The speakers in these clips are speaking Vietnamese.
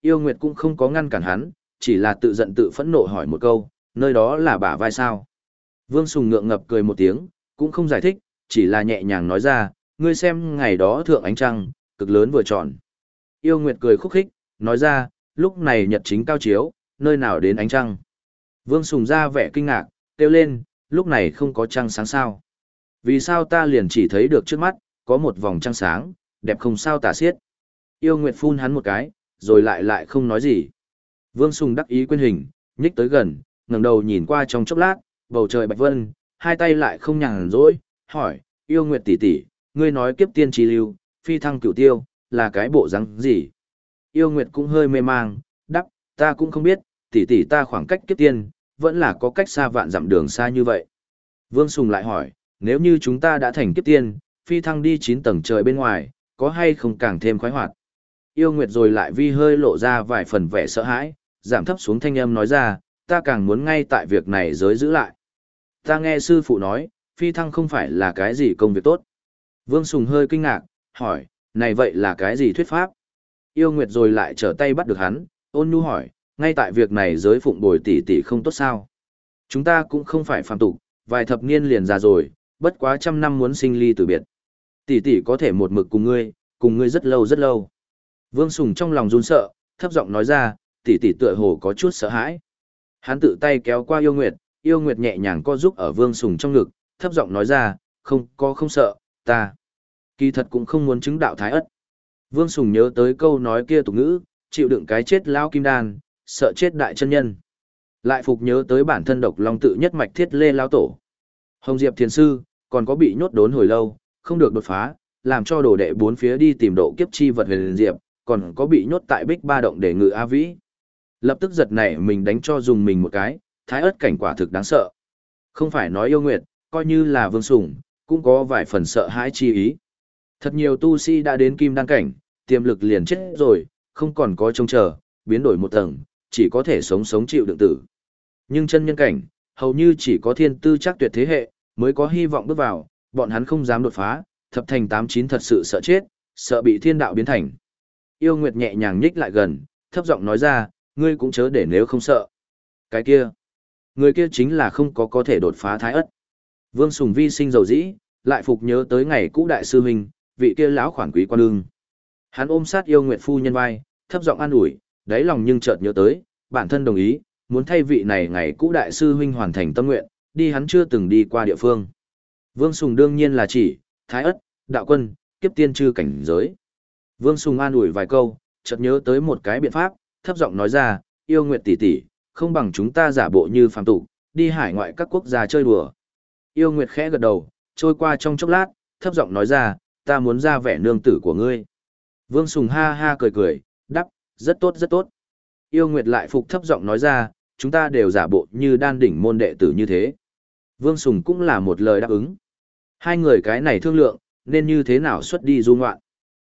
Yêu Nguyệt cũng không có ngăn cản hắn, chỉ là tự giận tự phẫn nộ hỏi một câu, nơi đó là bả vai sao. Vương Sùng ngượng ngập cười một tiếng, cũng không giải thích, chỉ là nhẹ nhàng nói ra, ngươi xem ngày đó thượng ánh trăng, cực lớn vừa tròn. Yêu Nguyệt cười khúc khích, nói ra, lúc này nhật chính cao chiếu, nơi nào đến ánh trăng. Vương Sùng ra vẻ kinh ngạc, kêu lên, lúc này không có trăng sáng sao. Vì sao ta liền chỉ thấy được trước mắt, có một vòng trăng sáng, đẹp không sao tả xiết. Yêu Nguyệt phun hắn một cái, rồi lại lại không nói gì. Vương Sùng đắc ý quên hình, nhích tới gần, ngẩng đầu nhìn qua trong chốc lát, bầu trời bạch vân, hai tay lại không nhàn rỗi, hỏi, yêu Nguyệt tỷ tỷ, ngươi nói kiếp tiên trí lưu, phi thăng cửu tiêu, là cái bộ răng gì? Yêu Nguyệt cũng hơi mê mang, đắp, ta cũng không biết, tỷ tỷ ta khoảng cách kiếp tiên, vẫn là có cách xa vạn dặm đường xa như vậy. Vương Sùng lại hỏi, nếu như chúng ta đã thành kiếp tiên, phi thăng đi 9 tầng trời bên ngoài, có hay không càng thêm khoái hoạt? Yêu Nguyệt rồi lại vi hơi lộ ra vài phần vẻ sợ hãi, giảm thấp xuống thanh âm nói ra, ta càng muốn ngay tại việc này giới giữ lại. Ta nghe sư phụ nói, phi thăng không phải là cái gì công việc tốt. Vương Sùng hơi kinh ngạc, hỏi, này vậy là cái gì thuyết pháp? Yêu Nguyệt rồi lại trở tay bắt được hắn, ôn nhu hỏi, ngay tại việc này giới phụng bồi tỷ tỷ không tốt sao? Chúng ta cũng không phải phàm tục, vài thập niên liền già rồi, bất quá trăm năm muốn sinh ly tử biệt. Tỷ tỷ có thể một mực cùng ngươi, cùng ngươi rất lâu rất lâu. Vương Sùng trong lòng run sợ, thấp giọng nói ra, tỷ tỷ tựa hồ có chút sợ hãi. Hắn tự tay kéo qua yêu nguyệt, yêu nguyệt nhẹ nhàng co giúp ở Vương Sùng trong ngực, thấp giọng nói ra, không có không sợ, ta. Kỳ thật cũng không muốn chứng đạo thái ất. Vương Sùng nhớ tới câu nói kia tục ngữ, chịu đựng cái chết lao kim đan, sợ chết đại chân nhân. Lại phục nhớ tới bản thân độc long tự nhất mạch thiết lê lao tổ. Hồng Diệp Thiền Sư, còn có bị nhốt đốn hồi lâu, không được đột phá, làm cho đồ đệ bốn phía đi tìm độ kiếp chi vật huyền diệp, còn có bị nhốt tại bích ba động để ngự A Vĩ. Lập tức giật nảy mình đánh cho dùng mình một cái, thái ớt cảnh quả thực đáng sợ. Không phải nói yêu nguyệt, coi như là vương sủng, cũng có vài phần sợ hãi chi ý. Thật nhiều tu sĩ đã đến kim đăng cảnh, tiềm lực liền chết rồi, không còn có trông chờ, biến đổi một tầng, chỉ có thể sống sống chịu đựng tử. Nhưng chân nhân cảnh, hầu như chỉ có thiên tư chắc tuyệt thế hệ, mới có hy vọng bước vào, bọn hắn không dám đột phá, thập thành tám chín thật sự sợ chết, sợ bị thiên đạo biến thành. Yêu Nguyệt nhẹ nhàng nhích lại gần, thấp giọng nói ra, ngươi cũng chớ để nếu không sợ. Cái kia, người kia chính là không có có thể đột phá thái ất. Vương Sùng Vi sinh dầu dĩ, lại phục nhớ tới ngày cũ đại sư huynh, vị kia lão khoản quý quan đương. Hắn ôm sát yêu Nguyệt phu nhân vai, thấp giọng an ủi, đáy lòng nhưng chợt nhớ tới, bản thân đồng ý, muốn thay vị này ngày cũ đại sư huynh hoàn thành tâm nguyện, đi hắn chưa từng đi qua địa phương. Vương Sùng đương nhiên là chỉ, thái ất, đạo quân, kiếp tiên chư cảnh giới. Vương Sùng an ủi vài câu, chợt nhớ tới một cái biện pháp, thấp giọng nói ra, yêu nguyệt tỷ tỷ, không bằng chúng ta giả bộ như phàm tục, đi hải ngoại các quốc gia chơi đùa. Yêu nguyệt khẽ gật đầu, trôi qua trong chốc lát, thấp giọng nói ra, ta muốn ra vẻ nương tử của ngươi. Vương Sùng ha ha cười cười, đắp, rất tốt rất tốt. Yêu nguyệt lại phục thấp giọng nói ra, chúng ta đều giả bộ như đan đỉnh môn đệ tử như thế. Vương Sùng cũng là một lời đáp ứng. Hai người cái này thương lượng, nên như thế nào xuất đi du ngoạn.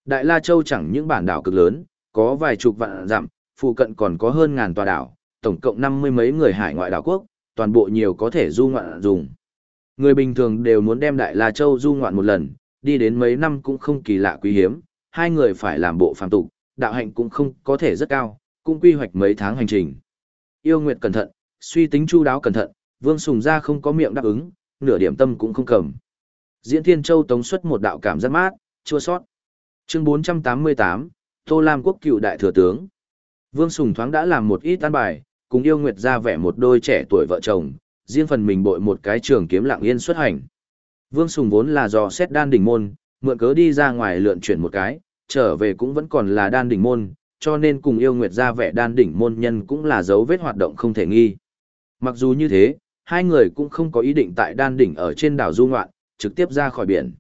Đại La Châu chẳng những bản đảo cực lớn, có vài chục vạn dặm, phụ cận còn có hơn ngàn tòa đảo, tổng cộng năm mươi mấy người hải ngoại đảo quốc, toàn bộ nhiều có thể du ngoạn dùng. Người bình thường đều muốn đem Đại La Châu du ngoạn một lần, đi đến mấy năm cũng không kỳ lạ quý hiếm, hai người phải làm bộ phàm tục, đạo hạnh cũng không có thể rất cao, cũng quy hoạch mấy tháng hành trình. Yêu Nguyệt cẩn thận, suy tính chu đáo cẩn thận, Vương Sùng ra không có miệng đáp ứng, nửa điểm tâm cũng không cầm. Diễn Thiên Châu tống xuất một đạo cảm giác mát, chua sót. Chương 488, Tô Lam Quốc cựu đại thừa tướng. Vương Sùng thoáng đã làm một ít tan bài, cùng yêu Nguyệt ra vẻ một đôi trẻ tuổi vợ chồng, riêng phần mình bội một cái trường kiếm lặng yên xuất hành. Vương Sùng vốn là do xét đan đỉnh môn, mượn cớ đi ra ngoài lượn chuyển một cái, trở về cũng vẫn còn là đan đỉnh môn, cho nên cùng yêu Nguyệt ra vẻ đan đỉnh môn nhân cũng là dấu vết hoạt động không thể nghi. Mặc dù như thế, hai người cũng không có ý định tại đan đỉnh ở trên đảo du ngoạn, trực tiếp ra khỏi biển.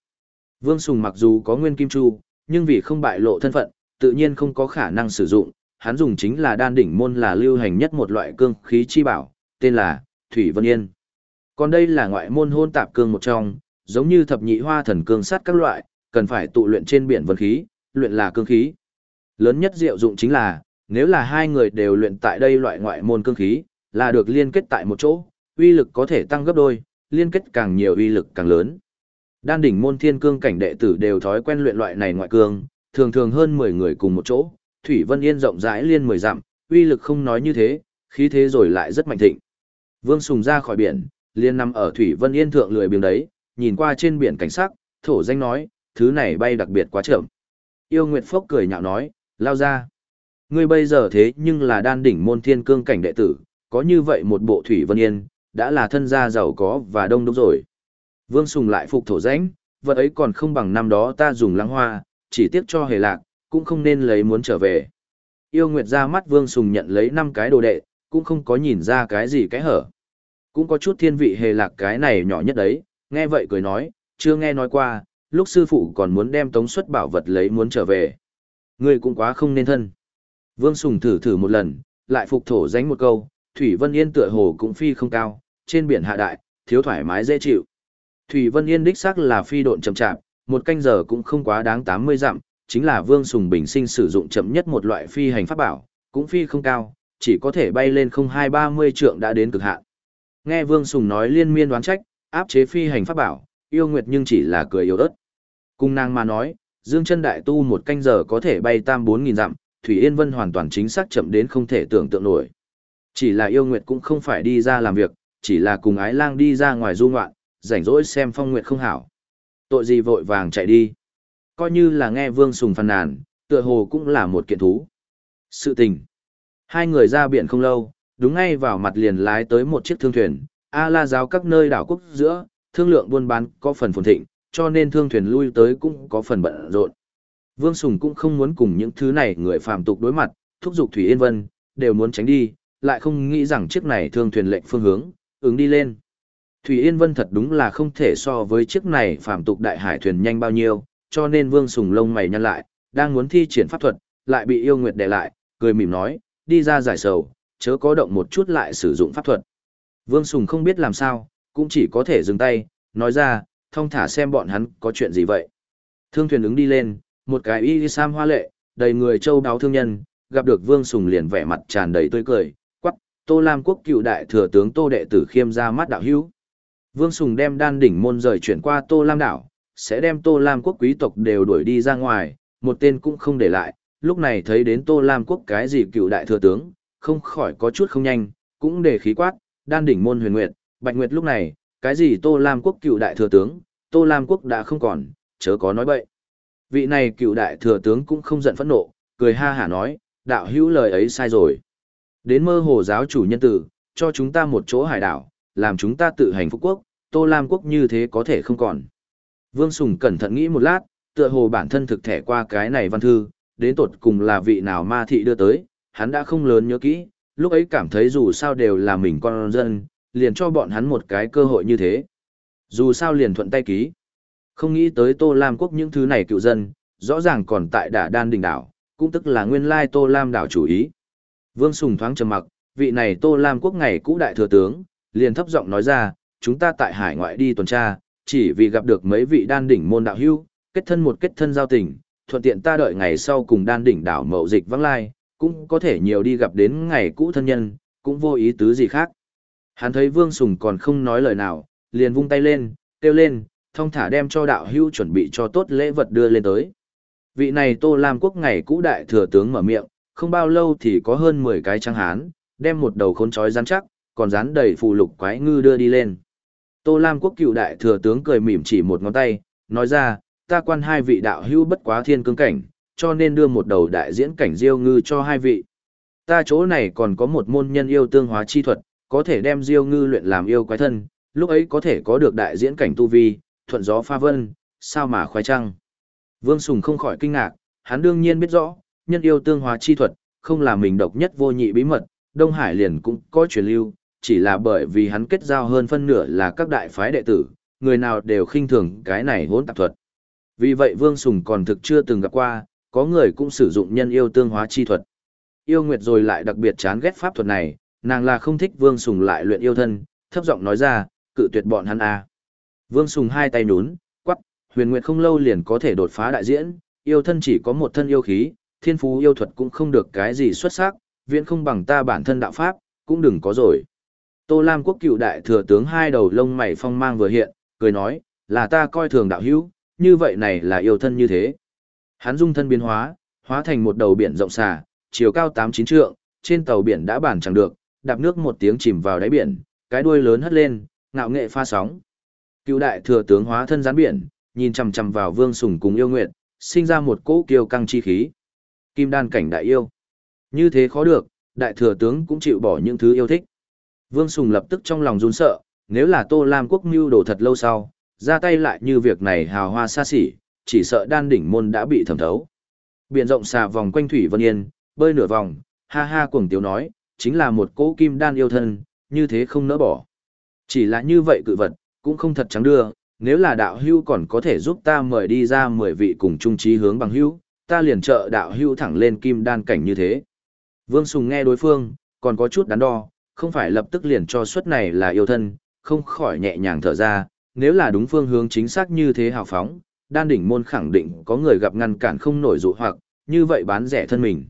Vương Sùng mặc dù có nguyên kim chu, nhưng vì không bại lộ thân phận, tự nhiên không có khả năng sử dụng, hắn dùng chính là đan đỉnh môn là lưu hành nhất một loại cương khí chi bảo, tên là Thủy Vân Yên. Còn đây là ngoại môn hôn tạp cương một trong, giống như thập nhị hoa thần cương sắt các loại, cần phải tụ luyện trên biển vân khí, luyện là cương khí. Lớn nhất diệu dụng chính là, nếu là hai người đều luyện tại đây loại ngoại môn cương khí, là được liên kết tại một chỗ, uy lực có thể tăng gấp đôi, liên kết càng nhiều uy lực càng lớn. Đan đỉnh môn thiên cương cảnh đệ tử đều thói quen luyện loại này ngoại cương, thường thường hơn 10 người cùng một chỗ, Thủy Vân Yên rộng rãi liên mười dặm, uy lực không nói như thế, khí thế rồi lại rất mạnh thịnh. Vương Sùng ra khỏi biển, liên nằm ở Thủy Vân Yên thượng lười biếng đấy, nhìn qua trên biển cảnh sắc, thổ danh nói, thứ này bay đặc biệt quá chậm. Yêu Nguyệt Phốc cười nhạo nói, lao ra. Ngươi bây giờ thế nhưng là đan đỉnh môn thiên cương cảnh đệ tử, có như vậy một bộ Thủy Vân Yên, đã là thân gia giàu có và đông đúc rồi. Vương Sùng lại phục thổ rãnh, vật ấy còn không bằng năm đó ta dùng lăng hoa, chỉ tiếc cho hề lạc, cũng không nên lấy muốn trở về. Yêu Nguyệt ra mắt Vương Sùng nhận lấy năm cái đồ đệ, cũng không có nhìn ra cái gì cái hở. Cũng có chút thiên vị hề lạc cái này nhỏ nhất đấy, nghe vậy cười nói, chưa nghe nói qua, lúc sư phụ còn muốn đem tống xuất bảo vật lấy muốn trở về. người cũng quá không nên thân. Vương Sùng thử thử một lần, lại phục thổ dánh một câu, Thủy Vân Yên tựa hồ cũng phi không cao, trên biển hạ đại, thiếu thoải mái dễ chịu. Thủy Vân Yên đích xác là phi độn chậm chạp, một canh giờ cũng không quá đáng 80 dặm, chính là Vương Sùng bình sinh sử dụng chậm nhất một loại phi hành pháp bảo, cũng phi không cao, chỉ có thể bay lên không hai ba mươi trượng đã đến cực hạn. Nghe Vương Sùng nói liên miên đoán trách, áp chế phi hành pháp bảo, yêu nguyệt nhưng chỉ là cười yếu ớt. Cung nàng mà nói, Dương chân đại tu một canh giờ có thể bay tam bốn nghìn dặm, Thủy Yên Vân hoàn toàn chính xác chậm đến không thể tưởng tượng nổi. Chỉ là yêu nguyệt cũng không phải đi ra làm việc, chỉ là cùng ái lang đi ra ngoài du ngoạn, rảnh rỗi xem phong nguyệt không hảo. Tội gì vội vàng chạy đi. Coi như là nghe Vương Sùng phàn nàn, tựa hồ cũng là một kiện thú. Sự tình. Hai người ra biển không lâu, đúng ngay vào mặt liền lái tới một chiếc thương thuyền, A la giáo các nơi đảo quốc giữa, thương lượng buôn bán có phần phồn thịnh, cho nên thương thuyền lui tới cũng có phần bận rộn. Vương Sùng cũng không muốn cùng những thứ này người phàm tục đối mặt, thúc giục Thủy Yên Vân, đều muốn tránh đi, lại không nghĩ rằng chiếc này thương thuyền lệnh phương hướng, ứng đi lên. Thủy Yên Vân thật đúng là không thể so với chiếc này phàm tục đại hải thuyền nhanh bao nhiêu, cho nên Vương Sùng lông mày nhăn lại, đang muốn thi triển pháp thuật, lại bị yêu nguyệt đè lại, cười mỉm nói, đi ra giải sầu, chớ có động một chút lại sử dụng pháp thuật. Vương Sùng không biết làm sao, cũng chỉ có thể dừng tay, nói ra, thông thả xem bọn hắn có chuyện gì vậy. Thương thuyền ứng đi lên, một cái y sam hoa lệ, đầy người châu đáo thương nhân, gặp được Vương Sùng liền vẻ mặt tràn đầy tươi cười, quắc, Tô Lam quốc cựu đại thừa tướng Tô đệ tử khiêm ra mắt đạo hữu. Vương Sùng đem đan đỉnh môn rời chuyển qua Tô Lam đảo, sẽ đem Tô Lam quốc quý tộc đều đuổi đi ra ngoài, một tên cũng không để lại, lúc này thấy đến Tô Lam quốc cái gì cựu đại thừa tướng, không khỏi có chút không nhanh, cũng để khí quát, đan đỉnh môn huyền nguyệt, bạch nguyệt lúc này, cái gì Tô Lam quốc cựu đại thừa tướng, Tô Lam quốc đã không còn, chớ có nói bậy. Vị này cựu đại thừa tướng cũng không giận phẫn nộ, cười ha hả nói, đạo hữu lời ấy sai rồi. Đến mơ hồ giáo chủ nhân tử, cho chúng ta một chỗ hải đảo, làm chúng ta tự hành phúc quốc, Tô Lam quốc như thế có thể không còn. Vương Sùng cẩn thận nghĩ một lát, tựa hồ bản thân thực thể qua cái này văn thư, đến tột cùng là vị nào ma thị đưa tới, hắn đã không lớn nhớ kỹ, lúc ấy cảm thấy dù sao đều là mình con dân, liền cho bọn hắn một cái cơ hội như thế. Dù sao liền thuận tay ký. Không nghĩ tới Tô Lam quốc những thứ này cựu dân, rõ ràng còn tại đả đan đỉnh đảo, cũng tức là nguyên lai Tô Lam đảo chủ ý. Vương Sùng thoáng trầm mặc, vị này Tô Lam quốc ngày cũ đại thừa tướng, liền thấp giọng nói ra, chúng ta tại hải ngoại đi tuần tra, chỉ vì gặp được mấy vị đan đỉnh môn đạo hữu, kết thân một kết thân giao tình, thuận tiện ta đợi ngày sau cùng đan đỉnh đảo mậu dịch vắng lai, cũng có thể nhiều đi gặp đến ngày cũ thân nhân, cũng vô ý tứ gì khác. Hắn thấy Vương Sùng còn không nói lời nào, liền vung tay lên, kêu lên, thông thả đem cho đạo hữu chuẩn bị cho tốt lễ vật đưa lên tới. Vị này Tô Lam Quốc ngày cũ đại thừa tướng mở miệng, không bao lâu thì có hơn 10 cái trăng hán, đem một đầu khốn trói rắn chắc, còn dán đầy phù lục quái ngư đưa đi lên. Tô Lam Quốc cựu đại thừa tướng cười mỉm chỉ một ngón tay, nói ra, ta quan hai vị đạo hữu bất quá thiên cương cảnh, cho nên đưa một đầu đại diễn cảnh diêu ngư cho hai vị. Ta chỗ này còn có một môn nhân yêu tương hóa chi thuật, có thể đem diêu ngư luyện làm yêu quái thân, lúc ấy có thể có được đại diễn cảnh tu vi, thuận gió pha vân, sao mà khoái trăng. Vương Sùng không khỏi kinh ngạc, hắn đương nhiên biết rõ, nhân yêu tương hóa chi thuật, không là mình độc nhất vô nhị bí mật, Đông Hải liền cũng có truyền lưu, chỉ là bởi vì hắn kết giao hơn phân nửa là các đại phái đệ tử, người nào đều khinh thường cái này hỗn tạp thuật. Vì vậy Vương Sùng còn thực chưa từng gặp qua, có người cũng sử dụng nhân yêu tương hóa chi thuật. Yêu Nguyệt rồi lại đặc biệt chán ghét pháp thuật này, nàng là không thích Vương Sùng lại luyện yêu thân, thấp giọng nói ra, cự tuyệt bọn hắn a. Vương Sùng hai tay nhún, quắc, Huyền Nguyệt không lâu liền có thể đột phá đại diễn, yêu thân chỉ có một thân yêu khí, thiên phú yêu thuật cũng không được cái gì xuất sắc, viễn không bằng ta bản thân đạo pháp, cũng đừng có rồi. Tô Lam quốc cựu đại thừa tướng hai đầu lông mày phong mang vừa hiện, cười nói, là ta coi thường đạo hữu, như vậy này là yêu thân như thế. Hắn dung thân biến hóa, hóa thành một đầu biển rộng xà, chiều cao 8-9 trượng, trên tàu biển đã bản chẳng được, đạp nước một tiếng chìm vào đáy biển, cái đuôi lớn hất lên, ngạo nghệ pha sóng. Cựu đại thừa tướng hóa thân gián biển, nhìn chằm chằm vào Vương Sùng cùng yêu nguyện, sinh ra một cỗ kiêu căng chi khí. Kim đan cảnh đại yêu. Như thế khó được, đại thừa tướng cũng chịu bỏ những thứ yêu thích. Vương Sùng lập tức trong lòng run sợ, nếu là Tô Lam quốc mưu đồ thật lâu sau, ra tay lại như việc này hào hoa xa xỉ, chỉ sợ đan đỉnh môn đã bị thẩm thấu. Biển rộng xà vòng quanh thủy vân yên, bơi nửa vòng, ha ha cuồng tiếu nói, chính là một cỗ kim đan yêu thân, như thế không nỡ bỏ. Chỉ là như vậy cự vật, cũng không thật trắng đưa, nếu là đạo hưu còn có thể giúp ta mời đi ra 10 vị cùng chung trí hướng bằng hưu, ta liền trợ đạo hưu thẳng lên kim đan cảnh như thế. Vương Sùng nghe đối phương, còn có chút đắn đo, không phải lập tức liền cho suất này là yêu thân, không khỏi nhẹ nhàng thở ra, nếu là đúng phương hướng chính xác như thế hào phóng, đan đỉnh môn khẳng định có người gặp ngăn cản không nổi dụ hoặc, như vậy bán rẻ thân mình.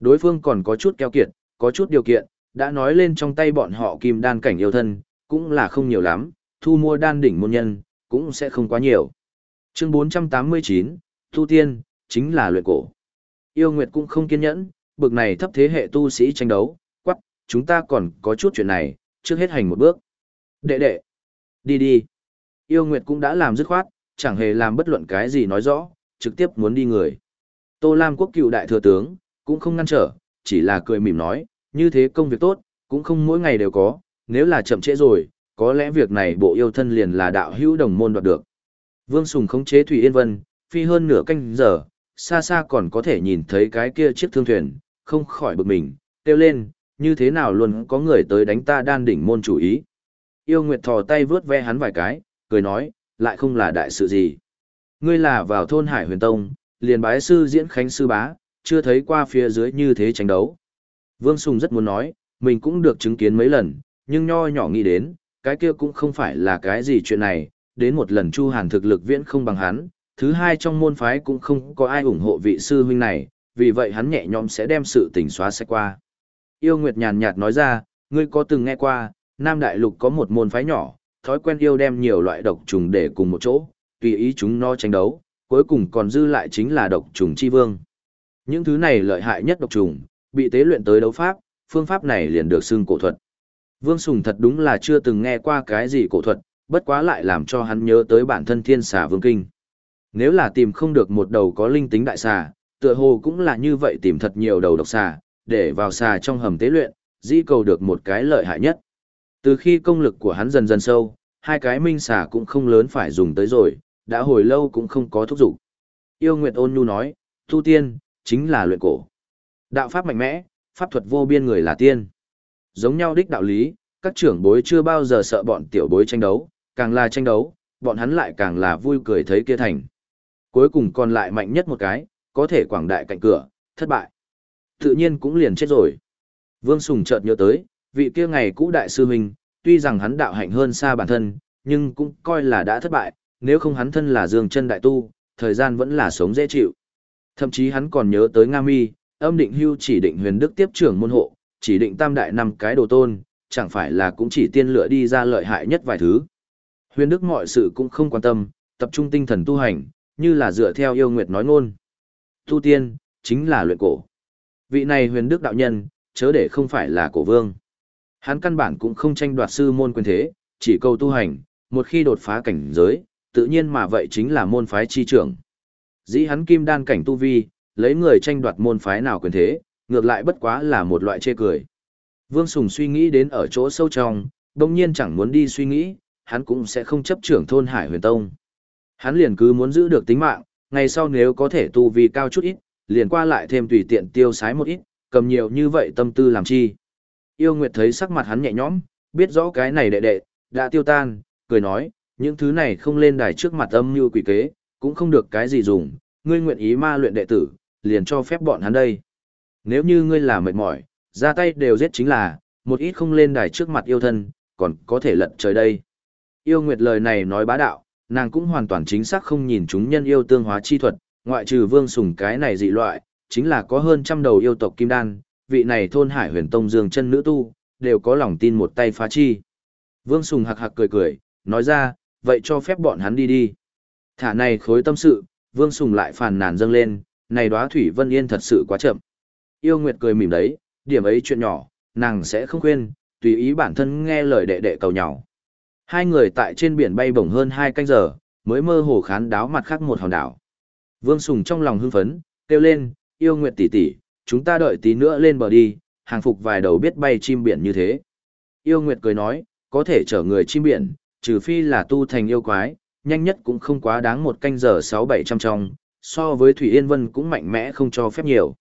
Đối phương còn có chút keo kiệt, có chút điều kiện, đã nói lên trong tay bọn họ kim đan cảnh yêu thân, cũng là không nhiều lắm, thu mua đan đỉnh môn nhân, cũng sẽ không quá nhiều. Chương 489, Tu Tiên, chính là luyện cổ. Yêu Nguyệt cũng không kiên nhẫn, bực này thấp thế hệ tu sĩ tranh đấu, chúng ta còn có chút chuyện này, trước hết hành một bước. Đệ đệ, đi đi. Yêu Nguyệt cũng đã làm dứt khoát, chẳng hề làm bất luận cái gì nói rõ, trực tiếp muốn đi người. Tô Lam quốc cựu đại thừa tướng, cũng không ngăn trở, chỉ là cười mỉm nói, như thế công việc tốt, cũng không mỗi ngày đều có, nếu là chậm trễ rồi, có lẽ việc này bộ yêu thân liền là đạo hữu đồng môn đoạt được. Vương Sùng khống chế Thủy Yên Vân, phi hơn nửa canh giờ, xa xa còn có thể nhìn thấy cái kia chiếc thương thuyền, không khỏi bực mình, kêu lên, như thế nào luôn có người tới đánh ta đan đỉnh môn chủ ý. Yêu Nguyệt thò tay vướt ve hắn vài cái, cười nói, lại không là đại sự gì. Ngươi là vào thôn Hải Huyền Tông, liền bái sư diễn khánh sư bá, chưa thấy qua phía dưới như thế tranh đấu. Vương Sùng rất muốn nói, mình cũng được chứng kiến mấy lần, nhưng nho nhỏ nghĩ đến, cái kia cũng không phải là cái gì chuyện này, đến một lần Chu Hàn thực lực viễn không bằng hắn, thứ hai trong môn phái cũng không có ai ủng hộ vị sư huynh này, vì vậy hắn nhẹ nhõm sẽ đem sự tình xóa sẽ qua. Yêu Nguyệt nhàn nhạt nói ra, ngươi có từng nghe qua, Nam Đại Lục có một môn phái nhỏ, thói quen yêu đem nhiều loại độc trùng để cùng một chỗ, tùy ý chúng nó tranh đấu, cuối cùng còn dư lại chính là độc trùng chi vương. Những thứ này lợi hại nhất độc trùng, bị tế luyện tới đấu pháp, phương pháp này liền được xưng cổ thuật. Vương Sùng thật đúng là chưa từng nghe qua cái gì cổ thuật, bất quá lại làm cho hắn nhớ tới bản thân thiên xà vương kinh. Nếu là tìm không được một đầu có linh tính đại xà, tựa hồ cũng là như vậy tìm thật nhiều đầu độc xà, để vào xà trong hầm tế luyện, dĩ cầu được một cái lợi hại nhất. Từ khi công lực của hắn dần dần sâu, hai cái minh xà cũng không lớn phải dùng tới rồi, đã hồi lâu cũng không có thúc dục. Yêu Nguyệt ôn nhu nói, tu tiên, chính là luyện cổ. Đạo pháp mạnh mẽ, pháp thuật vô biên người là tiên. Giống nhau đích đạo lý, các trưởng bối chưa bao giờ sợ bọn tiểu bối tranh đấu, càng là tranh đấu, bọn hắn lại càng là vui cười thấy kia thành. Cuối cùng còn lại mạnh nhất một cái, có thể quảng đại cạnh cửa, thất bại. Tự nhiên cũng liền chết rồi. Vương Sùng chợt nhớ tới, vị kia ngày cũ đại sư huynh, tuy rằng hắn đạo hạnh hơn xa bản thân, nhưng cũng coi là đã thất bại, nếu không hắn thân là dương chân đại tu, thời gian vẫn là sống dễ chịu. Thậm chí hắn còn nhớ tới Nga Mi, âm định hưu chỉ định huyền đức tiếp trưởng môn hộ, chỉ định tam đại năm cái đồ tôn, chẳng phải là cũng chỉ tiên lựa đi ra lợi hại nhất vài thứ. Huyền đức mọi sự cũng không quan tâm, tập trung tinh thần tu hành, như là dựa theo yêu nguyệt nói ngôn. Tu tiên, chính là luyện cổ. Vị này huyền đức đạo nhân, chớ để không phải là cổ vương. Hắn căn bản cũng không tranh đoạt sư môn quyền thế, chỉ cầu tu hành, một khi đột phá cảnh giới, tự nhiên mà vậy chính là môn phái chi trưởng. Dĩ hắn kim đan cảnh tu vi, lấy người tranh đoạt môn phái nào quyền thế, ngược lại bất quá là một loại chê cười. Vương Sùng suy nghĩ đến ở chỗ sâu trong, đồng nhiên chẳng muốn đi suy nghĩ, hắn cũng sẽ không chấp trưởng thôn Hải Huyền Tông. Hắn liền cứ muốn giữ được tính mạng, ngày sau nếu có thể tu vi cao chút ít, liền qua lại thêm tùy tiện tiêu sái một ít, cầm nhiều như vậy tâm tư làm chi. Yêu Nguyệt thấy sắc mặt hắn nhẹ nhõm, biết rõ cái này đệ đệ, đã tiêu tan, cười nói, những thứ này không lên đài trước mặt âm như quỷ kế, cũng không được cái gì dùng, ngươi nguyện ý ma luyện đệ tử, liền cho phép bọn hắn đây. Nếu như ngươi là mệt mỏi, ra tay đều giết chính là, một ít không lên đài trước mặt yêu thân, còn có thể lận trời đây. Yêu Nguyệt lời này nói bá đạo, nàng cũng hoàn toàn chính xác không nhìn chúng nhân yêu tương hóa chi thuật, ngoại trừ vương sùng cái này dị loại, chính là có hơn trăm đầu yêu tộc kim đan, vị này thôn hải huyền tông dương chân nữ tu, đều có lòng tin một tay phá chi. Vương sùng hạc hạc cười cười, nói ra, vậy cho phép bọn hắn đi đi. Thả này khối tâm sự, vương sùng lại phàn nàn dâng lên, này đóa Thủy Vân Yên thật sự quá chậm. Yêu Nguyệt cười mỉm đấy, điểm ấy chuyện nhỏ, nàng sẽ không quên, tùy ý bản thân nghe lời đệ đệ cầu nhỏ. Hai người tại trên biển bay bổng hơn hai canh giờ, mới mơ hồ khán đáo mặt khác một hòn đảo. Vương Sùng trong lòng hưng phấn, kêu lên, yêu Nguyệt tỷ tỷ, chúng ta đợi tí nữa lên bờ đi, hàng phục vài đầu biết bay chim biển như thế. Yêu Nguyệt cười nói, có thể chở người chim biển, trừ phi là tu thành yêu quái, nhanh nhất cũng không quá đáng một canh giờ sáu bảy trăm trong, so với Thủy Yên Vân cũng mạnh mẽ không cho phép nhiều.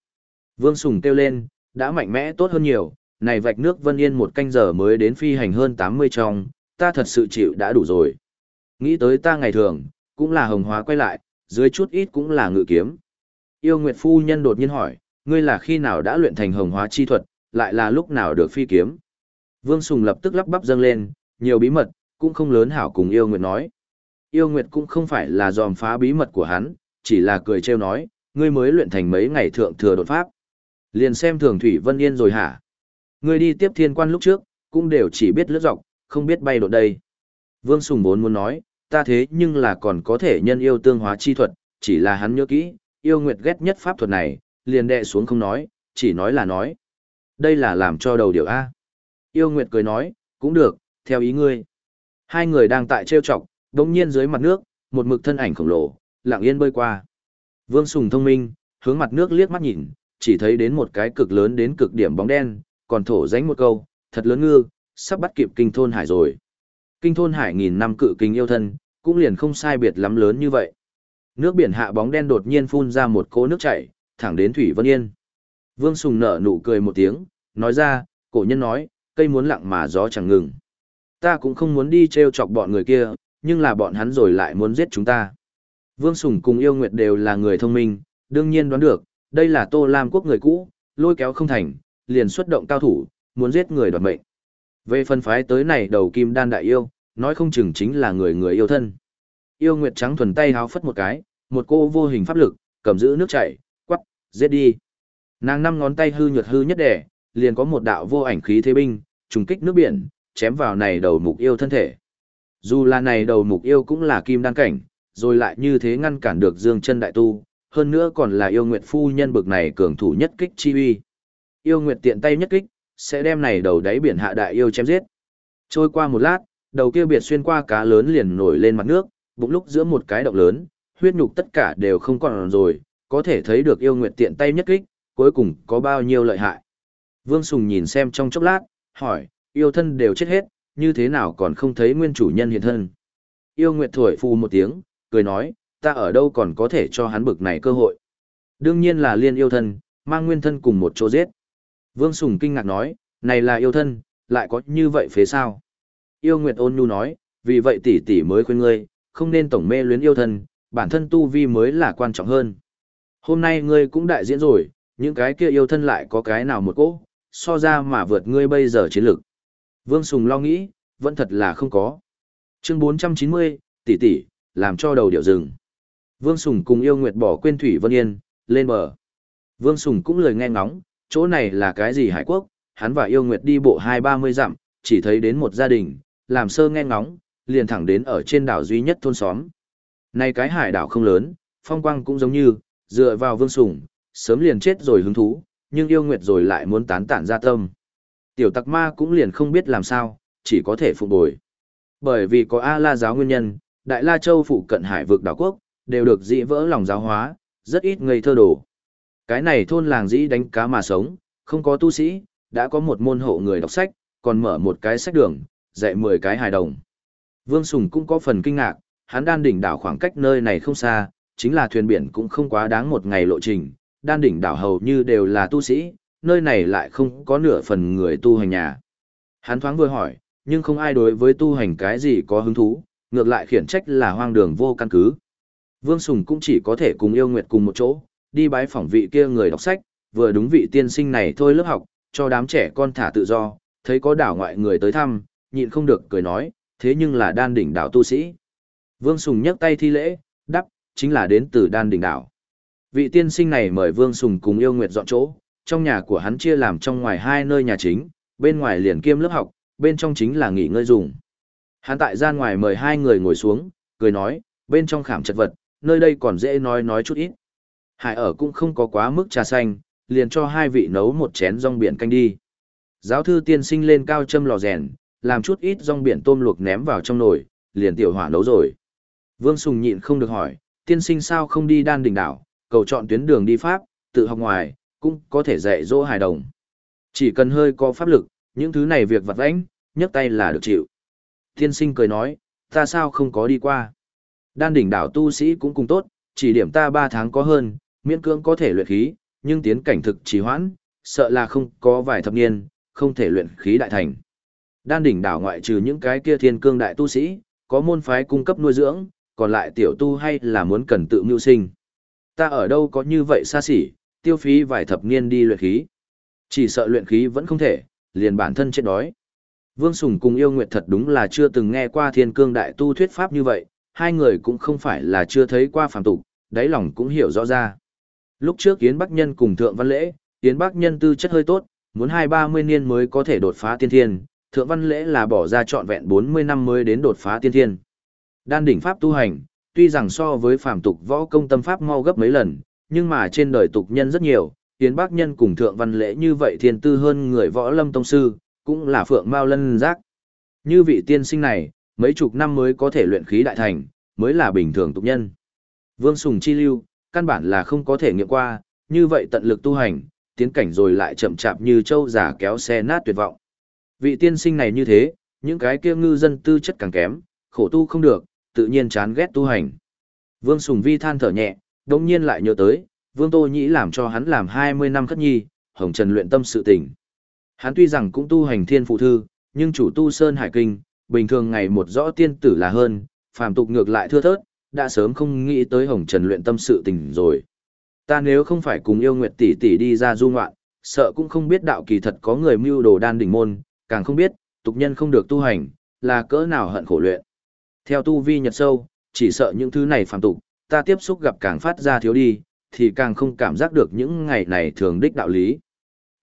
Vương Sùng kêu lên, đã mạnh mẽ tốt hơn nhiều, này vạch nước Vân Yên một canh giờ mới đến phi hành hơn 80 trong, ta thật sự chịu đã đủ rồi. Nghĩ tới ta ngày thường, cũng là hồng hóa quay lại, dưới chút ít cũng là ngự kiếm. Yêu Nguyệt Phu Nhân đột nhiên hỏi, ngươi là khi nào đã luyện thành hồng hóa chi thuật, lại là lúc nào được phi kiếm. Vương Sùng lập tức lắp bắp dâng lên, nhiều bí mật, cũng không lớn hảo cùng Yêu Nguyệt nói. Yêu Nguyệt cũng không phải là dòm phá bí mật của hắn, chỉ là cười trêu nói, ngươi mới luyện thành mấy ngày thượng thừa đột pháp. Liền xem thường Thủy Vân Yên rồi hả? Ngươi đi tiếp thiên quan lúc trước, cũng đều chỉ biết lướt dọc, không biết bay đột đây. Vương Sùng vốn muốn nói, ta thế nhưng là còn có thể nhân yêu tương hóa chi thuật, chỉ là hắn nhớ kỹ, yêu nguyệt ghét nhất pháp thuật này, liền đệ xuống không nói, chỉ nói là nói. Đây là làm cho đầu điều A. Yêu nguyệt cười nói, cũng được, theo ý ngươi. Hai người đang tại trêu chọc, đống nhiên dưới mặt nước, một mực thân ảnh khổng lồ, lặng yên bơi qua. Vương Sùng thông minh, hướng mặt nước liếc mắt nhìn, chỉ thấy đến một cái cực lớn đến cực điểm bóng đen, còn thổ dánh một câu, thật lớn ngư, sắp bắt kịp kinh thôn hải rồi. Kinh thôn hải nghìn năm cự kinh yêu thân, cũng liền không sai biệt lắm lớn như vậy. Nước biển hạ bóng đen đột nhiên phun ra một cỗ nước chảy, thẳng đến Thủy Vân Yên. Vương Sùng nở nụ cười một tiếng, nói ra, cổ nhân nói, cây muốn lặng mà gió chẳng ngừng. Ta cũng không muốn đi treo chọc bọn người kia, nhưng là bọn hắn rồi lại muốn giết chúng ta. Vương Sùng cùng yêu nguyệt đều là người thông minh, đương nhiên đoán được, đây là Tô Lam quốc người cũ, lôi kéo không thành, liền xuất động cao thủ, muốn giết người đoạt mệnh. Về phân phái tới này đầu kim đan đại yêu, nói không chừng chính là người người yêu thân. Yêu Nguyệt trắng thuần tay háo phất một cái, một cô vô hình pháp lực, cầm giữ nước chảy, quắc, giết đi. Nàng năm ngón tay hư nhược hư nhất đẻ, liền có một đạo vô ảnh khí thế binh, trùng kích nước biển, chém vào này đầu mục yêu thân thể. Dù là này đầu mục yêu cũng là kim đan cảnh, rồi lại như thế ngăn cản được dương chân đại tu, hơn nữa còn là yêu nguyệt phu nhân bực này cường thủ nhất kích chi uy. Yêu nguyệt tiện tay nhất kích, sẽ đem này đầu đáy biển hạ đại yêu chém giết. Trôi qua một lát, đầu kia biệt xuyên qua cá lớn liền nổi lên mặt nước, bụng lúc giữa một cái động lớn, huyết nhục tất cả đều không còn rồi, có thể thấy được yêu nguyệt tiện tay nhất kích, cuối cùng có bao nhiêu lợi hại. Vương Sùng nhìn xem trong chốc lát, hỏi, yêu thân đều chết hết, như thế nào còn không thấy nguyên chủ nhân hiện thân. Yêu nguyệt thổi phù một tiếng, cười nói, ta ở đâu còn có thể cho hắn bực này cơ hội. Đương nhiên là liên yêu thân, mang nguyên thân cùng một chỗ giết. Vương Sùng kinh ngạc nói, này là yêu thân, lại có như vậy phế sao? Yêu Nguyệt ôn nhu nói, vì vậy tỷ tỷ mới khuyên ngươi, không nên tổng mê luyến yêu thân, bản thân tu vi mới là quan trọng hơn. Hôm nay ngươi cũng đại diễn rồi, những cái kia yêu thân lại có cái nào một cỗ, so ra mà vượt ngươi bây giờ chiến lược. Vương Sùng lo nghĩ, vẫn thật là không có. Chương 490, tỷ tỷ, làm cho đầu điệu rừng. Vương Sùng cùng yêu Nguyệt bỏ quên Thủy Vân Yên, lên bờ. Vương Sùng cũng lời nghe ngóng, chỗ này là cái gì Hải Quốc, hắn và yêu Nguyệt đi bộ hai ba mươi dặm, chỉ thấy đến một gia đình, làm sơ nghe ngóng, liền thẳng đến ở trên đảo duy nhất thôn xóm. Này cái hải đảo không lớn, phong quang cũng giống như, dựa vào Vương Sùng, sớm liền chết rồi hứng thú, nhưng yêu Nguyệt rồi lại muốn tán tản ra tâm. Tiểu tặc ma cũng liền không biết làm sao, chỉ có thể phục bồi. Bởi vì có A-la giáo nguyên nhân, Đại La Châu phụ cận hải vực đảo quốc, đều được dị vỡ lòng giáo hóa, rất ít ngây thơ đồ. Cái này thôn làng dĩ đánh cá mà sống, không có tu sĩ, đã có một môn hộ người đọc sách, còn mở một cái sách đường, dạy 10 cái hài đồng. Vương Sùng cũng có phần kinh ngạc, hắn đan đỉnh đảo khoảng cách nơi này không xa, chính là thuyền biển cũng không quá đáng một ngày lộ trình, đan đỉnh đảo hầu như đều là tu sĩ, nơi này lại không có nửa phần người tu hành nhà. Hắn thoáng vừa hỏi, nhưng không ai đối với tu hành cái gì có hứng thú, ngược lại khiển trách là hoang đường vô căn cứ. Vương Sùng cũng chỉ có thể cùng yêu nguyệt cùng một chỗ, đi bái phỏng vị kia người đọc sách, vừa đúng vị tiên sinh này thôi lớp học, cho đám trẻ con thả tự do, thấy có đảo ngoại người tới thăm, nhịn không được cười nói, thế nhưng là đan đỉnh đảo tu sĩ. Vương Sùng nhấc tay thi lễ, đắp, chính là đến từ đan đỉnh đảo. Vị tiên sinh này mời Vương Sùng cùng yêu nguyệt dọn chỗ, trong nhà của hắn chia làm trong ngoài hai nơi nhà chính, bên ngoài liền kiêm lớp học, bên trong chính là nghỉ ngơi dùng. Hắn tại gian ngoài mời hai người ngồi xuống, cười nói, bên trong khảm chật vật, nơi đây còn dễ nói nói chút ít. Hải ở cũng không có quá mức trà xanh, liền cho hai vị nấu một chén rong biển canh đi. Giáo thư tiên sinh lên cao châm lò rèn, làm chút ít rong biển tôm luộc ném vào trong nồi, liền tiểu hỏa nấu rồi. Vương Sùng nhịn không được hỏi, tiên sinh sao không đi đan đỉnh đảo, cầu chọn tuyến đường đi Pháp, tự học ngoài, cũng có thể dạy dỗ hài đồng. Chỉ cần hơi có pháp lực, những thứ này việc vặt vãnh, nhấc tay là được chịu. Tiên sinh cười nói, ta sao không có đi qua. Đan đỉnh đảo tu sĩ cũng cùng tốt, chỉ điểm ta 3 tháng có hơn, miễn cưỡng có thể luyện khí, nhưng tiến cảnh thực trì hoãn, sợ là không có vài thập niên, không thể luyện khí đại thành. Đan đỉnh đảo ngoại trừ những cái kia thiên cương đại tu sĩ, có môn phái cung cấp nuôi dưỡng, còn lại tiểu tu hay là muốn cần tự mưu sinh. Ta ở đâu có như vậy xa xỉ, tiêu phí vài thập niên đi luyện khí. Chỉ sợ luyện khí vẫn không thể, liền bản thân chết đói. Vương Sùng cùng yêu nguyệt thật đúng là chưa từng nghe qua thiên cương đại tu thuyết pháp như vậy, hai người cũng không phải là chưa thấy qua phàm tục, đáy lòng cũng hiểu rõ ra. Lúc trước Yến Bắc Nhân cùng Thượng Văn Lễ, Yến Bắc Nhân tư chất hơi tốt, muốn hai ba mươi niên mới có thể đột phá tiên thiên, Thượng Văn Lễ là bỏ ra trọn vẹn 40 năm mới đến đột phá tiên thiên. Đan đỉnh pháp tu hành, tuy rằng so với phàm tục võ công tâm pháp mau gấp mấy lần, nhưng mà trên đời tục nhân rất nhiều, Yến bác Nhân cùng Thượng Văn Lễ như vậy thiên tư hơn người võ lâm tông sư, cũng là phượng mao lân giác. Như vị tiên sinh này, mấy chục năm mới có thể luyện khí đại thành, mới là bình thường tục nhân. Vương Sùng chi lưu, căn bản là không có thể nghiệm qua, như vậy tận lực tu hành, tiến cảnh rồi lại chậm chạp như châu giả kéo xe nát tuyệt vọng. Vị tiên sinh này như thế, những cái kia ngư dân tư chất càng kém, khổ tu không được, tự nhiên chán ghét tu hành. Vương Sùng Vi than thở nhẹ, đồng nhiên lại nhớ tới, Vương Tô Nhĩ làm cho hắn làm 20 năm khất nhi, hồng trần luyện tâm sự tình. Hắn tuy rằng cũng tu hành thiên phụ thư, nhưng chủ tu Sơn Hải Kinh, bình thường ngày một rõ tiên tử là hơn, phàm tục ngược lại thưa thớt, đã sớm không nghĩ tới hồng trần luyện tâm sự tình rồi. Ta nếu không phải cùng yêu nguyệt tỷ tỷ đi ra du ngoạn, sợ cũng không biết đạo kỳ thật có người mưu đồ đan đỉnh môn, càng không biết, tục nhân không được tu hành, là cỡ nào hận khổ luyện. Theo tu vi nhật sâu, chỉ sợ những thứ này phàm tục, ta tiếp xúc gặp càng phát ra thiếu đi, thì càng không cảm giác được những ngày này thường đích đạo lý.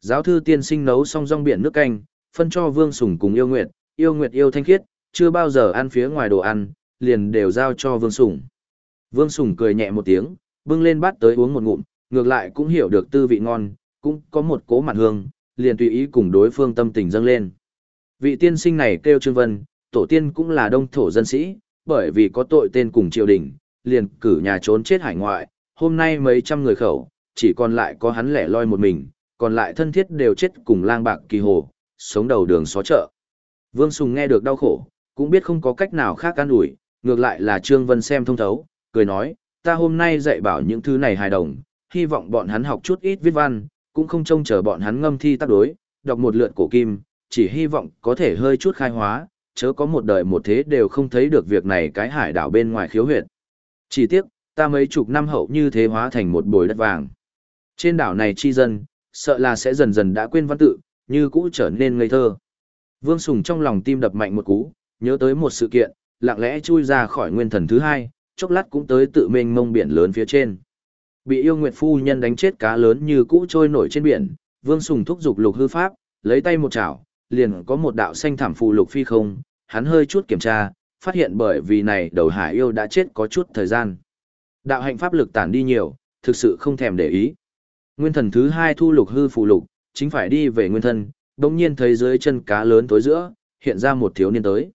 Giáo thư tiên sinh nấu xong rong biển nước canh, phân cho Vương Sùng cùng yêu nguyệt, yêu nguyệt yêu thanh khiết, chưa bao giờ ăn phía ngoài đồ ăn, liền đều giao cho Vương Sùng. Vương Sùng cười nhẹ một tiếng, bưng lên bát tới uống một ngụm, ngược lại cũng hiểu được tư vị ngon, cũng có một cố mặt hương, liền tùy ý cùng đối phương tâm tình dâng lên. Vị tiên sinh này kêu Trương Vân, tổ tiên cũng là đông thổ dân sĩ, bởi vì có tội tên cùng triều đình, liền cử nhà trốn chết hải ngoại, hôm nay mấy trăm người khẩu, chỉ còn lại có hắn lẻ loi một mình, còn lại thân thiết đều chết cùng lang bạc kỳ hồ, sống đầu đường xó chợ. Vương Sùng nghe được đau khổ, cũng biết không có cách nào khác an ủi, ngược lại là Trương Vân xem thông thấu, cười nói, ta hôm nay dạy bảo những thứ này hài đồng, hy vọng bọn hắn học chút ít viết văn, cũng không trông chờ bọn hắn ngâm thi tác đối, đọc một lượt cổ kim, chỉ hy vọng có thể hơi chút khai hóa, chớ có một đời một thế đều không thấy được việc này cái hải đảo bên ngoài khiếu huyệt. Chỉ tiếc, ta mấy chục năm hậu như thế hóa thành một bồi đất vàng. Trên đảo này chi dân, sợ là sẽ dần dần đã quên văn tự, như cũ trở nên ngây thơ. Vương Sùng trong lòng tim đập mạnh một cú, nhớ tới một sự kiện, lặng lẽ chui ra khỏi nguyên thần thứ hai, chốc lát cũng tới tự mênh mông biển lớn phía trên. Bị yêu nguyệt phu nhân đánh chết cá lớn như cũ trôi nổi trên biển, Vương Sùng thúc giục lục hư pháp, lấy tay một chảo, liền có một đạo xanh thảm phù lục phi không, hắn hơi chút kiểm tra, phát hiện bởi vì này đầu hải yêu đã chết có chút thời gian. Đạo hạnh pháp lực tản đi nhiều, thực sự không thèm để ý. Nguyên thần thứ hai thu lục hư phù lục, chính phải đi về nguyên thân, đồng nhiên thấy dưới chân cá lớn tối giữa, hiện ra một thiếu niên tới.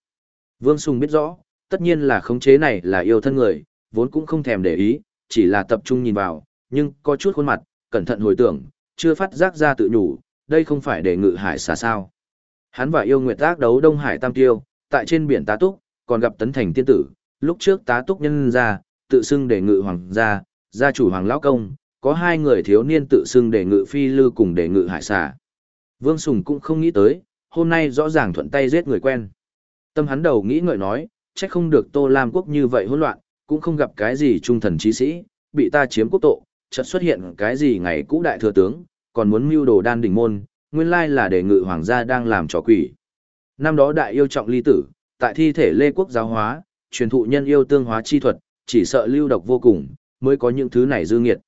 Vương Sùng biết rõ, tất nhiên là khống chế này là yêu thân người, vốn cũng không thèm để ý, chỉ là tập trung nhìn vào, nhưng có chút khuôn mặt, cẩn thận hồi tưởng, chưa phát giác ra tự nhủ, đây không phải để ngự hải xà sao. Hắn và yêu nguyệt tác đấu Đông Hải Tam Tiêu, tại trên biển tá túc, còn gặp tấn thành tiên tử, lúc trước tá túc nhân ra, tự xưng để ngự hoàng gia, gia chủ hoàng lão công, có hai người thiếu niên tự xưng để ngự phi lư cùng để ngự hải xà. Vương Sùng cũng không nghĩ tới, hôm nay rõ ràng thuận tay giết người quen. Tâm hắn đầu nghĩ ngợi nói, chắc không được Tô Lam quốc như vậy hỗn loạn, cũng không gặp cái gì trung thần trí sĩ, bị ta chiếm quốc tộ, chợt xuất hiện cái gì ngày cũ đại thừa tướng, còn muốn mưu đồ đan đỉnh môn, nguyên lai là để ngự hoàng gia đang làm trò quỷ. Năm đó đại yêu trọng ly tử, tại thi thể lê quốc giáo hóa, truyền thụ nhân yêu tương hóa chi thuật, chỉ sợ lưu độc vô cùng, mới có những thứ này dư nghiệt.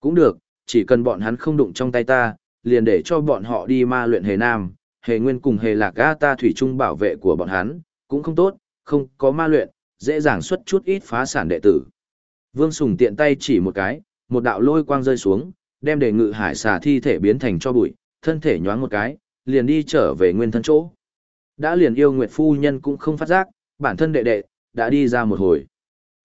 Cũng được, chỉ cần bọn hắn không đụng trong tay ta, liền để cho bọn họ đi ma luyện hề nam, hề nguyên cùng hề lạc ga ta thủy trung bảo vệ của bọn hắn, cũng không tốt, không có ma luyện, dễ dàng xuất chút ít phá sản đệ tử. Vương Sùng tiện tay chỉ một cái, một đạo lôi quang rơi xuống, đem đề ngự hải xà thi thể biến thành cho bụi, thân thể nhoáng một cái, liền đi trở về nguyên thân chỗ. Đã liền yêu Nguyệt Phu Nhân cũng không phát giác, bản thân đệ đệ, đã đi ra một hồi.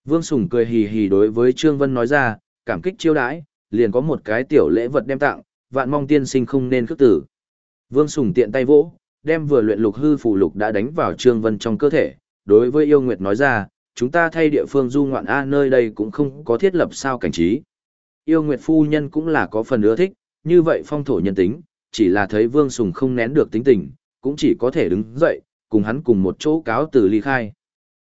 Vương Sùng cười hì hì đối với Trương Vân nói ra, cảm kích chiêu đãi, liền có một cái tiểu lễ vật đem tặng, vạn mong tiên sinh không nên khước tử. Vương Sùng tiện tay vỗ, đem vừa luyện lục hư phù lục đã đánh vào Trương Vân trong cơ thể, đối với yêu Nguyệt nói ra, chúng ta thay địa phương du ngoạn A nơi đây cũng không có thiết lập sao cảnh trí. Yêu Nguyệt Phu Nhân cũng là có phần ưa thích, như vậy phong thổ nhân tính, chỉ là thấy Vương Sùng không nén được tính tình, cũng chỉ có thể đứng dậy, cùng hắn cùng một chỗ cáo từ ly khai.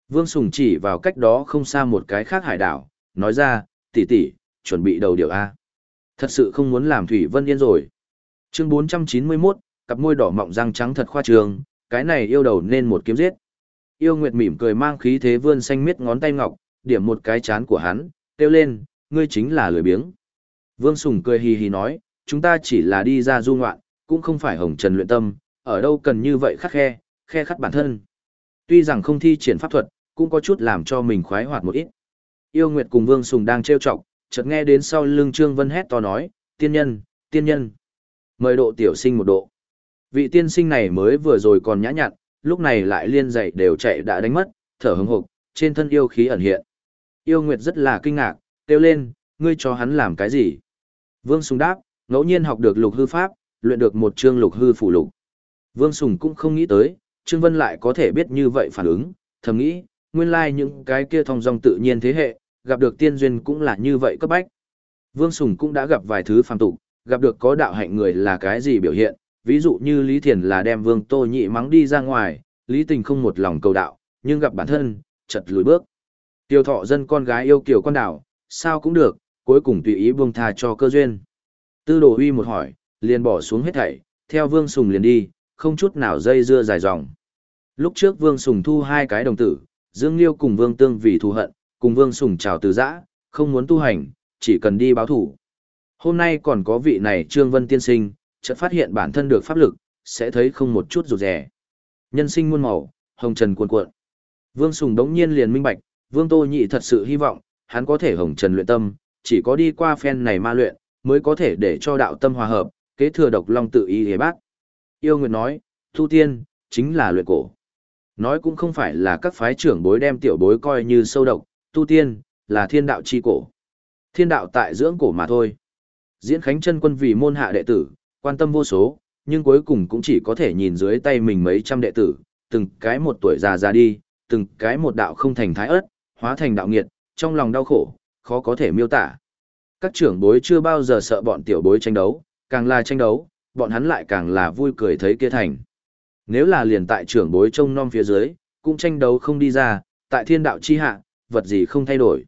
Vương Sùng chỉ vào cách đó không xa một cái khác hải đảo, nói ra, tỷ tỷ, chuẩn bị đầu điều A. Thật sự không muốn làm Thủy Vân Yên rồi. Chương 491, cặp môi đỏ mọng răng trắng thật khoa trường, cái này yêu đầu nên một kiếm giết. Yêu Nguyệt mỉm cười mang khí thế vươn xanh miết ngón tay ngọc, điểm một cái chán của hắn, kêu lên, ngươi chính là lười biếng. Vương Sùng cười hì hì nói, chúng ta chỉ là đi ra du ngoạn, cũng không phải hồng trần luyện tâm, ở đâu cần như vậy khắc khe, khe khắt bản thân. Tuy rằng không thi triển pháp thuật, cũng có chút làm cho mình khoái hoạt một ít. Yêu Nguyệt cùng Vương Sùng đang trêu chọc, chợt nghe đến sau lưng Trương Vân hét to nói, tiên nhân, tiên nhân. Mời độ tiểu sinh một độ. Vị tiên sinh này mới vừa rồi còn nhã nhặn, lúc này lại liên dậy đều chạy đã đánh mất, thở hứng hộp, trên thân yêu khí ẩn hiện. Yêu Nguyệt rất là kinh ngạc, kêu lên, ngươi cho hắn làm cái gì? Vương Sùng đáp, ngẫu nhiên học được lục hư pháp, luyện được một chương lục hư phủ lục. Vương Sùng cũng không nghĩ tới, Trương Vân lại có thể biết như vậy phản ứng, thầm nghĩ, nguyên lai những cái kia thông dong tự nhiên thế hệ, gặp được tiên duyên cũng là như vậy cấp bách. Vương Sùng cũng đã gặp vài thứ phàm tục, gặp được có đạo hạnh người là cái gì biểu hiện, ví dụ như Lý Thiền là đem Vương Tô Nhị mắng đi ra ngoài, Lý Tình không một lòng cầu đạo, nhưng gặp bản thân, chật lùi bước. Tiêu thọ dân con gái yêu kiều con đảo, sao cũng được, cuối cùng tùy ý buông tha cho cơ duyên. Tư đồ huy một hỏi, liền bỏ xuống hết thảy, theo Vương Sùng liền đi, không chút nào dây dưa dài dòng. Lúc trước Vương Sùng thu hai cái đồng tử, Dương Liêu cùng Vương Tương vì thù hận, cùng Vương Sùng chào từ giã, không muốn tu hành, chỉ cần đi báo thủ. Hôm nay còn có vị này Trương Vân tiên sinh, chợt phát hiện bản thân được pháp lực, sẽ thấy không một chút rụt rẻ. Nhân sinh muôn màu, hồng trần cuộn cuộn. Vương Sùng đống nhiên liền minh bạch, Vương Tô Nhị thật sự hy vọng, hắn có thể hồng trần luyện tâm, chỉ có đi qua phen này ma luyện, mới có thể để cho đạo tâm hòa hợp, kế thừa độc long tự ý hề bác. Yêu Nguyệt nói, thu tiên, chính là luyện cổ. Nói cũng không phải là các phái trưởng bối đem tiểu bối coi như sâu độc, tu tiên, là thiên đạo chi cổ. Thiên đạo tại dưỡng cổ mà thôi. Diễn Khánh chân quân vì môn hạ đệ tử, quan tâm vô số, nhưng cuối cùng cũng chỉ có thể nhìn dưới tay mình mấy trăm đệ tử, từng cái một tuổi già già đi, từng cái một đạo không thành thái ớt, hóa thành đạo nghiệt, trong lòng đau khổ, khó có thể miêu tả. Các trưởng bối chưa bao giờ sợ bọn tiểu bối tranh đấu, càng là tranh đấu, bọn hắn lại càng là vui cười thấy kia thành. Nếu là liền tại trưởng bối trông non phía dưới, cũng tranh đấu không đi ra, tại thiên đạo chi hạ, vật gì không thay đổi.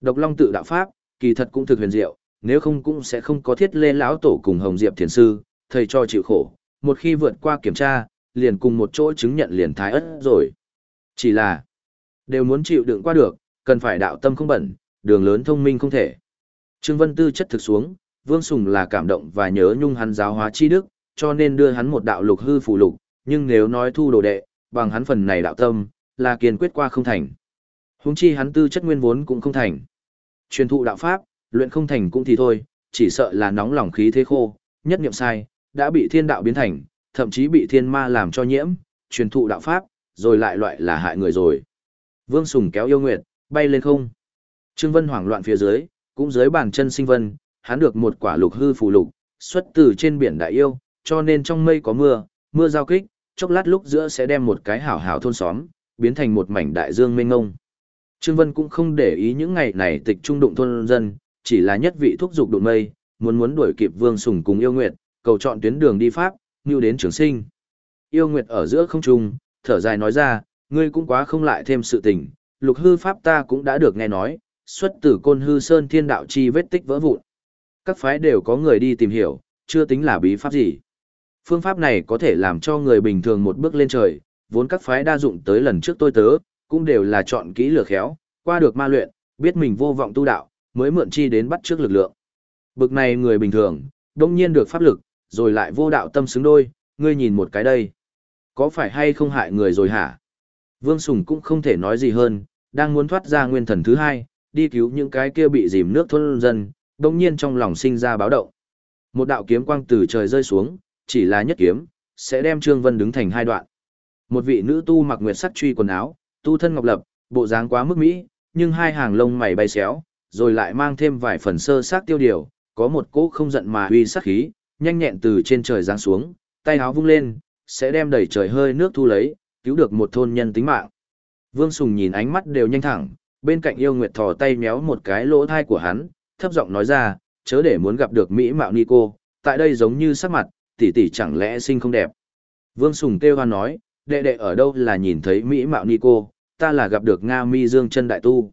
Độc Long tự đạo pháp, kỳ thật cũng thực huyền diệu, nếu không cũng sẽ không có thiết lê lão tổ cùng Hồng Diệp thiền sư, thầy cho chịu khổ, một khi vượt qua kiểm tra, liền cùng một chỗ chứng nhận liền thái ất rồi. Chỉ là, đều muốn chịu đựng qua được, cần phải đạo tâm không bẩn, đường lớn thông minh không thể. Trương Vân Tư chất thực xuống, Vương Sùng là cảm động và nhớ nhung hắn giáo hóa chi đức, cho nên đưa hắn một đạo lục hư phụ lục, nhưng nếu nói thu đồ đệ, bằng hắn phần này đạo tâm, là kiên quyết qua không thành. Huống chi hắn tư chất nguyên vốn cũng không thành. Truyền thụ đạo pháp, luyện không thành cũng thì thôi, chỉ sợ là nóng lòng khí thế khô, nhất niệm sai, đã bị thiên đạo biến thành, thậm chí bị thiên ma làm cho nhiễm, truyền thụ đạo pháp, rồi lại loại là hại người rồi. Vương Sùng kéo yêu nguyệt, bay lên không. Trương Vân hoảng loạn phía dưới, cũng dưới bàn chân sinh vân, hắn được một quả lục hư phù lục, xuất từ trên biển đại yêu, cho nên trong mây có mưa, mưa giao kích, chốc lát lúc giữa sẽ đem một cái hảo hảo thôn xóm, biến thành một mảnh đại dương mênh ngông. Trương Vân cũng không để ý những ngày này tịch trung đụng thôn dân, chỉ là nhất vị thúc dục đụng mây, muốn muốn đuổi kịp Vương Sùng cùng Yêu Nguyệt, cầu chọn tuyến đường đi pháp, như đến trường sinh. Yêu Nguyệt ở giữa không trung, thở dài nói ra, ngươi cũng quá không lại thêm sự tình, lục hư pháp ta cũng đã được nghe nói, xuất từ côn hư sơn thiên đạo chi vết tích vỡ vụn. Các phái đều có người đi tìm hiểu, chưa tính là bí pháp gì. Phương pháp này có thể làm cho người bình thường một bước lên trời, vốn các phái đa dụng tới lần trước tôi tớ, cũng đều là chọn kỹ lửa khéo, qua được ma luyện, biết mình vô vọng tu đạo, mới mượn chi đến bắt trước lực lượng. Bực này người bình thường, đông nhiên được pháp lực, rồi lại vô đạo tâm xứng đôi, ngươi nhìn một cái đây. Có phải hay không hại người rồi hả? Vương Sùng cũng không thể nói gì hơn, đang muốn thoát ra nguyên thần thứ hai, đi cứu những cái kia bị dìm nước thôn dân, đông nhiên trong lòng sinh ra báo động. Một đạo kiếm quang từ trời rơi xuống, chỉ là nhất kiếm, sẽ đem Trương Vân đứng thành hai đoạn. Một vị nữ tu mặc nguyệt sắc truy quần áo, tu thân ngọc lập, bộ dáng quá mức mỹ, nhưng hai hàng lông mày bay xéo, rồi lại mang thêm vài phần sơ sát tiêu điều, có một cỗ không giận mà uy sát khí, nhanh nhẹn từ trên trời giáng xuống, tay áo vung lên, sẽ đem đầy trời hơi nước thu lấy, cứu được một thôn nhân tính mạng. Vương Sùng nhìn ánh mắt đều nhanh thẳng, bên cạnh yêu nguyệt thò tay méo một cái lỗ thai của hắn, thấp giọng nói ra, chớ để muốn gặp được Mỹ Mạo Nico, tại đây giống như sắc mặt, tỷ tỷ chẳng lẽ sinh không đẹp. Vương Sùng kêu hoan nói, đệ đệ ở đâu là nhìn thấy Mỹ Mạo Nico, ta là gặp được Nga Mi Dương chân đại tu.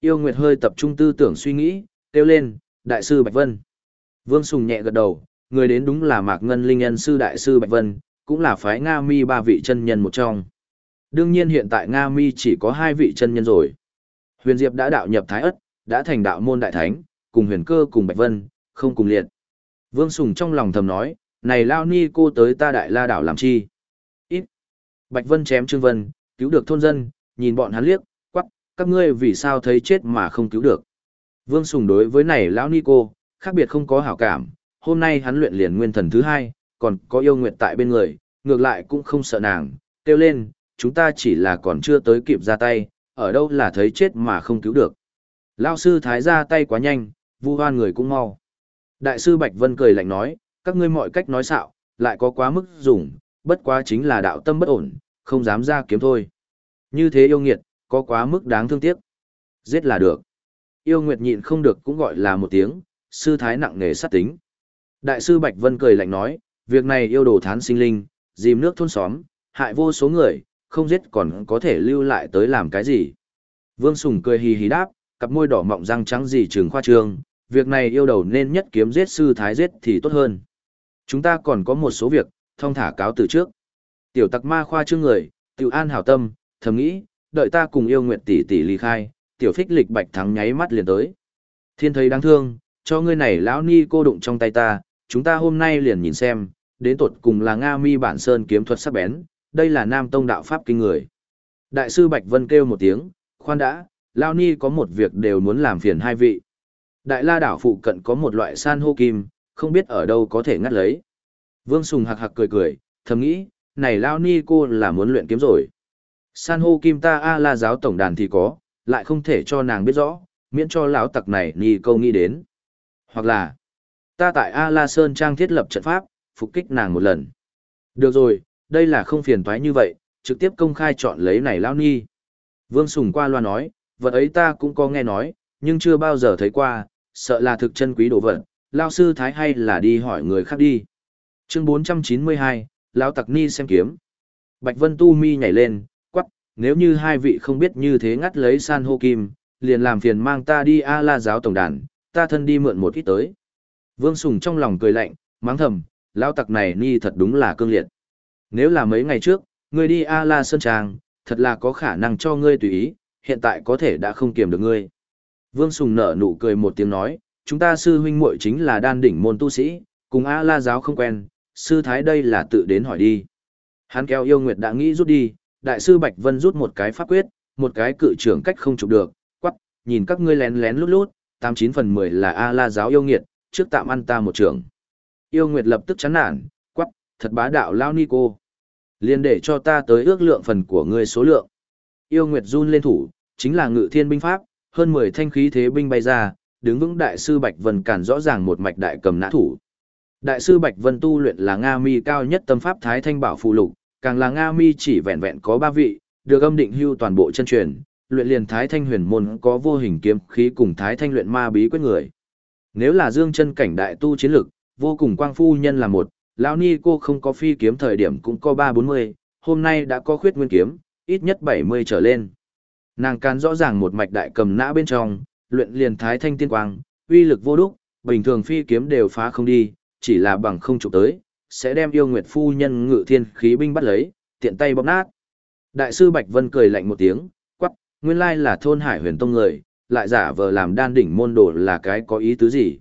Yêu Nguyệt hơi tập trung tư tưởng suy nghĩ, kêu lên, đại sư Bạch Vân. Vương Sùng nhẹ gật đầu, người đến đúng là Mạc Ngân Linh Nhân sư đại sư Bạch Vân, cũng là phái Nga Mi ba vị chân nhân một trong. Đương nhiên hiện tại Nga Mi chỉ có hai vị chân nhân rồi. Huyền Diệp đã đạo nhập Thái Ất, đã thành đạo môn đại thánh, cùng huyền cơ cùng Bạch Vân, không cùng liệt. Vương Sùng trong lòng thầm nói, này Lao Ni cô tới ta đại la đảo làm chi? Ít. Bạch Vân chém Trương Vân, cứu được thôn dân, nhìn bọn hắn liếc, các ngươi vì sao thấy chết mà không cứu được. Vương Sùng đối với này Lão Ni cô, khác biệt không có hảo cảm, hôm nay hắn luyện liền nguyên thần thứ hai, còn có yêu nguyện tại bên người, ngược lại cũng không sợ nàng, kêu lên, chúng ta chỉ là còn chưa tới kịp ra tay, ở đâu là thấy chết mà không cứu được. Lao sư thái ra tay quá nhanh, vu hoan người cũng mau. Đại sư Bạch Vân cười lạnh nói, các ngươi mọi cách nói xạo, lại có quá mức dùng, bất quá chính là đạo tâm bất ổn, không dám ra kiếm thôi. Như thế yêu nghiệt, có quá mức đáng thương tiếc. Giết là được. Yêu nguyệt nhịn không được cũng gọi là một tiếng, sư thái nặng nề sát tính. Đại sư Bạch Vân cười lạnh nói, việc này yêu đồ thán sinh linh, dìm nước thôn xóm, hại vô số người, không giết còn có thể lưu lại tới làm cái gì. Vương Sùng cười hì hì đáp, cặp môi đỏ mọng răng trắng gì trường khoa trương, việc này yêu đầu nên nhất kiếm giết sư thái giết thì tốt hơn. Chúng ta còn có một số việc, thông thả cáo từ trước. Tiểu tặc ma khoa trương người, tiểu an hảo tâm, thầm nghĩ, đợi ta cùng yêu nguyện tỷ tỷ ly khai, tiểu phích lịch bạch thắng nháy mắt liền tới. Thiên thấy đáng thương, cho ngươi này lão ni cô đụng trong tay ta, chúng ta hôm nay liền nhìn xem, đến tột cùng là Nga mi bản sơn kiếm thuật sắc bén, đây là nam tông đạo pháp kinh người. Đại sư Bạch Vân kêu một tiếng, khoan đã, lão ni có một việc đều muốn làm phiền hai vị. Đại la đảo phụ cận có một loại san hô kim, không biết ở đâu có thể ngắt lấy. Vương Sùng hạc hạc cười cười, thầm nghĩ, này lão ni cô là muốn luyện kiếm rồi. San hô kim ta A la giáo tổng đàn thì có, lại không thể cho nàng biết rõ, miễn cho lão tặc này ni câu nghĩ đến. Hoặc là, ta tại A La Sơn Trang thiết lập trận pháp, phục kích nàng một lần. Được rồi, đây là không phiền toái như vậy, trực tiếp công khai chọn lấy này lão ni. Vương Sùng qua loa nói, vật ấy ta cũng có nghe nói, nhưng chưa bao giờ thấy qua, sợ là thực chân quý đồ vật, lao sư thái hay là đi hỏi người khác đi. Chương 492, lão tặc ni xem kiếm. Bạch Vân Tu Mi nhảy lên, nếu như hai vị không biết như thế ngắt lấy san hô kim, liền làm phiền mang ta đi A la giáo tổng đàn, ta thân đi mượn một ít tới. Vương Sùng trong lòng cười lạnh, mắng thầm, lão tặc này ni thật đúng là cương liệt. Nếu là mấy ngày trước, ngươi đi A la sơn trang, thật là có khả năng cho ngươi tùy ý, hiện tại có thể đã không kiềm được ngươi. Vương Sùng nở nụ cười một tiếng nói, chúng ta sư huynh muội chính là đan đỉnh môn tu sĩ, cùng A la giáo không quen, sư thái đây là tự đến hỏi đi. Hắn kéo yêu nguyệt đã nghĩ rút đi, đại sư Bạch Vân rút một cái pháp quyết, một cái cự trưởng cách không chụp được, quắc, nhìn các ngươi lén lén lút lút, tám chín phần mười là A La giáo yêu nghiệt, trước tạm ăn ta một trưởng. Yêu Nguyệt lập tức chán nản, quắc, thật bá đạo lao ni cô. Liên để cho ta tới ước lượng phần của ngươi số lượng. Yêu Nguyệt run lên thủ, chính là ngự thiên binh pháp, hơn mười thanh khí thế binh bay ra, đứng vững đại sư Bạch Vân cản rõ ràng một mạch đại cầm nã thủ. Đại sư Bạch Vân tu luyện là Nga mi cao nhất tâm pháp Thái Thanh Bảo phụ lục, càng là Nga Mi chỉ vẹn vẹn có ba vị, được âm định hưu toàn bộ chân truyền, luyện liền Thái Thanh huyền môn có vô hình kiếm khí cùng Thái Thanh luyện ma bí quyết người. Nếu là dương chân cảnh đại tu chiến lực, vô cùng quang phu nhân là một, lão ni cô không có phi kiếm thời điểm cũng có ba bốn mươi, hôm nay đã có khuyết nguyên kiếm, ít nhất bảy mươi trở lên. Nàng can rõ ràng một mạch đại cầm nã bên trong, luyện liền Thái Thanh tiên quang, uy lực vô đúc, bình thường phi kiếm đều phá không đi, chỉ là bằng không chụp tới, sẽ đem yêu nguyệt phu nhân ngự thiên khí binh bắt lấy, tiện tay bóp nát. Đại sư Bạch Vân cười lạnh một tiếng, quắc, nguyên lai là thôn hải huyền tông người, lại giả vờ làm đan đỉnh môn đồ là cái có ý tứ gì.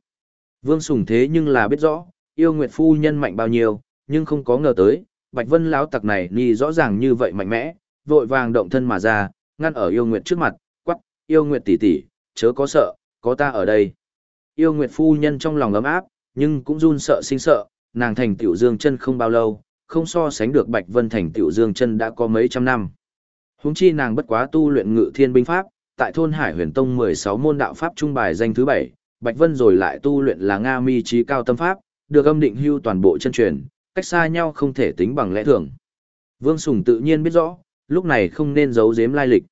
Vương Sùng thế nhưng là biết rõ, yêu nguyệt phu nhân mạnh bao nhiêu, nhưng không có ngờ tới, Bạch Vân lão tặc này ni rõ ràng như vậy mạnh mẽ, vội vàng động thân mà ra, ngăn ở yêu nguyệt trước mặt, quắc, yêu nguyệt tỷ tỷ, chớ có sợ, có ta ở đây. yêu nguyệt phu nhân trong lòng ấm áp, nhưng cũng run sợ sinh sợ, nàng thành tiểu dương chân không bao lâu, không so sánh được Bạch Vân thành tiểu dương chân đã có mấy trăm năm. Huống chi nàng bất quá tu luyện ngự thiên binh pháp, tại thôn Hải Huyền Tông 16 môn đạo pháp trung bài danh thứ 7, Bạch Vân rồi lại tu luyện là Nga Mi trí cao tâm pháp, được âm định hưu toàn bộ chân truyền, cách xa nhau không thể tính bằng lẽ thường. Vương Sùng tự nhiên biết rõ, lúc này không nên giấu giếm lai lịch.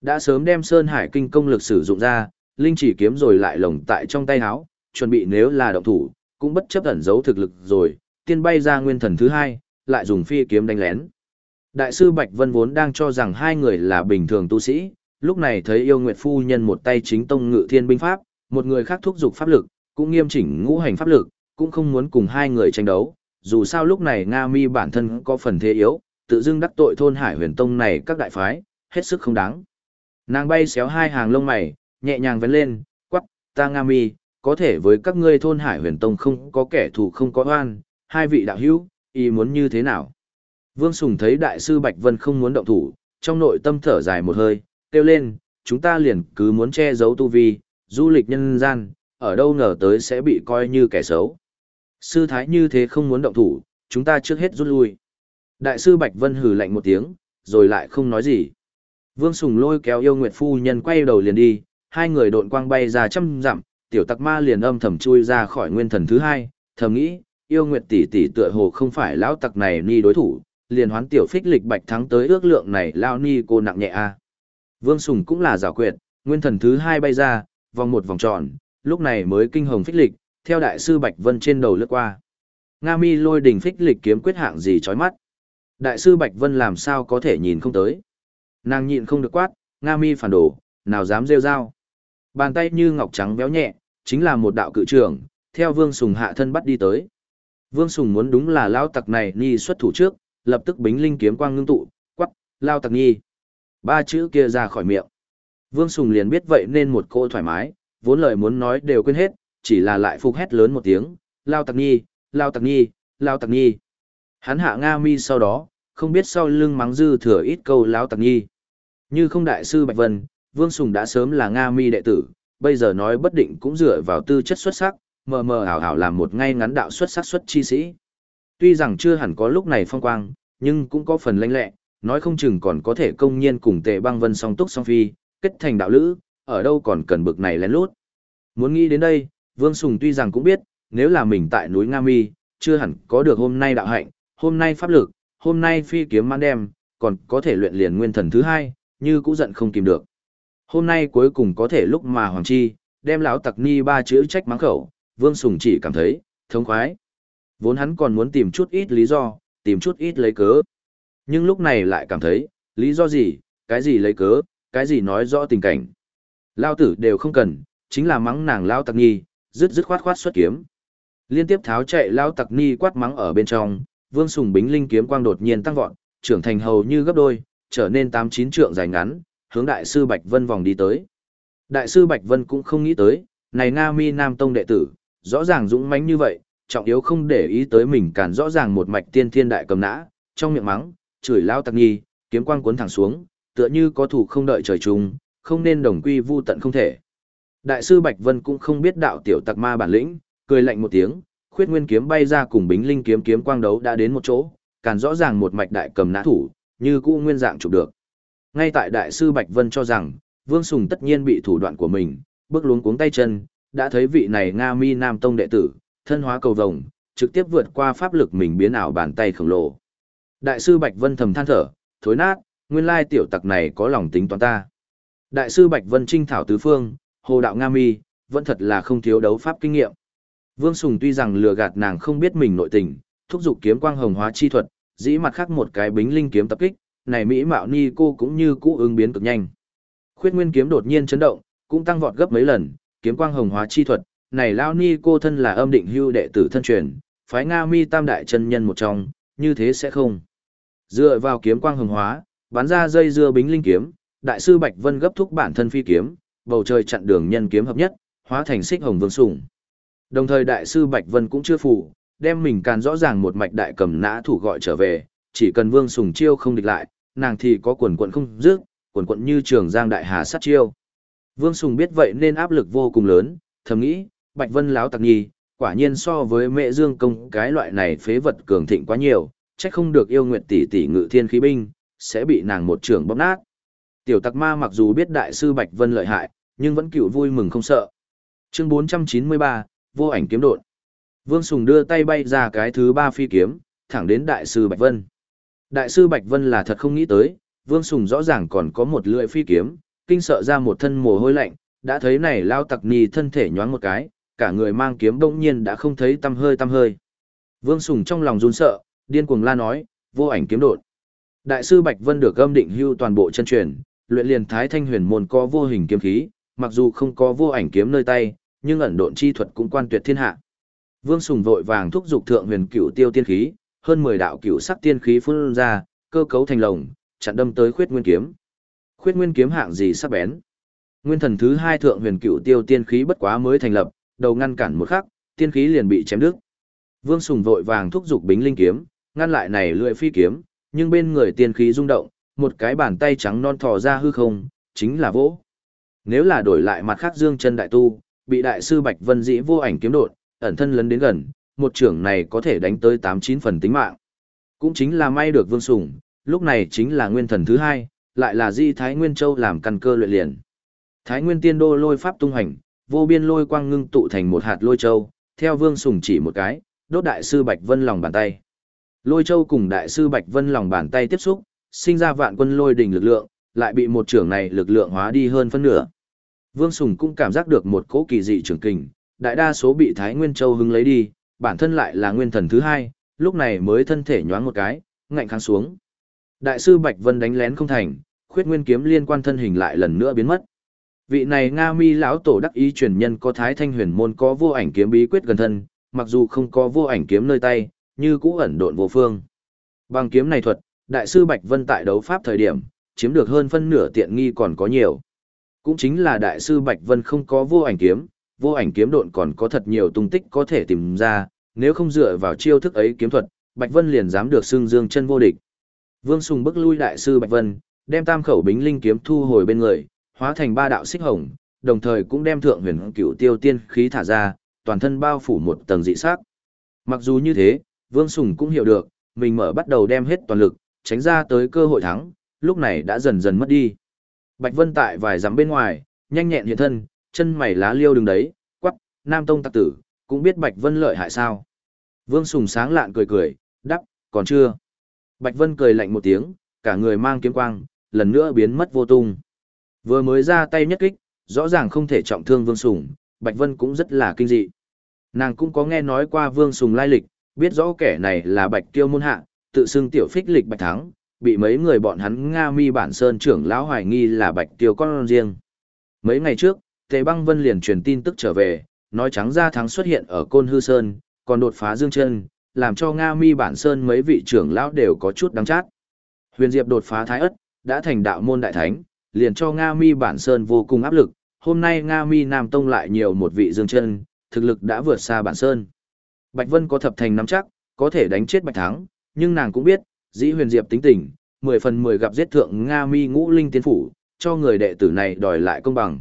Đã sớm đem Sơn Hải kinh công lực sử dụng ra, linh chỉ kiếm rồi lại lồng tại trong tay áo, chuẩn bị nếu là động thủ, cũng bất chấp ẩn giấu thực lực rồi, tiên bay ra nguyên thần thứ hai, lại dùng phi kiếm đánh lén. Đại sư Bạch Vân vốn đang cho rằng hai người là bình thường tu sĩ, lúc này thấy yêu nguyệt phu nhân một tay chính tông ngự thiên binh pháp, một người khác thúc giục pháp lực, cũng nghiêm chỉnh ngũ hành pháp lực, cũng không muốn cùng hai người tranh đấu, dù sao lúc này Nga Mi bản thân có phần thế yếu, tự dưng đắc tội thôn Hải Huyền Tông này các đại phái, hết sức không đáng. Nàng bay xéo hai hàng lông mày, nhẹ nhàng vén lên, quắc, ta Nga Mi, có thể với các ngươi thôn Hải Huyền Tông không có kẻ thù không có oan, hai vị đạo hữu, ý muốn như thế nào? Vương Sùng thấy đại sư Bạch Vân không muốn động thủ, trong nội tâm thở dài một hơi, kêu lên, chúng ta liền cứ muốn che giấu tu vi, du lịch nhân gian, ở đâu ngờ tới sẽ bị coi như kẻ xấu. Sư thái như thế không muốn động thủ, chúng ta trước hết rút lui. Đại sư Bạch Vân hừ lạnh một tiếng, rồi lại không nói gì. Vương Sùng lôi kéo yêu nguyệt phu nhân quay đầu liền đi, hai người độn quang bay ra trăm dặm, tiểu tặc ma liền âm thầm chui ra khỏi nguyên thần thứ hai, thầm nghĩ, yêu nguyệt tỷ tỷ tựa hồ không phải lão tặc này ni đối thủ, liền hoán tiểu phích lịch bạch thắng tới ước lượng này lao ni cô nặng nhẹ a. Vương Sùng cũng là giảo quyệt, nguyên thần thứ hai bay ra, vòng một vòng tròn, lúc này mới kinh hồng phích lịch, theo đại sư Bạch Vân trên đầu lướt qua. Nga mi lôi đỉnh phích lịch kiếm quyết hạng gì chói mắt. Đại sư Bạch Vân làm sao có thể nhìn không tới. Nàng nhịn không được quát, Nga mi phản đổ, nào dám rêu rao. Bàn tay như ngọc trắng béo nhẹ, chính là một đạo cự trưởng, theo Vương Sùng hạ thân bắt đi tới. Vương Sùng muốn đúng là lao tặc này ni xuất thủ trước, lập tức bính linh kiếm quang ngưng tụ, quắc, lao tặc nhi. Ba chữ kia ra khỏi miệng. Vương Sùng liền biết vậy nên một cô thoải mái, vốn lời muốn nói đều quên hết, chỉ là lại phục hét lớn một tiếng, lao tặc nhi, lao tặc nhi, lao tặc nhi. Hắn hạ Nga mi sau đó, không biết sau lưng mắng dư thừa ít câu lao tặc nhi. Như không đại sư Bạch Vân, Vương Sùng đã sớm là Nga mi đệ tử, bây giờ nói bất định cũng dựa vào tư chất xuất sắc, mờ mờ ảo ảo làm một ngay ngắn đạo xuất sắc xuất chi sĩ. Tuy rằng chưa hẳn có lúc này phong quang, nhưng cũng có phần lanh lẹ, nói không chừng còn có thể công nhiên cùng tề băng vân song túc song phi, kết thành đạo lữ, ở đâu còn cần bực này lén lút. Muốn nghĩ đến đây, Vương Sùng tuy rằng cũng biết, nếu là mình tại núi Nga Mi, chưa hẳn có được hôm nay đạo hạnh, hôm nay pháp lực, hôm nay phi kiếm mãn đem, còn có thể luyện liền nguyên thần thứ hai, như cũ giận không kìm được. Hôm nay cuối cùng có thể lúc mà Hoàng Chi, đem lão tặc ni ba chữ trách mắng khẩu, Vương Sùng chỉ cảm thấy, thống khoái. Vốn hắn còn muốn tìm chút ít lý do, tìm chút ít lấy cớ. Nhưng lúc này lại cảm thấy, lý do gì, cái gì lấy cớ, cái gì nói rõ tình cảnh. Lao tử đều không cần, chính là mắng nàng Lao Tặc Nhi, dứt dứt khoát khoát xuất kiếm. Liên tiếp tháo chạy Lao Tặc Nhi quát mắng ở bên trong, Vương Sùng Bính Linh kiếm quang đột nhiên tăng vọt, trưởng thành hầu như gấp đôi, trở nên tám chín trượng dài ngắn, hướng Đại sư Bạch Vân vòng đi tới. Đại sư Bạch Vân cũng không nghĩ tới, này Nga Mi Nam Tông đệ tử, rõ ràng dũng mãnh như vậy, trọng yếu không để ý tới mình càn rõ ràng một mạch tiên thiên đại cầm nã, trong miệng mắng, chửi lao tặc nghi, kiếm quang cuốn thẳng xuống, tựa như có thủ không đợi trời chung, không nên đồng quy vu tận không thể. Đại sư Bạch Vân cũng không biết đạo tiểu tặc ma bản lĩnh, cười lạnh một tiếng, khuyết nguyên kiếm bay ra cùng bính linh kiếm kiếm quang đấu đã đến một chỗ, càn rõ ràng một mạch đại cầm nã thủ, như cũ nguyên dạng chụp được. Ngay tại đại sư Bạch Vân cho rằng, Vương Sùng tất nhiên bị thủ đoạn của mình, bước luống cuống tay chân, đã thấy vị này Nga Mi Nam Tông đệ tử, thân hóa cầu vồng, trực tiếp vượt qua pháp lực mình biến ảo bàn tay khổng lồ. Đại sư Bạch Vân thầm than thở, thối nát, nguyên lai tiểu tặc này có lòng tính toán ta. Đại sư Bạch Vân trinh thảo tứ phương, hồ đạo Nga Mi, vẫn thật là không thiếu đấu pháp kinh nghiệm. Vương Sùng tuy rằng lừa gạt nàng không biết mình nội tình, thúc giục kiếm quang hồng hóa chi thuật, dĩ mặt khác một cái bính linh kiếm tập kích, này Mỹ Mạo Ni cô cũng như cũ ứng biến cực nhanh. Khuyết Nguyên kiếm đột nhiên chấn động, cũng tăng vọt gấp mấy lần, kiếm quang hồng hóa chi thuật, này Lao Ni cô thân là âm định hưu đệ tử thân truyền, phái Nga Mi tam đại chân nhân một trong, như thế sẽ không. Dựa vào kiếm quang hồng hóa, bắn ra dây dưa bính linh kiếm, đại sư Bạch Vân gấp thúc bản thân phi kiếm, bầu trời chặn đường nhân kiếm hợp nhất, hóa thành xích hồng vương sủng. Đồng thời đại sư Bạch Vân cũng chưa phủ, đem mình càn rõ ràng một mạch đại cầm nã thủ gọi trở về, chỉ cần vương sùng chiêu không địch lại, nàng thì có quần quận không dứt, quần quận như trường giang đại hà sát chiêu. Vương Sùng biết vậy nên áp lực vô cùng lớn, thầm nghĩ, Bạch Vân láo tặc nhi, quả nhiên so với mẹ dương công cái loại này phế vật cường thịnh quá nhiều, chắc không được yêu nguyện tỷ tỷ ngự thiên khí binh, sẽ bị nàng một trường bóp nát. Tiểu tặc ma mặc dù biết đại sư Bạch Vân lợi hại, nhưng vẫn cựu vui mừng không sợ. Chương 493, vô ảnh kiếm đột. Vương Sùng đưa tay bay ra cái thứ ba phi kiếm, thẳng đến đại sư Bạch Vân. Đại sư Bạch Vân là thật không nghĩ tới, Vương Sùng rõ ràng còn có một lưỡi phi kiếm, kinh sợ ra một thân mồ hôi lạnh, đã thấy này lao tặc nì thân thể nhoáng một cái, cả người mang kiếm bỗng nhiên đã không thấy tâm hơi tâm hơi. Vương Sùng trong lòng run sợ, điên cuồng la nói, vô ảnh kiếm đột. Đại sư Bạch Vân được gâm định hưu toàn bộ chân truyền, luyện liền thái thanh huyền môn có vô hình kiếm khí, mặc dù không có vô ảnh kiếm nơi tay, nhưng ẩn độn chi thuật cũng quan tuyệt thiên hạ. Vương Sùng vội vàng thúc dục thượng huyền cửu tiêu tiên khí, hơn 10 đạo cửu sắc tiên khí phun ra, cơ cấu thành lồng, chặn đâm tới khuyết nguyên kiếm. Khuyết nguyên kiếm hạng gì sắc bén? Nguyên thần thứ hai thượng huyền cửu tiêu tiên khí bất quá mới thành lập, đầu ngăn cản một khắc, tiên khí liền bị chém đứt. Vương Sùng vội vàng thúc dục bính linh kiếm, ngăn lại này lưỡi phi kiếm, nhưng bên người tiên khí rung động, một cái bàn tay trắng non thò ra hư không, chính là vỗ. Nếu là đổi lại mặt khác dương chân đại tu, bị đại sư Bạch Vân Dĩ vô ảnh kiếm đột, ẩn thân lấn đến gần, một trưởng này có thể đánh tới 8-9 phần tính mạng. Cũng chính là may được Vương Sùng, lúc này chính là nguyên thần thứ hai, lại là Di Thái Nguyên Châu làm căn cơ luyện liền. Thái Nguyên Tiên Đô lôi pháp tung hành, vô biên lôi quang ngưng tụ thành một hạt lôi châu, theo Vương Sùng chỉ một cái, đốt đại sư Bạch Vân lòng bàn tay. Lôi châu cùng đại sư Bạch Vân lòng bàn tay tiếp xúc, sinh ra vạn quân lôi đỉnh lực lượng, lại bị một trưởng này lực lượng hóa đi hơn phân nửa. Vương Sùng cũng cảm giác được một cỗ kỳ dị trưởng kình, đại đa số bị Thái Nguyên Châu hứng lấy đi, bản thân lại là nguyên thần thứ hai, lúc này mới thân thể nhoáng một cái, ngạnh kháng xuống. Đại sư Bạch Vân đánh lén không thành, khuyết nguyên kiếm liên quan thân hình lại lần nữa biến mất. Vị này Nga Mi lão tổ đắc ý truyền nhân có Thái Thanh Huyền môn có vô ảnh kiếm bí quyết gần thân, mặc dù không có vô ảnh kiếm nơi tay, như cũ ẩn độn vô phương. Bằng kiếm này thuật, đại sư Bạch Vân tại đấu pháp thời điểm, chiếm được hơn phân nửa tiện nghi còn có nhiều. Cũng chính là đại sư Bạch Vân không có vô ảnh kiếm, vô ảnh kiếm độn còn có thật nhiều tung tích có thể tìm ra, nếu không dựa vào chiêu thức ấy kiếm thuật, Bạch Vân liền dám được xưng dương chân vô địch. Vương Sùng bức lui đại sư Bạch Vân, đem tam khẩu bính linh kiếm thu hồi bên người, hóa thành ba đạo xích hồng, đồng thời cũng đem thượng huyền cửu tiêu tiên khí thả ra, toàn thân bao phủ một tầng dị sắc. Mặc dù như thế, Vương Sùng cũng hiểu được, mình mở bắt đầu đem hết toàn lực, tránh ra tới cơ hội thắng, lúc này đã dần dần mất đi. Bạch Vân tại vài dặm bên ngoài, nhanh nhẹn hiện thân, chân mày lá liêu đứng đấy, quắc, Nam Tông tặc tử, cũng biết Bạch Vân lợi hại sao. Vương Sùng sáng lạn cười cười, đắp, còn chưa. Bạch Vân cười lạnh một tiếng, cả người mang kiếm quang, lần nữa biến mất vô tung. Vừa mới ra tay nhất kích, rõ ràng không thể trọng thương Vương Sùng, Bạch Vân cũng rất là kinh dị. Nàng cũng có nghe nói qua Vương Sùng lai lịch, biết rõ kẻ này là Bạch Tiêu môn hạ, tự xưng tiểu phích lịch Bạch Thắng, bị mấy người bọn hắn Nga mi bản sơn trưởng lão hoài nghi là Bạch Tiêu con riêng. Mấy ngày trước, Tề Băng Vân liền truyền tin tức trở về, nói trắng ra thắng xuất hiện ở Côn Hư Sơn, còn đột phá Dương Chân, làm cho Nga Mi bản sơn mấy vị trưởng lão đều có chút đắng chát. Huyền Diệp đột phá Thái Ất, đã thành đạo môn đại thánh, liền cho Nga Mi bản sơn vô cùng áp lực, hôm nay Nga Mi Nam Tông lại nhiều một vị Dương Chân, thực lực đã vượt xa bản sơn. Bạch Vân có thập thành nắm chắc, có thể đánh chết Bạch Thắng, nhưng nàng cũng biết, dĩ Huyền Diệp tính tình, 10 phần 10 gặp giết thượng Nga Mi ngũ linh tiên phủ, cho người đệ tử này đòi lại công bằng.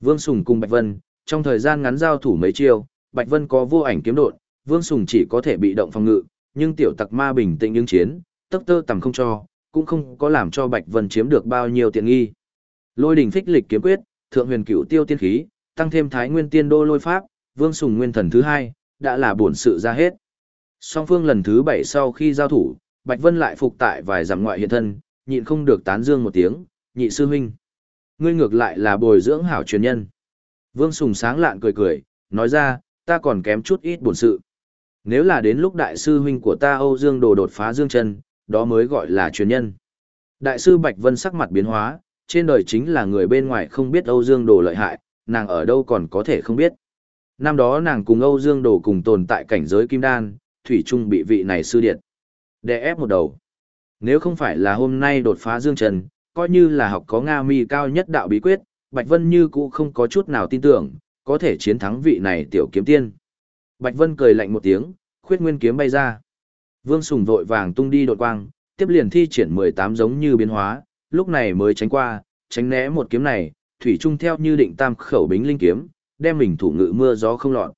Vương Sùng cùng Bạch Vân, trong thời gian ngắn giao thủ mấy chiêu, Bạch Vân có vô ảnh kiếm đột, Vương Sùng chỉ có thể bị động phòng ngự, nhưng tiểu tặc ma bình tĩnh ứng chiến, tốc tơ tầm không cho, cũng không có làm cho Bạch Vân chiếm được bao nhiêu tiện nghi. Lôi đỉnh phích lịch kiếm quyết, thượng huyền cửu tiêu tiên khí, tăng thêm thái nguyên tiên đô lôi pháp, Vương Sùng nguyên thần thứ hai, đã là bổn sự ra hết. Song phương lần thứ bảy sau khi giao thủ, Bạch Vân lại phục tại vài giảm ngoại hiện thân, nhịn không được tán dương một tiếng, nhị sư huynh. Ngươi ngược lại là bồi dưỡng hảo truyền nhân. Vương Sùng sáng lạn cười cười, nói ra, ta còn kém chút ít bổn sự. Nếu là đến lúc đại sư huynh của ta Âu Dương Đồ đột phá Dương chân, đó mới gọi là truyền nhân. Đại sư Bạch Vân sắc mặt biến hóa, trên đời chính là người bên ngoài không biết Âu Dương Đồ lợi hại, nàng ở đâu còn có thể không biết. Năm đó nàng cùng Âu Dương Đồ cùng tồn tại cảnh giới kim đan, thủy trung bị vị này sư điện. Đè ép một đầu. Nếu không phải là hôm nay đột phá Dương Trần, coi như là học có Nga mi cao nhất đạo bí quyết, Bạch Vân như cũ không có chút nào tin tưởng, có thể chiến thắng vị này tiểu kiếm tiên. Bạch Vân cười lạnh một tiếng, khuyết nguyên kiếm bay ra. Vương Sùng vội vàng tung đi đột quang, tiếp liền thi triển 18 giống như biến hóa, lúc này mới tránh qua, tránh né một kiếm này, thủy trung theo như định tam khẩu bính linh kiếm, đem mình thủ ngự mưa gió không lọt.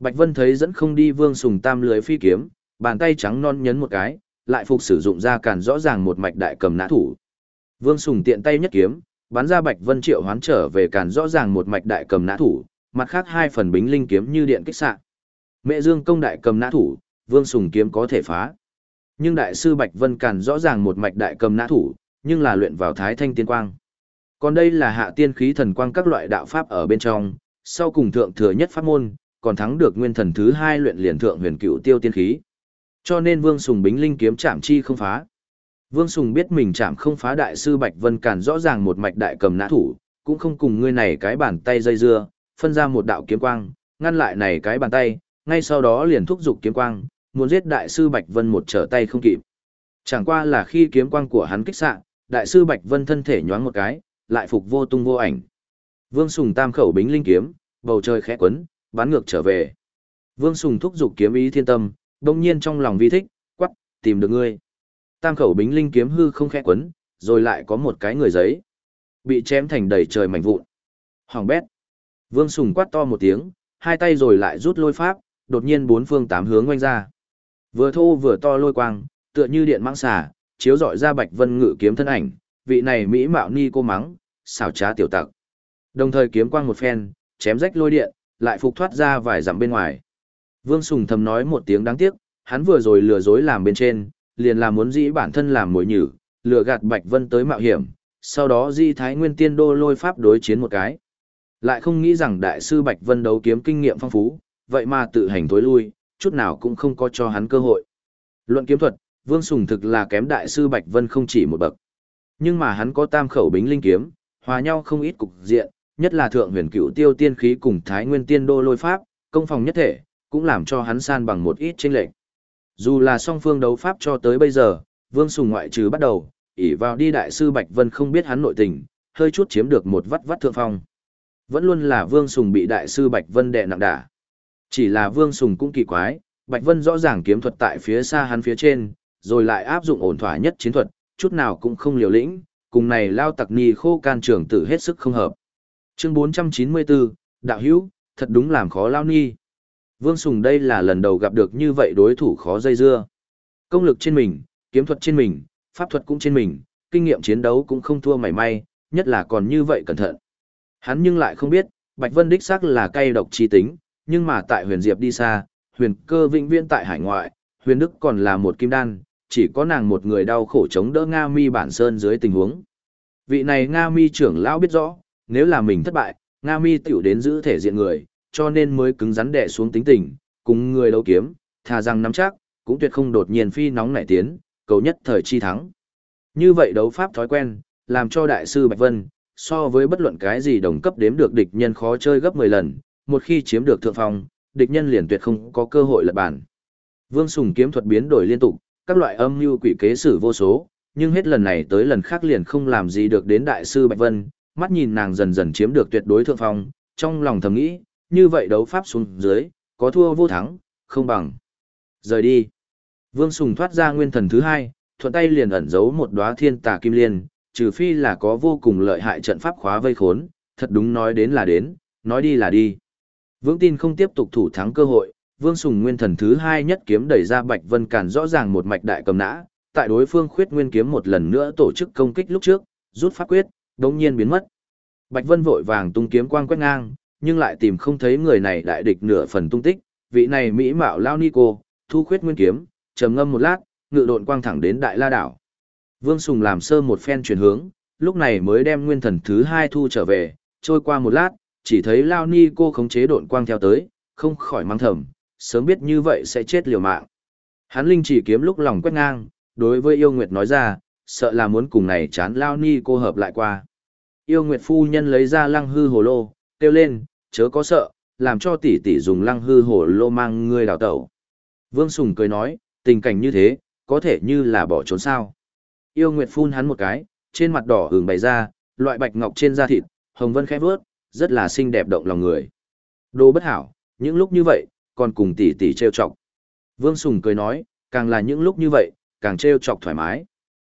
Bạch Vân thấy dẫn không đi Vương Sùng tam lưới phi kiếm, bàn tay trắng non nhấn một cái, lại phục sử dụng ra càn rõ ràng một mạch đại cầm nã thủ. Vương Sùng tiện tay nhất kiếm, bắn ra Bạch Vân triệu hoán trở về càn rõ ràng một mạch đại cầm nã thủ, mặt khác hai phần bính linh kiếm như điện kích xạ. Mẹ Dương công đại cầm nã thủ, Vương Sùng kiếm có thể phá. Nhưng đại sư Bạch Vân càn rõ ràng một mạch đại cầm nã thủ, nhưng là luyện vào Thái Thanh Tiên Quang. Còn đây là hạ tiên khí thần quang các loại đạo pháp ở bên trong, sau cùng thượng thừa nhất pháp môn, còn thắng được nguyên thần thứ hai luyện liền thượng huyền cựu tiêu tiên khí. Cho nên Vương Sùng bính linh kiếm chạm chi không phá. Vương Sùng biết mình chạm không phá đại sư Bạch Vân Càn rõ ràng một mạch đại cầm nã thủ, cũng không cùng ngươi này cái bàn tay dây dưa, phân ra một đạo kiếm quang, ngăn lại này cái bàn tay, ngay sau đó liền thúc giục kiếm quang, muốn giết đại sư Bạch Vân một trở tay không kịp. Chẳng qua là khi kiếm quang của hắn kích xạ, đại sư Bạch Vân thân thể nhoáng một cái, lại phục vô tung vô ảnh. Vương Sùng tam khẩu bính linh kiếm, bầu trời khẽ quấn, bắn ngược trở về. Vương Sùng thúc giục kiếm ý thiên tâm, đông nhiên trong lòng vi thích, quắc, tìm được ngươi. Tam khẩu bính linh kiếm hư không khẽ quấn, rồi lại có một cái người giấy. Bị chém thành đầy trời mảnh vụn. Hoàng bét. Vương Sùng quát to một tiếng, hai tay rồi lại rút lôi pháp, đột nhiên bốn phương tám hướng quanh ra. Vừa thô vừa to lôi quang, tựa như điện mãng xà, chiếu dọi ra Bạch Vân ngự kiếm thân ảnh, vị này mỹ mạo ni cô mắng, xảo trá tiểu tặc. Đồng thời kiếm quang một phen, chém rách lôi điện, lại phục thoát ra vài dặm bên ngoài. Vương Sùng thầm nói một tiếng đáng tiếc, hắn vừa rồi lừa dối làm bên trên, liền là muốn dĩ bản thân làm mồi nhử, lừa gạt Bạch Vân tới mạo hiểm, sau đó di thái nguyên tiên đô lôi pháp đối chiến một cái. Lại không nghĩ rằng đại sư Bạch Vân đấu kiếm kinh nghiệm phong phú, vậy mà tự hành tối lui, chút nào cũng không có cho hắn cơ hội. Luận kiếm thuật, Vương Sùng thực là kém đại sư Bạch Vân không chỉ một bậc. Nhưng mà hắn có tam khẩu bính linh kiếm, hòa nhau không ít cục diện, nhất là thượng huyền cựu tiêu tiên khí cùng thái nguyên tiên đô lôi pháp, công phòng nhất thể, cũng làm cho hắn san bằng một ít chênh lệch. Dù là song phương đấu pháp cho tới bây giờ, Vương Sùng ngoại trừ bắt đầu, ỷ vào đi đại sư Bạch Vân không biết hắn nội tình, hơi chút chiếm được một vắt vắt thượng phong. Vẫn luôn là Vương Sùng bị đại sư Bạch Vân đè nặng đả. Chỉ là Vương Sùng cũng kỳ quái, Bạch Vân rõ ràng kiếm thuật tại phía xa hắn phía trên, rồi lại áp dụng ổn thỏa nhất chiến thuật, chút nào cũng không liều lĩnh, cùng này lao tặc ni khô can trưởng tử hết sức không hợp. Chương 494, Đạo hữu, thật đúng làm khó lao ni. Vương Sùng đây là lần đầu gặp được như vậy đối thủ khó dây dưa. Công lực trên mình, kiếm thuật trên mình, pháp thuật cũng trên mình, kinh nghiệm chiến đấu cũng không thua mảy may, nhất là còn như vậy cẩn thận. Hắn nhưng lại không biết, Bạch Vân đích xác là cay độc chi tính, nhưng mà tại huyền diệp đi xa, huyền cơ vĩnh viễn tại hải ngoại, huyền đức còn là một kim đan, chỉ có nàng một người đau khổ chống đỡ Nga mi bản sơn dưới tình huống. Vị này Nga mi trưởng lão biết rõ, nếu là mình thất bại, Nga mi tiểu đến giữ thể diện người, cho nên mới cứng rắn đè xuống tính tình, cùng người đấu kiếm, thà rằng nắm chắc, cũng tuyệt không đột nhiên phi nóng nảy tiến, cầu nhất thời chi thắng. Như vậy đấu pháp thói quen, làm cho đại sư Bạch Vân, so với bất luận cái gì đồng cấp đếm được địch nhân khó chơi gấp 10 lần, một khi chiếm được thượng phong, địch nhân liền tuyệt không có cơ hội lật bản. Vương Sùng kiếm thuật biến đổi liên tục, các loại âm mưu quỷ kế sử vô số, nhưng hết lần này tới lần khác liền không làm gì được đến đại sư Bạch Vân, mắt nhìn nàng dần dần chiếm được tuyệt đối thượng phong, trong lòng thầm nghĩ, như vậy đấu pháp xuống dưới, có thua vô thắng, không bằng. Rời đi. Vương Sùng thoát ra nguyên thần thứ hai, thuận tay liền ẩn giấu một đóa thiên tà kim liên, trừ phi là có vô cùng lợi hại trận pháp khóa vây khốn, thật đúng nói đến là đến, nói đi là đi. Vương tin không tiếp tục thủ thắng cơ hội, Vương Sùng Nguyên thần thứ hai nhất kiếm đẩy ra Bạch Vân Càn rõ ràng một mạch đại cầm nã, tại đối phương khuyết nguyên kiếm một lần nữa tổ chức công kích lúc trước, rút pháp quyết, đồng nhiên biến mất. Bạch Vân vội vàng tung kiếm quang quét ngang, nhưng lại tìm không thấy người này đại địch nửa phần tung tích, vị này mỹ mạo lao ni cô, thu khuyết nguyên kiếm, trầm ngâm một lát, ngự độn quang thẳng đến Đại La đảo. Vương Sùng làm sơ một phen chuyển hướng, lúc này mới đem nguyên thần thứ hai thu trở về, trôi qua một lát, chỉ thấy lao ni cô khống chế độn quang theo tới, không khỏi mang thầm, sớm biết như vậy sẽ chết liều mạng. Hắn linh chỉ kiếm lúc lòng quét ngang, đối với yêu nguyệt nói ra, sợ là muốn cùng này chán lao ni cô hợp lại qua. Yêu nguyệt phu nhân lấy ra lăng hư hồ lô, kêu lên, chớ có sợ, làm cho tỷ tỷ dùng lăng hư hổ lô mang ngươi đào tẩu. Vương Sùng cười nói, tình cảnh như thế, có thể như là bỏ trốn sao. Yêu nguyệt phun hắn một cái, trên mặt đỏ hưởng bày ra, loại bạch ngọc trên da thịt, hồng vân khẽ vớt, rất là xinh đẹp động lòng người. Đồ bất hảo, những lúc như vậy, còn cùng tỷ tỷ trêu chọc. Vương Sùng cười nói, càng là những lúc như vậy, càng trêu chọc thoải mái.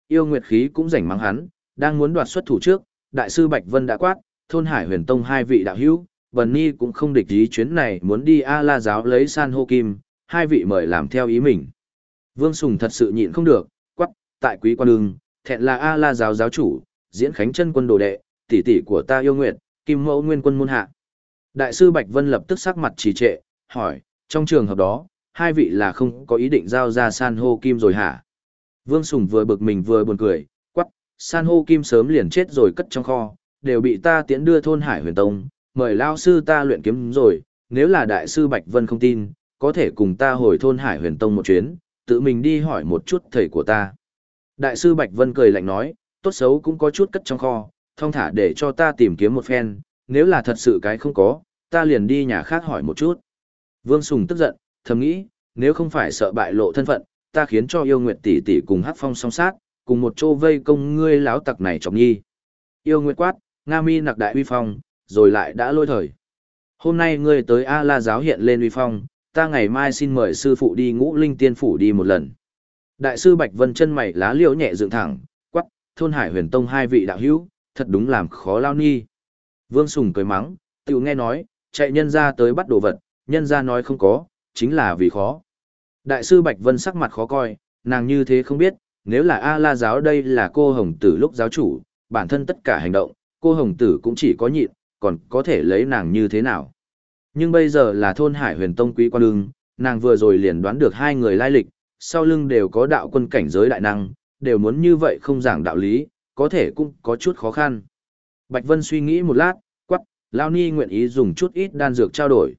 Yêu Nguyệt khí cũng rảnh mắng hắn, đang muốn đoạt xuất thủ trước, đại sư Bạch Vân đã quát, thôn Hải Huyền Tông hai vị đạo hữu, Bần Ni cũng không địch ý chuyến này muốn đi A-la giáo lấy san hô kim, hai vị mời làm theo ý mình. Vương Sùng thật sự nhịn không được, quắc, tại quý quan đường, thẹn là A-la giáo giáo chủ, diễn khánh chân quân đồ đệ, tỷ tỷ của ta yêu nguyệt, kim mẫu nguyên quân môn hạ. Đại sư Bạch Vân lập tức sắc mặt trì trệ, hỏi, trong trường hợp đó, hai vị là không có ý định giao ra san hô kim rồi hả? Vương Sùng vừa bực mình vừa buồn cười, quắc, san hô kim sớm liền chết rồi cất trong kho, đều bị ta tiễn đưa thôn Hải huyền tông, mời lao sư ta luyện kiếm rồi, nếu là đại sư Bạch Vân không tin, có thể cùng ta hồi thôn Hải huyền tông một chuyến, tự mình đi hỏi một chút thầy của ta. Đại sư Bạch Vân cười lạnh nói, tốt xấu cũng có chút cất trong kho, thông thả để cho ta tìm kiếm một phen, nếu là thật sự cái không có, ta liền đi nhà khác hỏi một chút. Vương Sùng tức giận, thầm nghĩ, nếu không phải sợ bại lộ thân phận, ta khiến cho yêu nguyệt tỷ tỷ cùng hát phong song sát, cùng một chỗ vây công ngươi láo tặc này trọng nhi. Yêu nguyệt quát, Nga mi nặc đại uy phong, rồi lại đã lôi thời. Hôm nay ngươi tới A-la giáo hiện lên uy phong, ta ngày mai xin mời sư phụ đi ngũ linh tiên phủ đi một lần. Đại sư Bạch Vân chân mày lá liễu nhẹ dựng thẳng, quắc, thôn hải huyền tông hai vị đạo hữu, thật đúng làm khó lao ni. Vương Sùng cười mắng, tiểu nghe nói, chạy nhân ra tới bắt đồ vật, nhân ra nói không có, chính là vì khó. Đại sư Bạch Vân sắc mặt khó coi, nàng như thế không biết, nếu là A-la giáo đây là cô hồng tử lúc giáo chủ, bản thân tất cả hành động, cô hồng tử cũng chỉ có nhịn, còn có thể lấy nàng như thế nào. Nhưng bây giờ là thôn hải huyền tông quý quan lương, nàng vừa rồi liền đoán được hai người lai lịch, sau lưng đều có đạo quân cảnh giới đại năng, đều muốn như vậy không giảng đạo lý, có thể cũng có chút khó khăn. Bạch Vân suy nghĩ một lát, quắc, Lao Ni nguyện ý dùng chút ít đan dược trao đổi.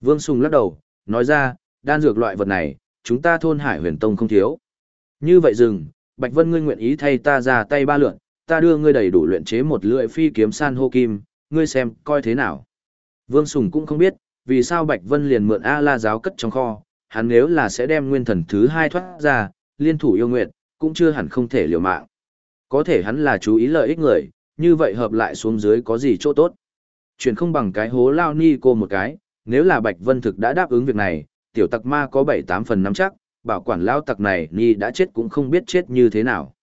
Vương Sùng lắc đầu, nói ra, đan dược loại vật này, chúng ta thôn hải huyền tông không thiếu. Như vậy dừng, Bạch Vân ngươi nguyện ý thay ta ra tay ba lượn, ta đưa ngươi đầy đủ luyện chế một lưỡi phi kiếm san hô kim, ngươi xem, coi thế nào. Vương Sùng cũng không biết, vì sao Bạch Vân liền mượn A-la giáo cất trong kho, hắn nếu là sẽ đem nguyên thần thứ hai thoát ra, liên thủ yêu nguyện, cũng chưa hẳn không thể liều mạng. Có thể hắn là chú ý lợi ích người, như vậy hợp lại xuống dưới có gì chỗ tốt. Chuyển không bằng cái hố lao ni cô một cái, nếu là Bạch Vân thực đã đáp ứng việc này, tiểu tặc ma có 7-8 phần nắm chắc, bảo quản lao tặc này ni đã chết cũng không biết chết như thế nào.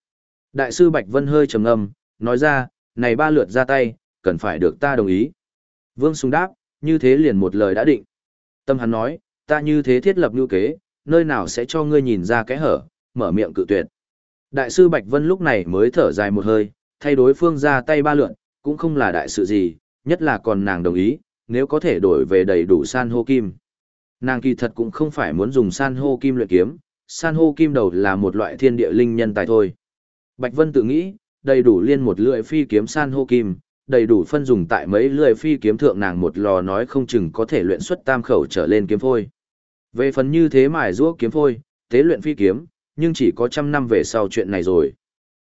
Đại sư Bạch Vân hơi trầm ngâm, nói ra, này ba lượt ra tay, cần phải được ta đồng ý. Vương Sùng đáp, như thế liền một lời đã định. Tâm hắn nói, ta như thế thiết lập lưu kế, nơi nào sẽ cho ngươi nhìn ra cái hở, mở miệng cự tuyệt. Đại sư Bạch Vân lúc này mới thở dài một hơi, thay đối phương ra tay ba lượn, cũng không là đại sự gì, nhất là còn nàng đồng ý, nếu có thể đổi về đầy đủ san hô kim. Nàng kỳ thật cũng không phải muốn dùng san hô kim luyện kiếm, san hô kim đầu là một loại thiên địa linh nhân tài thôi. Bạch Vân tự nghĩ, đầy đủ liên một lưỡi phi kiếm san hô kim, đầy đủ phân dùng tại mấy lười phi kiếm thượng nàng một lò nói không chừng có thể luyện xuất tam khẩu trở lên kiếm phôi. Về phần như thế mài giũa kiếm phôi, tế luyện phi kiếm, nhưng chỉ có trăm năm về sau chuyện này rồi.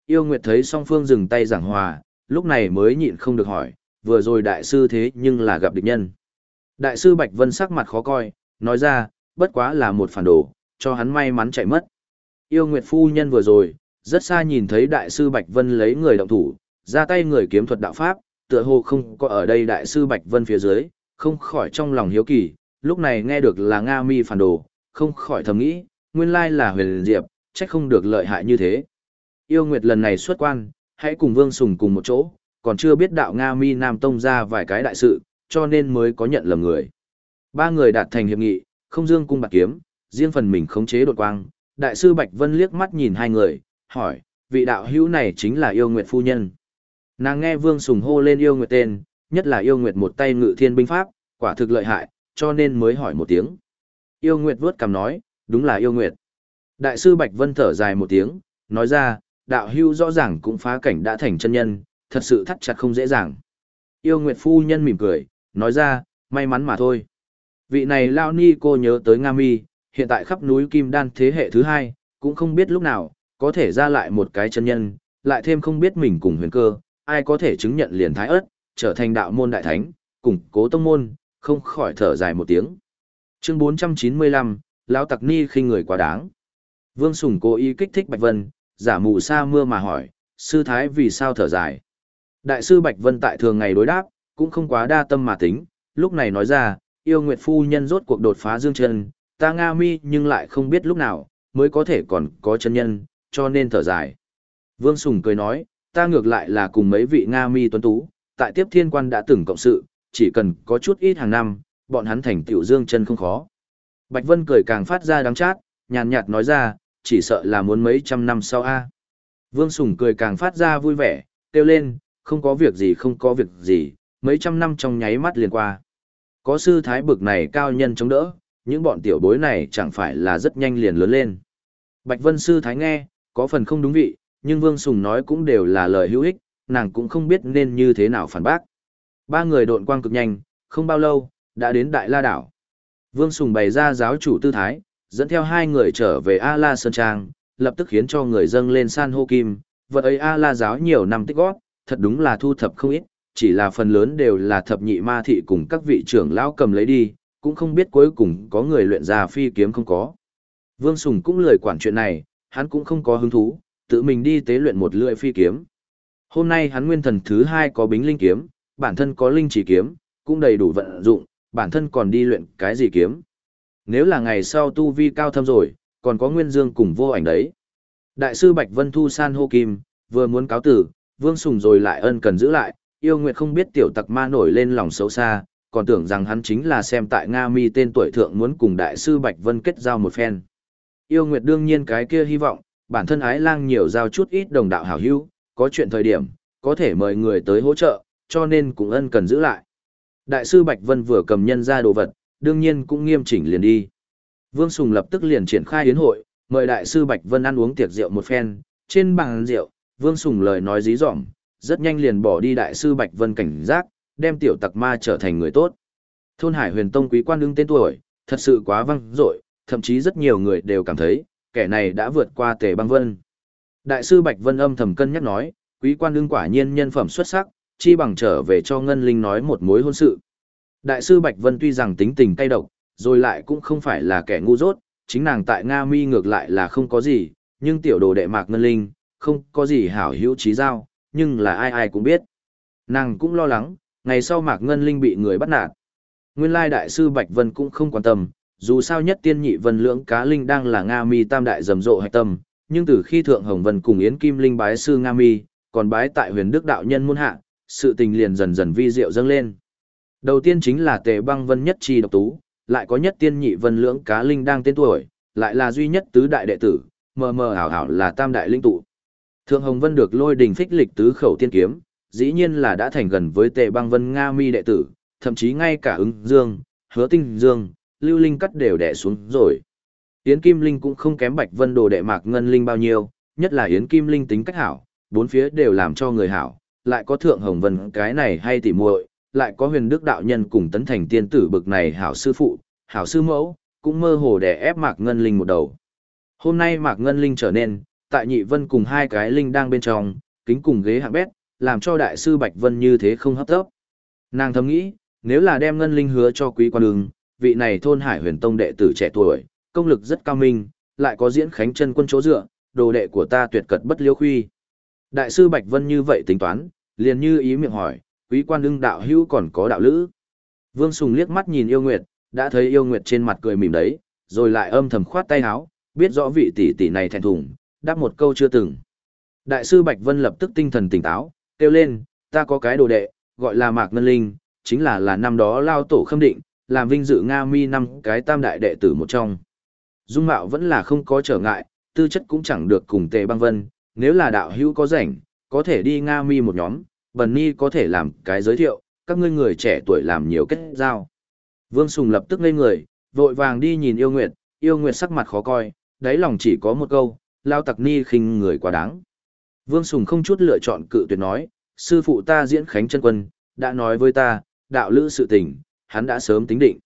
Yêu Nguyệt thấy song phương dừng tay giảng hòa, lúc này mới nhịn không được hỏi, vừa rồi đại sư thế nhưng là gặp địch nhân. Đại sư Bạch Vân sắc mặt khó coi, nói ra, bất quá là một phản đồ, cho hắn may mắn chạy mất. Yêu Nguyệt phu nhân vừa rồi, rất xa nhìn thấy đại sư Bạch Vân lấy người động thủ, ra tay người kiếm thuật đạo pháp, tựa hồ không có ở đây đại sư Bạch Vân phía dưới, không khỏi trong lòng hiếu kỳ, lúc này nghe được là Nga Mi phản đồ, không khỏi thầm nghĩ, nguyên lai là huyền diệp, trách không được lợi hại như thế. Yêu Nguyệt lần này xuất quan, hãy cùng Vương Sùng cùng một chỗ, còn chưa biết đạo Nga Mi Nam Tông ra vài cái đại sự, cho nên mới có nhận lầm người. Ba người đạt thành hiệp nghị, không dương cung bạc kiếm, riêng phần mình khống chế đột quang. Đại sư Bạch Vân liếc mắt nhìn hai người, hỏi, vị đạo hữu này chính là yêu nguyệt phu nhân. Nàng nghe Vương Sùng hô lên yêu nguyệt tên, nhất là yêu nguyệt một tay ngự thiên binh pháp, quả thực lợi hại, cho nên mới hỏi một tiếng. Yêu nguyệt vuốt cằm nói, đúng là yêu nguyệt. Đại sư Bạch Vân thở dài một tiếng, nói ra, đạo hưu rõ ràng cũng phá cảnh đã thành chân nhân, thật sự thắt chặt không dễ dàng. Yêu Nguyệt Phu Nhân mỉm cười, nói ra, may mắn mà thôi. Vị này Lao Ni cô nhớ tới Nga Mi, hiện tại khắp núi Kim Đan thế hệ thứ hai, cũng không biết lúc nào, có thể ra lại một cái chân nhân, lại thêm không biết mình cùng huyền cơ, ai có thể chứng nhận liền thái ớt, trở thành đạo môn đại thánh, củng cố tông môn, không khỏi thở dài một tiếng. Chương 495, Lão Tặc Ni khi người quá đáng. Vương Sùng cố ý kích thích Bạch Vân, giả mù sa mưa mà hỏi, sư thái vì sao thở dài. Đại sư Bạch Vân tại thường ngày đối đáp, cũng không quá đa tâm mà tính, lúc này nói ra, yêu nguyệt phu nhân rốt cuộc đột phá dương chân, ta Nga mi nhưng lại không biết lúc nào, mới có thể còn có chân nhân, cho nên thở dài. Vương Sùng cười nói, ta ngược lại là cùng mấy vị Nga mi tuấn tú, tại tiếp thiên quan đã từng cộng sự, chỉ cần có chút ít hàng năm, bọn hắn thành tiểu dương chân không khó. Bạch Vân cười càng phát ra đắng chát, nhàn nhạt nói ra, chỉ sợ là muốn mấy trăm năm sau a. Vương Sùng cười càng phát ra vui vẻ, kêu lên, không có việc gì không có việc gì, mấy trăm năm trong nháy mắt liền qua. Có sư thái bực này cao nhân chống đỡ, những bọn tiểu bối này chẳng phải là rất nhanh liền lớn lên. Bạch Vân sư thái nghe, có phần không đúng vị, nhưng Vương Sùng nói cũng đều là lời hữu ích, nàng cũng không biết nên như thế nào phản bác. Ba người độn quang cực nhanh, không bao lâu, đã đến Đại La Đảo. Vương Sùng bày ra giáo chủ tư thái, dẫn theo hai người trở về A-La Sơn Trang, lập tức khiến cho người dâng lên san hô kim, vật ấy A-La giáo nhiều năm tích góp, thật đúng là thu thập không ít, chỉ là phần lớn đều là thập nhị ma thị cùng các vị trưởng lão cầm lấy đi, cũng không biết cuối cùng có người luyện ra phi kiếm không có. Vương Sùng cũng lười quản chuyện này, hắn cũng không có hứng thú, tự mình đi tế luyện một lưỡi phi kiếm. Hôm nay hắn nguyên thần thứ hai có bính linh kiếm, bản thân có linh chỉ kiếm, cũng đầy đủ vận dụng, bản thân còn đi luyện cái gì kiếm. Nếu là ngày sau tu vi cao thâm rồi, còn có nguyên dương cùng vô ảnh đấy. Đại sư Bạch Vân Thu san hô kim, vừa muốn cáo tử, Vương Sùng rồi lại ân cần giữ lại, yêu nguyệt không biết tiểu tặc ma nổi lên lòng xấu xa, còn tưởng rằng hắn chính là xem tại Nga mi tên tuổi thượng muốn cùng đại sư Bạch Vân kết giao một phen. Yêu nguyệt đương nhiên cái kia hy vọng, bản thân ái lang nhiều giao chút ít đồng đạo hảo hữu, có chuyện thời điểm, có thể mời người tới hỗ trợ, cho nên cũng ân cần giữ lại. Đại sư Bạch Vân vừa cầm nhân ra đồ vật, đương nhiên cũng nghiêm chỉnh liền đi. Vương Sùng lập tức liền triển khai yến hội, mời đại sư Bạch Vân ăn uống tiệc rượu một phen, trên bàn rượu, Vương Sùng lời nói dí dỏm, rất nhanh liền bỏ đi đại sư Bạch Vân cảnh giác, đem tiểu tặc ma trở thành người tốt. Thôn Hải Huyền Tông quý quan đương tên tuổi, thật sự quá văng dội, thậm chí rất nhiều người đều cảm thấy, kẻ này đã vượt qua Tề Băng Vân. Đại sư Bạch Vân âm thầm cân nhắc nói, quý quan đương quả nhiên nhân phẩm xuất sắc, chi bằng trở về cho Ngân Linh nói một mối hôn sự. Đại sư Bạch Vân tuy rằng tính tình cay độc, rồi lại cũng không phải là kẻ ngu dốt, chính nàng tại Nga Mi ngược lại là không có gì, nhưng tiểu đồ đệ Mạc Ngân Linh, không có gì hảo hữu trí giao, nhưng là ai ai cũng biết. Nàng cũng lo lắng, ngày sau Mạc Ngân Linh bị người bắt nạt. Nguyên lai đại sư Bạch Vân cũng không quan tâm, dù sao nhất tiên nhị vân lưỡng cá linh đang là Nga Mi tam đại rầm rộ hạch tâm, nhưng từ khi Thượng Hồng Vân cùng Yến Kim Linh bái sư Nga Mi, còn bái tại huyền đức đạo nhân môn hạ, sự tình liền dần dần vi diệu dâng lên. Đầu tiên chính là tề băng vân nhất chi độc tú, lại có nhất tiên nhị vân lưỡng cá linh đang tên tuổi, lại là duy nhất tứ đại đệ tử, mờ mờ ảo ảo là tam đại linh tụ. Thượng Hồng Vân được lôi đình phích lịch tứ khẩu tiên kiếm, dĩ nhiên là đã thành gần với tề băng vân Nga mi đệ tử, thậm chí ngay cả ứng dương, hứa tinh dương, lưu linh cắt đều đẻ xuống rồi. Yến Kim Linh cũng không kém Bạch Vân Đồ đệ Mạc Ngân Linh bao nhiêu, nhất là Yến Kim Linh tính cách hảo, bốn phía đều làm cho người hảo, lại có Thượng Hồng Vân cái này hay tỉ muội, lại có huyền đức đạo nhân cùng tấn thành tiên tử bực này hảo sư phụ, hảo sư mẫu, cũng mơ hồ để ép Mạc Ngân Linh một đầu. Hôm nay Mạc Ngân Linh trở nên, tại nhị vân cùng hai cái linh đang bên trong, kính cùng ghế hạng bét, làm cho đại sư Bạch Vân như thế không hấp tấp. Nàng thầm nghĩ, nếu là đem Ngân Linh hứa cho quý quan đường, vị này thôn hải huyền tông đệ tử trẻ tuổi, công lực rất cao minh, lại có diễn khánh chân quân chỗ dựa, đồ đệ của ta tuyệt cật bất liêu khuy. Đại sư Bạch Vân như vậy tính toán, liền như ý miệng hỏi, quý quan đương đạo hữu còn có đạo lữ. Vương Sùng liếc mắt nhìn yêu nguyệt, đã thấy yêu nguyệt trên mặt cười mỉm đấy, rồi lại âm thầm khoát tay áo, biết rõ vị tỷ tỷ này thẹn thùng, đáp một câu chưa từng. Đại sư Bạch Vân lập tức tinh thần tỉnh táo, kêu lên, ta có cái đồ đệ, gọi là Mạc Ngân Linh, chính là là năm đó lao tổ khâm định, làm vinh dự Nga mi năm cái tam đại đệ tử một trong. Dung mạo vẫn là không có trở ngại, tư chất cũng chẳng được cùng tề băng vân, nếu là đạo hữu có rảnh, có thể đi Nga mi một nhóm, Bần Ni có thể làm cái giới thiệu, các ngươi người trẻ tuổi làm nhiều kết giao. Vương Sùng lập tức ngây người, vội vàng đi nhìn yêu nguyệt, yêu nguyệt sắc mặt khó coi, đáy lòng chỉ có một câu, lao tặc ni khinh người quá đáng. Vương Sùng không chút lựa chọn cự tuyệt nói, sư phụ ta diễn khánh chân quân, đã nói với ta, đạo lữ sự tình, hắn đã sớm tính định.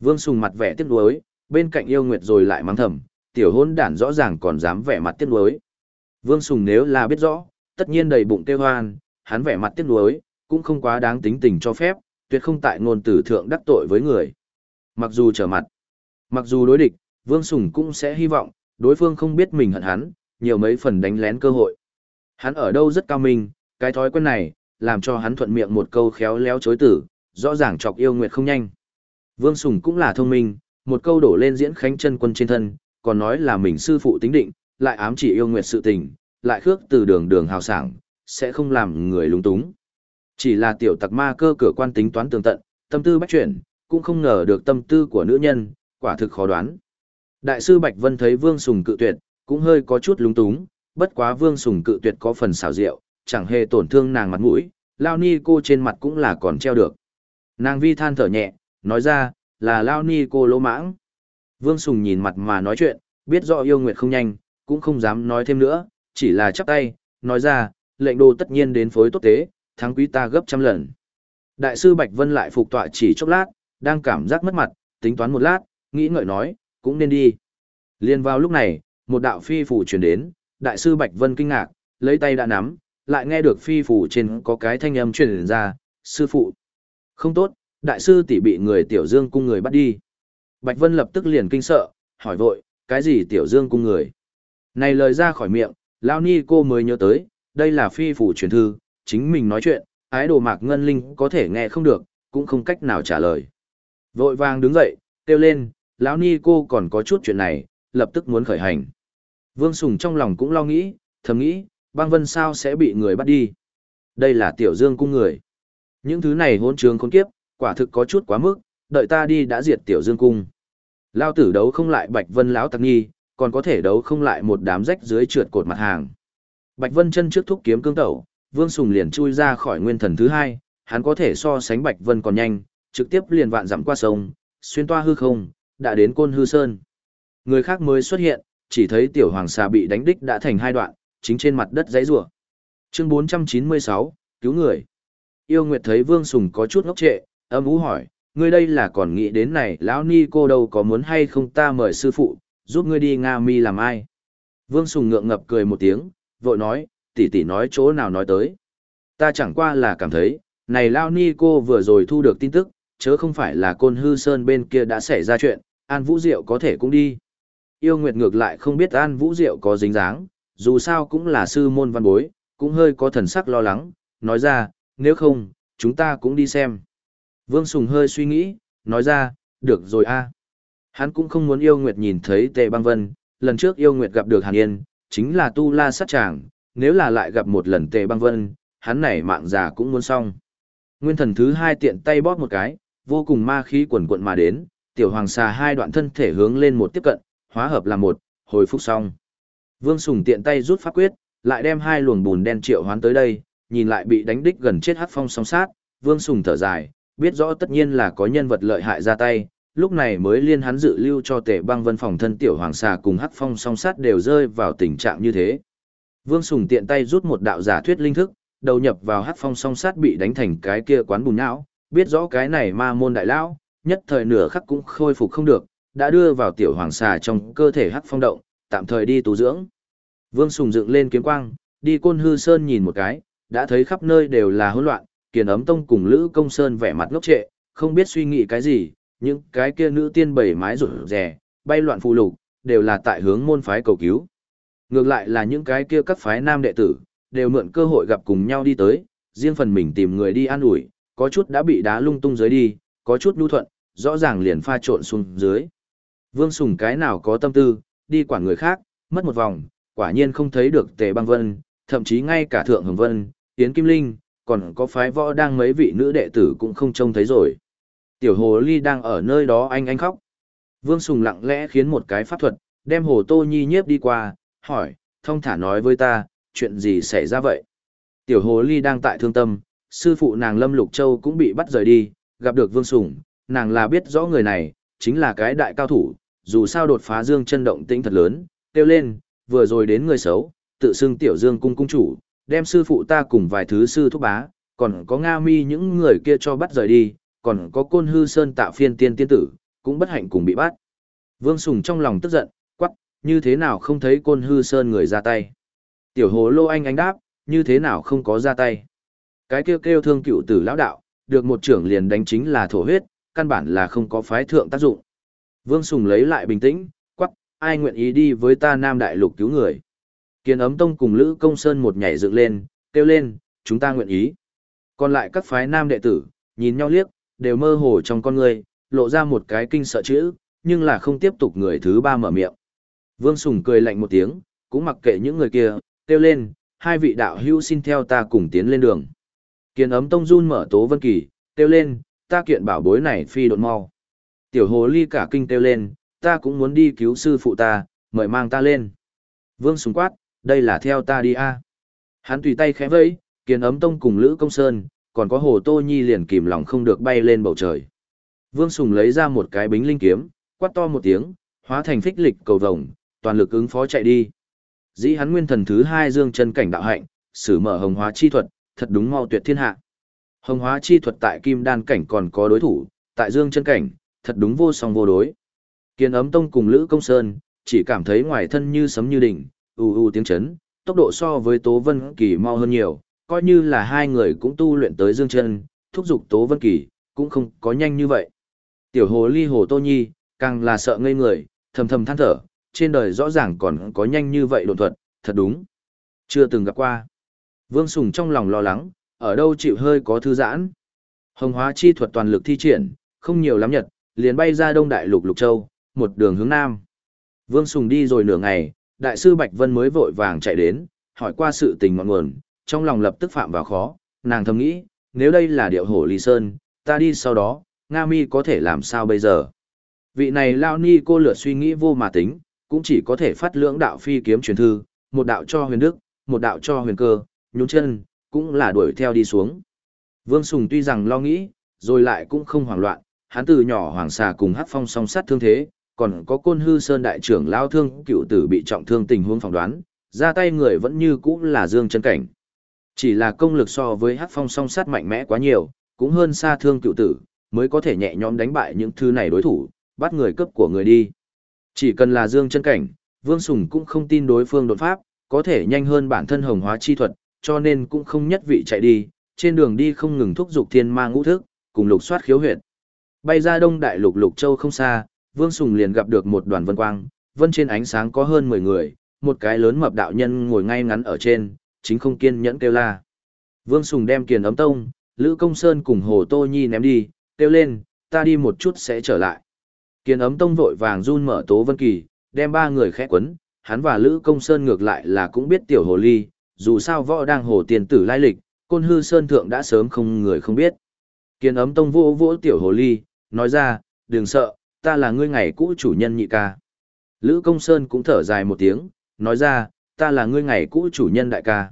Vương Sùng mặt vẻ tiếc nuối, bên cạnh yêu nguyệt rồi lại mắng thầm, tiểu hôn đản rõ ràng còn dám vẻ mặt tiếc nuối. Vương Sùng nếu là biết rõ, tất nhiên đầy bụng kêu hoan, hắn vẻ mặt tiếc nuối, cũng không quá đáng tính tình cho phép, tuyệt không tại ngôn tử thượng đắc tội với người. Mặc dù trở mặt, mặc dù đối địch, Vương Sùng cũng sẽ hy vọng, đối phương không biết mình hận hắn, nhiều mấy phần đánh lén cơ hội. Hắn ở đâu rất cao minh, cái thói quen này, làm cho hắn thuận miệng một câu khéo léo chối tử, rõ ràng chọc yêu nguyệt không nhanh. Vương Sùng cũng là thông minh, một câu đổ lên diễn khánh chân quân trên thân, còn nói là mình sư phụ tính định, lại ám chỉ yêu nguyệt sự tình, lại khước từ đường đường hào sảng, sẽ không làm người lúng túng. Chỉ là tiểu tặc ma cơ cửa quan tính toán tường tận, tâm tư bách chuyển, cũng không ngờ được tâm tư của nữ nhân, quả thực khó đoán. Đại sư Bạch Vân thấy Vương Sùng cự tuyệt, cũng hơi có chút lúng túng, bất quá Vương Sùng cự tuyệt có phần xảo diệu, chẳng hề tổn thương nàng mặt mũi, Lao Ni cô trên mặt cũng là còn treo được. Nàng vi than thở nhẹ, nói ra, là Lao Ni cô lỗ mãng. Vương Sùng nhìn mặt mà nói chuyện, biết rõ yêu nguyệt không nhanh, cũng không dám nói thêm nữa, chỉ là chắp tay, nói ra, lệnh đồ tất nhiên đến phối tốt tế, thắng quý ta gấp trăm lần. Đại sư Bạch Vân lại phục tọa chỉ chốc lát, đang cảm giác mất mặt, tính toán một lát, nghĩ ngợi nói, cũng nên đi. Liên vào lúc này, một đạo phi phủ truyền đến, đại sư Bạch Vân kinh ngạc, lấy tay đã nắm, lại nghe được phi phủ trên có cái thanh âm truyền ra, sư phụ. Không tốt, đại sư tỷ bị người tiểu dương cung người bắt đi. Bạch Vân lập tức liền kinh sợ, hỏi vội, cái gì tiểu dương cung người? Này lời ra khỏi miệng, Lao Ni cô mới nhớ tới, đây là phi phủ truyền thư, chính mình nói chuyện, ái đồ mạc ngân linh có thể nghe không được, cũng không cách nào trả lời. Vội vàng đứng dậy, kêu lên, lão Ni cô còn có chút chuyện này, lập tức muốn khởi hành. Vương Sùng trong lòng cũng lo nghĩ, thầm nghĩ, băng vân sao sẽ bị người bắt đi. Đây là tiểu dương cung người. Những thứ này hôn trường khốn kiếp, quả thực có chút quá mức, đợi ta đi đã diệt tiểu dương cung. Lao tử đấu không lại Bạch Vân lão tặc nghi, còn có thể đấu không lại một đám rách dưới trượt cột mặt hàng. Bạch Vân chân trước thúc kiếm cương tẩu, Vương Sùng liền chui ra khỏi nguyên thần thứ hai, hắn có thể so sánh Bạch Vân còn nhanh, trực tiếp liền vạn dặm qua sông, xuyên toa hư không, đã đến côn hư sơn. Người khác mới xuất hiện, chỉ thấy tiểu hoàng xà bị đánh đích đã thành hai đoạn, chính trên mặt đất dãy rủa. Chương 496, cứu người. Yêu Nguyệt thấy Vương Sùng có chút ngốc trệ, âm ú hỏi, ngươi đây là còn nghĩ đến này, lão ni cô đâu có muốn hay không ta mời sư phụ, giúp ngươi đi Nga Mi làm ai? Vương Sùng ngượng ngập cười một tiếng, vội nói, tỷ tỷ nói chỗ nào nói tới. Ta chẳng qua là cảm thấy, này Lao Ni cô vừa rồi thu được tin tức, chớ không phải là côn hư sơn bên kia đã xảy ra chuyện, An Vũ Diệu có thể cũng đi. Yêu Nguyệt ngược lại không biết An Vũ Diệu có dính dáng, dù sao cũng là sư môn văn bối, cũng hơi có thần sắc lo lắng, nói ra, nếu không, chúng ta cũng đi xem. Vương Sùng hơi suy nghĩ, nói ra, được rồi a Hắn cũng không muốn yêu Nguyệt nhìn thấy Tề Băng Vân, lần trước yêu Nguyệt gặp được Hàn Yên, chính là tu la sát tràng, nếu là lại gặp một lần Tề Băng Vân, hắn này mạng già cũng muốn xong. Nguyên thần thứ hai tiện tay bóp một cái, vô cùng ma khí quần quận mà đến, tiểu hoàng xà hai đoạn thân thể hướng lên một tiếp cận, hóa hợp là một, hồi phục xong. Vương Sùng tiện tay rút pháp quyết, lại đem hai luồng bùn đen triệu hoán tới đây, nhìn lại bị đánh đích gần chết hắc phong song sát, Vương Sùng thở dài, biết rõ tất nhiên là có nhân vật lợi hại ra tay, lúc này mới liên hắn dự lưu cho tể băng vân phòng thân tiểu hoàng xà cùng hắc phong song sát đều rơi vào tình trạng như thế. Vương Sùng tiện tay rút một đạo giả thuyết linh thức, đầu nhập vào hắc phong song sát bị đánh thành cái kia quán bùn não, biết rõ cái này ma môn đại lão, nhất thời nửa khắc cũng khôi phục không được, đã đưa vào tiểu hoàng xà trong cơ thể hắc phong động, tạm thời đi tu dưỡng. Vương Sùng dựng lên kiếm quang, đi côn hư sơn nhìn một cái, đã thấy khắp nơi đều là hỗn loạn, kiền ấm tông cùng lữ công sơn vẻ mặt ngốc trệ, không biết suy nghĩ cái gì, những cái kia nữ tiên bảy mái rủ rẻ, bay loạn phù lục, đều là tại hướng môn phái cầu cứu. Ngược lại là những cái kia các phái nam đệ tử, đều mượn cơ hội gặp cùng nhau đi tới, riêng phần mình tìm người đi an ủi, có chút đã bị đá lung tung dưới đi, có chút nhu thuận, rõ ràng liền pha trộn xuống dưới. Vương Sùng cái nào có tâm tư, đi quản người khác, mất một vòng, quả nhiên không thấy được Tề Băng Vân, thậm chí ngay cả Thượng Hồng Vân, Yến Kim Linh, còn có phái võ đang mấy vị nữ đệ tử cũng không trông thấy rồi. Tiểu hồ ly đang ở nơi đó anh anh khóc. Vương Sùng lặng lẽ khiến một cái pháp thuật, đem hồ tô nhi nhiếp đi qua, hỏi, thông thả nói với ta, chuyện gì xảy ra vậy? Tiểu hồ ly đang tại thương tâm, sư phụ nàng Lâm Lục Châu cũng bị bắt rời đi, gặp được Vương Sùng, nàng là biết rõ người này, chính là cái đại cao thủ, dù sao đột phá dương chân động tĩnh thật lớn, kêu lên, vừa rồi đến người xấu, tự xưng tiểu dương cung cung chủ, đem sư phụ ta cùng vài thứ sư thúc bá, còn có Nga mi những người kia cho bắt rời đi, còn có côn hư sơn tạo phiên tiên tiên tử, cũng bất hạnh cùng bị bắt. Vương Sùng trong lòng tức giận, quắc, như thế nào không thấy côn hư sơn người ra tay. Tiểu hồ lô anh ánh đáp, như thế nào không có ra tay. Cái kêu kêu thương cựu tử lão đạo, được một trưởng liền đánh chính là thổ huyết, căn bản là không có phái thượng tác dụng. Vương Sùng lấy lại bình tĩnh, quắc, ai nguyện ý đi với ta Nam Đại Lục cứu người. Kiến ấm tông cùng Lữ Công Sơn một nhảy dựng lên, kêu lên, chúng ta nguyện ý. Còn lại các phái Nam đệ tử, nhìn nhau liếc, đều mơ hồ trong con người, lộ ra một cái kinh sợ chữ, nhưng là không tiếp tục người thứ ba mở miệng. Vương Sùng cười lạnh một tiếng, cũng mặc kệ những người kia, kêu lên, hai vị đạo hữu xin theo ta cùng tiến lên đường. Kiền ấm tông run mở Tố Vân Kỳ, kêu lên, ta kiện bảo bối này phi đột mau. Tiểu hồ ly cả kinh kêu lên, ta cũng muốn đi cứu sư phụ ta, mời mang ta lên. Vương sùng quát, đây là theo ta đi a. Hắn tùy tay khẽ vẫy, kiến ấm tông cùng Lữ Công Sơn, còn có hồ tô nhi liền kìm lòng không được bay lên bầu trời. Vương Sùng lấy ra một cái bính linh kiếm, quát to một tiếng, hóa thành phích lịch cầu vồng, toàn lực ứng phó chạy đi. Dĩ hắn nguyên thần thứ hai dương chân cảnh đạo hạnh, sử mở hồng hóa chi thuật, thật đúng mau tuyệt thiên hạ. Hồng hóa chi thuật tại kim đan cảnh còn có đối thủ, tại dương chân cảnh, thật đúng vô song vô đối. kiến ấm tông cùng Lữ Công Sơn, chỉ cảm thấy ngoài thân như sấm như đỉnh, ù ù tiếng chấn, tốc độ so với Tố Vân Kỳ mau hơn nhiều, coi như là hai người cũng tu luyện tới dương chân, thúc giục Tố Vân Kỳ, cũng không có nhanh như vậy. Tiểu hồ ly hồ Tô Nhi, càng là sợ ngây người, thầm thầm than thở, trên đời rõ ràng còn có nhanh như vậy độn thuật, thật đúng. Chưa từng gặp qua. Vương Sùng trong lòng lo lắng, ở đâu chịu hơi có thư giãn. Hồng hóa chi thuật toàn lực thi triển, không nhiều lắm nhật, liền bay ra đông đại lục lục châu, một đường hướng nam. Vương Sùng đi rồi nửa ngày, đại sư Bạch Vân mới vội vàng chạy đến, hỏi qua sự tình ngọn nguồn, trong lòng lập tức phạm vào khó, nàng thầm nghĩ, nếu đây là điệu hổ ly sơn, ta đi sau đó, Nga mi có thể làm sao bây giờ? Vị này lao ni cô lượt suy nghĩ vô mà tính, cũng chỉ có thể phát lưỡng đạo phi kiếm truyền thư, một đạo cho huyền đức, một đạo cho huyền cơ, nhún chân, cũng là đuổi theo đi xuống. Vương Sùng tuy rằng lo nghĩ, rồi lại cũng không hoảng loạn, hắn từ nhỏ hoàng xà cùng hát phong song sát thương thế, còn có côn hư sơn đại trưởng lao thương cựu tử bị trọng thương tình huống phỏng đoán, ra tay người vẫn như cũ là dương chân cảnh. Chỉ là công lực so với hát phong song sát mạnh mẽ quá nhiều, cũng hơn xa thương cựu tử, mới có thể nhẹ nhõm đánh bại những thứ này đối thủ, bắt người cấp của người đi. Chỉ cần là dương chân cảnh, Vương Sùng cũng không tin đối phương đột pháp, có thể nhanh hơn bản thân hồng hóa chi thuật, cho nên cũng không nhất vị chạy đi, trên đường đi không ngừng thúc dục thiên ma ngũ thức, cùng lục soát khiếu huyệt. Bay ra đông đại lục lục châu không xa, Vương Sùng liền gặp được một đoàn vân quang, vân trên ánh sáng có hơn 10 người, một cái lớn mập đạo nhân ngồi ngay ngắn ở trên, chính không kiên nhẫn kêu la. Vương Sùng đem kiền ấm tông, Lữ Công Sơn cùng Hồ Tô Nhi ném đi, kêu lên, ta đi một chút sẽ trở lại. Kiền ấm tông vội vàng run mở Tố Vân Kỳ, đem ba người khẽ quấn, hắn và Lữ Công Sơn ngược lại là cũng biết tiểu hồ ly, dù sao võ đang hồ tiền tử lai lịch, côn hư sơn thượng đã sớm không người không biết. Kiền ấm tông vô vỗ tiểu hồ ly, nói ra, đừng sợ, ta là ngươi ngày cũ chủ nhân nhị ca. Lữ Công Sơn cũng thở dài một tiếng, nói ra, ta là ngươi ngày cũ chủ nhân đại ca.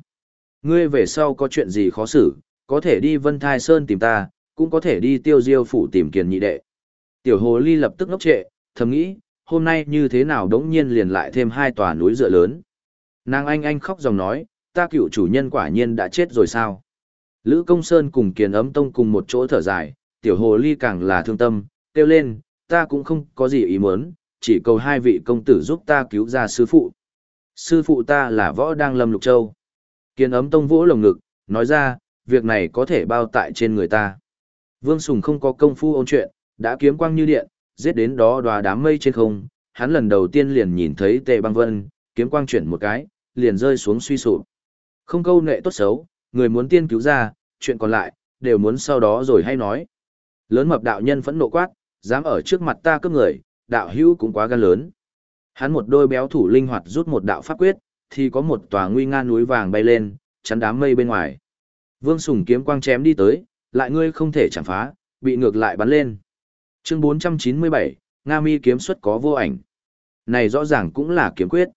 Ngươi về sau có chuyện gì khó xử, có thể đi Vân Thai Sơn tìm ta, cũng có thể đi tiêu diêu phủ tìm kiền nhị đệ. Tiểu hồ ly lập tức ngốc trệ, thầm nghĩ, hôm nay như thế nào đống nhiên liền lại thêm hai tòa núi dựa lớn. Nàng anh anh khóc dòng nói, ta cựu chủ nhân quả nhiên đã chết rồi sao? Lữ Công Sơn cùng Kiền Ấm Tông cùng một chỗ thở dài, tiểu hồ ly càng là thương tâm, kêu lên, ta cũng không có gì ý muốn, chỉ cầu hai vị công tử giúp ta cứu ra sư phụ. Sư phụ ta là võ đang lâm lục châu. Kiên Ấm Tông vỗ lồng ngực, nói ra, việc này có thể bao tại trên người ta. Vương Sùng không có công phu ôn chuyện, đã kiếm quang như điện, giết đến đó đòa đám mây trên không, hắn lần đầu tiên liền nhìn thấy tề băng vân, kiếm quang chuyển một cái, liền rơi xuống suy sụp. Không câu nệ tốt xấu, người muốn tiên cứu ra, chuyện còn lại, đều muốn sau đó rồi hay nói. Lớn mập đạo nhân phẫn nộ quát, dám ở trước mặt ta cướp người, đạo hữu cũng quá gan lớn. Hắn một đôi béo thủ linh hoạt rút một đạo pháp quyết, thì có một tòa nguy nga núi vàng bay lên, chắn đám mây bên ngoài. Vương Sùng kiếm quang chém đi tới, lại ngươi không thể chẳng phá, bị ngược lại bắn lên. Chương 497, Nga Mi kiếm xuất có vô ảnh. Này rõ ràng cũng là kiếm quyết.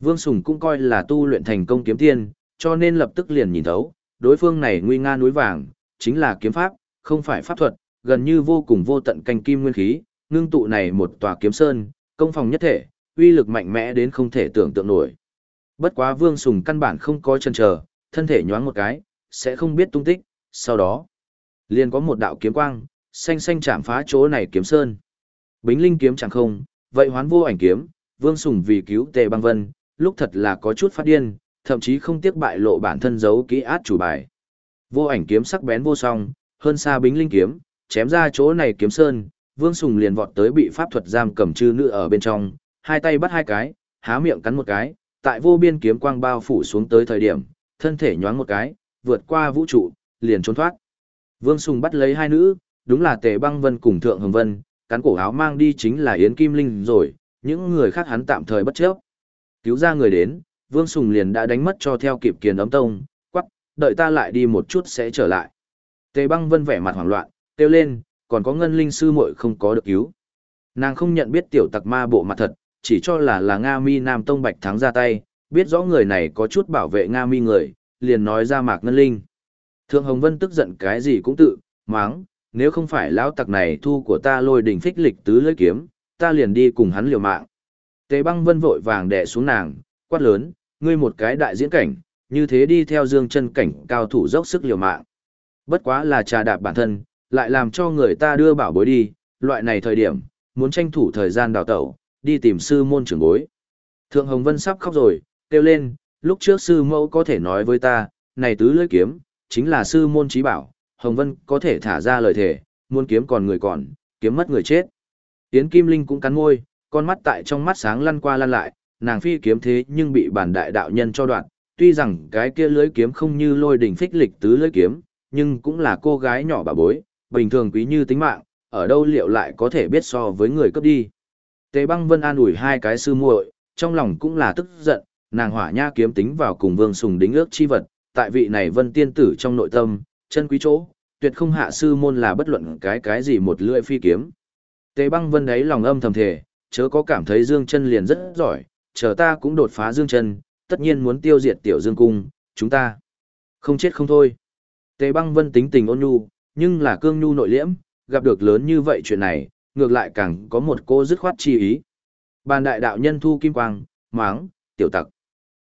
Vương Sùng cũng coi là tu luyện thành công kiếm tiên, cho nên lập tức liền nhìn thấu, đối phương này nguy nga núi vàng, chính là kiếm pháp, không phải pháp thuật, gần như vô cùng vô tận canh kim nguyên khí, ngưng tụ này một tòa kiếm sơn, công phòng nhất thể, uy lực mạnh mẽ đến không thể tưởng tượng nổi. Bất quá Vương Sùng căn bản không có chân chờ, thân thể nhoáng một cái, sẽ không biết tung tích, sau đó, liền có một đạo kiếm quang, xanh xanh chạm phá chỗ này kiếm sơn. Bính linh kiếm chẳng không, vậy hoán vô ảnh kiếm, Vương Sùng vì cứu Tề Băng Vân, lúc thật là có chút phát điên, thậm chí không tiếc bại lộ bản thân giấu kỹ át chủ bài. Vô ảnh kiếm sắc bén vô song, hơn xa bính linh kiếm, chém ra chỗ này kiếm sơn, Vương Sùng liền vọt tới bị pháp thuật giam cầm chư nữ ở bên trong, hai tay bắt hai cái, há miệng cắn một cái, tại vô biên kiếm quang bao phủ xuống tới thời điểm, thân thể nhoáng một cái, vượt qua vũ trụ, liền trốn thoát. Vương Sùng bắt lấy hai nữ, đúng là Tề Băng Vân cùng Thượng Hồng Vân, cắn cổ áo mang đi chính là Yến Kim Linh rồi, những người khác hắn tạm thời bất chấp. Cứu ra người đến, Vương Sùng liền đã đánh mất cho theo kịp kiền ấm tông, quắc, đợi ta lại đi một chút sẽ trở lại. Tề băng vân vẻ mặt hoảng loạn, kêu lên, còn có ngân linh sư muội không có được cứu. Nàng không nhận biết tiểu tặc ma bộ mặt thật, chỉ cho là là Nga mi Nam Tông Bạch Thắng ra tay, biết rõ người này có chút bảo vệ Nga mi người, liền nói ra mạc ngân linh. Thượng Hồng Vân tức giận cái gì cũng tự, máng, nếu không phải lão tặc này thu của ta lôi đỉnh phích lịch tứ lưỡi kiếm, ta liền đi cùng hắn liều mạng. Tề băng vân vội vàng đè xuống nàng, quát lớn, ngươi một cái đại diễn cảnh, như thế đi theo dương chân cảnh cao thủ dốc sức liều mạng. Bất quá là trà đạp bản thân, lại làm cho người ta đưa bảo bối đi, loại này thời điểm, muốn tranh thủ thời gian đào tẩu, đi tìm sư môn trưởng bối. Thượng Hồng Vân sắp khóc rồi, kêu lên, lúc trước sư mẫu có thể nói với ta, này tứ lưỡi kiếm, chính là sư môn trí bảo, Hồng Vân có thể thả ra lời thể, muốn kiếm còn người còn, kiếm mất người chết. Yến Kim Linh cũng cắn môi, con mắt tại trong mắt sáng lăn qua lăn lại, nàng phi kiếm thế nhưng bị bản đại đạo nhân cho đoạn, tuy rằng cái kia lưỡi kiếm không như lôi đỉnh phích lịch tứ lưỡi kiếm, nhưng cũng là cô gái nhỏ bà bối, bình thường quý như tính mạng, ở đâu liệu lại có thể biết so với người cấp đi. Tề băng vân an ủi hai cái sư muội, trong lòng cũng là tức giận, nàng hỏa nha kiếm tính vào cùng vương sùng đính ước chi vật, tại vị này vân tiên tử trong nội tâm, chân quý chỗ, tuyệt không hạ sư môn là bất luận cái cái gì một lưỡi phi kiếm. Tề băng vân đấy lòng âm thầm thề, chớ có cảm thấy dương chân liền rất giỏi, chờ ta cũng đột phá dương chân, tất nhiên muốn tiêu diệt tiểu dương cung, chúng ta không chết không thôi. Tề băng vân tính tình ôn nhu, nhưng là cương nhu nội liễm, gặp được lớn như vậy chuyện này, ngược lại càng có một cô dứt khoát chi ý. Bàn đại đạo nhân thu kim quang, máng, tiểu tặc.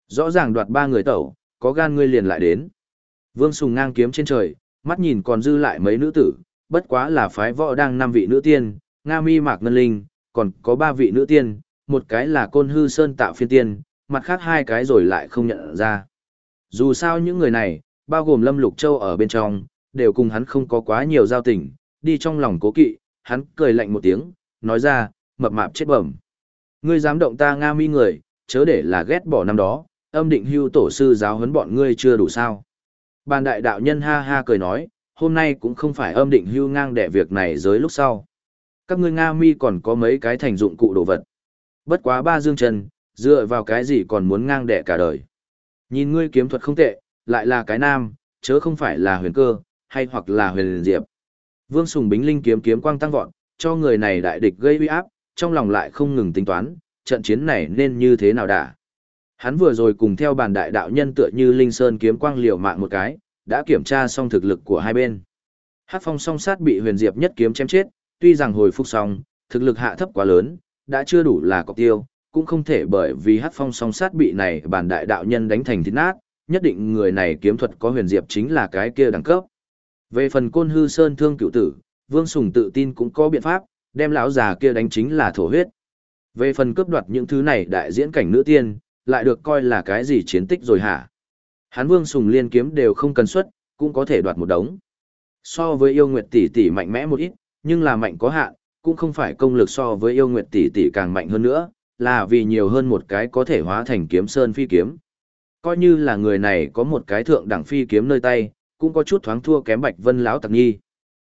Rõ ràng đoạt ba người tẩu, có gan ngươi liền lại đến. Vương Sùng ngang kiếm trên trời, mắt nhìn còn dư lại mấy nữ tử, bất quá là phái võ đang năm vị nữ tiên, Nga Mi Mạc Ngân Linh, còn có ba vị nữ tiên, một cái là Côn Hư Sơn Tạo Phiên Tiên, mặt khác hai cái rồi lại không nhận ra. Dù sao những người này, bao gồm Lâm Lục Châu ở bên trong, đều cùng hắn không có quá nhiều giao tình, đi trong lòng cố kỵ, hắn cười lạnh một tiếng, nói ra, mập mạp chết bẩm. Ngươi dám động ta Nga Mi người, chớ để là ghét bỏ năm đó, âm định hưu tổ sư giáo huấn bọn ngươi chưa đủ sao. Bàn đại đạo nhân ha ha cười nói, hôm nay cũng không phải âm định hưu ngang đẻ việc này giới lúc sau. Các ngươi Nga mi còn có mấy cái thành dụng cụ đồ vật. Bất quá ba dương chân, dựa vào cái gì còn muốn ngang đẻ cả đời. Nhìn ngươi kiếm thuật không tệ, lại là cái nam, chớ không phải là huyền cơ, hay hoặc là huyền diệp. Vương Sùng Bính Linh kiếm kiếm quang tăng vọt, cho người này đại địch gây uy áp, trong lòng lại không ngừng tính toán, trận chiến này nên như thế nào đã. Hắn vừa rồi cùng theo bàn đại đạo nhân tựa như Linh Sơn kiếm quang liều mạng một cái, đã kiểm tra xong thực lực của hai bên. Hắc Phong song sát bị Huyền Diệp nhất kiếm chém chết, tuy rằng hồi phục xong, thực lực hạ thấp quá lớn, đã chưa đủ là cọc tiêu, cũng không thể bởi vì Hắc Phong song sát bị này bàn đại đạo nhân đánh thành thịt nát, nhất định người này kiếm thuật có Huyền Diệp chính là cái kia đẳng cấp. Về phần Côn Hư Sơn thương cựu tử, Vương Sùng tự tin cũng có biện pháp, đem lão già kia đánh chính là thổ huyết. Về phần cướp đoạt những thứ này đại diễn cảnh nữ tiên, lại được coi là cái gì chiến tích rồi hả? Hắn Vương Sùng liên kiếm đều không cần xuất, cũng có thể đoạt một đống. So với yêu nguyệt tỷ tỷ mạnh mẽ một ít, nhưng là mạnh có hạn, cũng không phải công lực so với yêu nguyệt tỷ tỷ càng mạnh hơn nữa, là vì nhiều hơn một cái có thể hóa thành kiếm sơn phi kiếm. Coi như là người này có một cái thượng đẳng phi kiếm nơi tay, cũng có chút thoáng thua kém Bạch Vân lão tặc nhi.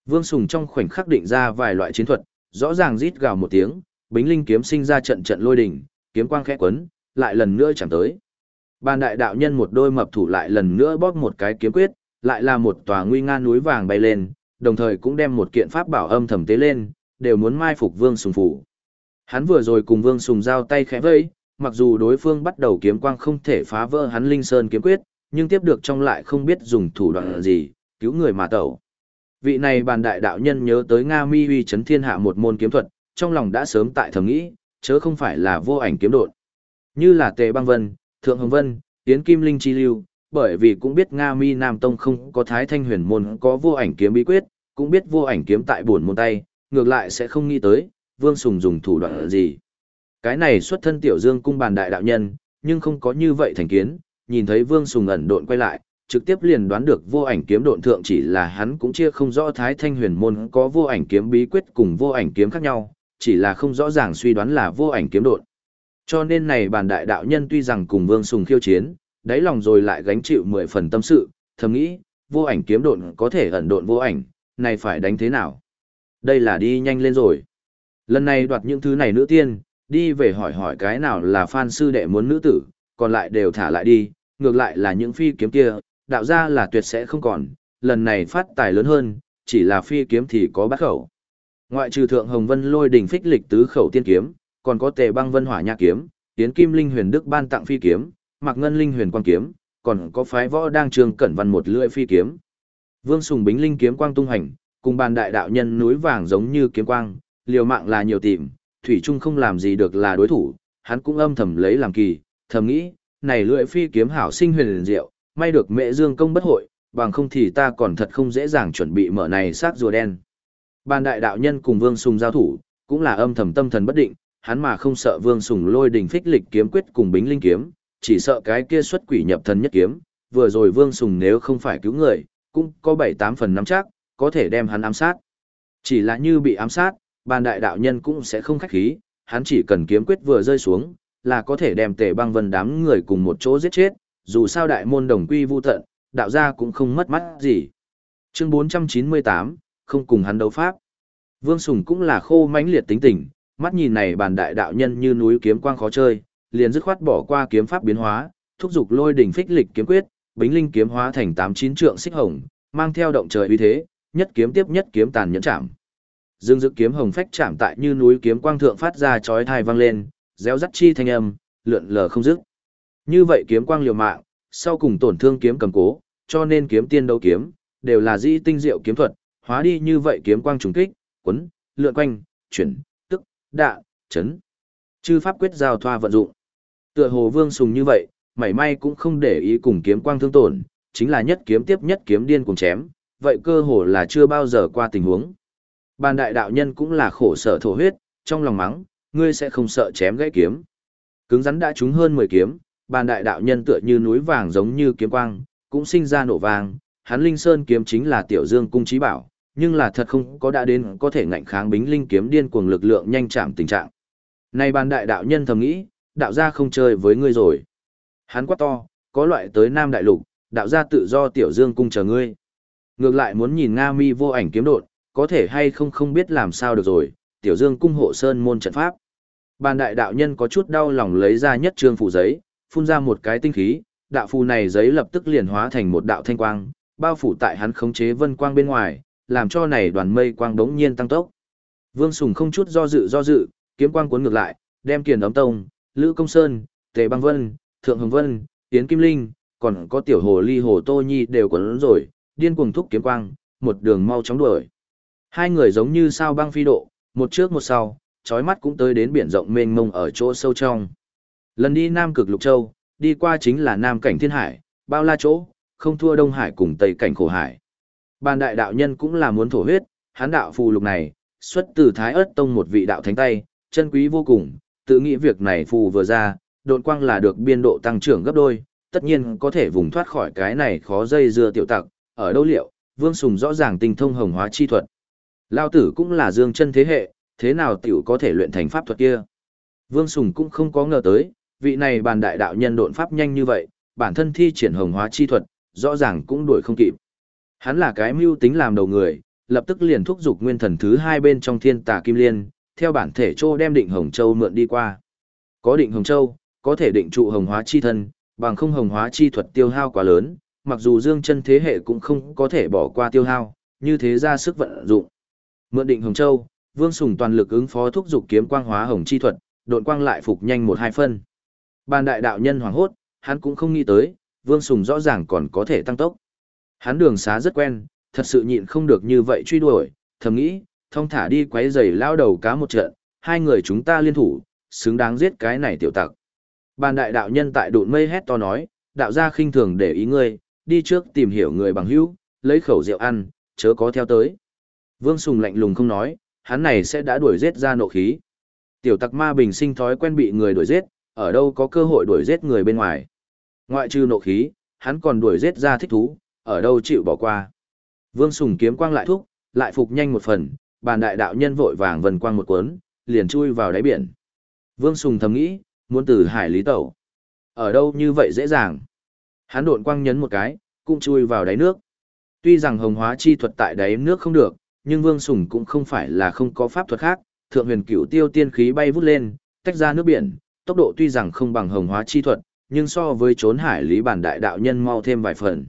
Vương Sùng trong khoảnh khắc định ra vài loại chiến thuật, rõ ràng rít gào một tiếng, bính linh kiếm sinh ra trận trận lôi đỉnh, kiếm quang khẽ quấn, lại lần nữa chẳng tới. Bàn đại đạo nhân một đôi mập thủ lại lần nữa bóp một cái kiếm quyết, lại là một tòa nguy nga núi vàng bay lên, đồng thời cũng đem một kiện pháp bảo âm thầm tế lên, đều muốn mai phục Vương Sùng phủ. Hắn vừa rồi cùng Vương Sùng giao tay khẽ vây, mặc dù đối phương bắt đầu kiếm quang không thể phá vỡ hắn linh sơn kiếm quyết, nhưng tiếp được trong lại không biết dùng thủ đoạn gì, cứu người mà tẩu. Vị này bàn đại đạo nhân nhớ tới Nga Mi uy chấn thiên hạ một môn kiếm thuật, trong lòng đã sớm tại thầm nghĩ, chớ không phải là vô ảnh kiếm đột. Như là Tề Băng Vân, Thượng Hồng Vân, Tiến Kim Linh chi lưu, bởi vì cũng biết Nga Mi Nam Tông không có Thái Thanh Huyền môn có vô ảnh kiếm bí quyết, cũng biết vô ảnh kiếm tại buồn môn tay, ngược lại sẽ không nghĩ tới, Vương Sùng dùng thủ đoạn gì. Cái này xuất thân tiểu dương cung bàn đại đạo nhân, nhưng không có như vậy thành kiến, nhìn thấy Vương Sùng ẩn độn quay lại, trực tiếp liền đoán được vô ảnh kiếm độn thượng chỉ là hắn cũng chia không rõ Thái Thanh Huyền môn có vô ảnh kiếm bí quyết cùng vô ảnh kiếm khác nhau, chỉ là không rõ ràng suy đoán là vô ảnh kiếm độn. Cho nên này bản đại đạo nhân tuy rằng cùng Vương Sùng khiêu chiến, đáy lòng rồi lại gánh chịu mười phần tâm sự, thầm nghĩ, vô ảnh kiếm độn có thể ẩn độn vô ảnh, này phải đánh thế nào? Đây là đi nhanh lên rồi. Lần này đoạt những thứ này nữ tiên, đi về hỏi hỏi cái nào là phan sư đệ muốn nữ tử, còn lại đều thả lại đi, ngược lại là những phi kiếm kia, đạo ra là tuyệt sẽ không còn, lần này phát tài lớn hơn, chỉ là phi kiếm thì có bát khẩu. Ngoại trừ thượng hồng vân lôi đỉnh phích lịch tứ khẩu tiên kiếm, còn có tề băng vân hỏa nha kiếm, tiến kim linh huyền đức ban tặng phi kiếm, mặc ngân linh huyền quang kiếm, còn có phái võ đang trường cẩn văn một lưỡi phi kiếm. Vương Sùng Bính linh kiếm quang tung hành, cùng bàn đại đạo nhân núi vàng giống như kiếm quang, liều mạng là nhiều tìm, thủy trung không làm gì được là đối thủ, hắn cũng âm thầm lấy làm kỳ, thầm nghĩ, này lưỡi phi kiếm hảo sinh huyền liền diệu, may được mẹ dương công bất hội, bằng không thì ta còn thật không dễ dàng chuẩn bị mở này sát rùa đen. Ban đại đạo nhân cùng Vương Sùng giao thủ, cũng là âm thầm tâm thần bất định, hắn mà không sợ Vương Sùng lôi đình phích lịch kiếm quyết cùng bính linh kiếm, chỉ sợ cái kia xuất quỷ nhập thần nhất kiếm, vừa rồi Vương Sùng nếu không phải cứu người, cũng có 7-8 phần nắm chắc, có thể đem hắn ám sát. Chỉ là như bị ám sát, ban đại đạo nhân cũng sẽ không khách khí, hắn chỉ cần kiếm quyết vừa rơi xuống, là có thể đem tề băng vân đám người cùng một chỗ giết chết, dù sao đại môn đồng quy vu tận, đạo gia cũng không mất mắt gì. Chương 498, không cùng hắn đấu pháp. Vương Sùng cũng là khô mãnh liệt tính tình, mắt nhìn này bàn đại đạo nhân như núi kiếm quang khó chơi, liền dứt khoát bỏ qua kiếm pháp biến hóa, thúc dục lôi đỉnh phích lịch kiếm quyết, bính linh kiếm hóa thành tám chín trượng xích hồng, mang theo động trời uy thế, nhất kiếm tiếp nhất kiếm tàn nhẫn chạm. Dương dực kiếm hồng phách chạm tại như núi kiếm quang thượng phát ra chói tai vang lên, réo rắt chi thanh âm, lượn lờ không dứt. Như vậy kiếm quang liều mạng, sau cùng tổn thương kiếm cầm cố, cho nên kiếm tiên đấu kiếm, đều là di tinh diệu kiếm thuật, hóa đi như vậy kiếm quang trùng kích, quấn, lượn quanh, chuyển, tức, đạ, chấn. Chư pháp quyết giao thoa vận dụng. Tựa hồ vương sùng như vậy, mảy may cũng không để ý cùng kiếm quang thương tổn, chính là nhất kiếm tiếp nhất kiếm điên cùng chém, vậy cơ hồ là chưa bao giờ qua tình huống. Bàn đại đạo nhân cũng là khổ sở thổ huyết, trong lòng mắng, ngươi sẽ không sợ chém gãy kiếm. Cứng rắn đã trúng hơn 10 kiếm, bàn đại đạo nhân tựa như núi vàng giống như kiếm quang, cũng sinh ra nổ vàng, hắn linh sơn kiếm chính là tiểu dương cung trí bảo, nhưng là thật không có đã đến có thể ngạnh kháng bính linh kiếm điên cuồng lực lượng nhanh chạm tình trạng. Này bàn đại đạo nhân thầm nghĩ, đạo gia không chơi với ngươi rồi. Hắn quát to, có loại tới Nam Đại Lục, đạo gia tự do tiểu dương cung chờ ngươi. Ngược lại muốn nhìn Nga mi vô ảnh kiếm đột, có thể hay không không biết làm sao được rồi, tiểu dương cung hộ sơn môn trận pháp. Bàn đại đạo nhân có chút đau lòng lấy ra nhất trương phủ giấy, phun ra một cái tinh khí, đạo phù này giấy lập tức liền hóa thành một đạo thanh quang, bao phủ tại hắn khống chế vân quang bên ngoài, làm cho này đoàn mây quang đống nhiên tăng tốc. Vương Sùng không chút do dự do dự, kiếm quang cuốn ngược lại, đem kiền ấm tông, Lữ Công Sơn, Tề Băng Vân, Thượng Hồng Vân, Tiến Kim Linh, còn có tiểu hồ ly hồ Tô Nhi đều cuốn rồi, điên cuồng thúc kiếm quang, một đường mau chóng đuổi. Hai người giống như sao băng phi độ, một trước một sau, chói mắt cũng tới đến biển rộng mênh mông ở chỗ sâu trong. Lần đi Nam Cực Lục Châu, đi qua chính là Nam Cảnh Thiên Hải, bao la chỗ, không thua Đông Hải cùng Tây Cảnh Khổ Hải. Bàn đại đạo nhân cũng là muốn thổ huyết, hán đạo phù lục này, xuất từ Thái ớt Tông một vị đạo thánh tay, chân quý vô cùng, tự nghĩ việc này phù vừa ra, độn quang là được biên độ tăng trưởng gấp đôi, tất nhiên có thể vùng thoát khỏi cái này khó dây dưa tiểu tặc, ở đâu liệu, Vương Sùng rõ ràng tinh thông hồng hóa chi thuật. Lao tử cũng là dương chân thế hệ, thế nào tiểu có thể luyện thành pháp thuật kia. Vương Sùng cũng không có ngờ tới, vị này bàn đại đạo nhân độn pháp nhanh như vậy, bản thân thi triển hồng hóa chi thuật, rõ ràng cũng đuổi không kịp. Hắn là cái mưu tính làm đầu người, lập tức liền thúc giục nguyên thần thứ hai bên trong thiên tà kim liên, theo bản thể châu đem định hồng châu mượn đi qua. Có định hồng châu, có thể định trụ hồng hóa chi thân, bằng không hồng hóa chi thuật tiêu hao quá lớn, mặc dù dương chân thế hệ cũng không có thể bỏ qua tiêu hao, như thế ra sức vận dụng. Mượn định hồng châu, Vương Sùng toàn lực ứng phó thúc giục kiếm quang hóa hồng chi thuật, độn quang lại phục nhanh một hai phân. Bàn đại đạo nhân hoảng hốt, hắn cũng không nghĩ tới, Vương Sùng rõ ràng còn có thể tăng tốc. Hắn đường xá rất quen, thật sự nhịn không được như vậy truy đuổi, thầm nghĩ, thông thả đi quấy giày lao đầu cá một trận, hai người chúng ta liên thủ, xứng đáng giết cái này tiểu tặc. Bàn đại đạo nhân tại đụn mây hét to nói, đạo gia khinh thường để ý ngươi, đi trước tìm hiểu người bằng hữu, lấy khẩu rượu ăn, chớ có theo tới. Vương Sùng lạnh lùng không nói, hắn này sẽ đã đuổi giết ra nộ khí. Tiểu tặc ma bình sinh thói quen bị người đuổi giết, ở đâu có cơ hội đuổi giết người bên ngoài. Ngoại trừ nộ khí, hắn còn đuổi giết ra thích thú, ở đâu chịu bỏ qua. Vương Sùng kiếm quang lại thúc, lại phục nhanh một phần, bàn đại đạo nhân vội vàng vần quang một cuốn, liền chui vào đáy biển. Vương Sùng thầm nghĩ, muốn từ hải lý tẩu. Ở đâu như vậy dễ dàng. Hắn độn quang nhấn một cái, cũng chui vào đáy nước. Tuy rằng hồng hóa chi thuật tại đáy nước không được, nhưng Vương Sùng cũng không phải là không có pháp thuật khác, thượng huyền cửu tiêu tiên khí bay vút lên, tách ra nước biển, tốc độ tuy rằng không bằng hồng hóa chi thuật, nhưng so với trốn hải lý bản đại đạo nhân mau thêm vài phần.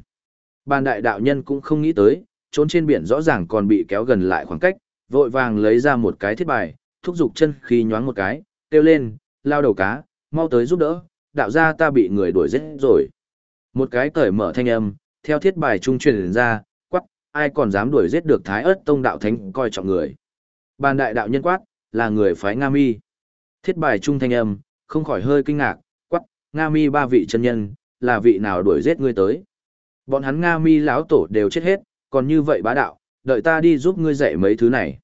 Bàn đại đạo nhân cũng không nghĩ tới, trốn trên biển rõ ràng còn bị kéo gần lại khoảng cách, vội vàng lấy ra một cái thiết bài, thúc giục chân khí nhoáng một cái, kêu lên, lao đầu cá, mau tới giúp đỡ, đạo ra ta bị người đuổi giết rồi. Một cái cởi mở thanh âm, theo thiết bài trung truyền ra, ai còn dám đuổi giết được thái ớt tông đạo thánh coi trọng người. Bàn đại đạo nhân quát, là người phái Nga mi. Thiết bài trung thanh âm, không khỏi hơi kinh ngạc, quắc, Nga mi ba vị chân nhân, là vị nào đuổi giết ngươi tới. Bọn hắn Nga mi lão tổ đều chết hết, còn như vậy bá đạo, đợi ta đi giúp ngươi dạy mấy thứ này.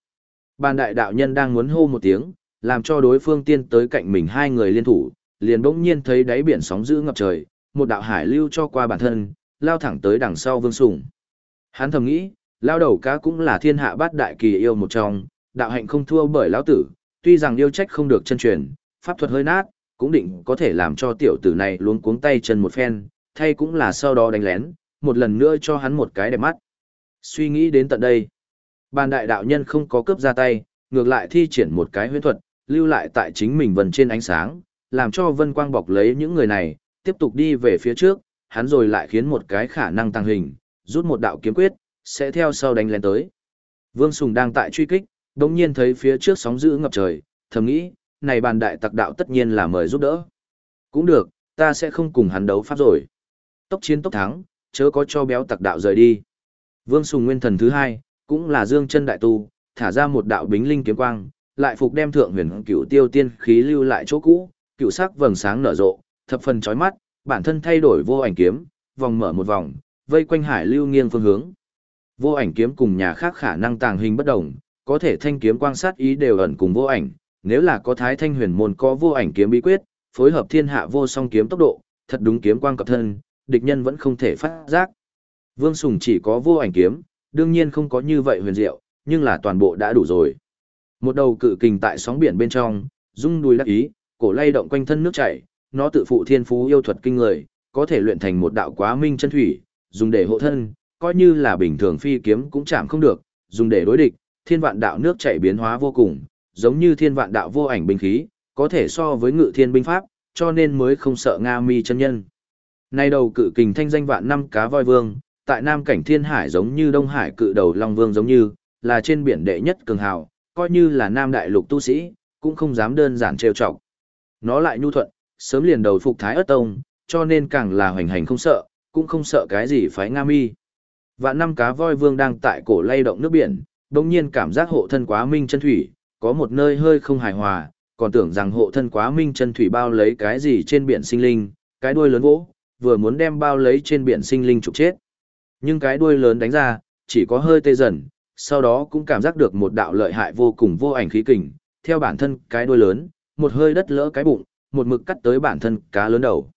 Bàn đại đạo nhân đang muốn hô một tiếng, làm cho đối phương tiên tới cạnh mình hai người liên thủ, liền bỗng nhiên thấy đáy biển sóng dữ ngập trời, một đạo hải lưu cho qua bản thân, lao thẳng tới đằng sau Vương Sùng. Hắn thầm nghĩ, lao đầu cá cũng là thiên hạ bát đại kỳ yêu một trong, đạo hạnh không thua bởi lão tử, tuy rằng yêu trách không được chân truyền, pháp thuật hơi nát, cũng định có thể làm cho tiểu tử này luống cuống tay chân một phen, thay cũng là sau đó đánh lén, một lần nữa cho hắn một cái đẹp mắt. Suy nghĩ đến tận đây, bàn đại đạo nhân không có cướp ra tay, ngược lại thi triển một cái huyễn thuật, lưu lại tại chính mình vần trên ánh sáng, làm cho vân quang bọc lấy những người này, tiếp tục đi về phía trước, hắn rồi lại khiến một cái khả năng tăng hình, rút một đạo kiếm quyết, sẽ theo sau đánh lên tới. Vương Sùng đang tại truy kích, đồng nhiên thấy phía trước sóng dữ ngập trời, thầm nghĩ, này bàn đại tặc đạo tất nhiên là mời giúp đỡ. Cũng được, ta sẽ không cùng hắn đấu pháp rồi. Tốc chiến tốc thắng, chớ có cho béo tặc đạo rời đi. Vương Sùng Nguyên Thần thứ hai, cũng là Dương chân đại tu, thả ra một đạo bính linh kiếm quang, lại phục đem thượng huyền cửu tiêu tiên khí lưu lại chỗ cũ, cửu sắc vầng sáng nở rộ, thập phần chói mắt, bản thân thay đổi vô ảnh kiếm, vòng mở một vòng, vây quanh hải lưu nghiêng phương hướng. Vô ảnh kiếm cùng nhà khác khả năng tàng hình bất đồng, có thể thanh kiếm quan sát ý đều ẩn cùng vô ảnh, nếu là có thái thanh huyền môn có vô ảnh kiếm bí quyết, phối hợp thiên hạ vô song kiếm tốc độ, thật đúng kiếm quang cập thân, địch nhân vẫn không thể phát giác. Vương Sùng chỉ có vô ảnh kiếm, đương nhiên không có như vậy huyền diệu, nhưng là toàn bộ đã đủ rồi. Một đầu cự kình tại sóng biển bên trong, rung đuôi đắc ý, cổ lay động quanh thân nước chảy, nó tự phụ thiên phú yêu thuật kinh người, có thể luyện thành một đạo quá minh chân thủy, dùng để hộ thân, coi như là bình thường phi kiếm cũng chạm không được, dùng để đối địch, thiên vạn đạo nước chảy biến hóa vô cùng, giống như thiên vạn đạo vô ảnh binh khí, có thể so với ngự thiên binh pháp, cho nên mới không sợ Nga mi chân nhân. Nay đầu cự kình thanh danh vạn năm cá voi vương, tại Nam cảnh Thiên Hải giống như Đông Hải cự đầu Long Vương giống như, là trên biển đệ nhất cường hào, coi như là Nam đại lục tu sĩ, cũng không dám đơn giản trêu chọc. Nó lại nhu thuận, sớm liền đầu phục Thái Ất Tông, cho nên càng là hoành hành không sợ, cũng không sợ cái gì phái Nga mi. và năm cá voi vương đang tại cổ lay động nước biển, đồng nhiên cảm giác hộ thân quá minh chân thủy, có một nơi hơi không hài hòa, còn tưởng rằng hộ thân quá minh chân thủy bao lấy cái gì trên biển sinh linh, cái đuôi lớn vỗ, vừa muốn đem bao lấy trên biển sinh linh trục chết. Nhưng cái đuôi lớn đánh ra, chỉ có hơi tê dần, sau đó cũng cảm giác được một đạo lợi hại vô cùng vô ảnh khí kình, theo bản thân cái đuôi lớn, một hơi đất lỡ cái bụng, một mực cắt tới bản thân cá lớn đầu.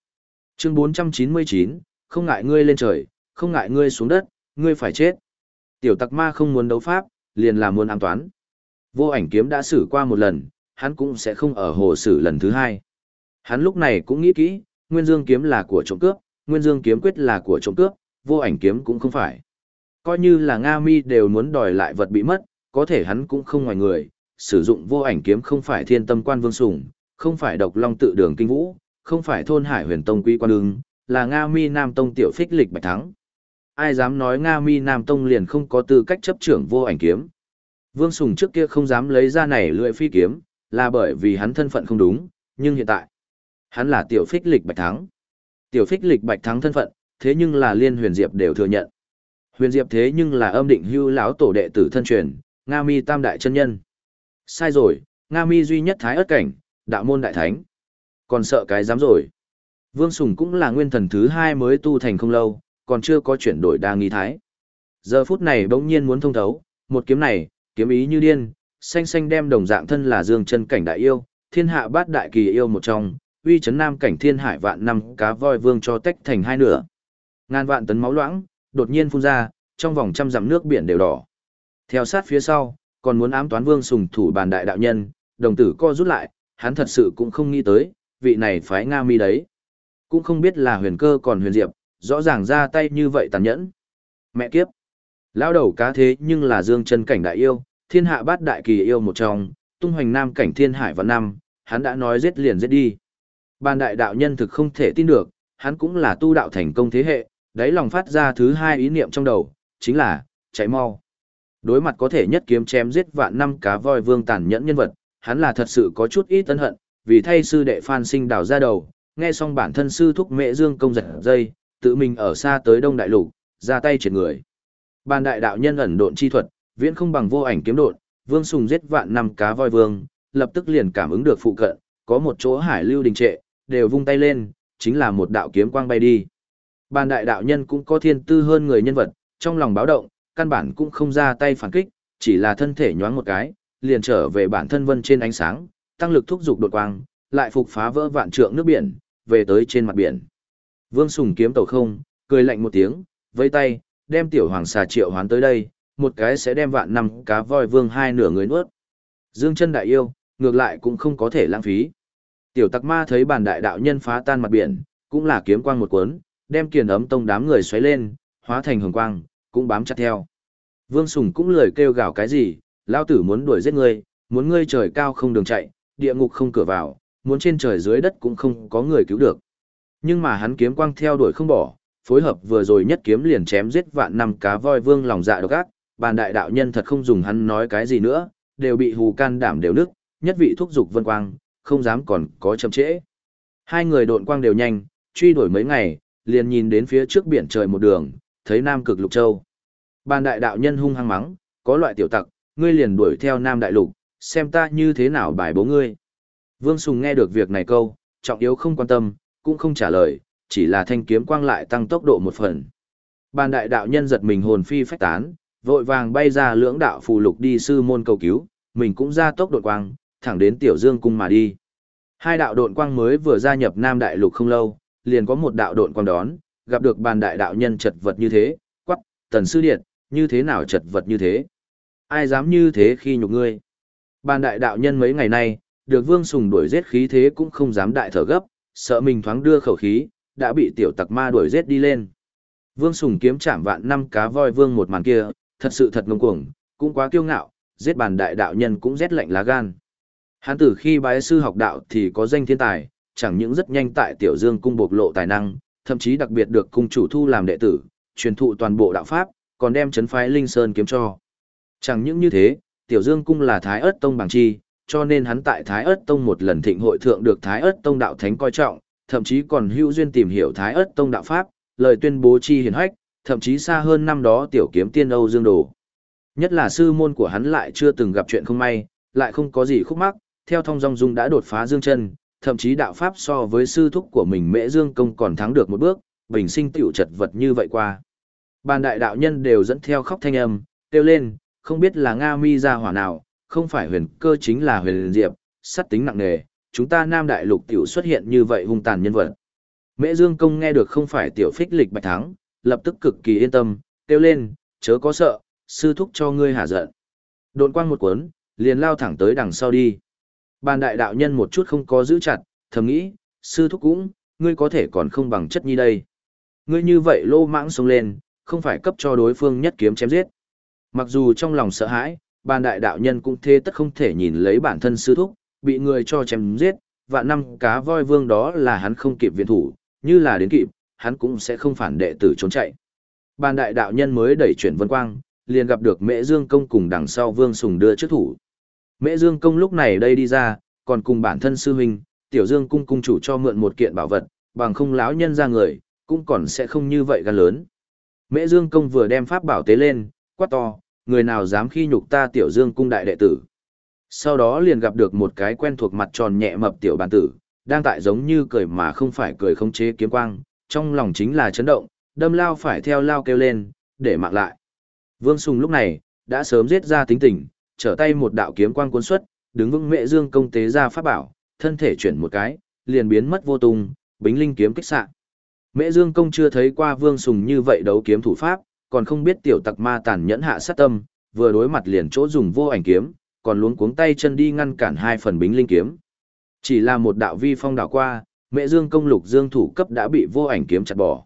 Chương 499, không ngại ngươi lên trời, không ngại ngươi xuống đất, ngươi phải chết. Tiểu tặc ma không muốn đấu pháp, liền là muốn an toán. Vô ảnh kiếm đã xử qua một lần, hắn cũng sẽ không ở hồ xử lần thứ hai. Hắn lúc này cũng nghĩ kỹ, Nguyên Dương kiếm là của trộm cướp, Nguyên Dương kiếm quyết là của trộm cướp, vô ảnh kiếm cũng không phải. Coi như là Nga Mi đều muốn đòi lại vật bị mất, có thể hắn cũng không ngoài người, sử dụng vô ảnh kiếm không phải thiên tâm quan vương sủng, không phải độc long tự đường kinh vũ, không phải thôn hải huyền tông quý quan ưng, là Nga Mi Nam Tông tiểu phích lịch bạch thắng. Ai dám nói Nga Mi Nam Tông liền không có tư cách chấp trưởng vô ảnh kiếm. Vương Sùng trước kia không dám lấy ra này lưỡi phi kiếm, là bởi vì hắn thân phận không đúng, nhưng hiện tại, hắn là tiểu phích lịch bạch thắng. Tiểu phích lịch bạch thắng thân phận, thế nhưng là liên huyền diệp đều thừa nhận. Huyền diệp thế nhưng là âm định hưu lão tổ đệ tử thân truyền, Nga Mi tam đại chân nhân. Sai rồi, Nga Mi duy nhất thái ớt cảnh, đạo môn đại thánh. Còn sợ cái dám rồi. Vương Sùng cũng là nguyên thần thứ hai mới tu thành không lâu, còn chưa có chuyển đổi đa nghi thái. Giờ phút này bỗng nhiên muốn thông thấu, một kiếm này, kiếm ý như điên, xanh xanh đem đồng dạng thân là dương chân cảnh đại yêu, thiên hạ bát đại kỳ yêu một trong, uy chấn nam cảnh thiên hải vạn năm cá voi vương cho tách thành hai nửa. Ngàn vạn tấn máu loãng, đột nhiên phun ra, trong vòng trăm dặm nước biển đều đỏ. Theo sát phía sau, còn muốn ám toán vương sùng thủ bàn đại đạo nhân, đồng tử co rút lại, hắn thật sự cũng không nghĩ tới, vị này phái Nga mi đấy. Cũng không biết là huyền cơ còn huyền diệp, rõ ràng ra tay như vậy tàn nhẫn. Mẹ kiếp! Lao đầu cá thế nhưng là dương chân cảnh đại yêu, thiên hạ bát đại kỳ yêu một trong, tung hoành nam cảnh thiên hải và năm, hắn đã nói giết liền giết đi. Bàn đại đạo nhân thực không thể tin được, hắn cũng là tu đạo thành công thế hệ, đáy lòng phát ra thứ hai ý niệm trong đầu, chính là, chạy mau. Đối mặt có thể nhất kiếm chém giết vạn năm cá voi vương tàn nhẫn nhân vật, hắn là thật sự có chút ít tân hận, vì thay sư đệ Phan Sinh đào ra đầu, nghe xong bản thân sư thúc mẹ Dương công giật dây, tự mình ở xa tới Đông Đại Lục, ra tay triệt người. Ban đại đạo nhân ẩn độn chi thuật, viễn không bằng vô ảnh kiếm độn, Vương Sùng giết vạn năm cá voi vương, lập tức liền cảm ứng được phụ cận, có một chỗ hải lưu đình trệ, đều vung tay lên, chính là một đạo kiếm quang bay đi. Ban đại đạo nhân cũng có thiên tư hơn người nhân vật, trong lòng báo động, căn bản cũng không ra tay phản kích, chỉ là thân thể nhoáng một cái, liền trở về bản thân vân trên ánh sáng, tăng lực thúc dục đột quang, lại phục phá vỡ vạn trượng nước biển, về tới trên mặt biển. Vương Sùng kiếm tàu không, cười lạnh một tiếng, vây tay, đem tiểu hoàng xà triệu hoán tới đây, một cái sẽ đem vạn năm cá voi vương hai nửa người nuốt. Dương chân đại yêu, ngược lại cũng không có thể lãng phí. Tiểu tặc ma thấy bản đại đạo nhân phá tan mặt biển, cũng là kiếm quang một cuốn, đem kiền ấm tông đám người xoáy lên, hóa thành hồng quang, cũng bám chặt theo. Vương Sùng cũng lười kêu gào cái gì, lao tử muốn đuổi giết ngươi, muốn ngươi trời cao không đường chạy, địa ngục không cửa vào, muốn trên trời dưới đất cũng không có người cứu được. Nhưng mà hắn kiếm quang theo đuổi không bỏ, phối hợp vừa rồi nhất kiếm liền chém giết vạn năm cá voi vương lòng dạ độc ác, bàn đại đạo nhân thật không dùng hắn nói cái gì nữa, đều bị hù can đảm đều nức, nhất vị thúc dục vân quang, không dám còn có chậm trễ. Hai người độn quang đều nhanh, truy đuổi mấy ngày, liền nhìn đến phía trước biển trời một đường, thấy Nam Cực Lục Châu. Bàn đại đạo nhân hung hăng mắng, có loại tiểu tặc, ngươi liền đuổi theo Nam Đại Lục, xem ta như thế nào bài bố ngươi. Vương Sùng nghe được việc này câu, trọng yếu không quan tâm, cũng không trả lời, chỉ là thanh kiếm quang lại tăng tốc độ một phần. Bàn đại đạo nhân giật mình hồn phi phách tán, vội vàng bay ra lưỡng đạo phù lục đi sư môn cầu cứu, mình cũng ra tốc độ quang, thẳng đến Tiểu Dương cung mà đi. Hai đạo độn quang mới vừa gia nhập Nam Đại Lục không lâu, liền có một đạo độn quang đón, gặp được bàn đại đạo nhân chật vật như thế, quắc, tần sư điện, như thế nào chật vật như thế? Ai dám như thế khi nhục ngươi? Bàn đại đạo nhân mấy ngày nay, được vương sùng đuổi giết khí thế cũng không dám đại thở gấp, sợ mình thoáng đưa khẩu khí, đã bị tiểu tặc ma đuổi giết đi lên. Vương sùng kiếm chạm vạn năm cá voi vương một màn kia, thật sự thật ngông cuồng, cũng quá kiêu ngạo, giết bàn đại đạo nhân cũng rét lạnh lá gan. Hắn từ khi bái sư học đạo thì có danh thiên tài, chẳng những rất nhanh tại tiểu dương cung bộc lộ tài năng, thậm chí đặc biệt được cung chủ thu làm đệ tử, truyền thụ toàn bộ đạo pháp, còn đem chấn phái Linh Sơn kiếm cho. Chẳng những như thế, Tiểu Dương Cung là Thái Ất Tông bằng chi, cho nên hắn tại Thái Ức Tông một lần thịnh hội thượng được Thái Ức Tông đạo thánh coi trọng, thậm chí còn hữu duyên tìm hiểu Thái Ức Tông đạo pháp, lời tuyên bố chi hiển hách, thậm chí xa hơn năm đó tiểu kiếm tiên Âu Dương Đồ. Nhất là sư môn của hắn lại chưa từng gặp chuyện không may, lại không có gì khúc mắc, theo thông dong dung đã đột phá dương chân, thậm chí đạo pháp so với sư thúc của mình Mễ Dương công còn thắng được một bước, bình sinh tiểu chật vật như vậy qua. Bàn đại đạo nhân đều dẫn theo khóc thanh âm, kêu lên, không biết là Nga mi ra hỏa nào, không phải huyền cơ chính là huyền diệp, sắt tính nặng nề, chúng ta nam đại lục tiểu xuất hiện như vậy hung tàn nhân vật. Mễ Dương Công nghe được không phải tiểu phích lịch bạch thắng, lập tức cực kỳ yên tâm, kêu lên, chớ có sợ, sư thúc cho ngươi hả giận. Độn quang một cuốn, liền lao thẳng tới đằng sau đi. Bàn đại đạo nhân một chút không có giữ chặt, thầm nghĩ, sư thúc cũng, ngươi có thể còn không bằng chất nhi đây. Ngươi như vậy lô mãng xông lên, không phải cấp cho đối phương nhất kiếm chém giết. Mặc dù trong lòng sợ hãi, bàn đại đạo nhân cũng thế tất không thể nhìn lấy bản thân sư thúc, bị người cho chém giết, và năm cá voi vương đó là hắn không kịp viện thủ, như là đến kịp, hắn cũng sẽ không phản đệ tử trốn chạy. Bàn đại đạo nhân mới đẩy chuyển vân quang, liền gặp được Mễ Dương Công cùng đằng sau Vương Sùng đưa trước thủ. Mễ Dương Công lúc này đây đi ra, còn cùng bản thân sư huynh, Tiểu Dương Cung cung chủ cho mượn một kiện bảo vật, bằng không lão nhân ra người, cũng còn sẽ không như vậy gan lớn. Mễ Dương Công vừa đem pháp bảo tế lên, quát to, người nào dám khi nhục ta Tiểu Dương Cung đại đệ tử. Sau đó liền gặp được một cái quen thuộc mặt tròn nhẹ mập tiểu Bàn tử, đang tại giống như cười mà không phải cười không chế kiếm quang, trong lòng chính là chấn động, đâm lao phải theo lao kêu lên, để mạng lại. Vương Sùng lúc này, đã sớm giết ra tính tình, trở tay một đạo kiếm quang cuốn xuất, đứng vững mẹ dương công tế ra pháp bảo, thân thể chuyển một cái, liền biến mất vô tung, bính linh kiếm kích sạng. Mễ Dương công chưa thấy qua Vương Sùng như vậy đấu kiếm thủ pháp, còn không biết tiểu tặc ma tàn nhẫn hạ sát tâm, vừa đối mặt liền chỗ dùng vô ảnh kiếm, còn luống cuống tay chân đi ngăn cản hai phần bính linh kiếm. Chỉ là một đạo vi phong đảo qua, Mễ Dương công lục dương thủ cấp đã bị vô ảnh kiếm chặt bỏ.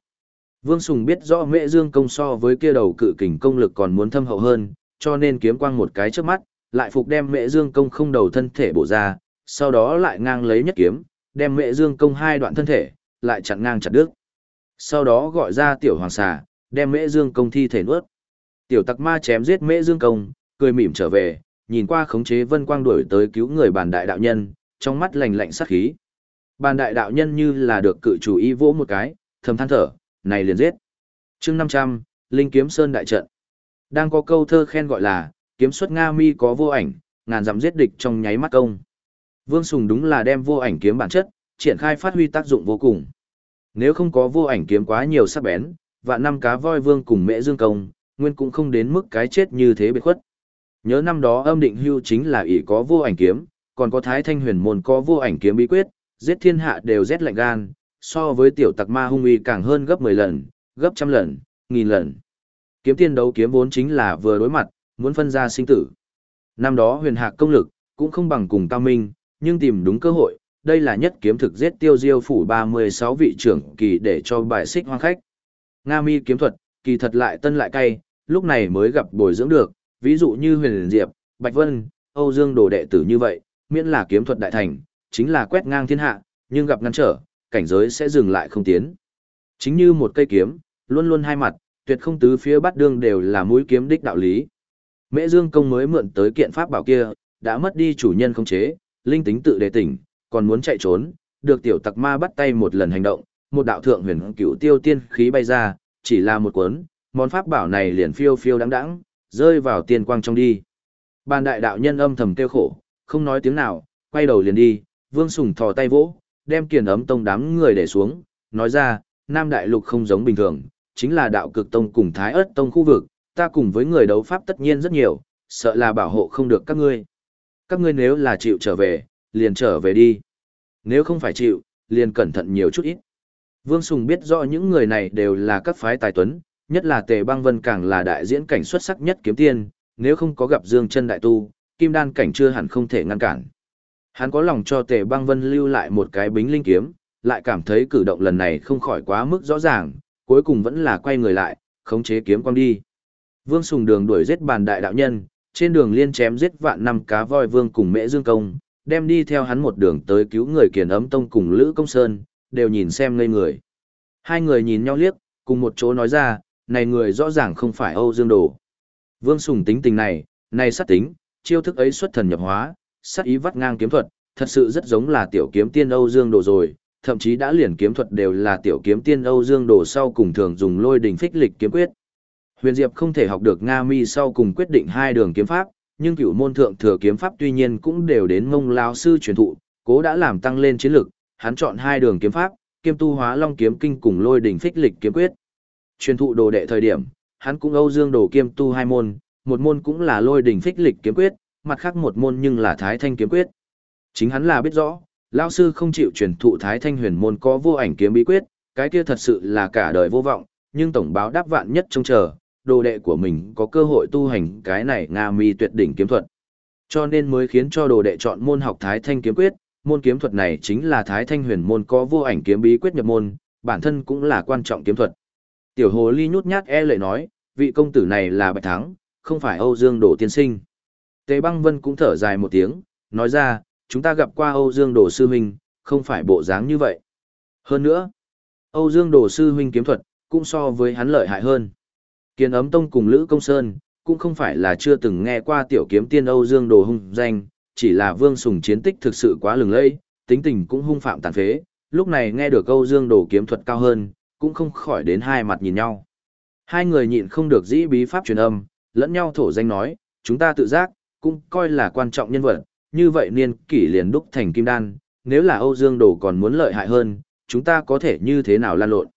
Vương Sùng biết rõ Mễ Dương công so với kia đầu cự kình công lực còn muốn thâm hậu hơn, cho nên kiếm quang một cái trước mắt, lại phục đem Mễ Dương công không đầu thân thể bổ ra, sau đó lại ngang lấy nhất kiếm, đem Mễ Dương công hai đoạn thân thể, lại chặn ngang chặt đứt. sau đó gọi ra tiểu hoàng xà, đem mễ dương công thi thể nuốt. Tiểu tặc ma chém giết mễ dương công, cười mỉm trở về, nhìn qua khống chế vân quang đuổi tới cứu người bàn đại đạo nhân, trong mắt lạnh lạnh sát khí. Bàn đại đạo nhân như là được cự chủ ý vỗ một cái, thầm than thở, này liền giết. chương 500, Linh Kiếm Sơn đại trận. Đang có câu thơ khen gọi là, kiếm xuất Nga mi có vô ảnh, ngàn dặm giết địch trong nháy mắt công. Vương Sùng đúng là đem vô ảnh kiếm bản chất, triển khai phát huy tác dụng vô cùng. Nếu không có vô ảnh kiếm quá nhiều sắc bén, và năm cá voi vương cùng mễ dương công, nguyên cũng không đến mức cái chết như thế biệt khuất. Nhớ năm đó âm định hưu chính là ỷ có vô ảnh kiếm, còn có thái thanh huyền môn có vô ảnh kiếm bí quyết, giết thiên hạ đều rét lạnh gan, so với tiểu tặc ma hung uy càng hơn gấp 10 lần, gấp trăm lần, nghìn lần. Kiếm tiên đấu kiếm vốn chính là vừa đối mặt, muốn phân ra sinh tử. Năm đó huyền hạc công lực, cũng không bằng cùng cao minh, nhưng tìm đúng cơ hội, đây là nhất kiếm thực giết tiêu diêu phủ 36 vị trưởng kỳ để cho bài xích hoang khách. Nga mi kiếm thuật, kỳ thật lại tân lại cay, lúc này mới gặp bồi dưỡng được, ví dụ như huyền diệp, bạch vân, Âu Dương đồ đệ tử như vậy, miễn là kiếm thuật đại thành, chính là quét ngang thiên hạ, nhưng gặp ngăn trở, cảnh giới sẽ dừng lại không tiến. Chính như một cây kiếm, luôn luôn hai mặt, tuyệt không tứ phía bắt đương đều là mũi kiếm đích đạo lý. Mễ Dương công mới mượn tới kiện pháp bảo kia, đã mất đi chủ nhân không chế, linh tính tự đề tỉnh, còn muốn chạy trốn, được tiểu tặc ma bắt tay một lần hành động, một đạo thượng huyền cửu tiêu tiên khí bay ra, chỉ là một cuốn, món pháp bảo này liền phiêu phiêu đắng đắng, rơi vào tiên quang trong đi. Bàn đại đạo nhân âm thầm kêu khổ, không nói tiếng nào, quay đầu liền đi, Vương Sùng thò tay vỗ, đem kiền ấm tông đám người để xuống, nói ra, Nam Đại Lục không giống bình thường, chính là đạo cực tông cùng Thái ớt tông khu vực, ta cùng với người đấu pháp tất nhiên rất nhiều, sợ là bảo hộ không được các ngươi. Các ngươi nếu là chịu trở về, liền trở về đi. Nếu không phải chịu, liền cẩn thận nhiều chút ít. Vương Sùng biết rõ những người này đều là các phái tài tuấn, nhất là Tề Băng Vân càng là đại diễn cảnh xuất sắc nhất kiếm tiên, nếu không có gặp Dương chân đại tu, kim đan cảnh chưa hẳn không thể ngăn cản. Hắn có lòng cho Tề Băng Vân lưu lại một cái bính linh kiếm, lại cảm thấy cử động lần này không khỏi quá mức rõ ràng, cuối cùng vẫn là quay người lại, khống chế kiếm quang đi. Vương Sùng Đường đuổi giết bàn đại đạo nhân, trên đường liên chém giết vạn năm cá voi vương cùng Mễ Dương công, đem đi theo hắn một đường tới cứu người Kiền Ấm Tông cùng Lữ Công Sơn, đều nhìn xem ngây người. Hai người nhìn nhau liếc, cùng một chỗ nói ra, này người rõ ràng không phải Âu Dương Đồ. Vương Sùng tính tình này, này sát tính, chiêu thức ấy xuất thần nhập hóa, sát ý vắt ngang kiếm thuật, thật sự rất giống là tiểu kiếm tiên Âu Dương Đồ rồi, thậm chí đã liền kiếm thuật đều là tiểu kiếm tiên Âu Dương Đồ sau cùng thường dùng lôi đình phích lịch kiếm quyết. Huyền Diệp không thể học được Nga Mi sau cùng quyết định hai đường kiếm pháp, nhưng cửu môn thượng thừa kiếm pháp tuy nhiên cũng đều đến mông lao sư truyền thụ, cố đã làm tăng lên chiến lực, hắn chọn hai đường kiếm pháp, kiêm tu hóa long kiếm kinh cùng lôi đỉnh phích lịch kiếm quyết. Truyền thụ đồ đệ thời điểm, hắn cũng Âu Dương Đồ kiêm tu hai môn, một môn cũng là lôi đỉnh phích lịch kiếm quyết, mặt khác một môn nhưng là thái thanh kiếm quyết. Chính hắn là biết rõ, lão sư không chịu truyền thụ thái thanh huyền môn có vô ảnh kiếm bí quyết, cái kia thật sự là cả đời vô vọng, nhưng tổng báo đáp vạn nhất trông chờ, đồ đệ của mình có cơ hội tu hành cái này Nga mi tuyệt đỉnh kiếm thuật. Cho nên mới khiến cho đồ đệ chọn môn học Thái Thanh kiếm quyết, môn kiếm thuật này chính là Thái Thanh huyền môn có vô ảnh kiếm bí quyết nhập môn, bản thân cũng là quan trọng kiếm thuật. Tiểu hồ ly nhút nhát e lệ nói, vị công tử này là bạch thắng, không phải Âu Dương Đồ tiên sinh. Tề băng vân cũng thở dài một tiếng, nói ra, chúng ta gặp qua Âu Dương Đồ sư huynh, không phải bộ dáng như vậy. Hơn nữa, Âu Dương Đồ sư huynh kiếm thuật, cũng so với hắn lợi hại hơn. Kiến ấm tông cùng Lữ Công Sơn, cũng không phải là chưa từng nghe qua tiểu kiếm tiên Âu Dương Đồ hung danh, chỉ là Vương Sùng chiến tích thực sự quá lừng lẫy, tính tình cũng hung phạm tàn phế, lúc này nghe được câu Dương Đồ kiếm thuật cao hơn, cũng không khỏi đến hai mặt nhìn nhau. Hai người nhịn không được dĩ bí pháp truyền âm, lẫn nhau thổ danh nói, chúng ta tự giác, cũng coi là quan trọng nhân vật, như vậy niên kỷ liền đúc thành kim đan, nếu là Âu Dương Đồ còn muốn lợi hại hơn, chúng ta có thể như thế nào lan lộn.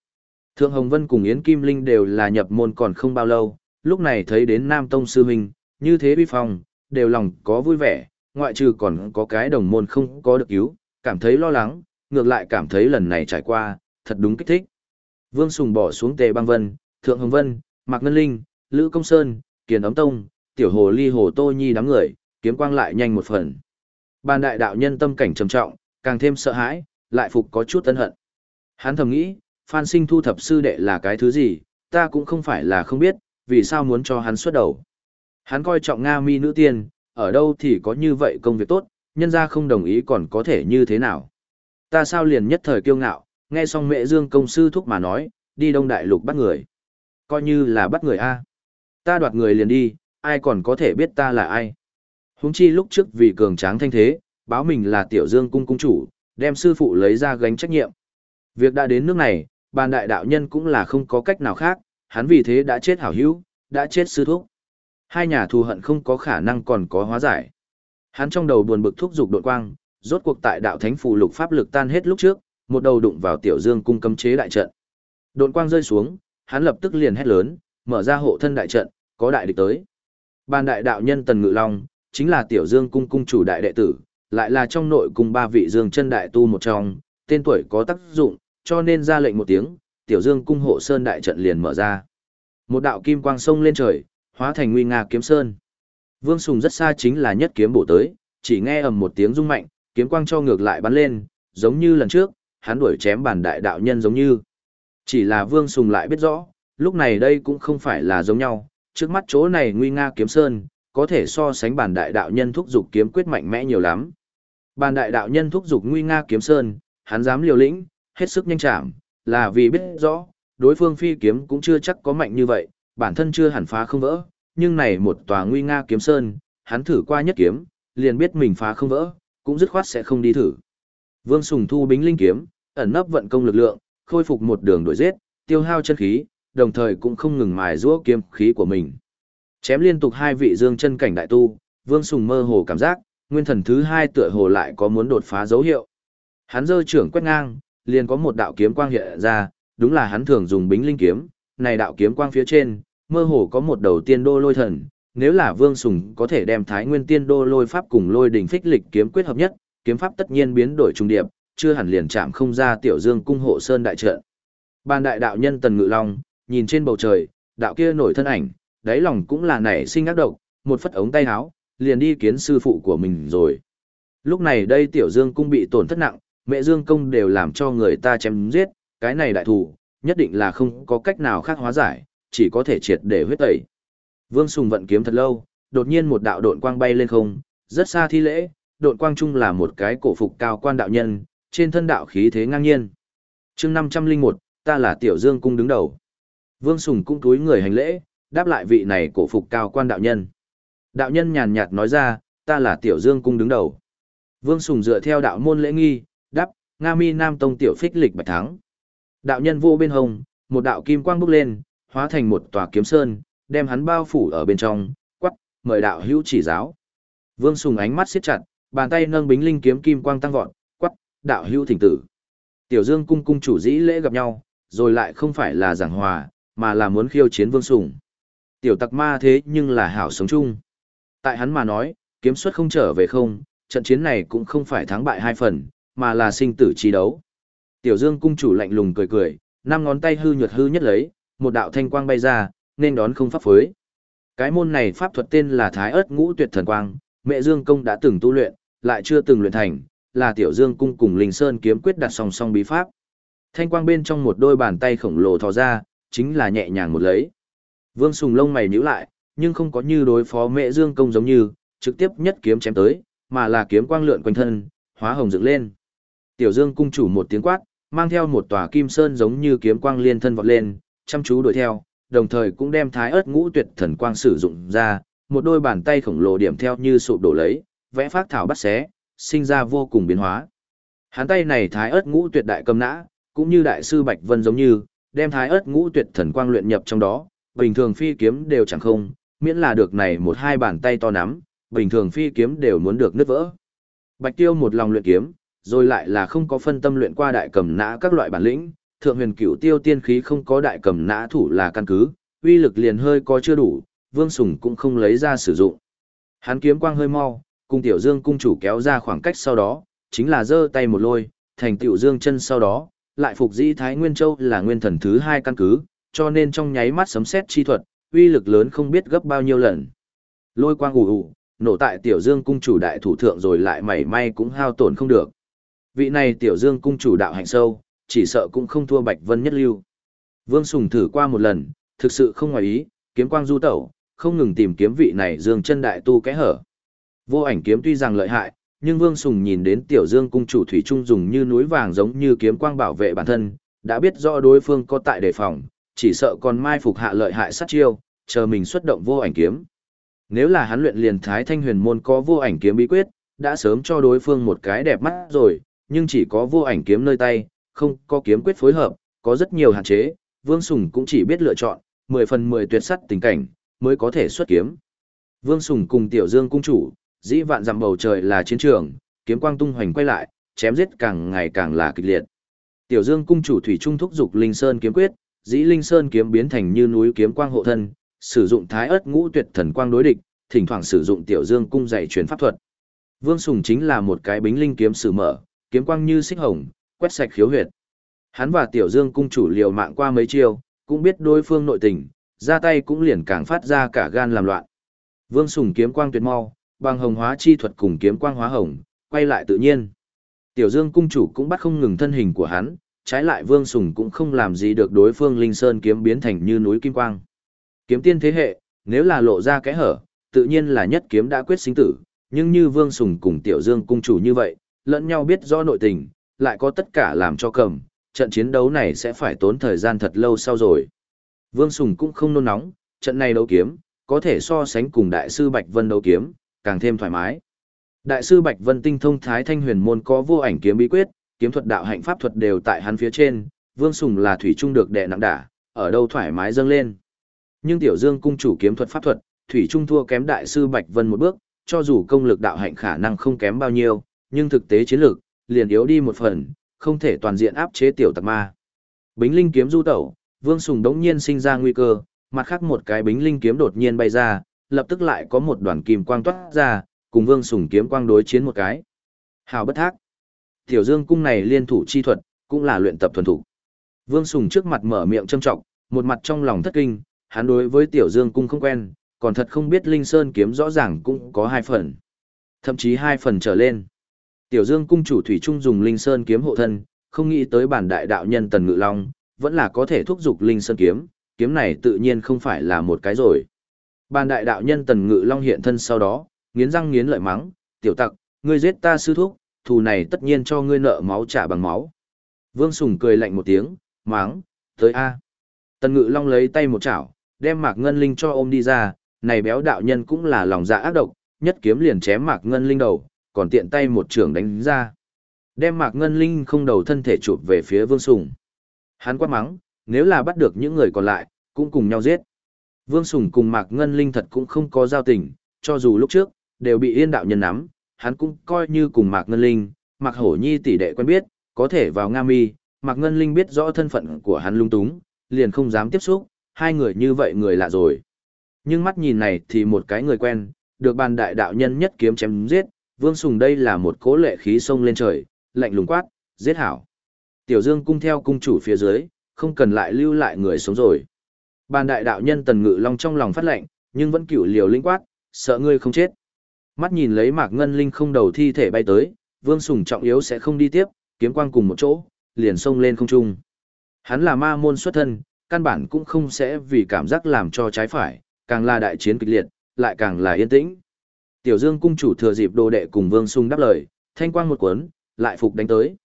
Thượng Hồng Vân cùng Yến Kim Linh đều là nhập môn còn không bao lâu, lúc này thấy đến Nam Tông Sư Huynh, như thế bi phong, đều lòng có vui vẻ, ngoại trừ còn có cái đồng môn không có được cứu, cảm thấy lo lắng, ngược lại cảm thấy lần này trải qua, thật đúng kích thích. Vương Sùng bỏ xuống Tề Băng Vân, Thượng Hồng Vân, Mạc Ngân Linh, Lữ Công Sơn, Kiền Ấm Tông, Tiểu Hồ Ly Hồ Tô Nhi đám người, kiếm quang lại nhanh một phần. Ban đại đạo nhân tâm cảnh trầm trọng, càng thêm sợ hãi, lại phục có chút ân hận. Hắn thầm nghĩ, Phan Sinh thu thập sư đệ là cái thứ gì, ta cũng không phải là không biết, vì sao muốn cho hắn xuất đầu. Hắn coi trọng Nga mi nữ tiên, ở đâu thì có như vậy công việc tốt, nhân ra không đồng ý còn có thể như thế nào. Ta sao liền nhất thời kiêu ngạo, nghe xong mẹ Dương công sư thúc mà nói, đi Đông Đại Lục bắt người. Coi như là bắt người A. Ta đoạt người liền đi, ai còn có thể biết ta là ai. Húng chi lúc trước vì cường tráng thanh thế, báo mình là tiểu dương cung cung chủ, đem sư phụ lấy ra gánh trách nhiệm. Việc đã đến nước này, bàn đại đạo nhân cũng là không có cách nào khác, hắn vì thế đã chết hảo hữu, đã chết sư thúc. Hai nhà thù hận không có khả năng còn có hóa giải. Hắn trong đầu buồn bực thúc giục đột quang, rốt cuộc tại đạo thánh phù lục pháp lực tan hết lúc trước, một đầu đụng vào tiểu dương cung cấm chế đại trận. Đột quang rơi xuống, hắn lập tức liền hét lớn, mở ra hộ thân đại trận, có đại địch tới. Ban đại đạo nhân Tần Ngự Long, chính là tiểu dương cung cung chủ đại đệ tử, lại là trong nội cung ba vị dương chân đại tu một trong, tên tuổi có tác dụng, cho nên ra lệnh một tiếng, tiểu dương cung hộ sơn đại trận liền mở ra. Một đạo kim quang sông lên trời, hóa thành nguy nga kiếm sơn. Vương Sùng rất xa chính là nhất kiếm bổ tới, chỉ nghe ầm một tiếng rung mạnh, kiếm quang cho ngược lại bắn lên, giống như lần trước, hắn đuổi chém bản đại đạo nhân giống như. Chỉ là Vương Sùng lại biết rõ, lúc này đây cũng không phải là giống nhau, trước mắt chỗ này nguy nga kiếm sơn, có thể so sánh bản đại đạo nhân thúc dục kiếm quyết mạnh mẽ nhiều lắm. Bản đại đạo nhân thúc dục nguy nga kiếm sơn, hắn dám liều lĩnh, hết sức nhanh chạm, là vì biết rõ, đối phương phi kiếm cũng chưa chắc có mạnh như vậy, bản thân chưa hẳn phá không vỡ, nhưng này một tòa nguy nga kiếm sơn, hắn thử qua nhất kiếm, liền biết mình phá không vỡ, cũng dứt khoát sẽ không đi thử. Vương Sùng thu bính linh kiếm, ẩn nấp vận công lực lượng, khôi phục một đường đuổi giết, tiêu hao chân khí, đồng thời cũng không ngừng mài giũa kiếm khí của mình. Chém liên tục hai vị dương chân cảnh đại tu, Vương Sùng mơ hồ cảm giác, nguyên thần thứ hai tựa hồ lại có muốn đột phá dấu hiệu. Hắn giơ trưởng quét ngang, liền có một đạo kiếm quang hiện ra, đúng là hắn thường dùng bính linh kiếm, này đạo kiếm quang phía trên, mơ hồ có một đầu tiên đô lôi thần, nếu là Vương Sùng có thể đem Thái Nguyên Tiên Đô lôi pháp cùng lôi đỉnh phích lịch kiếm quyết hợp nhất, kiếm pháp tất nhiên biến đổi trung điệp, chưa hẳn liền chạm không ra Tiểu Dương cung hộ sơn đại trận. Ban đại đạo nhân Tần Ngự Long, nhìn trên bầu trời, đạo kia nổi thân ảnh, đáy lòng cũng là nảy sinh ác độc, một phất ống tay áo, liền đi kiến sư phụ của mình rồi. Lúc này đây Tiểu Dương cung bị tổn thất nặng, mẹ Dương công đều làm cho người ta chém giết, cái này đại thủ, nhất định là không có cách nào khác hóa giải, chỉ có thể triệt để huyết tẩy. Vương Sùng vận kiếm thật lâu, đột nhiên một đạo độn quang bay lên không, rất xa thi lễ, độn quang trung là một cái cổ phục cao quan đạo nhân, trên thân đạo khí thế ngang nhiên. chương 501, ta là Tiểu Dương cung đứng đầu. Vương Sùng cung túi người hành lễ, đáp lại vị này cổ phục cao quan đạo nhân. Đạo nhân nhàn nhạt nói ra, ta là Tiểu Dương cung đứng đầu. Vương Sùng dựa theo đạo môn lễ nghi, đáp, Nga Mi Nam Tông Tiểu Phích lịch bạch thắng. Đạo nhân vô bên hồng, một đạo kim quang bốc lên, hóa thành một tòa kiếm sơn, đem hắn bao phủ ở bên trong, quắc, mời đạo hữu chỉ giáo. Vương Sùng ánh mắt siết chặt, bàn tay nâng bính linh kiếm kim quang tăng vọt, quắc, đạo hữu thỉnh tử. Tiểu Dương cung cung chủ dĩ lễ gặp nhau, rồi lại không phải là giảng hòa, mà là muốn khiêu chiến Vương Sùng. Tiểu tặc ma thế nhưng là hảo sống chung. Tại hắn mà nói, kiếm xuất không trở về không, trận chiến này cũng không phải thắng bại hai phần, mà là sinh tử chi đấu. Tiểu Dương cung chủ lạnh lùng cười cười, năm ngón tay hư nhuật hư nhất lấy, một đạo thanh quang bay ra, nên đón không pháp phối. Cái môn này pháp thuật tên là Thái Ức Ngũ Tuyệt Thần Quang, Mẹ Dương công đã từng tu luyện, lại chưa từng luyện thành, là Tiểu Dương cung cùng Linh Sơn kiếm quyết đặt song song bí pháp. Thanh quang bên trong một đôi bàn tay khổng lồ thò ra, chính là nhẹ nhàng một lấy. Vương Sùng lông mày nhíu lại, nhưng không có như đối phó Mẹ Dương công giống như, trực tiếp nhất kiếm chém tới, mà là kiếm quang lượn quanh thân, hóa hồng dựng lên. Tiểu Dương cung chủ một tiếng quát, mang theo một tòa kim sơn giống như kiếm quang liên thân vọt lên, chăm chú đuổi theo, đồng thời cũng đem thái ớt ngũ tuyệt thần quang sử dụng ra, một đôi bàn tay khổng lồ điểm theo như sụp đổ lấy, vẽ phát thảo bắt xé, sinh ra vô cùng biến hóa. Hắn tay này thái ớt ngũ tuyệt đại cầm nã, cũng như đại sư Bạch Vân giống như, đem thái ớt ngũ tuyệt thần quang luyện nhập trong đó, bình thường phi kiếm đều chẳng không, miễn là được này một hai bàn tay to nắm, bình thường phi kiếm đều muốn được nứt vỡ. Bạch Tiêu một lòng luyện kiếm, rồi lại là không có phân tâm luyện qua đại cầm nã các loại bản lĩnh, thượng huyền cửu tiêu tiên khí không có đại cầm nã thủ là căn cứ, uy lực liền hơi có chưa đủ, Vương Sùng cũng không lấy ra sử dụng. Hắn kiếm quang hơi mau, cùng Tiểu Dương cung chủ kéo ra khoảng cách sau đó, chính là giơ tay một lôi, thành Tiểu Dương chân sau đó, lại phục dĩ Thái Nguyên Châu là nguyên thần thứ hai căn cứ, cho nên trong nháy mắt sấm xét chi thuật, uy lực lớn không biết gấp bao nhiêu lần. Lôi quang ù ù, nổ tại Tiểu Dương cung chủ đại thủ thượng rồi lại mảy may cũng hao tổn không được. Vị này Tiểu Dương cung chủ đạo hạnh sâu, chỉ sợ cũng không thua Bạch Vân nhất lưu. Vương Sùng thử qua một lần, thực sự không ngoài ý, kiếm quang du tẩu, không ngừng tìm kiếm vị này Dương chân đại tu kẽ hở. Vô ảnh kiếm tuy rằng lợi hại, nhưng Vương Sùng nhìn đến Tiểu Dương cung chủ thủy trung dùng như núi vàng giống như kiếm quang bảo vệ bản thân, đã biết rõ đối phương có tại đề phòng, chỉ sợ còn mai phục hạ lợi hại sát chiêu, chờ mình xuất động vô ảnh kiếm. Nếu là hắn luyện liền Thái Thanh Huyền môn có vô ảnh kiếm bí quyết, đã sớm cho đối phương một cái đẹp mắt rồi, nhưng chỉ có vô ảnh kiếm nơi tay, không có kiếm quyết phối hợp, có rất nhiều hạn chế, Vương Sùng cũng chỉ biết lựa chọn, 10 phần 10 tuyệt sắt tình cảnh, mới có thể xuất kiếm. Vương Sùng cùng Tiểu Dương cung chủ, dĩ vạn dặm bầu trời là chiến trường, kiếm quang tung hoành quay lại, chém giết càng ngày càng là kịch liệt. Tiểu Dương cung chủ thủy trung thúc dục Linh Sơn kiếm quyết, dĩ Linh Sơn kiếm biến thành như núi kiếm quang hộ thân, sử dụng Thái Ức Ngũ Tuyệt Thần Quang đối địch, thỉnh thoảng sử dụng Tiểu Dương cung dạy truyền pháp thuật. Vương Sùng chính là một cái bính linh kiếm sử mở, kiếm quang như xích hồng, quét sạch khiếu huyệt. Hắn và Tiểu Dương cung chủ liều mạng qua mấy chiêu, cũng biết đối phương nội tình, ra tay cũng liền càng phát ra cả gan làm loạn. Vương Sùng kiếm quang tuyệt mau, bằng hồng hóa chi thuật cùng kiếm quang hóa hồng, quay lại tự nhiên. Tiểu Dương cung chủ cũng bắt không ngừng thân hình của hắn, trái lại Vương Sùng cũng không làm gì được đối phương Linh Sơn kiếm biến thành như núi kim quang. Kiếm tiên thế hệ, nếu là lộ ra cái hở, tự nhiên là nhất kiếm đã quyết sinh tử, nhưng như Vương Sùng cùng Tiểu Dương cung chủ như vậy, lẫn nhau biết rõ nội tình, lại có tất cả làm cho cầm, trận chiến đấu này sẽ phải tốn thời gian thật lâu sau rồi. Vương Sùng cũng không nôn nóng, trận này đấu kiếm, có thể so sánh cùng Đại sư Bạch Vân đấu kiếm, càng thêm thoải mái. Đại sư Bạch Vân tinh thông Thái Thanh Huyền môn có vô ảnh kiếm bí quyết, kiếm thuật đạo hạnh pháp thuật đều tại hắn phía trên, Vương Sùng là thủy trung được đè nặng đả, ở đâu thoải mái dâng lên. Nhưng Tiểu Dương cung chủ kiếm thuật pháp thuật, thủy trung thua kém đại sư Bạch Vân một bước, cho dù công lực đạo hạnh khả năng không kém bao nhiêu, nhưng thực tế chiến lược liền yếu đi một phần, không thể toàn diện áp chế tiểu tặc ma. Bính linh kiếm du tẩu, Vương Sùng đống nhiên sinh ra nguy cơ, mặt khác một cái bính linh kiếm đột nhiên bay ra, lập tức lại có một đoàn kim quang toát ra, cùng Vương Sùng kiếm quang đối chiến một cái. Hào bất thác. Tiểu Dương cung này liên thủ chi thuật, cũng là luyện tập thuần thủ. Vương Sùng trước mặt mở miệng châm trọng, một mặt trong lòng thất kinh, hắn đối với Tiểu Dương cung không quen, còn thật không biết Linh Sơn kiếm rõ ràng cũng có hai phần. Thậm chí hai phần trở lên. Tiểu Dương cung chủ thủy trung dùng Linh Sơn kiếm hộ thân, không nghĩ tới bản đại đạo nhân Tần Ngự Long, vẫn là có thể thúc giục Linh Sơn kiếm, kiếm này tự nhiên không phải là một cái rồi. Bản đại đạo nhân Tần Ngự Long hiện thân sau đó, nghiến răng nghiến lợi mắng, "Tiểu tặc, ngươi giết ta sư thúc, thù này tất nhiên cho ngươi nợ máu trả bằng máu." Vương Sùng cười lạnh một tiếng, mắng, "Tới a." Tần Ngự Long lấy tay một chảo, đem Mạc Ngân Linh cho ôm đi ra, này béo đạo nhân cũng là lòng dạ ác độc, nhất kiếm liền chém Mạc Ngân Linh đầu, còn tiện tay một trường đánh ra. Đem Mạc Ngân Linh không đầu thân thể chụp về phía Vương Sùng. Hắn quát mắng, nếu là bắt được những người còn lại, cũng cùng nhau giết. Vương Sùng cùng Mạc Ngân Linh thật cũng không có giao tình, cho dù lúc trước, đều bị yên đạo nhân nắm, hắn cũng coi như cùng Mạc Ngân Linh, Mạc Hổ Nhi tỷ đệ quen biết, có thể vào Nga Mi, Mạc Ngân Linh biết rõ thân phận của hắn lung túng, liền không dám tiếp xúc, hai người như vậy người lạ rồi. Nhưng mắt nhìn này thì một cái người quen, được bàn đại đạo nhân nhất kiếm chém giết, Vương Sùng đây là một cố lệ khí sông lên trời, lạnh lùng quát, giết hảo. Tiểu Dương cung theo cung chủ phía dưới, không cần lại lưu lại người sống rồi. Bàn đại đạo nhân Tần Ngự Long trong lòng phát lệnh, nhưng vẫn cửu liều linh quát, sợ ngươi không chết. Mắt nhìn lấy Mạc Ngân Linh không đầu thi thể bay tới, Vương Sùng trọng yếu sẽ không đi tiếp, kiếm quang cùng một chỗ, liền xông lên không trung. Hắn là ma môn xuất thân, căn bản cũng không sẽ vì cảm giác làm cho trái phải, càng là đại chiến kịch liệt, lại càng là yên tĩnh. Tiểu Dương cung chủ thừa dịp đồ đệ cùng Vương Sùng đáp lời, thanh quang một cuốn, lại phục đánh tới.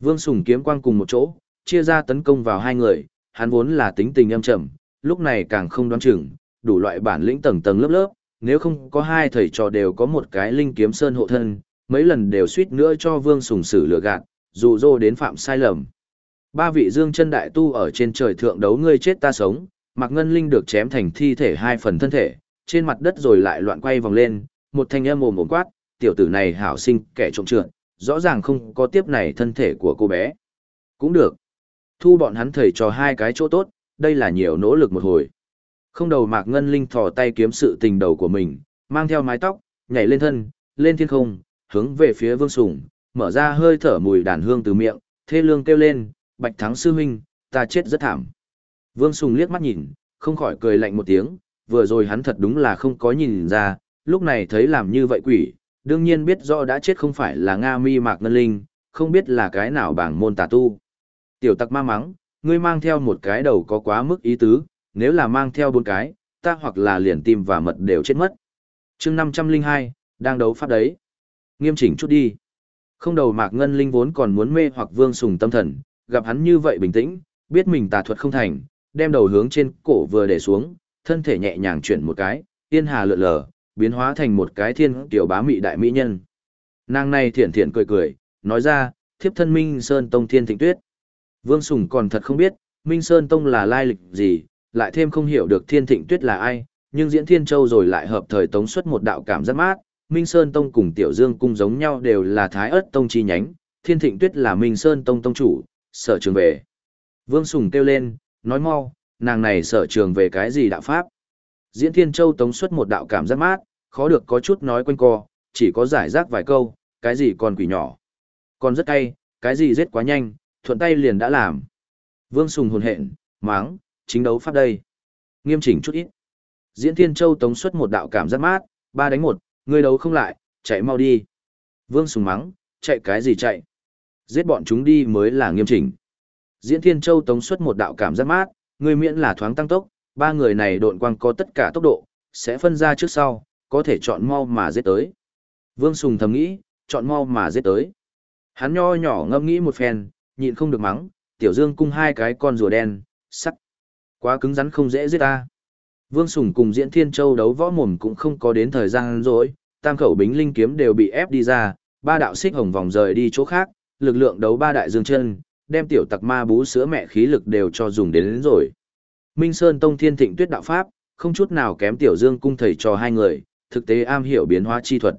Vương Sùng kiếm quang cùng một chỗ, chia ra tấn công vào hai người, hắn vốn là tính tình âm trầm, lúc này càng không đoán chừng, đủ loại bản lĩnh tầng tầng lớp lớp, nếu không có hai thầy trò đều có một cái linh kiếm sơn hộ thân, mấy lần đều suýt nữa cho Vương Sùng xử lừa gạt, dù dô đến phạm sai lầm. Ba vị dương chân đại tu ở trên trời thượng đấu ngươi chết ta sống, Mạc Ngân Linh được chém thành thi thể hai phần thân thể, trên mặt đất rồi lại loạn quay vòng lên, một thanh âm ồm ồm quát, tiểu tử này hảo sinh kẻ trộm trượt, rõ ràng không có tiếp này thân thể của cô bé. Cũng được. Thu bọn hắn thầy cho hai cái chỗ tốt, đây là nhiều nỗ lực một hồi. Không đầu Mạc Ngân Linh thò tay kiếm sự tình đầu của mình, mang theo mái tóc, nhảy lên thân, lên thiên không, hướng về phía Vương Sùng, mở ra hơi thở mùi đàn hương từ miệng, thê lương kêu lên, Bạch Thắng sư huynh, ta chết rất thảm. Vương Sùng liếc mắt nhìn, không khỏi cười lạnh một tiếng, vừa rồi hắn thật đúng là không có nhìn ra, lúc này thấy làm như vậy quỷ, đương nhiên biết rõ đã chết không phải là Nga mi Mạc Ngân Linh, không biết là cái nào bảng môn tà tu. Tiểu tặc ma mắng, ngươi mang theo một cái đầu có quá mức ý tứ, nếu là mang theo bốn cái, ta hoặc là liền tim và mật đều chết mất. chương 502, đang đấu pháp đấy. Nghiêm chỉnh chút đi. Không đầu Mạc Ngân Linh vốn còn muốn mê hoặc Vương Sùng tâm thần, gặp hắn như vậy bình tĩnh, biết mình tà thuật không thành, đem đầu hướng trên cổ vừa để xuống, thân thể nhẹ nhàng chuyển một cái, tiên hà lượn lờ, biến hóa thành một cái thiên tiểu bá mị đại mỹ nhân. Nàng này thiện thiện cười cười, nói ra, thiếp thân Minh Sơn Tông Thiên Thịnh Tuyết. Vương Sùng còn thật không biết, Minh Sơn Tông là lai lịch gì, lại thêm không hiểu được Thiên Thịnh Tuyết là ai, nhưng Diễn Thiên Châu rồi lại hợp thời tống xuất một đạo cảm giác mát, Minh Sơn Tông cùng Tiểu Dương Cung giống nhau đều là Thái ớt Tông chi nhánh, Thiên Thịnh Tuyết là Minh Sơn Tông Tông chủ, sở trường về. Vương Sùng kêu lên, nói mau, nàng này sở trường về cái gì đạo pháp. Diễn Thiên Châu tống xuất một đạo cảm giác mát, khó được có chút nói quanh co, chỉ có giải rác vài câu, cái gì còn quỷ nhỏ. Còn rất cay, cái gì giết quá nhanh, thuận tay liền đã làm. Vương Sùng hồn hện, máng, chính đấu pháp đây. Nghiêm chỉnh chút ít. Diễn Thiên Châu tống xuất một đạo cảm giác mát, ba đánh một, người đấu không lại, chạy mau đi. Vương Sùng mắng, chạy cái gì chạy. Giết bọn chúng đi mới là nghiêm chỉnh. Diễn Thiên Châu tống xuất một đạo cảm giác mát, người miễn là thoáng tăng tốc, ba người này độn quang có tất cả tốc độ, sẽ phân ra trước sau, có thể chọn mau mà giết tới. Vương Sùng thầm nghĩ, chọn mau mà giết tới. Hắn nho nhỏ ngâm nghĩ một phen, nhịn không được mắng, tiểu dương cung hai cái con rùa đen, sắc. Quá cứng rắn không dễ giết ta. Vương Sùng cùng Diễn Thiên Châu đấu võ mồm cũng không có đến thời gian rồi, tam khẩu bính linh kiếm đều bị ép đi ra, ba đạo xích hồng vòng rời đi chỗ khác, lực lượng đấu ba đại dương chân, đem tiểu tặc ma bú sữa mẹ khí lực đều cho dùng đến, đến rồi. Minh Sơn Tông Thiên Thịnh Tuyết đạo pháp, không chút nào kém tiểu Dương cung thầy trò hai người, thực tế am hiểu biến hóa chi thuật.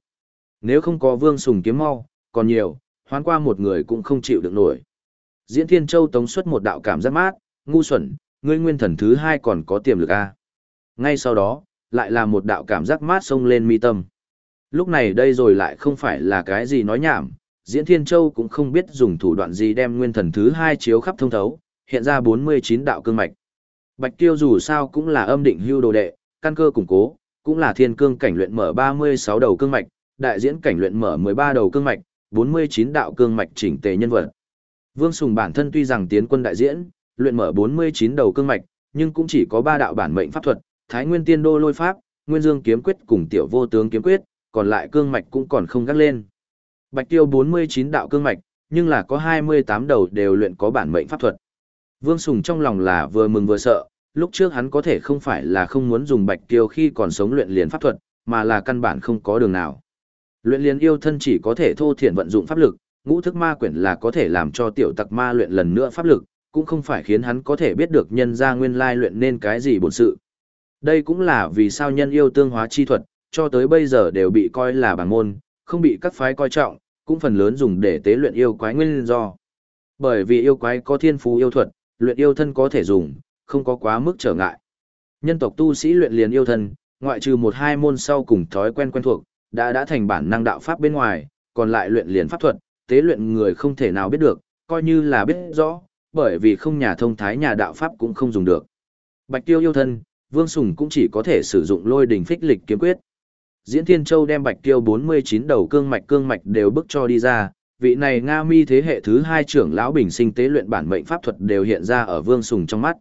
Nếu không có Vương Sùng kiếm mau, còn nhiều, hoán qua một người cũng không chịu được nổi. Diễn Thiên Châu tống xuất một đạo cảm giác mát, ngu xuẩn, ngươi nguyên thần thứ hai còn có tiềm lực a. Ngay sau đó, lại là một đạo cảm giác mát xông lên mi tâm. Lúc này đây rồi lại không phải là cái gì nói nhảm, Diễn Thiên Châu cũng không biết dùng thủ đoạn gì đem nguyên thần thứ hai chiếu khắp thông thấu, hiện ra 49 đạo cương mạch. Bạch Tiêu dù sao cũng là âm định hưu đồ đệ, căn cơ củng cố, cũng là thiên cương cảnh luyện mở 36 đầu cương mạch, đại diễn cảnh luyện mở 13 đầu cương mạch, 49 đạo cương mạch chỉnh tề nhân vật. Vương Sùng bản thân tuy rằng tiến quân đại diễn, luyện mở 49 đầu cương mạch, nhưng cũng chỉ có 3 đạo bản mệnh pháp thuật, Thái Nguyên Tiên Đô Lôi Pháp, Nguyên Dương Kiếm Quyết cùng Tiểu Vô Tướng Kiếm Quyết, còn lại cương mạch cũng còn không gắt lên. Bạch Tiêu 49 đạo cương mạch, nhưng là có 28 đầu đều luyện có bản mệnh pháp thuật. Vương Sùng trong lòng là vừa mừng vừa sợ, lúc trước hắn có thể không phải là không muốn dùng Bạch kiều khi còn sống luyện liền pháp thuật, mà là căn bản không có đường nào. Luyện liền yêu thân chỉ có thể thô thiện vận dụng pháp lực, ngũ thức ma quyển là có thể làm cho tiểu tặc ma luyện lần nữa pháp lực, cũng không phải khiến hắn có thể biết được nhân ra nguyên lai luyện nên cái gì bổn sự. Đây cũng là vì sao nhân yêu tương hóa chi thuật, cho tới bây giờ đều bị coi là bản môn, không bị các phái coi trọng, cũng phần lớn dùng để tế luyện yêu quái nguyên do. Bởi vì yêu quái có thiên phú yêu thuật, luyện yêu thân có thể dùng, không có quá mức trở ngại. Nhân tộc tu sĩ luyện liền yêu thân, ngoại trừ một hai môn sau cùng thói quen quen thuộc, đã đã thành bản năng đạo pháp bên ngoài, còn lại luyện liền pháp thuật, tế luyện người không thể nào biết được, coi như là biết rõ, bởi vì không nhà thông thái nhà đạo pháp cũng không dùng được. Bạch Tiêu yêu thân, Vương Sùng cũng chỉ có thể sử dụng lôi đỉnh phích lịch kiếm quyết. Diễn Thiên Châu đem Bạch Tiêu 49 đầu cương mạch cương mạch đều bức cho đi ra, vị này Nga Mi thế hệ thứ hai trưởng lão bình sinh tế luyện bản mệnh pháp thuật đều hiện ra ở Vương Sùng trong mắt.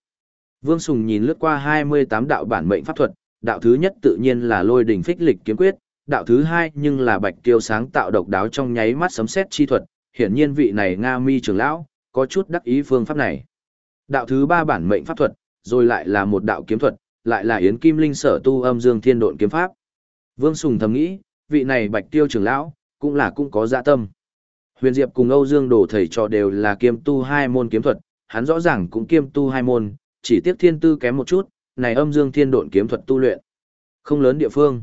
Vương Sùng nhìn lướt qua 28 đạo bản mệnh pháp thuật, đạo thứ nhất tự nhiên là lôi đỉnh phích lịch kiếm quyết, đạo thứ hai nhưng là Bạch Tiêu sáng tạo độc đáo trong nháy mắt sấm xét chi thuật, hiển nhiên vị này Nga Mi trưởng lão có chút đắc ý phương pháp này. Đạo thứ ba bản mệnh pháp thuật, rồi lại là một đạo kiếm thuật, lại là Yến Kim Linh sở tu âm dương thiên độn kiếm pháp. Vương Sùng thầm nghĩ, vị này Bạch Tiêu trưởng lão, cũng là cũng có dạ tâm. Huyền Diệp cùng Âu Dương Đồ thầy trò đều là kiêm tu hai môn kiếm thuật, hắn rõ ràng cũng kiêm tu hai môn, chỉ tiếc thiên tư kém một chút, này âm dương thiên độn kiếm thuật tu luyện. Không lớn địa phương.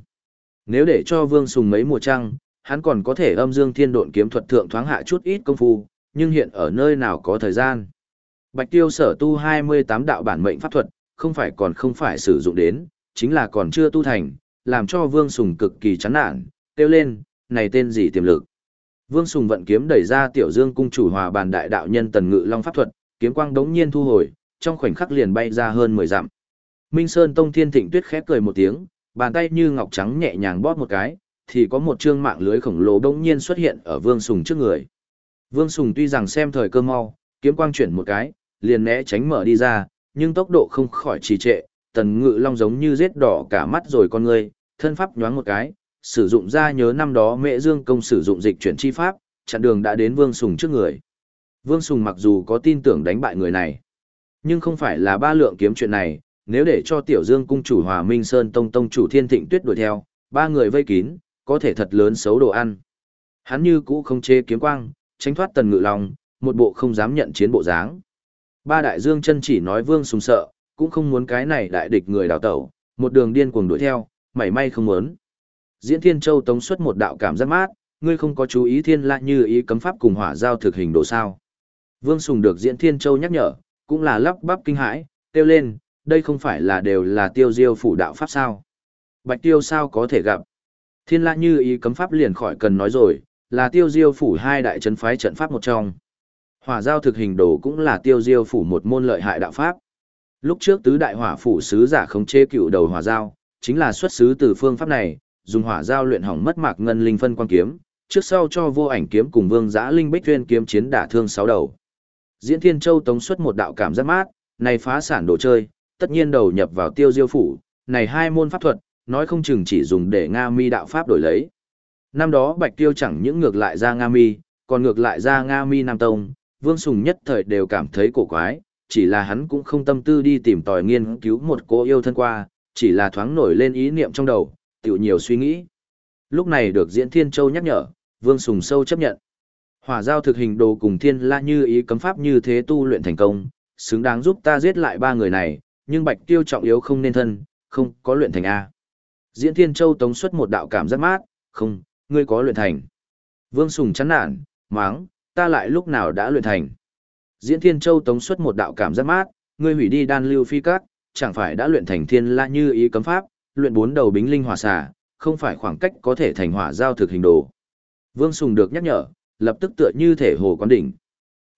Nếu để cho Vương Sùng mấy mùa trăng, hắn còn có thể âm dương thiên độn kiếm thuật thượng thoáng hạ chút ít công phu, nhưng hiện ở nơi nào có thời gian. Bạch Tiêu sở tu 28 đạo bản mệnh pháp thuật, không phải còn không phải sử dụng đến, chính là còn chưa tu thành, làm cho Vương Sùng cực kỳ chán nản, kêu lên, này tên gì tiềm lực. Vương Sùng vận kiếm đẩy ra Tiểu Dương cung chủ hòa bàn đại đạo nhân Tần Ngự Long pháp thuật, kiếm quang đống nhiên thu hồi, trong khoảnh khắc liền bay ra hơn 10 dặm. Minh Sơn Tông Thiên Thịnh Tuyết khép cười một tiếng, bàn tay như ngọc trắng nhẹ nhàng bóp một cái, thì có một trương mạng lưới khổng lồ đống nhiên xuất hiện ở Vương Sùng trước người. Vương Sùng tuy rằng xem thời cơ mau, kiếm quang chuyển một cái, liền né tránh mở đi ra, nhưng tốc độ không khỏi trì trệ, tần ngự long giống như giết đỏ cả mắt rồi con người, thân pháp nhoáng một cái, sử dụng ra nhớ năm đó mẹ dương công sử dụng dịch chuyển chi pháp, chặn đường đã đến Vương Sùng trước người. Vương Sùng mặc dù có tin tưởng đánh bại người này, nhưng không phải là ba lượng kiếm chuyện này, nếu để cho Tiểu Dương cung chủ Hòa Minh Sơn Tông Tông chủ Thiên Thịnh Tuyết đuổi theo, ba người vây kín, có thể thật lớn xấu đồ ăn. Hắn như cũ không chê kiếm quang, tránh thoát tần ngự lòng, một bộ không dám nhận chiến bộ dáng. Ba đại dương chân chỉ nói Vương Sùng sợ, cũng không muốn cái này đại địch người đào tẩu, một đường điên cuồng đuổi theo, mảy may không muốn. Diễn Thiên Châu tống xuất một đạo cảm giác mát, ngươi không có chú ý thiên lạ như ý cấm pháp cùng hỏa giao thực hình đồ sao. Vương Sùng được Diễn Thiên Châu nhắc nhở, cũng là lắp bắp kinh hãi, kêu lên, đây không phải là đều là tiêu diêu phủ đạo pháp sao. Bạch tiêu sao có thể gặp. Thiên lạ như ý cấm pháp liền khỏi cần nói rồi, là tiêu diêu phủ hai đại trấn phái trận pháp một trong. Hỏa giao thực hình đồ cũng là tiêu diêu phủ một môn lợi hại đạo pháp. Lúc trước tứ đại hỏa phủ sứ giả khống chế cựu đầu hỏa giao, chính là xuất xứ từ phương pháp này, dùng hỏa giao luyện hỏng mất mạc ngân linh phân quan kiếm, trước sau cho vô ảnh kiếm cùng vương giã linh bích tuyên kiếm chiến đả thương sáu đầu. Diễn Thiên Châu tống xuất một đạo cảm giác mát, này phá sản đồ chơi, tất nhiên đầu nhập vào tiêu diêu phủ, này hai môn pháp thuật, nói không chừng chỉ dùng để Nga mi đạo pháp đổi lấy. Năm đó Bạch Tiêu chẳng những ngược lại ra Nga mi, còn ngược lại ra Nga mi Nam Tông, Vương Sùng nhất thời đều cảm thấy cổ quái, chỉ là hắn cũng không tâm tư đi tìm tòi nghiên cứu một cô yêu thân qua, chỉ là thoáng nổi lên ý niệm trong đầu, tiểu nhiều suy nghĩ. Lúc này được Diễn Thiên Châu nhắc nhở, Vương Sùng sâu chấp nhận. Hỏa giao thực hình đồ cùng thiên la như ý cấm pháp như thế tu luyện thành công, xứng đáng giúp ta giết lại ba người này, nhưng bạch tiêu trọng yếu không nên thân, không có luyện thành A. Diễn Thiên Châu tống xuất một đạo cảm giác mát, không, ngươi có luyện thành. Vương Sùng chán nản, máng, ta lại lúc nào đã luyện thành. Diễn Thiên Châu tống xuất một đạo cảm giác mát, ngươi hủy đi đan lưu phi cát, chẳng phải đã luyện thành thiên la như ý cấm pháp, luyện bốn đầu bính linh hỏa xà, không phải khoảng cách có thể thành hỏa giao thực hình đồ. Vương Sùng được nhắc nhở, lập tức tựa như thể hồ quán đỉnh.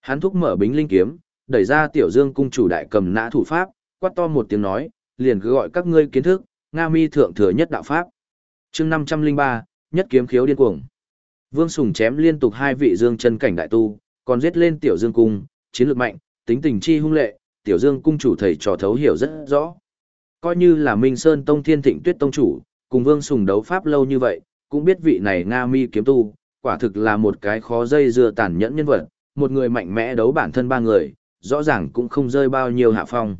Hắn thúc mở bính linh kiếm, đẩy ra tiểu dương cung chủ đại cầm nã thủ pháp, quát to một tiếng nói, liền cứ gọi các ngươi kiến thức, Nga mi thượng thừa nhất đạo pháp. chương 503, nhất kiếm khiếu điên cuồng. Vương Sùng chém liên tục hai vị dương chân cảnh đại tu, còn giết lên tiểu dương cung, chiến lược mạnh, tính tình chi hung lệ, tiểu dương cung chủ thầy trò thấu hiểu rất rõ. Coi như là Minh Sơn Tông Thiên Thịnh Tuyết Tông chủ, cùng Vương Sùng đấu pháp lâu như vậy, cũng biết vị này Nga mi kiếm tu, quả thực là một cái khó dây dưa tàn nhẫn nhân vật, một người mạnh mẽ đấu bản thân ba người, rõ ràng cũng không rơi bao nhiêu hạ phong.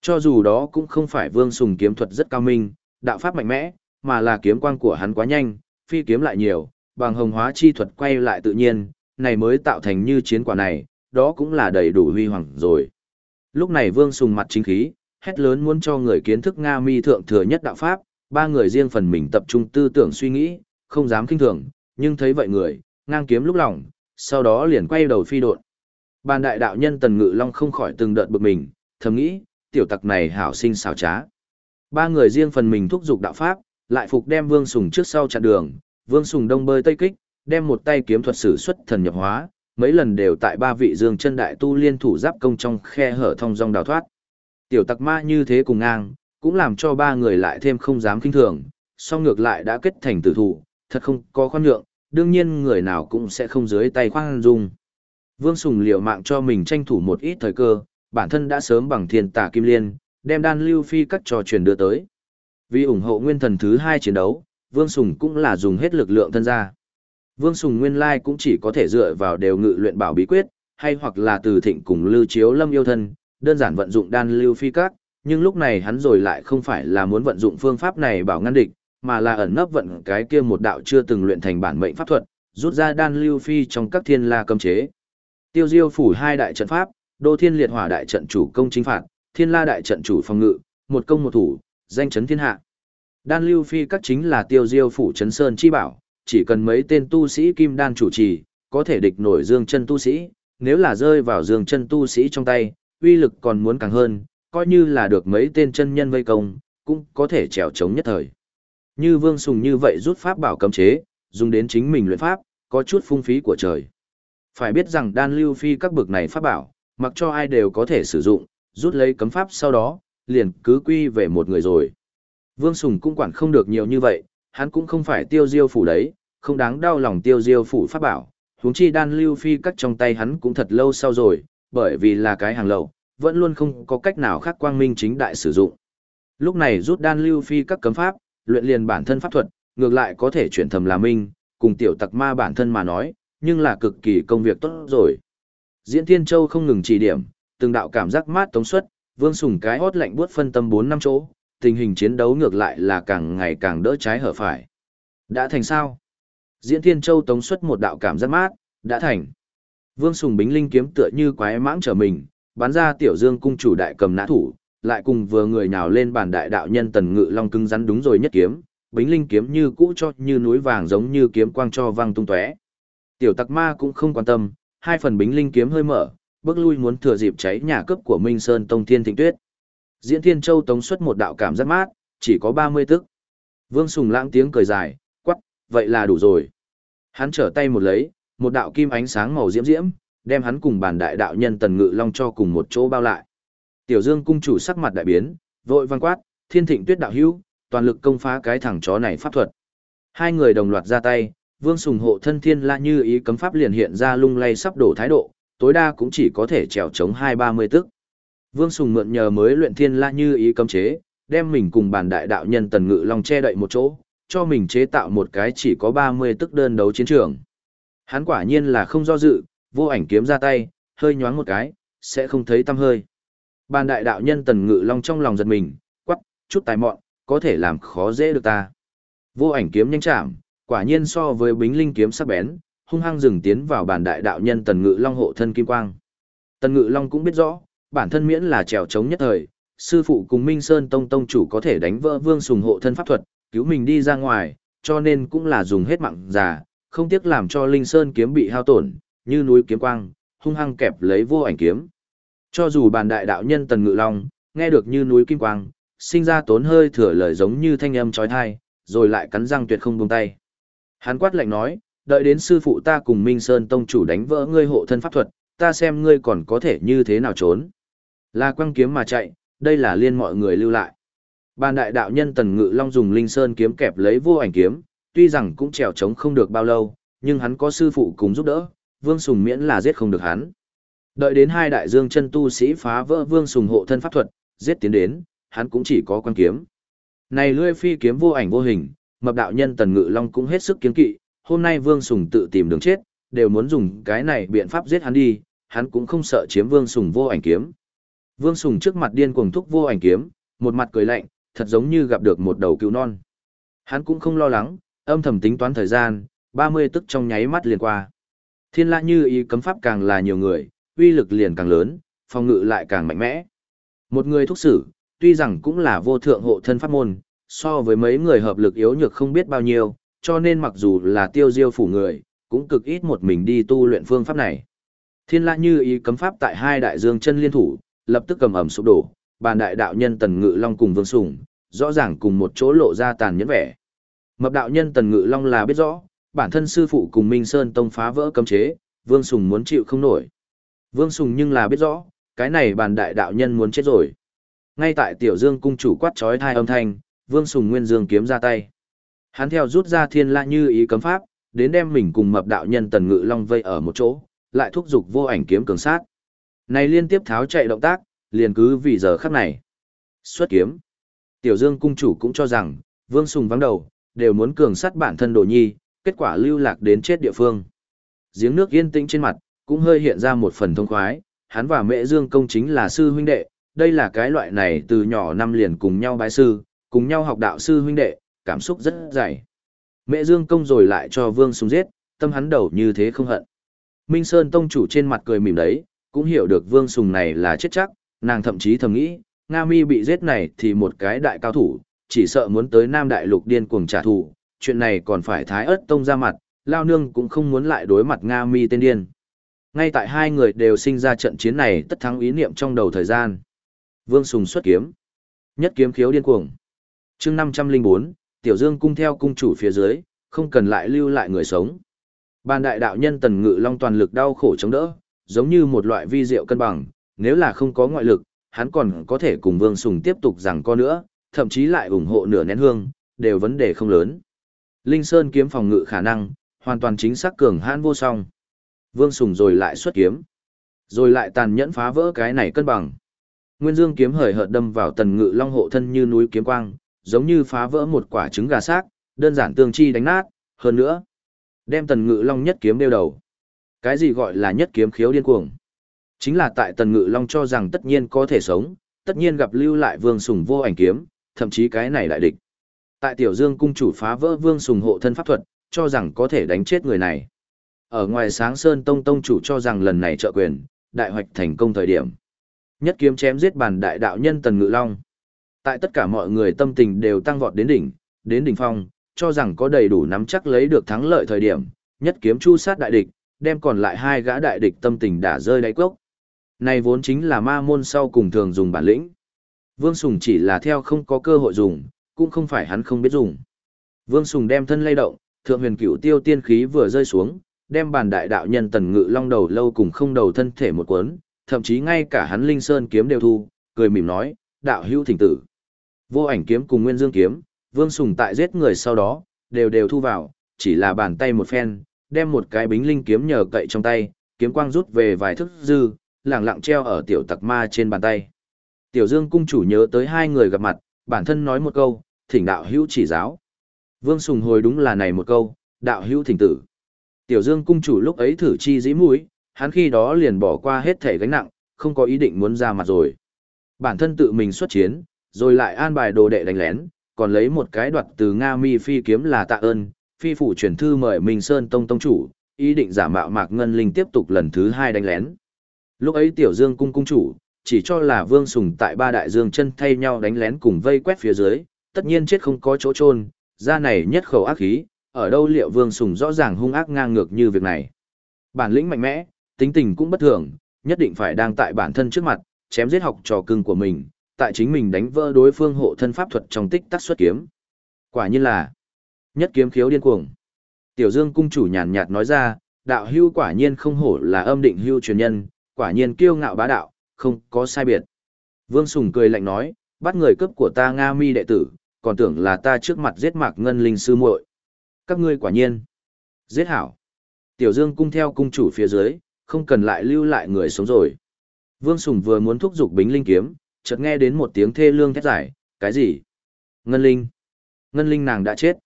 Cho dù đó cũng không phải Vương Sùng kiếm thuật rất cao minh, đạo pháp mạnh mẽ, mà là kiếm quang của hắn quá nhanh, phi kiếm lại nhiều, bằng hồng hóa chi thuật quay lại tự nhiên, này mới tạo thành như chiến quả này, đó cũng là đầy đủ huy hoàng rồi. Lúc này Vương Sùng mặt chính khí, hét lớn muốn cho người kiến thức Nga mi thượng thừa nhất đạo pháp, ba người riêng phần mình tập trung tư tưởng suy nghĩ, không dám kinh thường, nhưng thấy vậy người, ngang kiếm lúc lòng, sau đó liền quay đầu phi độn. Bàn đại đạo nhân Tần Ngự Long không khỏi từng đợt bực mình, thầm nghĩ, tiểu tặc này hảo sinh xảo trá. Ba người riêng phần mình thúc giục đạo pháp, lại phục đem Vương Sùng trước sau chặn đường, Vương Sùng đông bơi tây kích, đem một tay kiếm thuật sử xuất thần nhập hóa, mấy lần đều tại ba vị dương chân đại tu liên thủ giáp công trong khe hở thông dong đào thoát. Tiểu tặc ma như thế cùng ngang, cũng làm cho ba người lại thêm không dám kinh thường, song ngược lại đã kết thành tử thủ, thật không có khoan nhượng, đương nhiên người nào cũng sẽ không dưới tay khoan dung. Vương Sùng liều mạng cho mình tranh thủ một ít thời cơ, bản thân đã sớm bằng thiên tả kim liên, đem đan lưu phi cắt trò truyền đưa tới. Vì ủng hộ nguyên thần thứ hai chiến đấu, Vương Sùng cũng là dùng hết lực lượng thân ra. Vương Sùng nguyên lai cũng chỉ có thể dựa vào đều ngự luyện bảo bí quyết, hay hoặc là từ thịnh cùng lưu chiếu lâm yêu thân, đơn giản vận dụng đan lưu phi cắt, nhưng lúc này hắn rồi lại không phải là muốn vận dụng phương pháp này bảo ngăn địch, mà là ẩn nấp vận cái kia một đạo chưa từng luyện thành bản mệnh pháp thuật, rút ra đan lưu phi trong các thiên la cấm chế. Tiêu Diêu phủ hai đại trận pháp, Đô Thiên Liệt Hỏa đại trận chủ công chính phạt, Thiên La đại trận chủ phòng ngự, một công một thủ, danh chấn thiên hạ. Đan lưu phi các chính là Tiêu Diêu phủ trấn sơn chi bảo, chỉ cần mấy tên tu sĩ kim đan chủ trì, có thể địch nổi Dương chân tu sĩ, nếu là rơi vào Dương chân tu sĩ trong tay, uy lực còn muốn càng hơn, coi như là được mấy tên chân nhân vây công, cũng có thể trèo chống nhất thời. Như Vương Sùng như vậy rút pháp bảo cấm chế, dùng đến chính mình luyện pháp, có chút phung phí của trời. Phải biết rằng đan lưu phi các bực này pháp bảo, mặc cho ai đều có thể sử dụng, rút lấy cấm pháp sau đó, liền cứ quy về một người rồi. Vương Sùng cũng quản không được nhiều như vậy, hắn cũng không phải tiêu diêu phủ đấy, không đáng đau lòng tiêu diêu phủ pháp bảo, huống chi đan lưu phi các trong tay hắn cũng thật lâu sau rồi, bởi vì là cái hàng lậu, vẫn luôn không có cách nào khác quang minh chính đại sử dụng. Lúc này rút đan lưu phi các cấm pháp, luyện liền bản thân pháp thuật, ngược lại có thể chuyển thầm là minh, cùng tiểu tặc ma bản thân mà nói, nhưng là cực kỳ công việc tốt rồi. Diễn Thiên Châu không ngừng chỉ điểm, từng đạo cảm giác mát tống suất Vương Sùng cái hót lạnh buốt phân tâm 4 năm chỗ, tình hình chiến đấu ngược lại là càng ngày càng đỡ trái hở phải. Đã thành sao? Diễn Thiên Châu tống suất một đạo cảm giác mát, đã thành. Vương Sùng bính linh kiếm tựa như quái mãng trở mình, bắn ra tiểu dương cung chủ đại cầm nã thủ, lại cùng vừa người nào lên bàn đại đạo nhân tần ngự long cứng rắn đúng rồi nhất kiếm, bính linh kiếm như cũ cho như núi vàng giống như kiếm quang cho vang tung tóe. Tiểu tặc ma cũng không quan tâm, hai phần bính linh kiếm hơi mở, bước lui muốn thừa dịp cháy nhà cướp của Minh Sơn Tông Thiên Thịnh Tuyết. Diễn Thiên Châu tống xuất một đạo cảm rất mát, chỉ có 30 tức. Vương Sùng lãng tiếng cười dài, quắc, vậy là đủ rồi. Hắn trở tay một lấy, một đạo kim ánh sáng màu diễm diễm, đem hắn cùng bản đại đạo nhân Tần Ngự Long cho cùng một chỗ bao lại. Tiểu Dương cung chủ sắc mặt đại biến, vội vang quát, Thiên Thịnh Tuyết đạo hữu, toàn lực công phá cái thằng chó này pháp thuật. Hai người đồng loạt ra tay, Vương Sùng hộ thân thiên la như ý cấm pháp liền hiện ra lung lay sắp đổ thái độ, tối đa cũng chỉ có thể trèo chống hai ba mươi tức. Vương Sùng mượn nhờ mới luyện thiên la như ý cấm chế, đem mình cùng bản đại đạo nhân Tần Ngự Long che đậy một chỗ, cho mình chế tạo một cái chỉ có ba mươi tức đơn đấu chiến trường. Hắn quả nhiên là không do dự, vô ảnh kiếm ra tay, hơi nhoáng một cái, sẽ không thấy tâm hơi. Bàn đại đạo nhân Tần Ngự Long trong lòng giật mình, quắc, chút tài mọn, có thể làm khó dễ được ta. Vô ảnh kiếm nhanh chạm, quả nhiên so với bính linh kiếm sắc bén, hung hăng dừng tiến vào bàn đại đạo nhân Tần Ngự Long hộ thân kim quang. Tần Ngự Long cũng biết rõ, bản thân miễn là trèo trống nhất thời, sư phụ cùng Minh Sơn Tông Tông chủ có thể đánh vỡ vương sùng hộ thân pháp thuật, cứu mình đi ra ngoài, cho nên cũng là dùng hết mạng già, không tiếc làm cho Linh Sơn kiếm bị hao tổn, như núi kiếm quang, hung hăng kẹp lấy vô ảnh kiếm. Cho dù bàn đại đạo nhân Tần Ngự Long, nghe được như núi kim quang, sinh ra tốn hơi thừa lời giống như thanh âm trói thai, rồi lại cắn răng tuyệt không buông tay. Hắn quát lạnh nói, đợi đến sư phụ ta cùng Minh Sơn Tông chủ đánh vỡ ngươi hộ thân pháp thuật, ta xem ngươi còn có thể như thế nào trốn. Là quăng kiếm mà chạy, đây là liên mọi người lưu lại. Bàn đại đạo nhân Tần Ngự Long dùng Linh Sơn kiếm kẹp lấy vô ảnh kiếm, tuy rằng cũng trèo trống không được bao lâu, nhưng hắn có sư phụ cùng giúp đỡ, Vương Sùng miễn là giết không được hắn. Đợi đến hai đại dương chân tu sĩ phá vỡ Vương Sùng hộ thân pháp thuật, giết tiến đến, hắn cũng chỉ có quan kiếm. Này lươi phi kiếm vô ảnh vô hình, mập đạo nhân Tần Ngự Long cũng hết sức kiến kỵ, hôm nay Vương Sùng tự tìm đường chết, đều muốn dùng cái này biện pháp giết hắn đi, hắn cũng không sợ chiếm Vương Sùng vô ảnh kiếm. Vương Sùng trước mặt điên cuồng thúc vô ảnh kiếm, một mặt cười lạnh, thật giống như gặp được một đầu cứu non. Hắn cũng không lo lắng, âm thầm tính toán thời gian, 30 tức trong nháy mắt liền qua. Thiên la như ý cấm pháp càng là nhiều người, uy lực liền càng lớn, phòng ngự lại càng mạnh mẽ. Một người thúc sử, tuy rằng cũng là vô thượng hộ thân pháp môn, so với mấy người hợp lực yếu nhược không biết bao nhiêu, cho nên mặc dù là tiêu diêu phủ người, cũng cực ít một mình đi tu luyện phương pháp này. Thiên la như ý cấm pháp tại hai đại dương chân liên thủ, lập tức cầm ẩm sụp đổ, bàn đại đạo nhân tần ngự long cùng vương sủng, rõ ràng cùng một chỗ lộ ra tàn nhẫn vẻ. Mập đạo nhân tần ngự long là biết rõ, bản thân sư phụ cùng Minh Sơn Tông phá vỡ cấm chế, vương sùng muốn chịu không nổi. Vương sùng nhưng là biết rõ, cái này bàn đại đạo nhân muốn chết rồi. Ngay tại tiểu dương cung chủ quát trói thai âm thanh, vương sùng nguyên dương kiếm ra tay. Hắn theo rút ra thiên la như ý cấm pháp, đến đem mình cùng mập đạo nhân tần ngự long vây ở một chỗ, lại thúc giục vô ảnh kiếm cường sát. Này liên tiếp tháo chạy động tác, liền cứ vì giờ khắc này. Xuất kiếm. Tiểu Dương cung chủ cũng cho rằng, Vương Sùng vắng đầu, đều muốn cường sát bản thân đồ nhi, kết quả lưu lạc đến chết địa phương. Giếng nước yên tĩnh trên mặt, cũng hơi hiện ra một phần thông khoái, hắn và mẹ Dương công chính là sư huynh đệ, đây là cái loại này từ nhỏ năm liền cùng nhau bái sư, cùng nhau học đạo sư huynh đệ, cảm xúc rất dày. Mẹ Dương công rồi lại cho Vương Sùng giết, tâm hắn đầu như thế không hận. Minh Sơn tông chủ trên mặt cười mỉm đấy, cũng hiểu được Vương Sùng này là chết chắc, nàng thậm chí thầm nghĩ, Nga Mi bị giết này thì một cái đại cao thủ, chỉ sợ muốn tới Nam Đại Lục điên cuồng trả thù, chuyện này còn phải thái Ức tông ra mặt, Lao Nương cũng không muốn lại đối mặt Nga Mi tên điên. Ngay tại hai người đều sinh ra trận chiến này tất thắng ý niệm trong đầu thời gian. Vương Sùng xuất kiếm. Nhất kiếm khiếu điên cuồng. chương 504, Tiểu Dương cung theo cung chủ phía dưới, không cần lại lưu lại người sống. Ban đại đạo nhân Tần Ngự Long toàn lực đau khổ chống đỡ, giống như một loại vi diệu cân bằng, nếu là không có ngoại lực, hắn còn có thể cùng Vương Sùng tiếp tục rằng co nữa, thậm chí lại ủng hộ nửa nén hương, đều vấn đề không lớn. Linh Sơn kiếm phòng ngự khả năng, hoàn toàn chính xác cường hãn vô song. Vương Sùng rồi lại xuất kiếm, rồi lại tàn nhẫn phá vỡ cái này cân bằng. Nguyên Dương kiếm hời hợt đâm vào tần ngự long hộ thân như núi kiếm quang, giống như phá vỡ một quả trứng gà xác, đơn giản tương chi đánh nát, hơn nữa, đem tần ngự long nhất kiếm đeo đầu. Cái gì gọi là nhất kiếm khiếu điên cuồng? Chính là tại Tần Ngự Long cho rằng tất nhiên có thể sống, tất nhiên gặp lưu lại Vương Sùng vô ảnh kiếm, thậm chí cái này đại địch. Tại Tiểu Dương cung chủ phá vỡ Vương Sùng hộ thân pháp thuật, cho rằng có thể đánh chết người này. Ở ngoài Sáng Sơn Tông tông chủ cho rằng lần này trợ quyền, đại hoạch thành công thời điểm. Nhất kiếm chém giết bàn đại đạo nhân Tần Ngự Long. Tại tất cả mọi người tâm tình đều tăng vọt đến đỉnh, đến đỉnh phong, cho rằng có đầy đủ nắm chắc lấy được thắng lợi thời điểm, nhất kiếm chu sát đại địch, đem còn lại hai gã đại địch tâm tình đã rơi đáy cốc. Này vốn chính là ma môn sau cùng thường dùng bản lĩnh. Vương Sùng chỉ là theo không có cơ hội dùng, cũng không phải hắn không biết dùng. Vương Sùng đem thân lay động, thượng huyền cửu tiêu tiên khí vừa rơi xuống, đem bàn đại đạo nhân tần ngự long đầu lâu cùng không đầu thân thể một cuốn, thậm chí ngay cả hắn linh sơn kiếm đều thu, cười mỉm nói, đạo hữu thỉnh tử. Vô ảnh kiếm cùng nguyên dương kiếm, Vương Sùng tại giết người sau đó, đều đều thu vào, chỉ là bàn tay một phen, đem một cái bính linh kiếm nhờ cậy trong tay, kiếm quang rút về vài thức dư, lẳng lặng treo ở tiểu tặc ma trên bàn tay. Tiểu Dương cung chủ nhớ tới hai người gặp mặt, bản thân nói một câu, thỉnh đạo hữu chỉ giáo. Vương Sùng hồi đúng là này một câu, đạo hữu thỉnh tử. Tiểu Dương cung chủ lúc ấy thử chi dĩ mũi, hắn khi đó liền bỏ qua hết thể gánh nặng, không có ý định muốn ra mặt rồi. Bản thân tự mình xuất chiến, rồi lại an bài đồ đệ đánh lén, còn lấy một cái đoạt từ Nga Mi phi kiếm là tạ ơn, phi phủ truyền thư mời Minh Sơn Tông Tông chủ, ý định giả mạo Mạc Ngân Linh tiếp tục lần thứ hai đánh lén. Lúc ấy Tiểu Dương cung cung chủ, chỉ cho là Vương Sùng tại ba đại dương chân thay nhau đánh lén cùng vây quét phía dưới, tất nhiên chết không có chỗ trôn, ra này nhất khẩu ác khí, ở đâu liệu Vương Sùng rõ ràng hung ác ngang ngược như việc này. Bản lĩnh mạnh mẽ, tính tình cũng bất thường, nhất định phải đang tại bản thân trước mặt, chém giết học trò cưng của mình, tại chính mình đánh vỡ đối phương hộ thân pháp thuật trong tích tắc xuất kiếm. Quả nhiên là nhất kiếm khiếu điên cuồng. Tiểu Dương cung chủ nhàn nhạt nói ra, đạo hưu quả nhiên không hổ là âm định hưu truyền nhân, quả nhiên kiêu ngạo bá đạo, không có sai biệt. Vương Sùng cười lạnh nói, bắt người cấp của ta Nga mi đệ tử, còn tưởng là ta trước mặt giết mạc ngân linh sư muội. Các ngươi quả nhiên. Giết hảo. Tiểu Dương cung theo cung chủ phía dưới, không cần lại lưu lại người sống rồi. Vương Sùng vừa muốn thúc giục bính linh kiếm, chợt nghe đến một tiếng thê lương thét giải, cái gì? Ngân linh. Ngân linh nàng đã chết.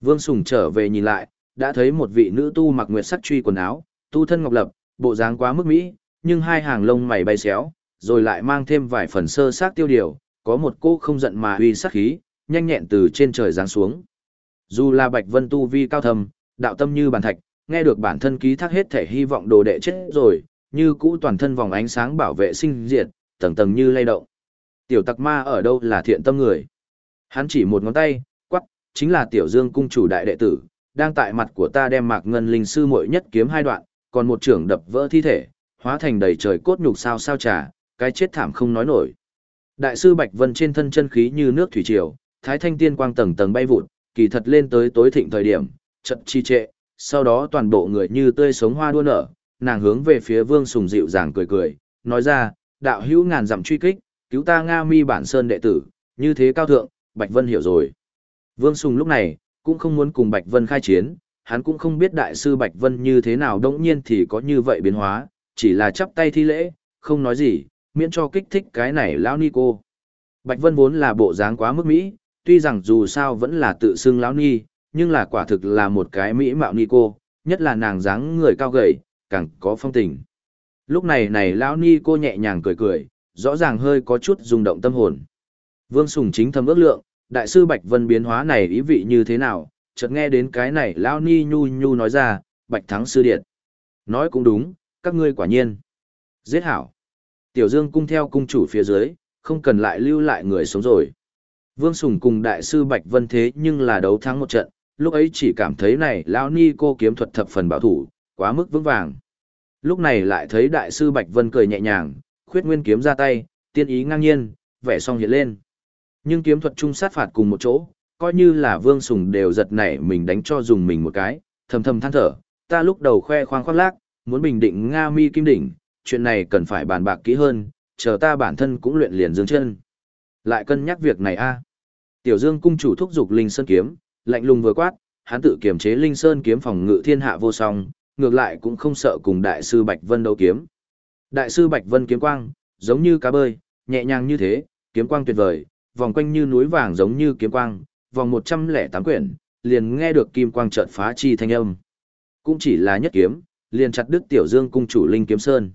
Vương Sùng trở về nhìn lại, đã thấy một vị nữ tu mặc nguyệt sắc truy quần áo, tu thân ngọc lập, bộ dáng quá mức mỹ, nhưng hai hàng lông mày bay xéo, rồi lại mang thêm vài phần sơ sát tiêu điều, có một cô không giận mà uy sắc khí, nhanh nhẹn từ trên trời giáng xuống. Dù là Bạch Vân tu vi cao thầm, đạo tâm như bàn thạch, nghe được bản thân ký thác hết thể hy vọng đồ đệ chết rồi, như cũ toàn thân vòng ánh sáng bảo vệ sinh diệt, tầng tầng như lay động. Tiểu tặc ma ở đâu là thiện tâm người? Hắn chỉ một ngón tay, quắc, chính là tiểu dương cung chủ đại đệ tử, đang tại mặt của ta đem mạc ngân linh sư muội nhất kiếm hai đoạn, còn một trưởng đập vỡ thi thể, hóa thành đầy trời cốt nhục sao sao trà, cái chết thảm không nói nổi. Đại sư Bạch Vân trên thân chân khí như nước thủy triều, thái thanh tiên quang tầng tầng bay vụt, kỳ thật lên tới tối thịnh thời điểm, chợt chi trệ, sau đó toàn bộ người như tươi sống hoa đua nở, nàng hướng về phía Vương Sùng dịu dàng cười cười, nói ra, đạo hữu ngàn dặm truy kích, cứu ta Nga Mi bản sơn đệ tử, như thế cao thượng, Bạch Vân hiểu rồi. Vương Sùng lúc này, cũng không muốn cùng Bạch Vân khai chiến, hắn cũng không biết đại sư Bạch Vân như thế nào đống nhiên thì có như vậy biến hóa, chỉ là chắp tay thi lễ, không nói gì, miễn cho kích thích cái này lão ni cô. Bạch Vân vốn là bộ dáng quá mức mỹ, tuy rằng dù sao vẫn là tự xưng lão ni, nhưng là quả thực là một cái mỹ mạo ni cô, nhất là nàng dáng người cao gầy, càng có phong tình. Lúc này này lão ni cô nhẹ nhàng cười cười, rõ ràng hơi có chút rung động tâm hồn. Vương Sùng chính thầm ước lượng, đại sư Bạch Vân biến hóa này ý vị như thế nào, chợt nghe đến cái này lão ni nhu nhu nói ra, Bạch Thắng sư điện. Nói cũng đúng, các ngươi quả nhiên. Giết hảo. Tiểu Dương cung theo cung chủ phía dưới, không cần lại lưu lại người sống rồi. Vương Sùng cùng đại sư Bạch Vân thế nhưng là đấu thắng một trận, lúc ấy chỉ cảm thấy này lão ni cô kiếm thuật thập phần bảo thủ, quá mức vững vàng. Lúc này lại thấy đại sư Bạch Vân cười nhẹ nhàng, khuyết nguyên kiếm ra tay, tiên ý ngang nhiên, vẻ song hiện lên. Nhưng kiếm thuật chung sát phạt cùng một chỗ, coi như là Vương Sùng đều giật nảy mình đánh cho dùng mình một cái, thầm thầm than thở, ta lúc đầu khoe khoang khoác lác, muốn bình định Nga Mi Kim Đỉnh, chuyện này cần phải bàn bạc kỹ hơn, chờ ta bản thân cũng luyện liền dương chân. Lại cân nhắc việc này a. Tiểu Dương cung chủ thúc giục Linh Sơn kiếm, lạnh lùng vừa quát, hắn tự kiềm chế Linh Sơn kiếm phòng ngự thiên hạ vô song, ngược lại cũng không sợ cùng đại sư Bạch Vân đấu kiếm. Đại sư Bạch Vân kiếm quang, giống như cá bơi, nhẹ nhàng như thế, kiếm quang tuyệt vời, vòng quanh như núi vàng giống như kiếm quang, vòng 108 quyển, liền nghe được kim quang chợt phá chi thanh âm. Cũng chỉ là nhất kiếm, liền chặt đứt tiểu dương cung chủ linh kiếm sơn.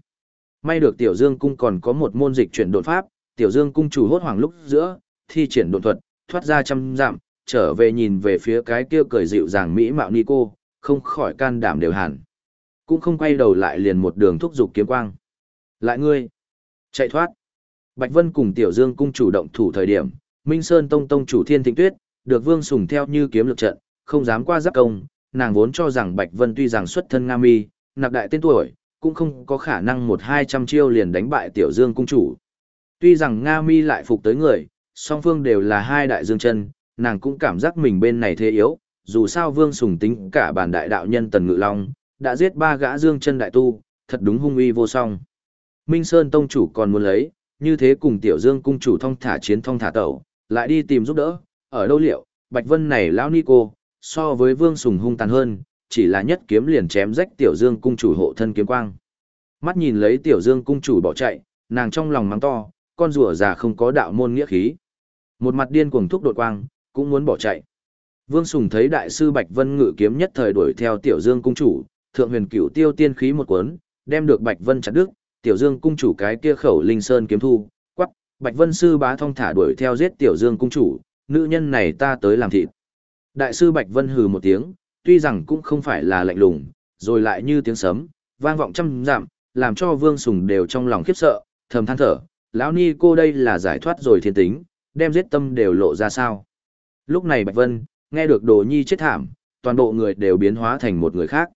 May được Tiểu Dương cung còn có một môn dịch chuyển đột pháp, Tiểu Dương cung chủ hốt hoảng lúc giữa, thi triển đột thuật, thoát ra trăm dặm, trở về nhìn về phía cái kia cười dịu dàng mỹ mạo Nico, không khỏi can đảm đều hẳn. Cũng không quay đầu lại liền một đường thúc dục kiếm quang. Lại ngươi, chạy thoát. Bạch Vân cùng Tiểu Dương cung chủ động thủ thời điểm, Minh Sơn Tông Tông chủ Thiên Thịnh Tuyết, được Vương Sùng theo như kiếm lực trận, không dám qua giáp công, nàng vốn cho rằng Bạch Vân tuy rằng xuất thân Nga Mi, nạp đại tên tuổi, cũng không có khả năng một hai trăm chiêu liền đánh bại Tiểu Dương cung chủ. Tuy rằng Nga Mi lại phục tới người, song phương đều là hai đại dương chân, nàng cũng cảm giác mình bên này thế yếu, dù sao Vương Sùng tính cả bản đại đạo nhân Tần Ngự Long, đã giết ba gã dương chân đại tu, thật đúng hung uy vô song. Minh Sơn Tông chủ còn muốn lấy, như thế cùng Tiểu Dương cung chủ thông thả chiến thông thả tẩu, lại đi tìm giúp đỡ, ở đâu liệu, Bạch Vân này lão ni cô, so với Vương Sùng hung tàn hơn, chỉ là nhất kiếm liền chém rách Tiểu Dương cung chủ hộ thân kiếm quang. Mắt nhìn lấy Tiểu Dương cung chủ bỏ chạy, nàng trong lòng mắng to, con rùa già không có đạo môn nghĩa khí. Một mặt điên cuồng thúc đột quang, cũng muốn bỏ chạy. Vương Sùng thấy đại sư Bạch Vân ngự kiếm nhất thời đuổi theo Tiểu Dương cung chủ, thượng huyền cửu tiêu tiên khí một cuốn, đem được Bạch Vân chặt đứt, Tiểu Dương cung chủ cái kia khẩu linh sơn kiếm thu, quắc, Bạch Vân sư bá thông thả đuổi theo giết Tiểu Dương cung chủ, nữ nhân này ta tới làm thịt. Đại sư Bạch Vân hừ một tiếng, tuy rằng cũng không phải là lạnh lùng, rồi lại như tiếng sấm, vang vọng trăm dặm, làm cho Vương Sùng đều trong lòng khiếp sợ, thầm than thở, lão ni cô đây là giải thoát rồi thiên tính, đem giết tâm đều lộ ra sao. Lúc này Bạch Vân, nghe được đồ nhi chết thảm, toàn bộ người đều biến hóa thành một người khác.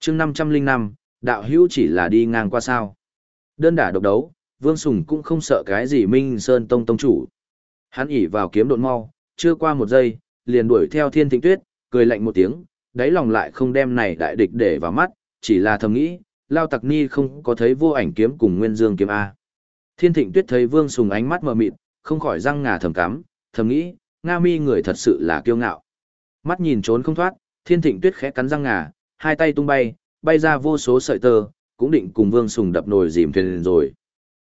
chương 505, đạo hữu chỉ là đi ngang qua sao. Đơn đả độc đấu, Vương Sùng cũng không sợ cái gì Minh Sơn Tông Tông chủ. Hắn ỉ vào kiếm độn mau, chưa qua một giây, liền đuổi theo thiên thịnh tuyết, cười lạnh một tiếng, đáy lòng lại không đem này đại địch để vào mắt, chỉ là thầm nghĩ, lao tặc ni không có thấy vô ảnh kiếm cùng nguyên dương kiếm A. Thiên thịnh tuyết thấy vương sùng ánh mắt mờ mịt, không khỏi răng ngà thầm cắm, thầm nghĩ, Nga mi người thật sự là kiêu ngạo. Mắt nhìn trốn không thoát, thiên thịnh tuyết khẽ cắn răng ngà, hai tay tung bay, bay ra vô số sợi tơ, cũng định cùng vương sùng đập nồi dìm thuyền rồi.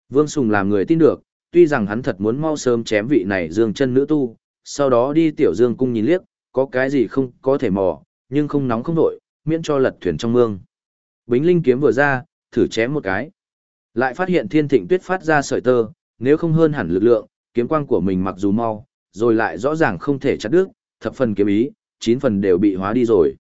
Vương sùng làm người tin được, tuy rằng hắn thật muốn mau sớm chém vị này dương chân nữ tu, sau đó đi tiểu dương cung nhìn liếc, có cái gì không có thể mò, nhưng không nóng không nổi, miễn cho lật thuyền trong mương. Bính linh kiếm vừa ra, thử chém một cái. Lại phát hiện thiên thịnh tuyết phát ra sợi tơ, nếu không hơn hẳn lực lượng, kiếm quang của mình mặc dù mau, rồi lại rõ ràng không thể chặt đứt, thập phần kiếm ý, chín phần đều bị hóa đi rồi.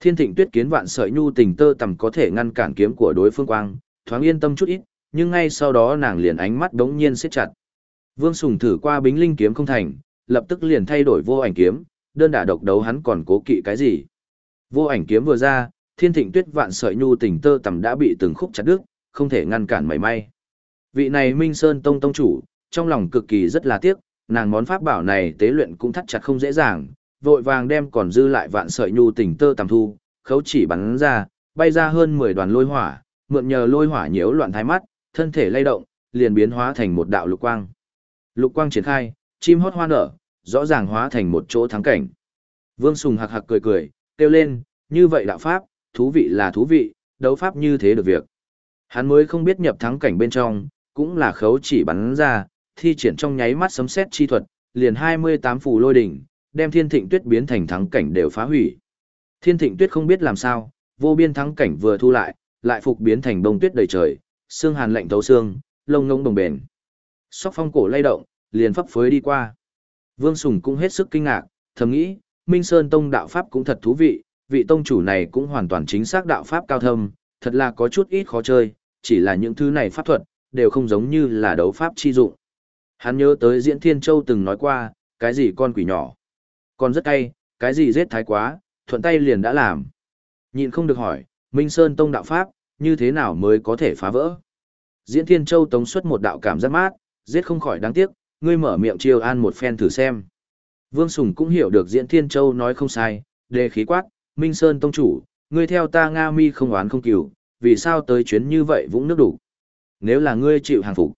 Thiên thịnh tuyết kiến vạn sợi nhu tình tơ tầm có thể ngăn cản kiếm của đối phương quang, thoáng yên tâm chút ít, nhưng ngay sau đó nàng liền ánh mắt đống nhiên siết chặt. Vương Sùng thử qua bính linh kiếm không thành, lập tức liền thay đổi vô ảnh kiếm, đơn đả độc đấu hắn còn cố kỵ cái gì. Vô ảnh kiếm vừa ra, thiên thịnh tuyết vạn sợi nhu tình tơ tầm đã bị từng khúc chặt đứt, không thể ngăn cản mảy may. Vị này Minh Sơn Tông Tông chủ, trong lòng cực kỳ rất là tiếc, nàng món pháp bảo này tế luyện cũng thắt chặt không dễ dàng, vội vàng đem còn dư lại vạn sợi nhu tình tơ tầm thu, khấu chỉ bắn ra, bay ra hơn 10 đoàn lôi hỏa, mượn nhờ lôi hỏa nhiễu loạn thái mắt, thân thể lay động, liền biến hóa thành một đạo lục quang. Lục quang triển khai, chim hót hoa nở, rõ ràng hóa thành một chỗ thắng cảnh. Vương Sùng hạc hạc cười cười, kêu lên, như vậy đạo pháp, thú vị là thú vị, đấu pháp như thế được việc. Hắn mới không biết nhập thắng cảnh bên trong, cũng là khấu chỉ bắn ra, thi triển trong nháy mắt sấm xét chi thuật, liền 28 phù lôi đỉnh, đem thiên thịnh tuyết biến thành thắng cảnh đều phá hủy. Thiên thịnh tuyết không biết làm sao, vô biên thắng cảnh vừa thu lại, lại phục biến thành bông tuyết đầy trời, xương hàn lạnh thấu xương, lông ngông đồng bền. Sóc phong cổ lay động, liền phấp phới đi qua. Vương Sùng cũng hết sức kinh ngạc, thầm nghĩ, Minh Sơn Tông đạo Pháp cũng thật thú vị, vị tông chủ này cũng hoàn toàn chính xác đạo Pháp cao thâm, thật là có chút ít khó chơi, chỉ là những thứ này pháp thuật, đều không giống như là đấu Pháp chi dụng. Hắn nhớ tới Diễn Thiên Châu từng nói qua, cái gì con quỷ nhỏ, còn rất cay, cái gì giết thái quá, thuận tay liền đã làm. Nhìn không được hỏi, Minh Sơn Tông đạo Pháp, như thế nào mới có thể phá vỡ? Diễn Thiên Châu tống xuất một đạo cảm giác mát, giết không khỏi đáng tiếc, ngươi mở miệng chiêu an một phen thử xem. Vương Sùng cũng hiểu được Diễn Thiên Châu nói không sai, đề khí quát, Minh Sơn Tông chủ, ngươi theo ta Nga mi không oán không cửu, vì sao tới chuyến như vậy vũng nước đủ. Nếu là ngươi chịu hàng phục.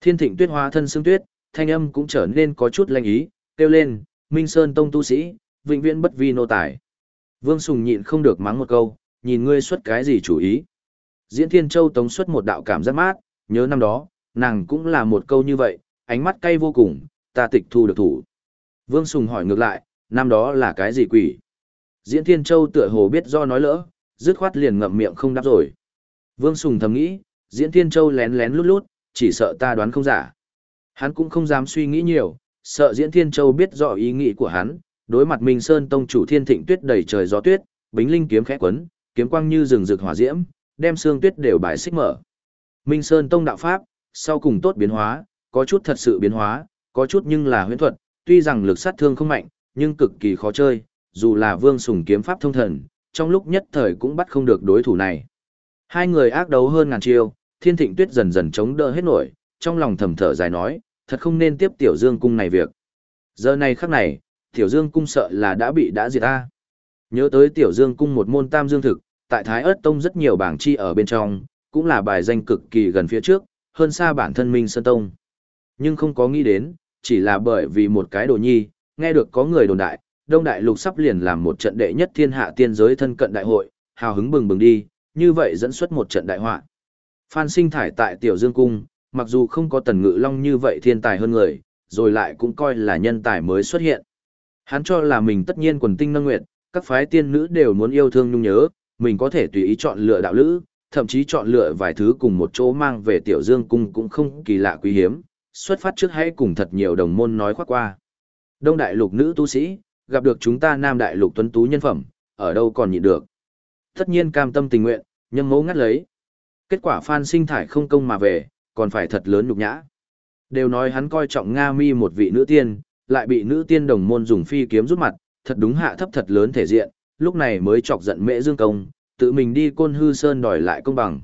Thiên thịnh tuyết hóa thân xương tuyết, thanh âm cũng trở nên có chút lanh ý, kêu lên, Minh Sơn Tông tu sĩ, vĩnh viễn bất vi nô tài. Vương Sùng nhịn không được mắng một câu, nhìn ngươi xuất cái gì chủ ý. Diễn Thiên Châu tống xuất một đạo cảm giác mát, nhớ năm đó, nàng cũng là một câu như vậy, ánh mắt cay vô cùng, ta tịch thu được thủ. Vương Sùng hỏi ngược lại, năm đó là cái gì quỷ? Diễn Thiên Châu tựa hồ biết do nói lỡ, dứt khoát liền ngậm miệng không đáp rồi. Vương Sùng thầm nghĩ, diễn Thiên Châu lén lén lút lút, chỉ sợ ta đoán không giả. Hắn cũng không dám suy nghĩ nhiều, sợ diễn Thiên Châu biết rõ ý nghĩ của hắn, đối mặt Minh Sơn Tông chủ Thiên Thịnh Tuyết đầy trời gió tuyết, bính linh kiếm khẽ quấn, kiếm quang như rừng rực hỏa diễm, đem xương tuyết đều bài xích mở. Minh Sơn Tông đạo pháp, sau cùng tốt biến hóa, có chút thật sự biến hóa, có chút nhưng là huyễn thuật, tuy rằng lực sát thương không mạnh, nhưng cực kỳ khó chơi, dù là Vương Sùng kiếm pháp thông thần, trong lúc nhất thời cũng bắt không được đối thủ này. Hai người ác đấu hơn ngàn chiêu, Thiên Thịnh Tuyết dần dần chống đỡ hết nổi, trong lòng thầm thở dài nói, thật không nên tiếp Tiểu Dương cung này việc. Giờ này khắc này, Tiểu Dương cung sợ là đã bị đã diệt ta. Nhớ tới Tiểu Dương cung một môn tam dương thực, tại Thái Ức Tông rất nhiều bảng chi ở bên trong, cũng là bài danh cực kỳ gần phía trước, hơn xa bản thân Minh Sơn Tông. Nhưng không có nghĩ đến, chỉ là bởi vì một cái đồ nhi, nghe được có người đồn đại, Đông Đại Lục sắp liền làm một trận đệ nhất thiên hạ tiên giới thân cận đại hội, hào hứng bừng bừng đi, như vậy dẫn xuất một trận đại họa. Phan Sinh thải tại Tiểu Dương Cung, mặc dù không có Tần Ngự Long như vậy thiên tài hơn người, rồi lại cũng coi là nhân tài mới xuất hiện. Hắn cho là mình tất nhiên quần tinh nâng nguyện, các phái tiên nữ đều muốn yêu thương nhung nhớ, mình có thể tùy ý chọn lựa đạo lữ, thậm chí chọn lựa vài thứ cùng một chỗ mang về Tiểu Dương Cung cũng không kỳ lạ quý hiếm, xuất phát trước hãy cùng thật nhiều đồng môn nói khoác qua. Đông đại lục nữ tu sĩ, gặp được chúng ta nam đại lục tuấn tú nhân phẩm, ở đâu còn nhịn được. Tất nhiên cam tâm tình nguyện, nhưng mẫu ngắt lấy. Kết quả Phan Sinh Thải không công mà về, còn phải thật lớn nhục nhã. Đều nói hắn coi trọng Nga Mi một vị nữ tiên, lại bị nữ tiên đồng môn dùng phi kiếm rút mặt, thật đúng hạ thấp thật lớn thể diện, lúc này mới chọc giận Mễ Dương Công, tự mình đi Côn Hư Sơn đòi lại công bằng.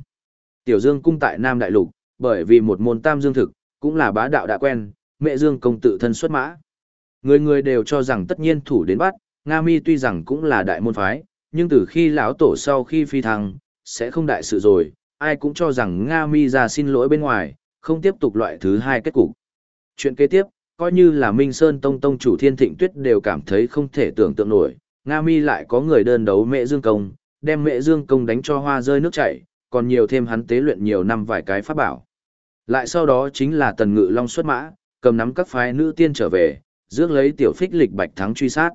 Tiểu Dương cung tại Nam Đại Lục, bởi vì một môn tam dương thực, cũng là bá đạo đã quen, mẹ Dương công tự thân xuất mã. Người người đều cho rằng tất nhiên thủ đến bắt, Nga Mi tuy rằng cũng là đại môn phái, nhưng từ khi lão tổ sau khi phi thăng, sẽ không đại sự rồi, ai cũng cho rằng Nga Mi ra xin lỗi bên ngoài, không tiếp tục loại thứ hai kết cục. Chuyện kế tiếp, coi như là Minh Sơn Tông Tông chủ Thiên Thịnh Tuyết đều cảm thấy không thể tưởng tượng nổi, Nga Mi lại có người đơn đấu Mẹ Dương Công, đem Mẹ Dương Công đánh cho hoa rơi nước chảy, còn nhiều thêm hắn tế luyện nhiều năm vài cái pháp bảo. Lại sau đó chính là Tần Ngự Long xuất mã, cầm nắm các phái nữ tiên trở về, rước lấy tiểu phích lịch bạch thắng truy sát.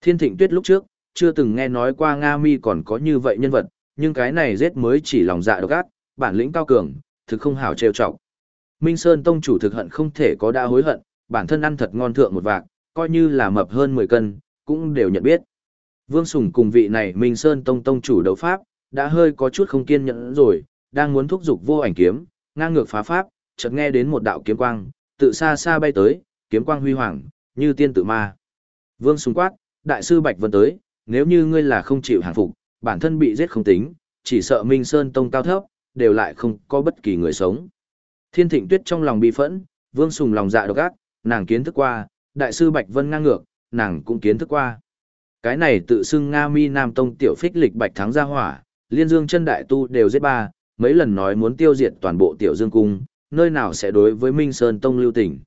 Thiên Thịnh Tuyết lúc trước, chưa từng nghe nói qua Nga Mi còn có như vậy nhân vật, nhưng cái này giết mới chỉ lòng dạ độc ác, bản lĩnh cao cường, thực không hảo trêu chọc. Minh Sơn tông chủ thực hận không thể có đã hối hận, bản thân ăn thật ngon thượng một vạc, coi như là mập hơn 10 cân, cũng đều nhận biết. Vương Sùng cùng vị này Minh Sơn tông tông chủ đấu pháp, đã hơi có chút không kiên nhẫn rồi, đang muốn thúc giục vô ảnh kiếm, ngang ngược phá pháp, chợt nghe đến một đạo kiếm quang, tự xa xa bay tới, kiếm quang huy hoàng, như tiên tự ma. Vương Sùng quát, đại sư Bạch Vân tới, nếu như ngươi là không chịu hàng phục, bản thân bị giết không tính, chỉ sợ Minh Sơn Tông cao thấp, đều lại không có bất kỳ người sống. Thiên Thịnh Tuyết trong lòng bị phẫn, Vương Sùng lòng dạ độc ác, nàng kiến thức qua, đại sư Bạch Vân ngang ngược, nàng cũng kiến thức qua. Cái này tự xưng Nga Mi Nam Tông tiểu phích lịch Bạch thắng ra hỏa, liên dương chân đại tu đều giết ba, mấy lần nói muốn tiêu diệt toàn bộ tiểu dương cung, nơi nào sẽ đối với Minh Sơn Tông lưu tình.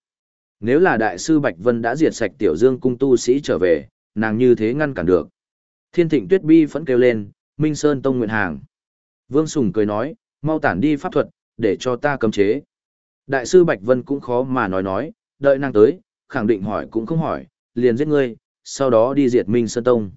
Nếu là đại sư Bạch Vân đã diệt sạch tiểu dương cung tu sĩ trở về, nàng như thế ngăn cản được. Thiên thịnh tuyết bi phẫn kêu lên, Minh Sơn Tông nguyện hàng. Vương Sùng cười nói, mau tản đi pháp thuật, để cho ta cấm chế. Đại sư Bạch Vân cũng khó mà nói nói, đợi nàng tới, khẳng định hỏi cũng không hỏi, liền giết ngươi, sau đó đi diệt Minh Sơn Tông.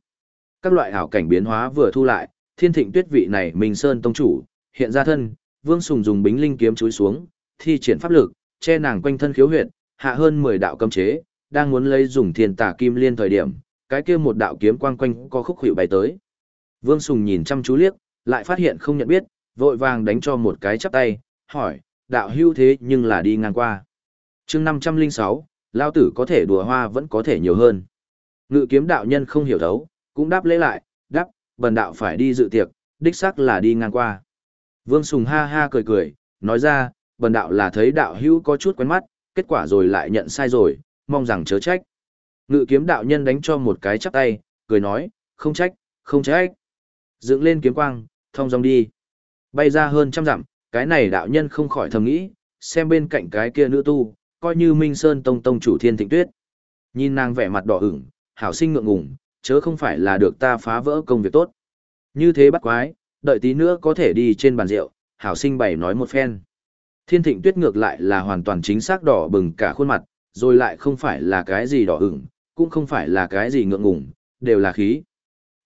Các loại hảo cảnh biến hóa vừa thu lại, thiên thịnh tuyết vị này Minh Sơn Tông chủ, hiện ra thân, Vương Sùng dùng bính linh kiếm chúi xuống, thi triển pháp lực, che nàng quanh thân khiếu huyệt, hạ hơn 10 đạo cấm chế, đang muốn lấy dùng thiên tà kim liên thời điểm, cái kia một đạo kiếm quang quanh có khúc hữu bay tới. Vương Sùng nhìn chăm chú liếc, lại phát hiện không nhận biết, vội vàng đánh cho một cái chắp tay, hỏi, đạo hưu thế nhưng là đi ngang qua. chương 506, lao tử có thể đùa hoa vẫn có thể nhiều hơn. Ngự kiếm đạo nhân không hiểu thấu, cũng đáp lễ lại, đáp, bần đạo phải đi dự tiệc, đích xác là đi ngang qua. Vương Sùng ha ha cười cười, nói ra, bần đạo là thấy đạo hữu có chút quen mắt, kết quả rồi lại nhận sai rồi, mong rằng chớ trách. Ngự kiếm đạo nhân đánh cho một cái chắp tay, cười nói, không trách, không trách. Dựng lên kiếm quang, thông dòng đi. Bay ra hơn trăm dặm, cái này đạo nhân không khỏi thầm nghĩ, xem bên cạnh cái kia nữ tu, coi như Minh Sơn Tông Tông chủ thiên thịnh tuyết. Nhìn nàng vẻ mặt đỏ ửng, hảo sinh ngượng ngùng, chớ không phải là được ta phá vỡ công việc tốt. Như thế bắt quái, đợi tí nữa có thể đi trên bàn rượu, hảo sinh bày nói một phen. Thiên thịnh tuyết ngược lại là hoàn toàn chính xác đỏ bừng cả khuôn mặt, rồi lại không phải là cái gì đỏ ửng, cũng không phải là cái gì ngượng ngùng, đều là khí.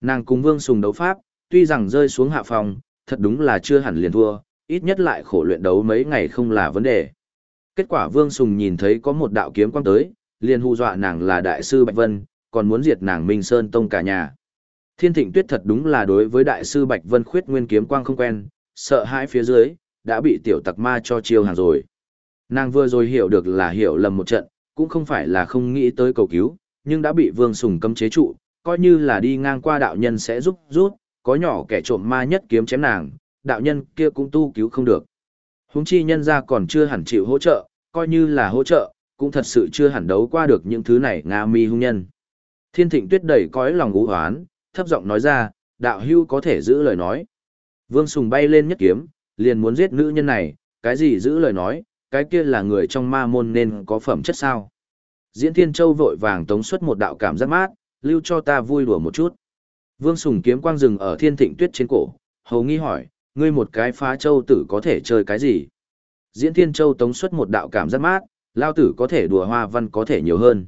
Nàng cùng Vương Sùng đấu pháp, tuy rằng rơi xuống hạ phòng, thật đúng là chưa hẳn liền thua, ít nhất lại khổ luyện đấu mấy ngày không là vấn đề. Kết quả Vương Sùng nhìn thấy có một đạo kiếm quang tới, liền hù dọa nàng là đại sư Bạch Vân, còn muốn diệt nàng Minh Sơn Tông cả nhà. Thiên Thịnh Tuyết thật đúng là đối với đại sư Bạch Vân khuyết nguyên kiếm quang không quen, sợ hãi phía dưới, đã bị tiểu tặc ma cho chiêu hàng rồi. Nàng vừa rồi hiểu được là hiểu lầm một trận, cũng không phải là không nghĩ tới cầu cứu, nhưng đã bị Vương Sùng cấm chế trụ, coi như là đi ngang qua đạo nhân sẽ giúp rút, có nhỏ kẻ trộm ma nhất kiếm chém nàng, đạo nhân kia cũng tu cứu không được. huống chi nhân ra còn chưa hẳn chịu hỗ trợ, coi như là hỗ trợ, cũng thật sự chưa hẳn đấu qua được những thứ này Nga mi hung nhân. Thiên thịnh tuyết đầy cõi lòng ngũ hoán, thấp giọng nói ra, đạo hưu có thể giữ lời nói. Vương Sùng bay lên nhất kiếm, liền muốn giết nữ nhân này, cái gì giữ lời nói, cái kia là người trong ma môn nên có phẩm chất sao. Diễn Thiên Châu vội vàng tống xuất một đạo cảm giác mát, lưu cho ta vui đùa một chút. Vương Sùng kiếm quang rừng ở thiên thịnh tuyết trên cổ, hầu nghi hỏi, ngươi một cái phá châu tử có thể chơi cái gì? Diễn Thiên Châu tống xuất một đạo cảm giác mát, lao tử có thể đùa hoa văn có thể nhiều hơn.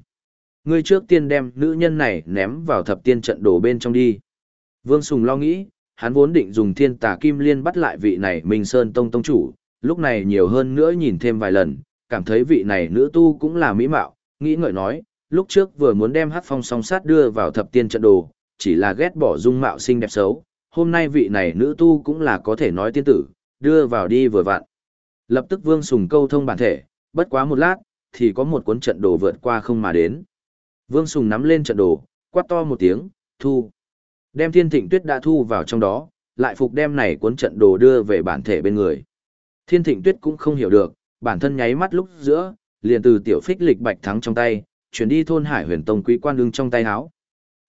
Ngươi trước tiên đem nữ nhân này ném vào thập tiên trận đồ bên trong đi. Vương Sùng lo nghĩ, hắn vốn định dùng thiên tà kim liên bắt lại vị này Minh Sơn Tông Tông chủ, lúc này nhiều hơn nữa nhìn thêm vài lần, cảm thấy vị này nữ tu cũng là mỹ mạo, nghĩ ngợi nói, lúc trước vừa muốn đem hát phong song sát đưa vào thập tiên trận đồ, chỉ là ghét bỏ dung mạo xinh đẹp xấu, hôm nay vị này nữ tu cũng là có thể nói tiên tử, đưa vào đi vừa vặn. Lập tức Vương Sùng câu thông bản thể, bất quá một lát, thì có một cuốn trận đồ vượt qua không mà đến. Vương Sùng nắm lên trận đồ, quát to một tiếng, thu. Đem thiên thịnh tuyết đã thu vào trong đó, lại phục đem này cuốn trận đồ đưa về bản thể bên người. Thiên thịnh tuyết cũng không hiểu được, bản thân nháy mắt lúc giữa, liền từ tiểu phích lịch bạch thắng trong tay, chuyển đi thôn hải huyền tông quý quan lưng trong tay háo.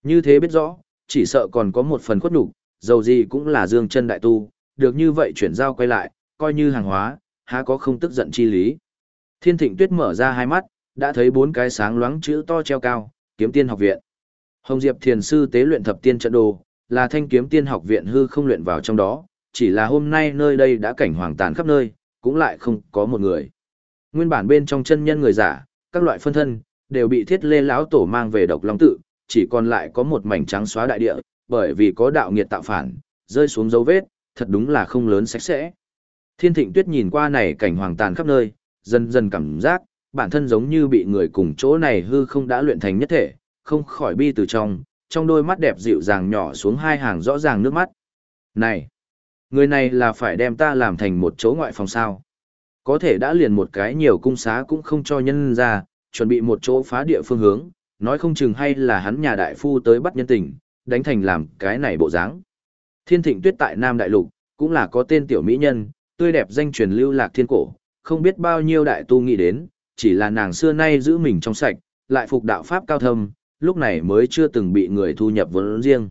Như thế biết rõ, chỉ sợ còn có một phần khuất đủ, dầu gì cũng là dương chân đại tu, được như vậy chuyển giao quay lại, coi như hàng hóa, há có không tức giận chi lý. Thiên thịnh tuyết mở ra hai mắt, đã thấy bốn cái sáng loáng chữ to treo cao, kiếm tiên học viện. Hồng Diệp thiền sư tế luyện thập tiên trận đồ, là thanh kiếm tiên học viện hư không luyện vào trong đó, chỉ là hôm nay nơi đây đã cảnh hoàng tàn khắp nơi, cũng lại không có một người. Nguyên bản bên trong chân nhân người giả, các loại phân thân, đều bị thiết lê lão tổ mang về độc long tự, chỉ còn lại có một mảnh trắng xóa đại địa, bởi vì có đạo nghiệt tạo phản, rơi xuống dấu vết, thật đúng là không lớn sạch sẽ. Thiên thịnh tuyết nhìn qua này cảnh hoàng tàn khắp nơi, dần dần cảm giác, bản thân giống như bị người cùng chỗ này hư không đã luyện thành nhất thể, không khỏi bi từ trong, trong đôi mắt đẹp dịu dàng nhỏ xuống hai hàng rõ ràng nước mắt. Này, người này là phải đem ta làm thành một chỗ ngoại phòng sao. Có thể đã liền một cái nhiều cung xá cũng không cho nhân ra, chuẩn bị một chỗ phá địa phương hướng, nói không chừng hay là hắn nhà đại phu tới bắt nhân tình, đánh thành làm cái này bộ dáng. Thiên thịnh tuyết tại Nam Đại Lục, cũng là có tên tiểu mỹ nhân, tươi đẹp danh truyền lưu lạc thiên cổ, không biết bao nhiêu đại tu nghĩ đến, chỉ là nàng xưa nay giữ mình trong sạch, lại phục đạo pháp cao thâm, lúc này mới chưa từng bị người thu nhập vốn riêng.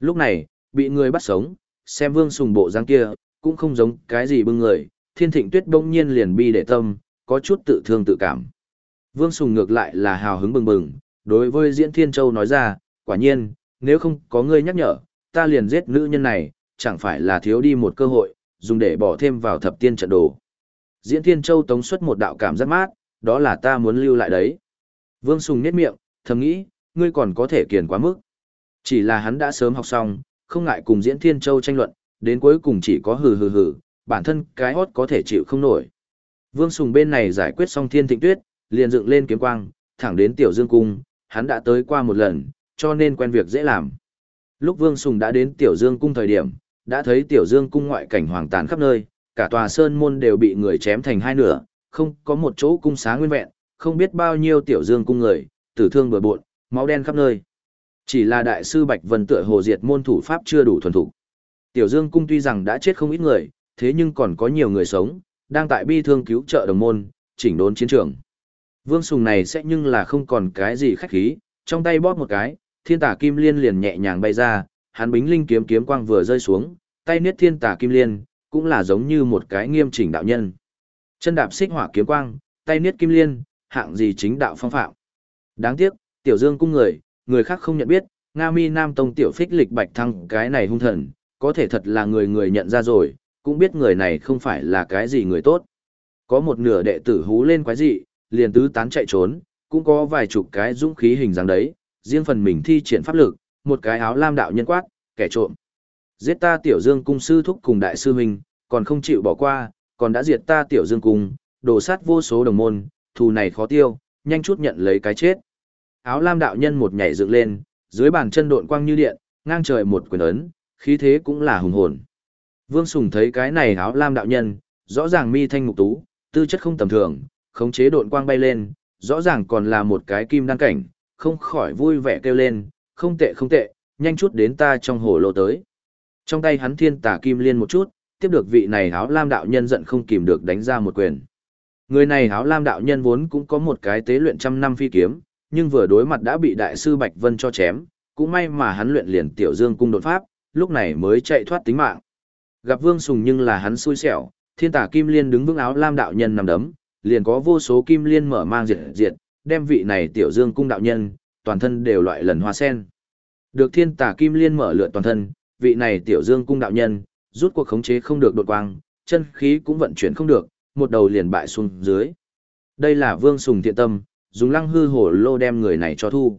Lúc này, bị người bắt sống, xem vương sùng bộ dáng kia, cũng không giống cái gì bưng người, thiên thịnh tuyết bỗng nhiên liền bi để tâm, có chút tự thương tự cảm. Vương sùng ngược lại là hào hứng bừng bừng, đối với diễn thiên châu nói ra, quả nhiên, nếu không có ngươi nhắc nhở, ta liền giết nữ nhân này, chẳng phải là thiếu đi một cơ hội, dùng để bỏ thêm vào thập tiên trận đồ. Diễn Thiên Châu tống xuất một đạo cảm giác mát, đó là ta muốn lưu lại đấy. Vương Sùng nhếch miệng, thầm nghĩ, ngươi còn có thể kiền quá mức. Chỉ là hắn đã sớm học xong, không ngại cùng Diễn Thiên Châu tranh luận, đến cuối cùng chỉ có hừ hừ hừ, bản thân cái hót có thể chịu không nổi. Vương Sùng bên này giải quyết xong Thiên Thịnh Tuyết, liền dựng lên kiếm quang, thẳng đến Tiểu Dương Cung, hắn đã tới qua một lần, cho nên quen việc dễ làm. Lúc Vương Sùng đã đến Tiểu Dương Cung thời điểm, đã thấy Tiểu Dương Cung ngoại cảnh hoàng tàn khắp nơi, cả tòa sơn môn đều bị người chém thành hai nửa, không có một chỗ cung xá nguyên vẹn, không biết bao nhiêu Tiểu Dương Cung người, tử thương bừa bộn, máu đen khắp nơi. Chỉ là đại sư Bạch Vân tựa hồ diệt môn thủ pháp chưa đủ thuần thục. Tiểu Dương Cung tuy rằng đã chết không ít người, thế nhưng còn có nhiều người sống, đang tại bi thương cứu trợ đồng môn, chỉnh đốn chiến trường. Vương Sùng này sẽ nhưng là không còn cái gì khách khí, trong tay bóp một cái, thiên tả kim liên liền nhẹ nhàng bay ra, hắn bính linh kiếm kiếm quang vừa rơi xuống, tay niết thiên tả kim liên, cũng là giống như một cái nghiêm chỉnh đạo nhân. Chân đạp xích hỏa kiếm quang, tay niết kim liên, hạng gì chính đạo phong phạm. Đáng tiếc, tiểu dương cung người, người khác không nhận biết, Nga Mi Nam Tông tiểu phích lịch bạch thăng cái này hung thần, có thể thật là người người nhận ra rồi, cũng biết người này không phải là cái gì người tốt. Có một nửa đệ tử hú lên quái dị, liền tứ tán chạy trốn, cũng có vài chục cái dũng khí hình dáng đấy, riêng phần mình thi triển pháp lực, một cái áo lam đạo nhân quát, kẻ trộm. Giết ta tiểu dương cung sư thúc cùng đại sư huynh, còn không chịu bỏ qua, còn đã diệt ta tiểu dương cung, đổ sát vô số đồng môn, thù này khó tiêu, nhanh chút nhận lấy cái chết. Áo lam đạo nhân một nhảy dựng lên, dưới bàn chân độn quang như điện, ngang trời một quyền ấn, khí thế cũng là hùng hồn. Vương Sùng thấy cái này áo lam đạo nhân, rõ ràng mi thanh mục tú, tư chất không tầm thường, khống chế độn quang bay lên, rõ ràng còn là một cái kim đăng cảnh, không khỏi vui vẻ kêu lên, không tệ không tệ, nhanh chút đến ta trong hồ lô tới. Trong tay hắn thiên tả kim liên một chút, tiếp được vị này áo lam đạo nhân giận không kìm được đánh ra một quyền. Người này áo lam đạo nhân vốn cũng có một cái tế luyện trăm năm phi kiếm, nhưng vừa đối mặt đã bị đại sư Bạch Vân cho chém, cũng may mà hắn luyện liền tiểu dương cung đột pháp, lúc này mới chạy thoát tính mạng. Gặp Vương Sùng nhưng là hắn xui xẻo, thiên tả kim liên đứng vững áo lam đạo nhân nằm đấm, liền có vô số kim liên mở mang diệt diệt, đem vị này tiểu dương cung đạo nhân, toàn thân đều loại lần hoa sen. Được thiên tả kim liên mở lượn toàn thân, vị này tiểu dương cung đạo nhân, rút cuộc khống chế không được đột quang, chân khí cũng vận chuyển không được, một đầu liền bại xuống dưới. Đây là vương sùng thiện tâm, dùng lăng hư hổ lô đem người này cho thu.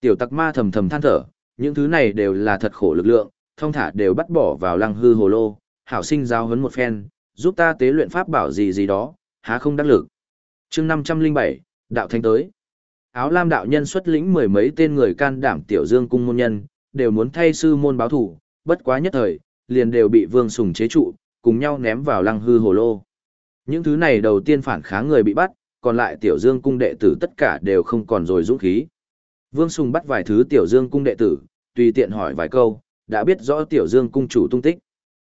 Tiểu tặc ma thầm thầm than thở, những thứ này đều là thật khổ lực lượng, thông thả đều bắt bỏ vào lăng hư hồ lô, hảo sinh giao hấn một phen, giúp ta tế luyện pháp bảo gì gì đó, há không đắc lực. chương 507, đạo thánh tới. Áo lam đạo nhân xuất lĩnh mười mấy tên người can đảm tiểu dương cung môn nhân, đều muốn thay sư môn báo thủ, bất quá nhất thời, liền đều bị vương sùng chế trụ, cùng nhau ném vào lăng hư hồ lô. Những thứ này đầu tiên phản kháng người bị bắt, còn lại tiểu dương cung đệ tử tất cả đều không còn rồi dũng khí. Vương Sùng bắt vài thứ tiểu dương cung đệ tử, tùy tiện hỏi vài câu, đã biết rõ tiểu dương cung chủ tung tích.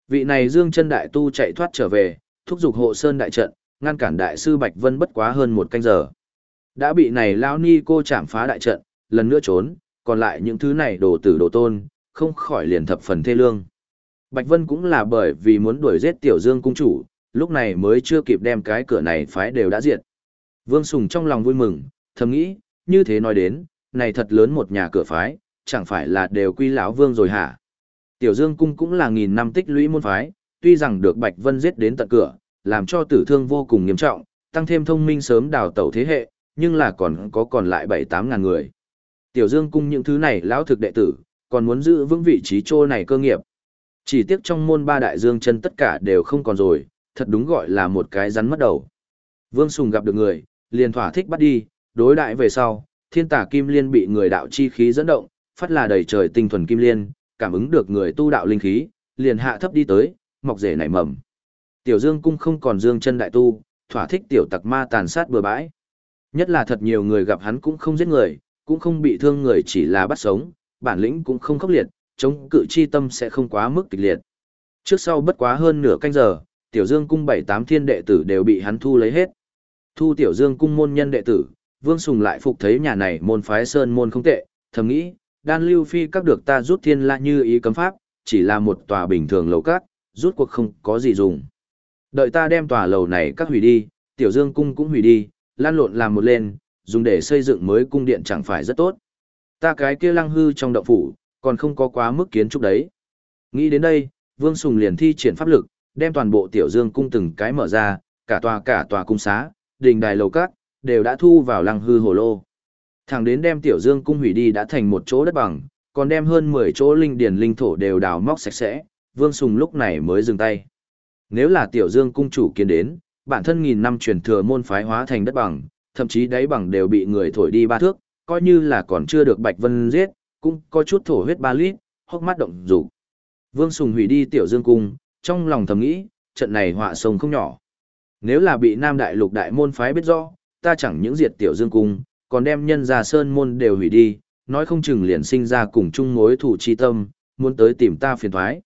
Vị này dương chân đại tu chạy thoát trở về, thúc giục hộ sơn đại trận, ngăn cản đại sư Bạch Vân bất quá hơn một canh giờ. Đã bị này lão ni cô chạm phá đại trận, lần nữa trốn, còn lại những thứ này đồ tử đồ tôn, không khỏi liền thập phần thê lương. Bạch Vân cũng là bởi vì muốn đuổi giết tiểu dương cung chủ, lúc này mới chưa kịp đem cái cửa này phái đều đã diệt. Vương Sùng trong lòng vui mừng, thầm nghĩ, như thế nói đến, này thật lớn một nhà cửa phái, chẳng phải là đều quy lão vương rồi hả? Tiểu Dương cung cũng là nghìn năm tích lũy môn phái, tuy rằng được Bạch Vân giết đến tận cửa, làm cho tử thương vô cùng nghiêm trọng, tăng thêm thông minh sớm đào tẩu thế hệ, nhưng là còn có còn lại bảy tám ngàn người. Tiểu Dương cung những thứ này lão thực đệ tử, còn muốn giữ vững vị trí chỗ này cơ nghiệp. Chỉ tiếc trong môn ba đại dương chân tất cả đều không còn rồi, thật đúng gọi là một cái rắn mất đầu. Vương Sùng gặp được người, liền thỏa thích bắt đi, đối đại về sau, thiên tả kim liên bị người đạo chi khí dẫn động, phát là đầy trời tinh thuần kim liên, cảm ứng được người tu đạo linh khí, liền hạ thấp đi tới, mọc rể nảy mầm. Tiểu Dương cung không còn dương chân đại tu, thỏa thích tiểu tặc ma tàn sát bừa bãi. Nhất là thật nhiều người gặp hắn cũng không giết người, cũng không bị thương người chỉ là bắt sống, bản lĩnh cũng không khốc liệt, chống cự chi tâm sẽ không quá mức kịch liệt. Trước sau bất quá hơn nửa canh giờ, Tiểu Dương cung bảy tám thiên đệ tử đều bị hắn thu lấy hết. Thu Tiểu Dương cung môn nhân đệ tử, Vương Sùng lại phục thấy nhà này môn phái sơn môn không tệ, thầm nghĩ, đan lưu phi các được ta rút thiên la như ý cấm pháp, chỉ là một tòa bình thường lầu các, rút cuộc không có gì dùng. Đợi ta đem tòa lầu này các hủy đi, tiểu dương cung cũng hủy đi, lan lộn làm một lên, dùng để xây dựng mới cung điện chẳng phải rất tốt. Ta cái kia lăng hư trong động phủ, còn không có quá mức kiến trúc đấy. Nghĩ đến đây, Vương Sùng liền thi triển pháp lực, đem toàn bộ tiểu dương cung từng cái mở ra, cả tòa cả tòa cung xá, đình đài lầu các, đều đã thu vào lăng hư hồ lô. Thẳng đến đem tiểu dương cung hủy đi đã thành một chỗ đất bằng, còn đem hơn 10 chỗ linh điền linh thổ đều đào móc sạch sẽ, Vương Sùng lúc này mới dừng tay. Nếu là tiểu dương cung chủ kiến đến, bản thân nghìn năm truyền thừa môn phái hóa thành đất bằng, thậm chí đáy bằng đều bị người thổi đi ba thước, coi như là còn chưa được Bạch Vân giết, cũng có chút thổ huyết ba lít, hốc mắt động dục. Vương Sùng hủy đi tiểu dương cung, trong lòng thầm nghĩ, trận này họa sông không nhỏ. Nếu là bị Nam Đại Lục đại môn phái biết rõ, ta chẳng những diệt tiểu dương cung, còn đem nhân gia sơn môn đều hủy đi, nói không chừng liền sinh ra cùng chung mối thủ chi tâm, muốn tới tìm ta phiền thoái.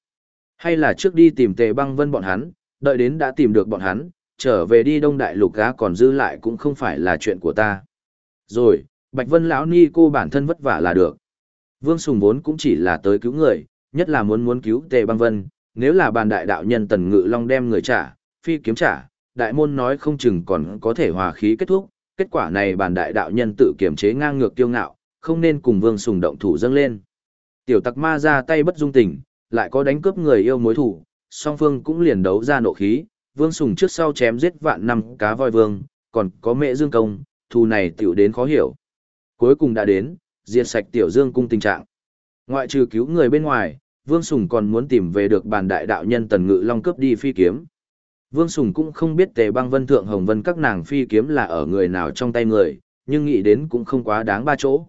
Hay là trước đi tìm tề băng vân bọn hắn, đợi đến đã tìm được bọn hắn, trở về đi đông đại lục gá còn dư lại cũng không phải là chuyện của ta. Rồi, Bạch Vân lão ni cô bản thân vất vả là được. Vương Sùng vốn cũng chỉ là tới cứu người, nhất là muốn muốn cứu Tề Băng Vân, nếu là bàn đại đạo nhân Tần Ngự Long đem người trả, phi kiếm trả, đại môn nói không chừng còn có thể hòa khí kết thúc, kết quả này bản đại đạo nhân tự kiểm chế ngang ngược kiêu ngạo, không nên cùng Vương Sùng động thủ dâng lên. Tiểu tặc ma ra tay bất dung tình, lại có đánh cướp người yêu mối thủ, song phương cũng liền đấu ra nộ khí, Vương Sùng trước sau chém giết vạn năm cá voi vương, còn có mẹ dương công, thù này tiểu đến khó hiểu. Cuối cùng đã đến, diệt sạch tiểu dương cung tình trạng. Ngoại trừ cứu người bên ngoài, Vương Sùng còn muốn tìm về được bàn đại đạo nhân Tần Ngự Long cướp đi phi kiếm. Vương Sùng cũng không biết tề băng vân thượng hồng vân các nàng phi kiếm là ở người nào trong tay người, nhưng nghĩ đến cũng không quá đáng ba chỗ.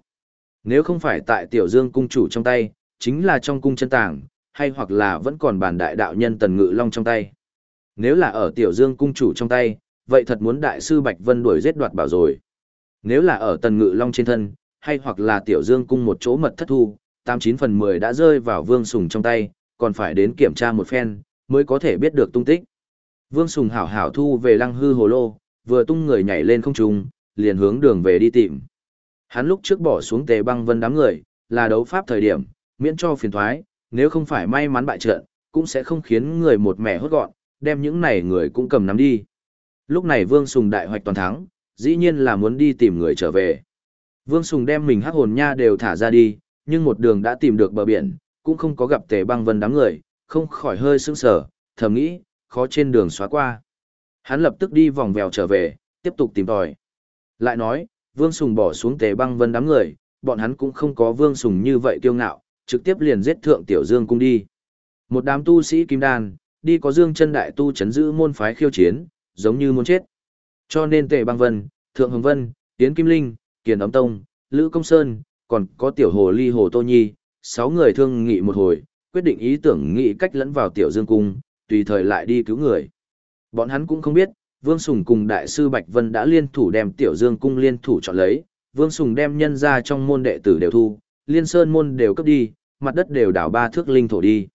Nếu không phải tại tiểu dương cung chủ trong tay, chính là trong cung chân tàng, hay hoặc là vẫn còn bàn đại đạo nhân Tần Ngự Long trong tay. Nếu là ở tiểu dương cung chủ trong tay, vậy thật muốn đại sư Bạch Vân đuổi giết đoạt bảo rồi. Nếu là ở Tần Ngự Long trên thân, hay hoặc là tiểu dương cung một chỗ mật thất thu, 89 phần 10 đã rơi vào Vương Sùng trong tay, còn phải đến kiểm tra một phen, mới có thể biết được tung tích. Vương Sùng hảo hảo thu về lăng hư hồ lô, vừa tung người nhảy lên không trung, liền hướng đường về đi tìm. Hắn lúc trước bỏ xuống tề băng vân đám người, là đấu pháp thời điểm, miễn cho phiền thoái, nếu không phải may mắn bại trận, cũng sẽ không khiến người một mẻ hốt gọn, đem những này người cũng cầm nắm đi. Lúc này Vương Sùng đại hoạch toàn thắng, dĩ nhiên là muốn đi tìm người trở về. Vương Sùng đem mình hắc hồn nha đều thả ra đi, nhưng một đường đã tìm được bờ biển, cũng không có gặp tề băng vân đám người, không khỏi hơi sững sờ, thầm nghĩ, khó trên đường xóa qua. Hắn lập tức đi vòng vèo trở về, tiếp tục tìm tòi. Lại nói, Vương Sùng bỏ xuống tề băng vân đám người, bọn hắn cũng không có Vương Sùng như vậy kiêu ngạo, trực tiếp liền giết thượng Tiểu Dương cung đi. Một đám tu sĩ kim đan, đi có Dương chân đại tu chấn giữ môn phái khiêu chiến, giống như muốn chết. Cho nên tề băng vân, thượng hồng vân, tiến kim linh, kiền ấm tông, lữ công sơn, còn có tiểu hồ ly hồ tô nhi, sáu người thương nghị một hồi, quyết định ý tưởng nghị cách lẫn vào tiểu dương cung, tùy thời lại đi cứu người. Bọn hắn cũng không biết, Vương Sùng cùng Đại sư Bạch Vân đã liên thủ đem Tiểu Dương cung liên thủ chọn lấy, Vương Sùng đem nhân ra trong môn đệ tử đều thu, liên sơn môn đều cấp đi, mặt đất đều đảo ba thước linh thổ đi.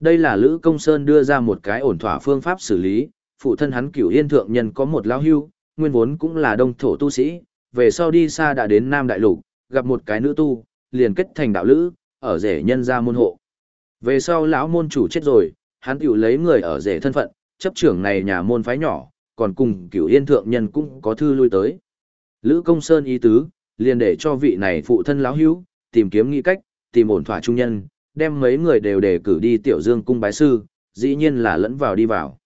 Đây là Lữ Công Sơn đưa ra một cái ổn thỏa phương pháp xử lý, phụ thân hắn cửu yên thượng nhân có một lao hưu, nguyên vốn cũng là đông thổ tu sĩ, về sau đi xa đã đến Nam Đại Lục, gặp một cái nữ tu, liền kết thành đạo lữ, ở rể nhân ra môn hộ. Về sau lão môn chủ chết rồi, hắn tiểu lấy người ở rể thân phận, chấp trưởng này nhà môn phái nhỏ, còn cùng cửu yên thượng nhân cũng có thư lui tới. Lữ công sơn ý tứ, liền để cho vị này phụ thân lão hữu, tìm kiếm nghi cách, tìm ổn thỏa trung nhân, đem mấy người đều đề cử đi tiểu dương cung bái sư, dĩ nhiên là lẫn vào đi vào.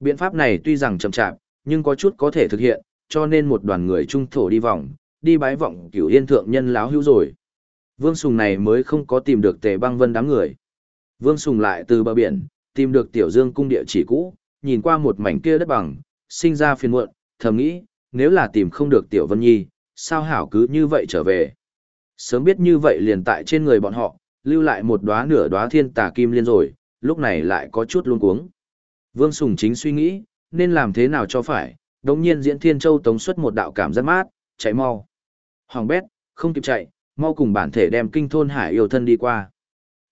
Biện pháp này tuy rằng chậm chạp, nhưng có chút có thể thực hiện, cho nên một đoàn người trung thổ đi vòng, đi bái vọng cửu yên thượng nhân láo hữu rồi. Vương Sùng này mới không có tìm được tề băng vân đám người. Vương Sùng lại từ bờ biển, tìm được tiểu dương cung địa chỉ cũ, nhìn qua một mảnh kia đất bằng, sinh ra phiền muộn, thầm nghĩ, nếu là tìm không được tiểu vân nhi, sao hảo cứ như vậy trở về. Sớm biết như vậy liền tại trên người bọn họ, lưu lại một đóa nửa đóa thiên tà kim liên rồi, lúc này lại có chút luống cuống. Vương Sùng chính suy nghĩ, nên làm thế nào cho phải, đồng nhiên diễn thiên châu tống xuất một đạo cảm giác mát, chạy mau. Hoàng bét, không kịp chạy, mau cùng bản thể đem kinh thôn hải yêu thân đi qua.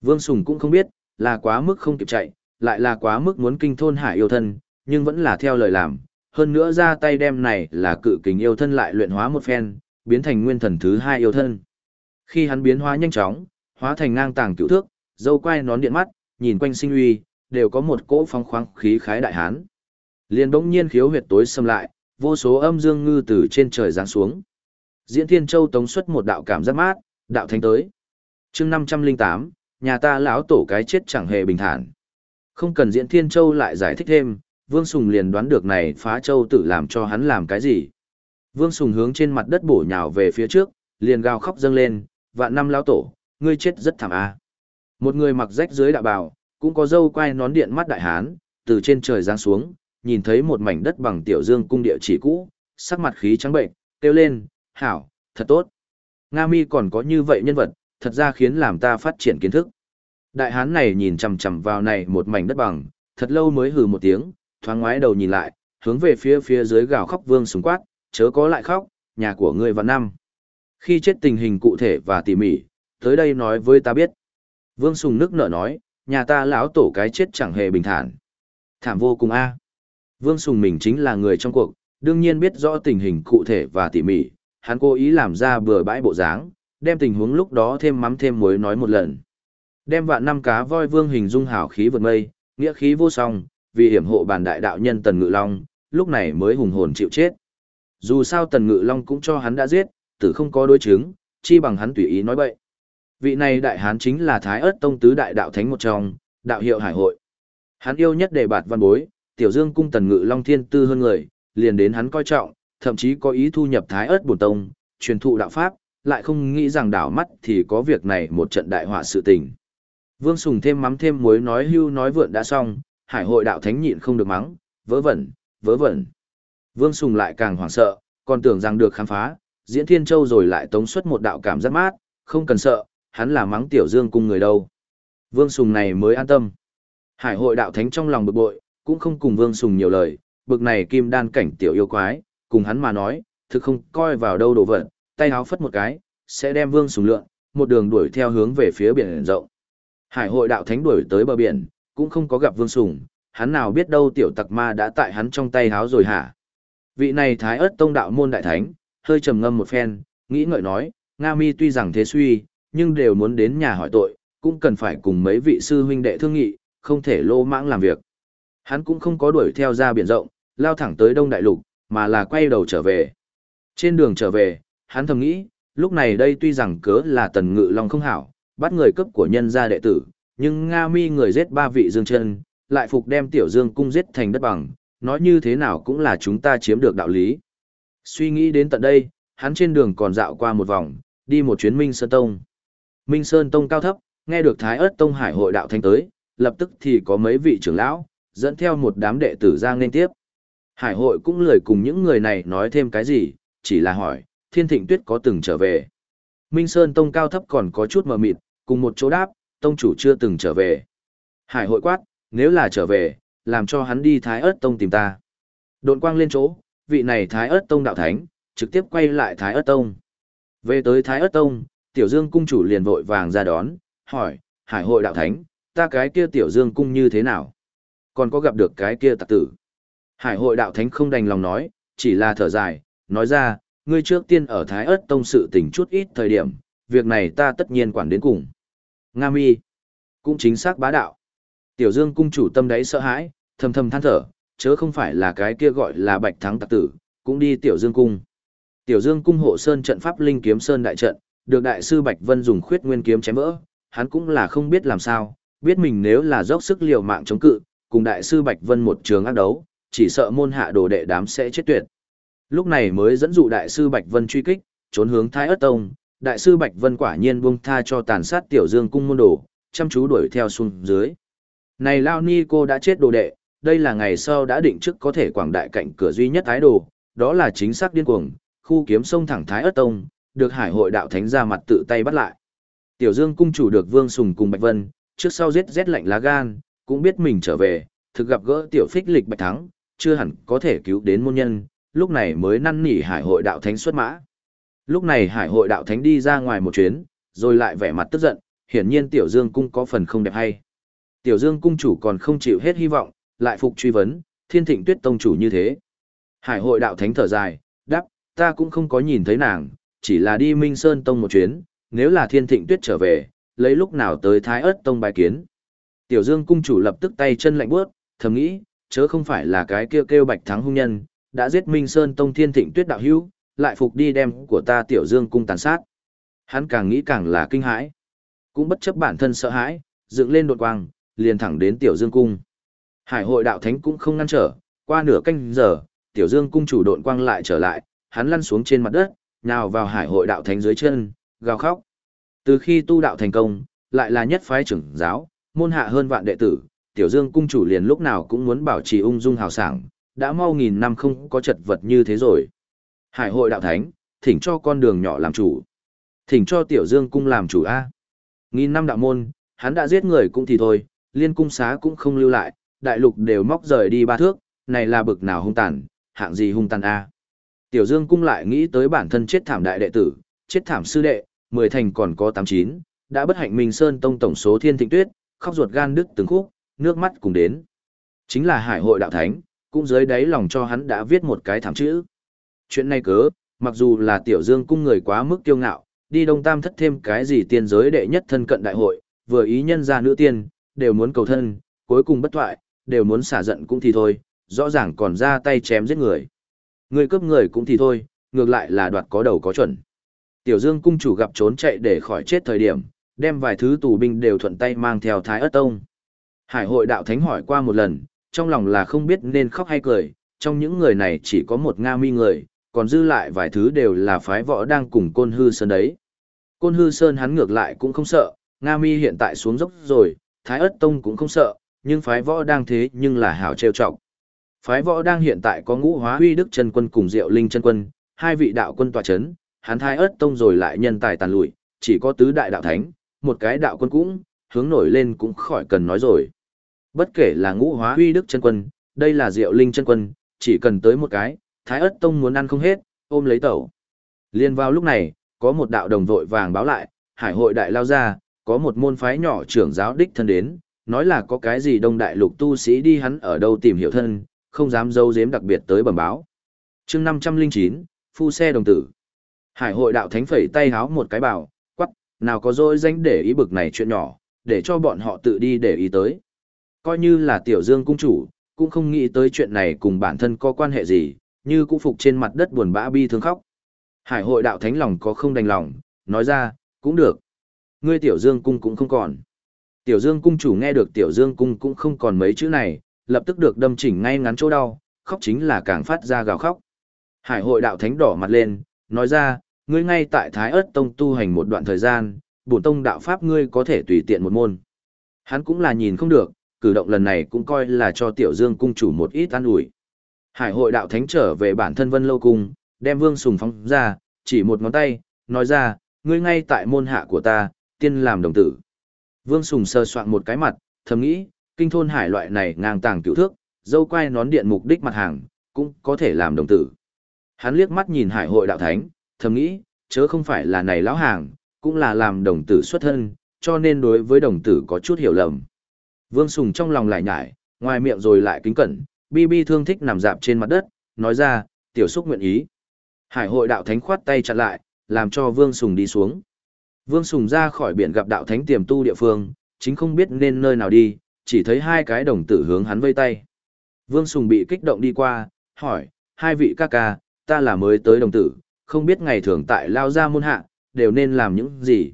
Vương Sùng cũng không biết, là quá mức không kịp chạy, lại là quá mức muốn kinh thôn hải yêu thân, nhưng vẫn là theo lời làm, hơn nữa ra tay đem này là cự kính yêu thân lại luyện hóa một phen, biến thành nguyên thần thứ hai yêu thân. Khi hắn biến hóa nhanh chóng, hóa thành ngang tàng cựu thước, dâu quai nón điện mắt, nhìn quanh sinh uy, đều có một cỗ phong khoáng khí khái đại hán. Liền bỗng nhiên khiếu huyệt tối xâm lại, vô số âm dương ngư từ trên trời giáng xuống. Diễn Thiên Châu tống xuất một đạo cảm giác mát, đạo thánh tới. Chương 508, nhà ta lão tổ cái chết chẳng hề bình thản. Không cần Diễn Thiên Châu lại giải thích thêm, Vương Sùng liền đoán được này phá châu tự làm cho hắn làm cái gì. Vương Sùng hướng trên mặt đất bổ nhào về phía trước, liền gào khóc dâng lên, vạn năm lão tổ, ngươi chết rất thảm a. Một người mặc rách dưới đạo bào, cũng có dâu quai nón điện mắt đại hán, từ trên trời giáng xuống, nhìn thấy một mảnh đất bằng tiểu dương cung địa chỉ cũ, sắc mặt khí trắng bệnh, kêu lên, hảo, thật tốt. Nga mi còn có như vậy nhân vật, thật ra khiến làm ta phát triển kiến thức. Đại hán này nhìn chằm chằm vào này một mảnh đất bằng, thật lâu mới hừ một tiếng, thoáng ngoái đầu nhìn lại, hướng về phía phía dưới gào khóc vương súng quát, chớ có lại khóc, nhà của ngươi và năm. Khi chết tình hình cụ thể và tỉ mỉ, tới đây nói với ta biết. Vương Sùng nước nở nói, nhà ta lão tổ cái chết chẳng hề bình thản. Thảm vô cùng a. Vương Sùng mình chính là người trong cuộc, đương nhiên biết rõ tình hình cụ thể và tỉ mỉ, hắn cố ý làm ra bừa bãi bộ dáng, đem tình huống lúc đó thêm mắm thêm muối nói một lần. Đem vạn năm cá voi vương hình dung hào khí vượt mây, nghĩa khí vô song, vì hiểm hộ bản đại đạo nhân Tần Ngự Long, lúc này mới hùng hồn chịu chết. Dù sao Tần Ngự Long cũng cho hắn đã giết, tử không có đối chứng, chi bằng hắn tùy ý nói bậy. Vị này đại hán chính là Thái Ức Tông tứ đại đạo thánh một trong, đạo hiệu hải hội. Hắn yêu nhất đề bạt văn bối, Tiểu Dương cung Tần Ngự Long thiên tư hơn người, liền đến hắn coi trọng, thậm chí có ý thu nhập Thái ớt bổn tông, truyền thụ đạo pháp, lại không nghĩ rằng đảo mắt thì có việc này một trận đại họa sự tình. Vương Sùng thêm mắm thêm muối nói hưu nói vượn đã xong, hải hội đạo thánh nhịn không được mắng, vớ vẩn, vớ vẩn. Vương Sùng lại càng hoảng sợ, còn tưởng rằng được khám phá, diễn thiên châu rồi lại tống xuất một đạo cảm giác mát, không cần sợ, hắn là mắng tiểu dương cung người đâu. Vương Sùng này mới an tâm. Hải hội đạo thánh trong lòng bực bội, cũng không cùng Vương Sùng nhiều lời, bực này kim đan cảnh tiểu yêu quái, cùng hắn mà nói, thực không coi vào đâu đồ vật, tay háo phất một cái, sẽ đem Vương Sùng lượn, một đường đuổi theo hướng về phía biển rộng. Hải hội đạo thánh đuổi tới bờ biển, cũng không có gặp Vương Sùng, hắn nào biết đâu tiểu tặc ma đã tại hắn trong tay háo rồi hả? Vị này thái ớt tông đạo môn đại thánh, hơi trầm ngâm một phen, nghĩ ngợi nói, Nga mi tuy rằng thế suy, nhưng đều muốn đến nhà hỏi tội, cũng cần phải cùng mấy vị sư huynh đệ thương nghị, không thể lô mãng làm việc. Hắn cũng không có đuổi theo ra biển rộng, lao thẳng tới Đông Đại Lục, mà là quay đầu trở về. Trên đường trở về, hắn thầm nghĩ, lúc này đây tuy rằng cớ là tần ngự long không hảo, bắt người cấp của nhân gia đệ tử, nhưng Nga mi người giết ba vị dương chân, lại phục đem tiểu dương cung giết thành đất bằng, nói như thế nào cũng là chúng ta chiếm được đạo lý. Suy nghĩ đến tận đây, hắn trên đường còn dạo qua một vòng, đi một chuyến Minh Sơn Tông. Minh Sơn Tông cao thấp, nghe được Thái ớt Tông Hải hội đạo thanh tới, lập tức thì có mấy vị trưởng lão, dẫn theo một đám đệ tử ra nên tiếp. Hải hội cũng lười cùng những người này nói thêm cái gì, chỉ là hỏi, thiên thịnh tuyết có từng trở về. Minh Sơn Tông cao thấp còn có chút mờ mịt, cùng một chỗ đáp, Tông chủ chưa từng trở về. Hải hội quát, nếu là trở về, làm cho hắn đi Thái ớt Tông tìm ta. Độn quang lên chỗ, vị này Thái ớt Tông đạo thánh, trực tiếp quay lại Thái ớt Tông. Về tới Thái ớt Tông, Tiểu Dương cung chủ liền vội vàng ra đón, hỏi, Hải hội đạo thánh, ta cái kia Tiểu Dương cung như thế nào? Còn có gặp được cái kia tặc tử? Hải hội đạo thánh không đành lòng nói, chỉ là thở dài, nói ra, ngươi trước tiên ở Thái ớt Tông sự tình chút ít thời điểm, việc này ta tất nhiên quản đến cùng. Nga mi, cũng chính xác bá đạo. Tiểu Dương cung chủ tâm đấy sợ hãi, thầm thầm than thở, chớ không phải là cái kia gọi là bạch thắng tặc tử, cũng đi Tiểu Dương cung. Tiểu Dương cung hộ sơn trận pháp linh kiếm sơn đại trận, được đại sư Bạch Vân dùng khuyết nguyên kiếm chém vỡ, hắn cũng là không biết làm sao, biết mình nếu là dốc sức liều mạng chống cự, cùng đại sư Bạch Vân một trường ác đấu, chỉ sợ môn hạ đồ đệ đám sẽ chết tuyệt. Lúc này mới dẫn dụ đại sư Bạch Vân truy kích, trốn hướng Thái Ức Tông, đại sư Bạch Vân quả nhiên buông tha cho tàn sát Tiểu Dương cung môn đồ, chăm chú đuổi theo xuống dưới. Này Lao Ni cô đã chết đồ đệ, đây là ngày sau đã định trước có thể quảng đại cạnh cửa duy nhất thái đồ, đó là chính xác điên cuồng, khu kiếm sông thẳng Thái Ất Tông, được hải hội đạo thánh ra mặt tự tay bắt lại. Tiểu Dương cung chủ được Vương Sùng cùng Bạch Vân, trước sau giết rét lạnh lá gan, cũng biết mình trở về, thực gặp gỡ tiểu phích lịch Bạch Thắng, chưa hẳn có thể cứu đến môn nhân, lúc này mới năn nỉ hải hội đạo thánh xuất mã. Lúc này hải hội đạo thánh đi ra ngoài một chuyến, rồi lại vẻ mặt tức giận, hiển nhiên Tiểu Dương cung có phần không đẹp hay. Tiểu Dương cung chủ còn không chịu hết hy vọng, lại phục truy vấn, thiên thịnh tuyết tông chủ như thế. Hải hội đạo thánh thở dài, đáp, ta cũng không có nhìn thấy nàng, chỉ là đi Minh Sơn Tông một chuyến, nếu là thiên thịnh tuyết trở về, lấy lúc nào tới Thái ớt Tông bài kiến. Tiểu Dương cung chủ lập tức tay chân lạnh bước, thầm nghĩ, chớ không phải là cái kêu kêu bạch thắng hung nhân, đã giết Minh Sơn Tông thiên thịnh tuyết đạo hữu, lại phục đi đem của ta Tiểu Dương cung tàn sát. Hắn càng nghĩ càng là kinh hãi, cũng bất chấp bản thân sợ hãi, dựng lên đột quang, liền thẳng đến Tiểu Dương cung. Hải hội đạo thánh cũng không ngăn trở, qua nửa canh giờ, Tiểu Dương cung chủ độn quang lại trở lại, hắn lăn xuống trên mặt đất, nào vào hải hội đạo thánh dưới chân, gào khóc. Từ khi tu đạo thành công, lại là nhất phái trưởng giáo, môn hạ hơn vạn đệ tử, tiểu dương cung chủ liền lúc nào cũng muốn bảo trì ung dung hào sảng, đã mau nghìn năm không có chật vật như thế rồi. Hải hội đạo thánh, thỉnh cho con đường nhỏ làm chủ. Thỉnh cho tiểu dương cung làm chủ A. Nghìn năm đạo môn, hắn đã giết người cũng thì thôi, liên cung xá cũng không lưu lại, đại lục đều móc rời đi ba thước, này là bực nào hung tàn, hạng gì hung tàn A. Tiểu Dương cung lại nghĩ tới bản thân chết thảm đại đệ tử, chết thảm sư đệ, mười thành còn có tám chín, đã bất hạnh Minh Sơn tông tổng số thiên thịnh tuyết, khóc ruột gan đứt từng khúc, nước mắt cùng đến. Chính là Hải hội đạo thánh, cũng dưới đáy lòng cho hắn đã viết một cái thảm chữ. Chuyện này cớ, mặc dù là Tiểu Dương cung người quá mức kiêu ngạo, đi Đông Tam thất thêm cái gì tiên giới đệ nhất thân cận đại hội, vừa ý nhân ra nữ tiên, đều muốn cầu thân, cuối cùng bất thoại, đều muốn xả giận cũng thì thôi, rõ ràng còn ra tay chém giết người. Người cướp người cũng thì thôi, ngược lại là đoạt có đầu có chuẩn. Tiểu Dương cung chủ gặp trốn chạy để khỏi chết thời điểm, đem vài thứ tù binh đều thuận tay mang theo Thái Ất Tông. Hải hội đạo thánh hỏi qua một lần, trong lòng là không biết nên khóc hay cười, trong những người này chỉ có một Nga mi người, còn dư lại vài thứ đều là phái võ đang cùng Côn Hư Sơn đấy. Côn Hư Sơn hắn ngược lại cũng không sợ, Nga Mi hiện tại xuống dốc rồi, Thái ất tông cũng không sợ, nhưng phái võ đang thế nhưng là hảo trêu trọng. Phái võ đang hiện tại có ngũ hóa huy đức chân quân cùng diệu linh chân quân, hai vị đạo quân tòa chấn, hắn Thái ất tông rồi lại nhân tài tàn lụi, chỉ có tứ đại đạo thánh, một cái đạo quân cũng, hướng nổi lên cũng khỏi cần nói rồi. Bất kể là ngũ hóa huy đức chân quân, đây là diệu linh chân quân, chỉ cần tới một cái, Thái ất tông muốn ăn không hết, ôm lấy tẩu. Liên vào lúc này, có một đạo đồng vội vàng báo lại, hải hội đại lao ra, có một môn phái nhỏ trưởng giáo đích thân đến, nói là có cái gì đông đại lục tu sĩ đi hắn ở đâu tìm hiểu thân, không dám dâu dếm đặc biệt tới bẩm báo. chương 509, phu xe đồng tử. Hải hội đạo thánh phẩy tay háo một cái bảo, nào có dối danh để ý bực này chuyện nhỏ, để cho bọn họ tự đi để ý tới. Coi như là tiểu dương cung chủ, cũng không nghĩ tới chuyện này cùng bản thân có quan hệ gì, như cũng phục trên mặt đất buồn bã bi thương khóc. Hải hội đạo thánh lòng có không đành lòng, nói ra, cũng được. Ngươi tiểu dương cung cũng không còn. Tiểu dương cung chủ nghe được tiểu dương cung cũng không còn mấy chữ này, lập tức được đâm chỉnh ngay ngắn chỗ đau, khóc chính là càng phát ra gào khóc. Hải hội đạo thánh đỏ mặt lên, nói ra, ngươi ngay tại Thái Ức tông tu hành một đoạn thời gian, bổn tông đạo pháp ngươi có thể tùy tiện một môn. Hắn cũng là nhìn không được, cử động lần này cũng coi là cho tiểu dương cung chủ một ít an ủi. Hải hội đạo thánh trở về bản thân vân lâu cung, đem vương sùng phóng ra, chỉ một ngón tay, nói ra, ngươi ngay tại môn hạ của ta, tiên làm đồng tử. Vương sùng sơ soạn một cái mặt, thầm nghĩ, kinh thôn hải loại này ngang tàng cửu thước, dâu quay nón điện mục đích mặt hàng, cũng có thể làm đồng tử. Hắn liếc mắt nhìn hải hội đạo thánh, thầm nghĩ, chớ không phải là này lão hàng, cũng là làm đồng tử xuất thân, cho nên đối với đồng tử có chút hiểu lầm. Vương Sùng trong lòng lại nhải, ngoài miệng rồi lại kính cẩn, bi bi thương thích nằm dạp trên mặt đất, nói ra, tiểu xúc nguyện ý. Hải hội đạo thánh khoát tay chặn lại, làm cho Vương Sùng đi xuống. Vương Sùng ra khỏi biển gặp đạo thánh tiềm tu địa phương, chính không biết nên nơi nào đi, chỉ thấy hai cái đồng tử hướng hắn vây tay. Vương Sùng bị kích động đi qua, hỏi, hai vị ca ca, ta là mới tới đồng tử, không biết ngày thường tại lao ra môn hạ, đều nên làm những gì.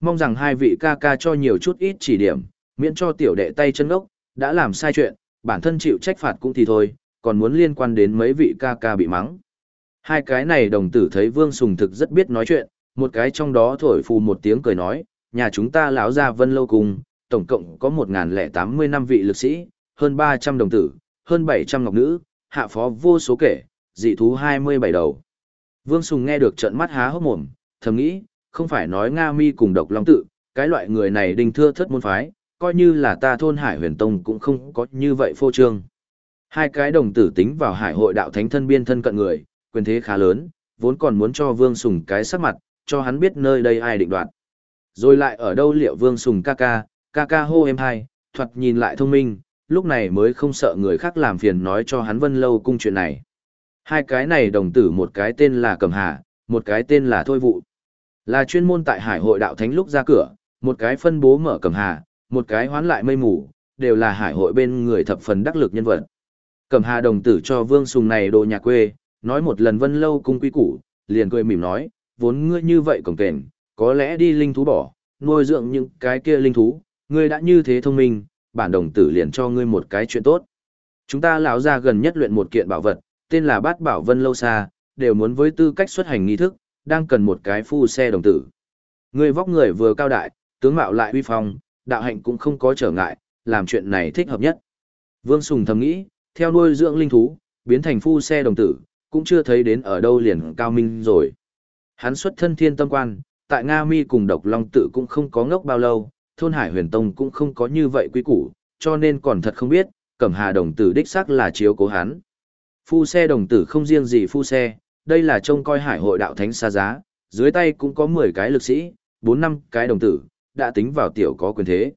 Mong rằng hai vị ca ca cho nhiều chút ít chỉ điểm, miễn cho tiểu đệ tay chân ốc, đã làm sai chuyện, bản thân chịu trách phạt cũng thì thôi, còn muốn liên quan đến mấy vị ca ca bị mắng. Hai cái này đồng tử thấy Vương Sùng thực rất biết nói chuyện, một cái trong đó thổi phù một tiếng cười nói, nhà chúng ta lão ra vân lâu cùng, tổng cộng có 1080 năm vị lực sĩ, hơn 300 đồng tử, hơn 700 ngọc nữ, hạ phó vô số kể, dị thú 27 đầu. Vương Sùng nghe được trận mắt há hốc mồm, thầm nghĩ, không phải nói Nga mi cùng độc long tự, cái loại người này đình thưa thất môn phái, coi như là ta thôn Hải huyền tông cũng không có như vậy phô trương. Hai cái đồng tử tính vào hải hội đạo thánh thân biên thân cận người, quyền thế khá lớn, vốn còn muốn cho Vương Sùng cái sắc mặt, cho hắn biết nơi đây ai định đoạt. Rồi lại ở đâu liệu Vương Sùng ca ca, ca ca hô em hai, thoạt nhìn lại thông minh, lúc này mới không sợ người khác làm phiền nói cho hắn vân lâu cung chuyện này. Hai cái này đồng tử một cái tên là Cẩm Hà, một cái tên là Thôi Vụ. Là chuyên môn tại Hải hội đạo thánh lúc ra cửa, một cái phân bố mở Cẩm Hà, một cái hoán lại mây mù, đều là hải hội bên người thập phần đắc lực nhân vật. Cẩm Hà đồng tử cho Vương Sùng này đồ nhà quê, nói một lần vân lâu cung quý củ, liền cười mỉm nói, vốn ngươi như vậy cổng kềnh, có lẽ đi linh thú bỏ, nuôi dưỡng những cái kia linh thú, ngươi đã như thế thông minh, bản đồng tử liền cho ngươi một cái chuyện tốt. Chúng ta lão ra gần nhất luyện một kiện bảo vật, tên là bát bảo vân lâu xa, đều muốn với tư cách xuất hành nghi thức, đang cần một cái phu xe đồng tử. Người vóc người vừa cao đại, tướng mạo lại uy phong, đạo hạnh cũng không có trở ngại, làm chuyện này thích hợp nhất. Vương Sùng thầm nghĩ, theo nuôi dưỡng linh thú, biến thành phu xe đồng tử, cũng chưa thấy đến ở đâu liền cao minh rồi. Hắn xuất thân thiên tâm quan, tại Nga Mi cùng độc long tự cũng không có ngốc bao lâu, thôn Hải huyền tông cũng không có như vậy quý củ, cho nên còn thật không biết, cẩm hà đồng tử đích xác là chiếu cố hắn. Phu xe đồng tử không riêng gì phu xe, đây là trông coi hải hội đạo thánh xa giá, dưới tay cũng có 10 cái lực sĩ, 4 năm cái đồng tử, đã tính vào tiểu có quyền thế.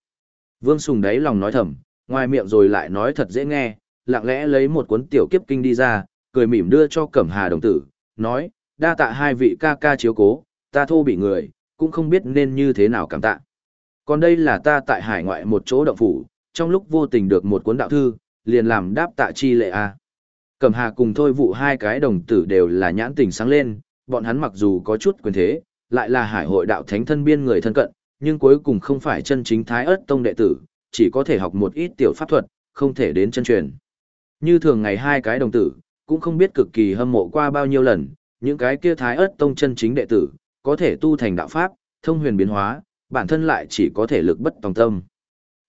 Vương Sùng đáy lòng nói thầm, ngoài miệng rồi lại nói thật dễ nghe, lặng lẽ lấy một cuốn tiểu kiếp kinh đi ra, cười mỉm đưa cho Cẩm Hà đồng tử, nói, đa tạ hai vị ca ca chiếu cố, ta thô bị người, cũng không biết nên như thế nào cảm tạ. Còn đây là ta tại hải ngoại một chỗ động phủ, trong lúc vô tình được một cuốn đạo thư, liền làm đáp tạ chi lệ a. Cẩm Hà cùng thôi vụ hai cái đồng tử đều là nhãn tình sáng lên, bọn hắn mặc dù có chút quyền thế, lại là hải hội đạo thánh thân biên người thân cận, nhưng cuối cùng không phải chân chính thái ớt tông đệ tử, chỉ có thể học một ít tiểu pháp thuật, không thể đến chân truyền. Như thường ngày hai cái đồng tử, cũng không biết cực kỳ hâm mộ qua bao nhiêu lần, những cái kia thái ớt tông chân chính đệ tử, có thể tu thành đạo pháp, thông huyền biến hóa, bản thân lại chỉ có thể lực bất tòng tâm.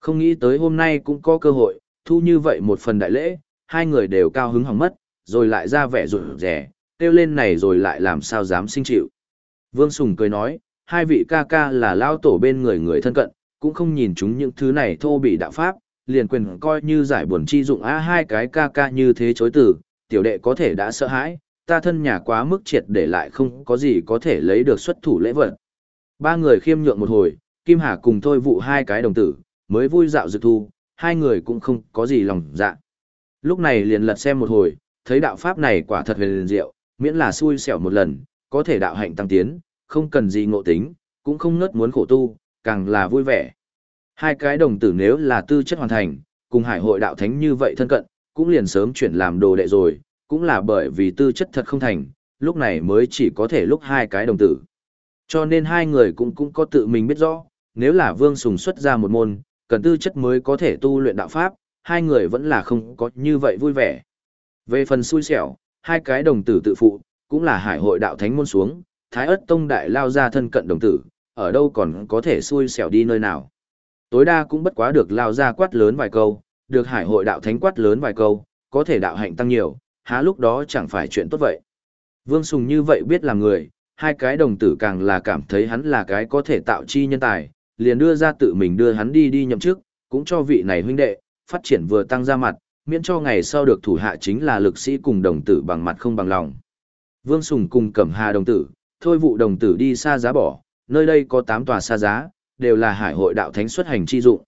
Không nghĩ tới hôm nay cũng có cơ hội, thu như vậy một phần đại lễ, hai người đều cao hứng hỏng mất, rồi lại ra vẻ rụt rẻ, kêu lên này rồi lại làm sao dám sinh chịu. Vương Sùng cười nói, hai vị ca ca là lao tổ bên người người thân cận, cũng không nhìn chúng những thứ này thô bị đạo pháp, liền quyền coi như giải buồn chi dụng á hai cái ca ca như thế chối từ, tiểu đệ có thể đã sợ hãi, ta thân nhà quá mức triệt để lại không có gì có thể lấy được xuất thủ lễ vật. Ba người khiêm nhượng một hồi, Kim Hà cùng thôi vụ hai cái đồng tử, mới vui dạo dự thu, hai người cũng không có gì lòng dạ. Lúc này liền lật xem một hồi, thấy đạo pháp này quả thật huyền diệu, miễn là xui xẻo một lần, có thể đạo hạnh tăng tiến, không cần gì ngộ tính, cũng không ngớt muốn khổ tu, càng là vui vẻ. Hai cái đồng tử nếu là tư chất hoàn thành, cùng hải hội đạo thánh như vậy thân cận, cũng liền sớm chuyển làm đồ đệ rồi, cũng là bởi vì tư chất thật không thành, lúc này mới chỉ có thể lúc hai cái đồng tử. Cho nên hai người cũng cũng có tự mình biết rõ, nếu là vương sùng xuất ra một môn, cần tư chất mới có thể tu luyện đạo pháp, hai người vẫn là không có như vậy vui vẻ. Về phần xui xẻo, hai cái đồng tử tự phụ, cũng là hải hội đạo thánh môn xuống, thái ất tông đại lao ra thân cận đồng tử, ở đâu còn có thể xui xẻo đi nơi nào. Tối đa cũng bất quá được lao ra quát lớn vài câu, được hải hội đạo thánh quát lớn vài câu, có thể đạo hạnh tăng nhiều, há lúc đó chẳng phải chuyện tốt vậy. Vương Sùng như vậy biết là người, hai cái đồng tử càng là cảm thấy hắn là cái có thể tạo chi nhân tài, liền đưa ra tự mình đưa hắn đi đi nhậm chức, cũng cho vị này huynh đệ, phát triển vừa tăng ra mặt, miễn cho ngày sau được thủ hạ chính là lực sĩ cùng đồng tử bằng mặt không bằng lòng. Vương Sùng cùng Cẩm Hà đồng tử, thôi vụ đồng tử đi xa giá bỏ, nơi đây có 8 tòa xa giá, đều là hải hội đạo thánh xuất hành chi dụng.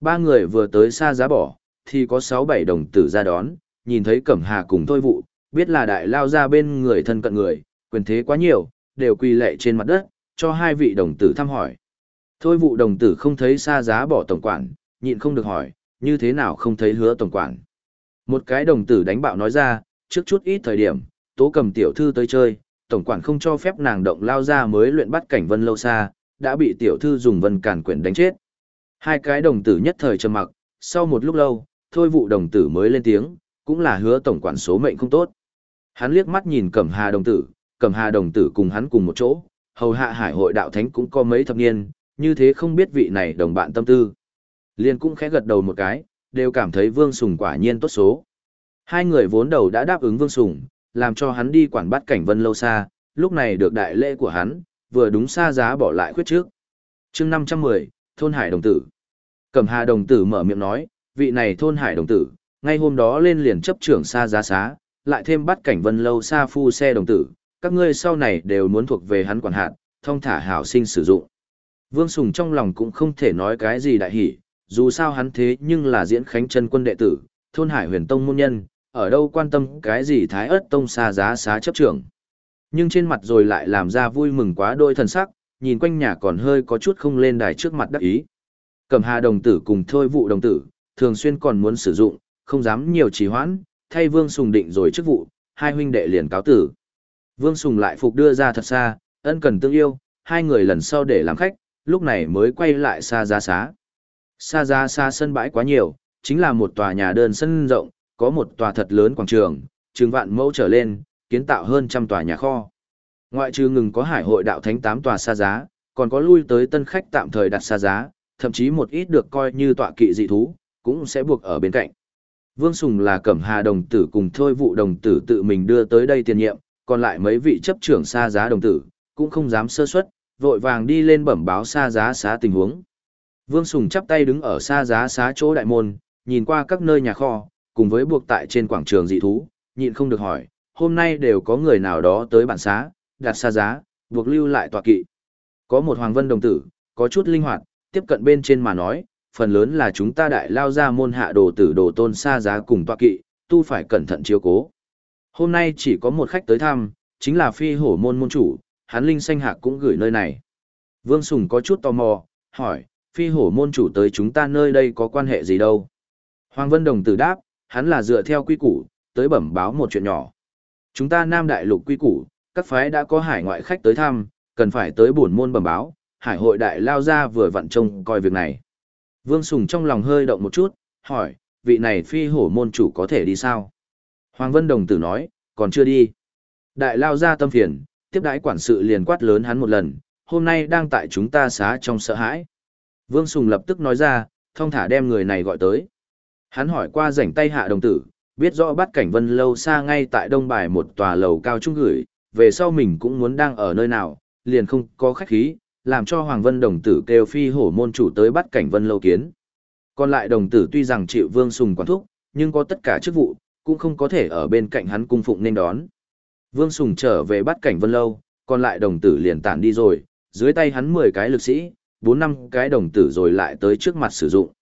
Ba người vừa tới xa giá bỏ, thì có 6-7 đồng tử ra đón, nhìn thấy Cẩm Hà cùng thôi vụ, biết là đại lao ra bên người thân cận người, quyền thế quá nhiều, đều quỳ lệ trên mặt đất, cho hai vị đồng tử thăm hỏi. Thôi vụ đồng tử không thấy xa giá bỏ tổng quản, nhịn không được hỏi, như thế nào không thấy hứa tổng quản. Một cái đồng tử đánh bạo nói ra, trước chút ít thời điểm, tố cầm tiểu thư tới chơi, tổng quản không cho phép nàng động lao ra mới luyện bắt cảnh vân lâu xa, đã bị tiểu thư dùng vân cản quyển đánh chết. Hai cái đồng tử nhất thời trầm mặc, sau một lúc lâu, thôi vụ đồng tử mới lên tiếng, cũng là hứa tổng quản số mệnh không tốt. Hắn liếc mắt nhìn cẩm hà đồng tử, cẩm hà đồng tử cùng hắn cùng một chỗ, hầu hạ hải hội đạo thánh cũng có mấy thập niên, như thế không biết vị này đồng bạn tâm tư. Liên cũng khẽ gật đầu một cái, đều cảm thấy Vương Sùng quả nhiên tốt số. Hai người vốn đầu đã đáp ứng Vương Sùng, làm cho hắn đi quản bắt cảnh vân lâu xa, lúc này được đại lễ của hắn, vừa đúng xa giá bỏ lại khuyết trước. chương 510, Thôn Hải Đồng Tử. Cẩm Hà Đồng Tử mở miệng nói, vị này Thôn Hải Đồng Tử, ngay hôm đó lên liền chấp trưởng xa giá xá, lại thêm bắt cảnh vân lâu xa phu xe đồng tử, các ngươi sau này đều muốn thuộc về hắn quản hạt, thông thả hảo sinh sử dụng. Vương Sùng trong lòng cũng không thể nói cái gì đại hỷ, dù sao hắn thế nhưng là diễn khánh chân quân đệ tử, thôn hải huyền tông môn nhân, ở đâu quan tâm cái gì thái ớt tông xa giá xá chấp trưởng. Nhưng trên mặt rồi lại làm ra vui mừng quá đôi thần sắc, nhìn quanh nhà còn hơi có chút không lên đài trước mặt đắc ý. Cầm hà đồng tử cùng thôi vụ đồng tử, thường xuyên còn muốn sử dụng, không dám nhiều trì hoãn, thay Vương Sùng định rồi chức vụ, hai huynh đệ liền cáo tử. Vương Sùng lại phục đưa ra thật xa, ân cần tương yêu, hai người lần sau để làm khách, lúc này mới quay lại xa giá xá. Xa giá xa sân bãi quá nhiều, chính là một tòa nhà đơn sân rộng, có một tòa thật lớn quảng trường, trường vạn mẫu trở lên, kiến tạo hơn trăm tòa nhà kho. Ngoại trừ ngừng có hải hội đạo thánh tám tòa xa giá, còn có lui tới tân khách tạm thời đặt xa giá, thậm chí một ít được coi như tọa kỵ dị thú, cũng sẽ buộc ở bên cạnh. Vương Sùng là cẩm hà đồng tử cùng thôi vụ đồng tử tự mình đưa tới đây tiền nhiệm, còn lại mấy vị chấp trưởng xa giá đồng tử, cũng không dám sơ suất, vội vàng đi lên bẩm báo xa giá xá tình huống. Vương Sùng chắp tay đứng ở xa giá xá chỗ đại môn, nhìn qua các nơi nhà kho, cùng với buộc tại trên quảng trường dị thú, nhịn không được hỏi, hôm nay đều có người nào đó tới bản xá, đặt xa giá, buộc lưu lại tọa kỵ. Có một hoàng vân đồng tử, có chút linh hoạt, tiếp cận bên trên mà nói, phần lớn là chúng ta đại lao ra môn hạ đồ tử đồ tôn xa giá cùng tọa kỵ, tu phải cẩn thận chiếu cố. Hôm nay chỉ có một khách tới thăm, chính là phi hổ môn môn chủ, hắn linh xanh hạc cũng gửi nơi này. Vương Sùng có chút tò mò, hỏi, phi hổ môn chủ tới chúng ta nơi đây có quan hệ gì đâu? Hoàng Vân Đồng tử đáp, hắn là dựa theo quy củ, tới bẩm báo một chuyện nhỏ. Chúng ta Nam Đại Lục quy củ, các phái đã có hải ngoại khách tới thăm, cần phải tới buồn môn bẩm báo, hải hội đại lao ra vừa vặn trông coi việc này. Vương Sùng trong lòng hơi động một chút, hỏi, vị này phi hổ môn chủ có thể đi sao? Hoàng Vân Đồng tử nói, còn chưa đi. Đại lao ra tâm phiền, tiếp đãi quản sự liền quát lớn hắn một lần, hôm nay đang tại chúng ta xá trong sợ hãi. Vương Sùng lập tức nói ra, thông thả đem người này gọi tới. Hắn hỏi qua rảnh tay hạ đồng tử, biết rõ bắt cảnh vân lâu xa ngay tại đông bài một tòa lầu cao trung gửi, về sau mình cũng muốn đang ở nơi nào, liền không có khách khí, làm cho Hoàng Vân đồng tử kêu phi hổ môn chủ tới bắt cảnh vân lâu kiến. Còn lại đồng tử tuy rằng chịu vương sùng quản thúc, nhưng có tất cả chức vụ, cũng không có thể ở bên cạnh hắn cung phụng nên đón. Vương Sùng trở về bắt cảnh vân lâu, còn lại đồng tử liền tản đi rồi, dưới tay hắn 10 cái lực sĩ, bốn năm cái đồng tử rồi lại tới trước mặt sử dụng.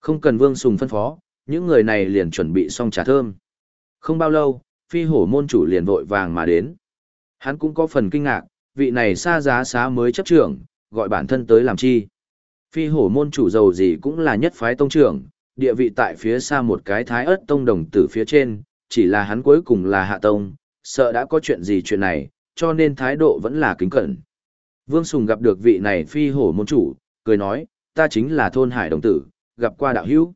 Không cần Vương Sùng phân phó, những người này liền chuẩn bị xong trà thơm. Không bao lâu, phi hổ môn chủ liền vội vàng mà đến. Hắn cũng có phần kinh ngạc, vị này xa giá xá mới chấp trưởng, gọi bản thân tới làm chi. Phi hổ môn chủ giàu gì cũng là nhất phái tông trưởng, địa vị tại phía xa một cái thái ớt tông đồng tử phía trên, chỉ là hắn cuối cùng là hạ tông, sợ đã có chuyện gì chuyện này, cho nên thái độ vẫn là kính cẩn. Vương Sùng gặp được vị này phi hổ môn chủ, cười nói, ta chính là thôn hải đồng tử, gặp qua đạo hữu.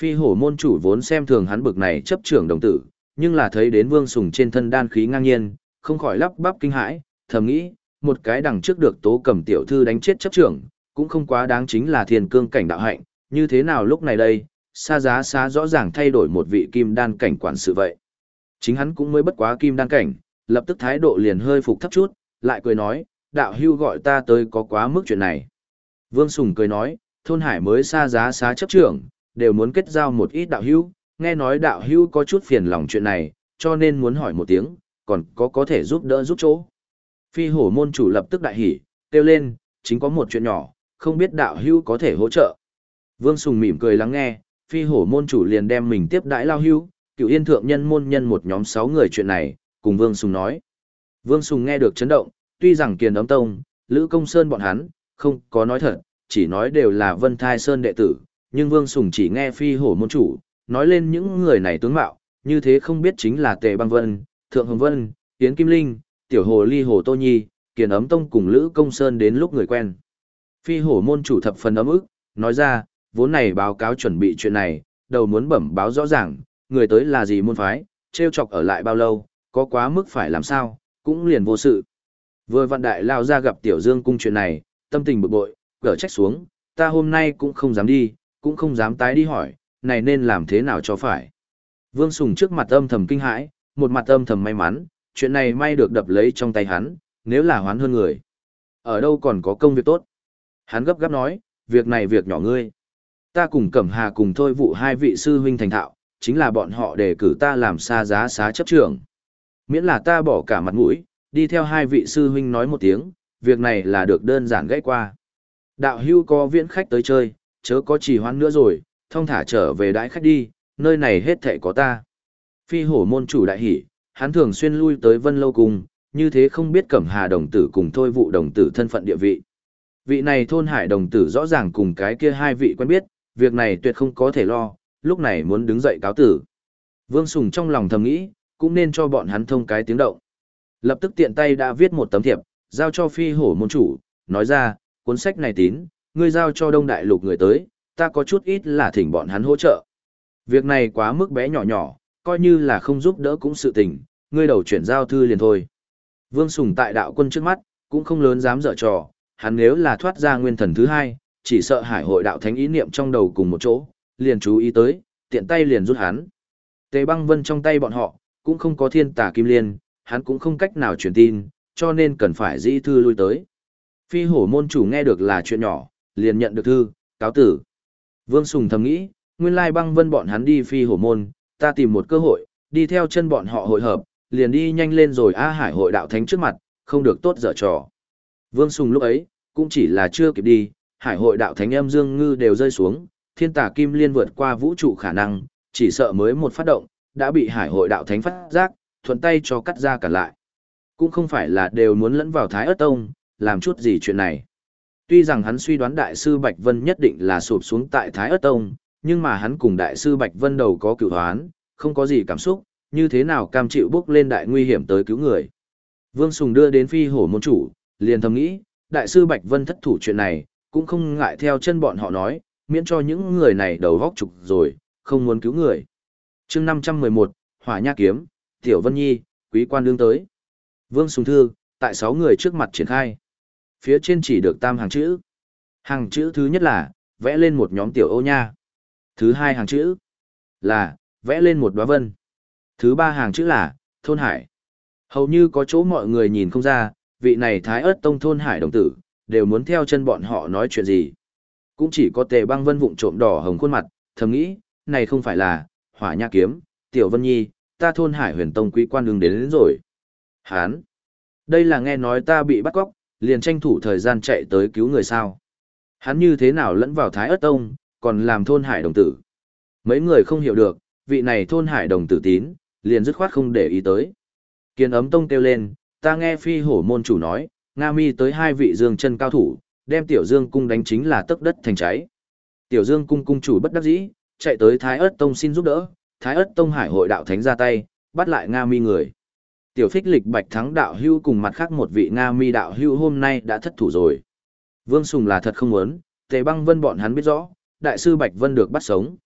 Phi hổ môn chủ vốn xem thường hắn bực này chấp trưởng đồng tử, nhưng là thấy đến Vương Sùng trên thân đan khí ngang nhiên, không khỏi lắp bắp kinh hãi, thầm nghĩ, một cái đằng trước được tố cầm tiểu thư đánh chết chấp trưởng, cũng không quá đáng chính là thiên cương cảnh đạo hạnh, như thế nào lúc này đây, xa giá xa rõ ràng thay đổi một vị kim đan cảnh quản sự vậy. Chính hắn cũng mới bất quá kim đan cảnh, lập tức thái độ liền hơi phục thấp chút, lại cười nói, đạo hưu gọi ta tới có quá mức chuyện này. Vương Sùng cười nói, thôn hải mới xa giá xá chấp trưởng, đều muốn kết giao một ít đạo hưu, nghe nói đạo hưu có chút phiền lòng chuyện này, cho nên muốn hỏi một tiếng, còn có có thể giúp đỡ giúp chỗ. Phi hổ môn chủ lập tức đại hỉ, kêu lên, chính có một chuyện nhỏ, không biết đạo hưu có thể hỗ trợ. Vương Sùng mỉm cười lắng nghe, phi hổ môn chủ liền đem mình tiếp đãi lao hưu, cựu yên thượng nhân môn nhân một nhóm sáu người chuyện này, cùng Vương Sùng nói. Vương Sùng nghe được chấn động, tuy rằng kiền ấm tông, Lữ Công Sơn bọn hắn, không có nói thật, chỉ nói đều là Vân Thai Sơn đệ tử, nhưng Vương Sùng chỉ nghe phi hổ môn chủ, nói lên những người này tướng mạo, như thế không biết chính là Tề Băng Vân, Thượng Hồng Vân, Tiến Kim Linh, Tiểu Hồ Ly Hồ Tô Nhi, Kiền Ấm Tông cùng Lữ Công Sơn đến lúc người quen. Phi hổ môn chủ thập phần ấm ức, nói ra, vốn này báo cáo chuẩn bị chuyện này, đầu muốn bẩm báo rõ ràng, người tới là gì môn phái, treo chọc ở lại bao lâu, có quá mức phải làm sao, cũng liền vô sự. Vừa vạn đại lao ra gặp tiểu dương cung chuyện này, tâm tình bực bội, gỡ trách xuống, ta hôm nay cũng không dám đi, cũng không dám tái đi hỏi, này nên làm thế nào cho phải. Vương Sùng trước mặt âm thầm kinh hãi, một mặt âm thầm may mắn, chuyện này may được đập lấy trong tay hắn, nếu là hoán hơn người. Ở đâu còn có công việc tốt? Hắn gấp gáp nói, việc này việc nhỏ ngươi. Ta cùng Cẩm Hà cùng thôi vụ hai vị sư huynh thành thạo, chính là bọn họ đề cử ta làm xa giá xá chấp trưởng. Miễn là ta bỏ cả mặt mũi, đi theo hai vị sư huynh nói một tiếng, việc này là được đơn giản gãy qua. Đạo hưu có viễn khách tới chơi, chớ có trì hoãn nữa rồi, thông thả trở về đãi khách đi, nơi này hết thệ có ta. Phi hổ môn chủ đại hỉ, hắn thường xuyên lui tới vân lâu cùng, như thế không biết cẩm hà đồng tử cùng thôi vụ đồng tử thân phận địa vị. Vị này thôn hải đồng tử rõ ràng cùng cái kia hai vị quen biết, việc này tuyệt không có thể lo, lúc này muốn đứng dậy cáo tử. Vương Sùng trong lòng thầm nghĩ, cũng nên cho bọn hắn thông cái tiếng động. Lập tức tiện tay đã viết một tấm thiệp, giao cho phi hổ môn chủ, nói ra, cuốn sách này tín, ngươi giao cho đông đại lục người tới, ta có chút ít là thỉnh bọn hắn hỗ trợ. Việc này quá mức bé nhỏ nhỏ, coi như là không giúp đỡ cũng sự tình, ngươi đầu chuyển giao thư liền thôi. Vương Sùng tại đạo quân trước mắt, cũng không lớn dám dở trò, hắn nếu là thoát ra nguyên thần thứ hai, chỉ sợ hải hội đạo thánh ý niệm trong đầu cùng một chỗ, liền chú ý tới, tiện tay liền rút hắn. Tề băng vân trong tay bọn họ, cũng không có thiên tà kim liên, hắn cũng không cách nào truyền tin, cho nên cần phải dĩ thư lui tới. Phi hổ môn chủ nghe được là chuyện nhỏ, liền nhận được thư, cáo tử. Vương Sùng thầm nghĩ, nguyên lai băng vân bọn hắn đi phi hổ môn, ta tìm một cơ hội, đi theo chân bọn họ hội hợp, liền đi nhanh lên rồi A Hải hội đạo thánh trước mặt, không được tốt dở trò. Vương Sùng lúc ấy, cũng chỉ là chưa kịp đi, Hải hội đạo thánh âm dương ngư đều rơi xuống, thiên tà kim liên vượt qua vũ trụ khả năng, chỉ sợ mới một phát động, đã bị Hải hội đạo thánh phát giác, thuận tay cho cắt ra cả lại. Cũng không phải là đều muốn lẫn vào Thái Ất tông, làm chút gì chuyện này. Tuy rằng hắn suy đoán Đại sư Bạch Vân nhất định là sụp xuống tại Thái Ất tông, nhưng mà hắn cùng Đại sư Bạch Vân đầu có cựu hoán, không có gì cảm xúc, như thế nào cam chịu bước lên đại nguy hiểm tới cứu người. Vương Sùng đưa đến phi hổ môn chủ, liền thầm nghĩ, Đại sư Bạch Vân thất thủ chuyện này, cũng không ngại theo chân bọn họ nói, miễn cho những người này đầu góc trục rồi, không muốn cứu người. chương 511, Hỏa Nha Kiếm, Tiểu Vân Nhi, Quý Quan Đương tới. Vương Sùng Thư, tại sáu người trước mặt triển khai. Phía trên chỉ được tam hàng chữ. Hàng chữ thứ nhất là, vẽ lên một nhóm tiểu ô nha. Thứ hai hàng chữ là, vẽ lên một đóa vân. Thứ ba hàng chữ là, thôn hải. Hầu như có chỗ mọi người nhìn không ra, vị này thái ớt tông thôn hải đồng tử, đều muốn theo chân bọn họ nói chuyện gì. Cũng chỉ có tề băng vân vụng trộm đỏ hồng khuôn mặt, thầm nghĩ, này không phải là, hỏa nha kiếm, tiểu vân nhi, ta thôn hải huyền tông quý quan đường đến, đến rồi. Hán! Đây là nghe nói ta bị bắt cóc, liền tranh thủ thời gian chạy tới cứu người sao. Hắn như thế nào lẫn vào thái ớt tông, còn làm thôn hải đồng tử. Mấy người không hiểu được, vị này thôn hải đồng tử tín, liền dứt khoát không để ý tới. Kiên ấm tông kêu lên, ta nghe phi hổ môn chủ nói, Nga mi tới hai vị dương chân cao thủ, đem tiểu dương cung đánh chính là tấc đất thành cháy. Tiểu dương cung cung chủ bất đắc dĩ, chạy tới thái ớt tông xin giúp đỡ, thái ất tông hải hội đạo thánh ra tay, bắt lại Nga mi người. Tiểu phích lịch bạch thắng đạo hưu cùng mặt khác một vị Nga mi đạo hưu hôm nay đã thất thủ rồi. Vương Sùng là thật không muốn, tề băng vân bọn hắn biết rõ, đại sư Bạch Vân được bắt sống.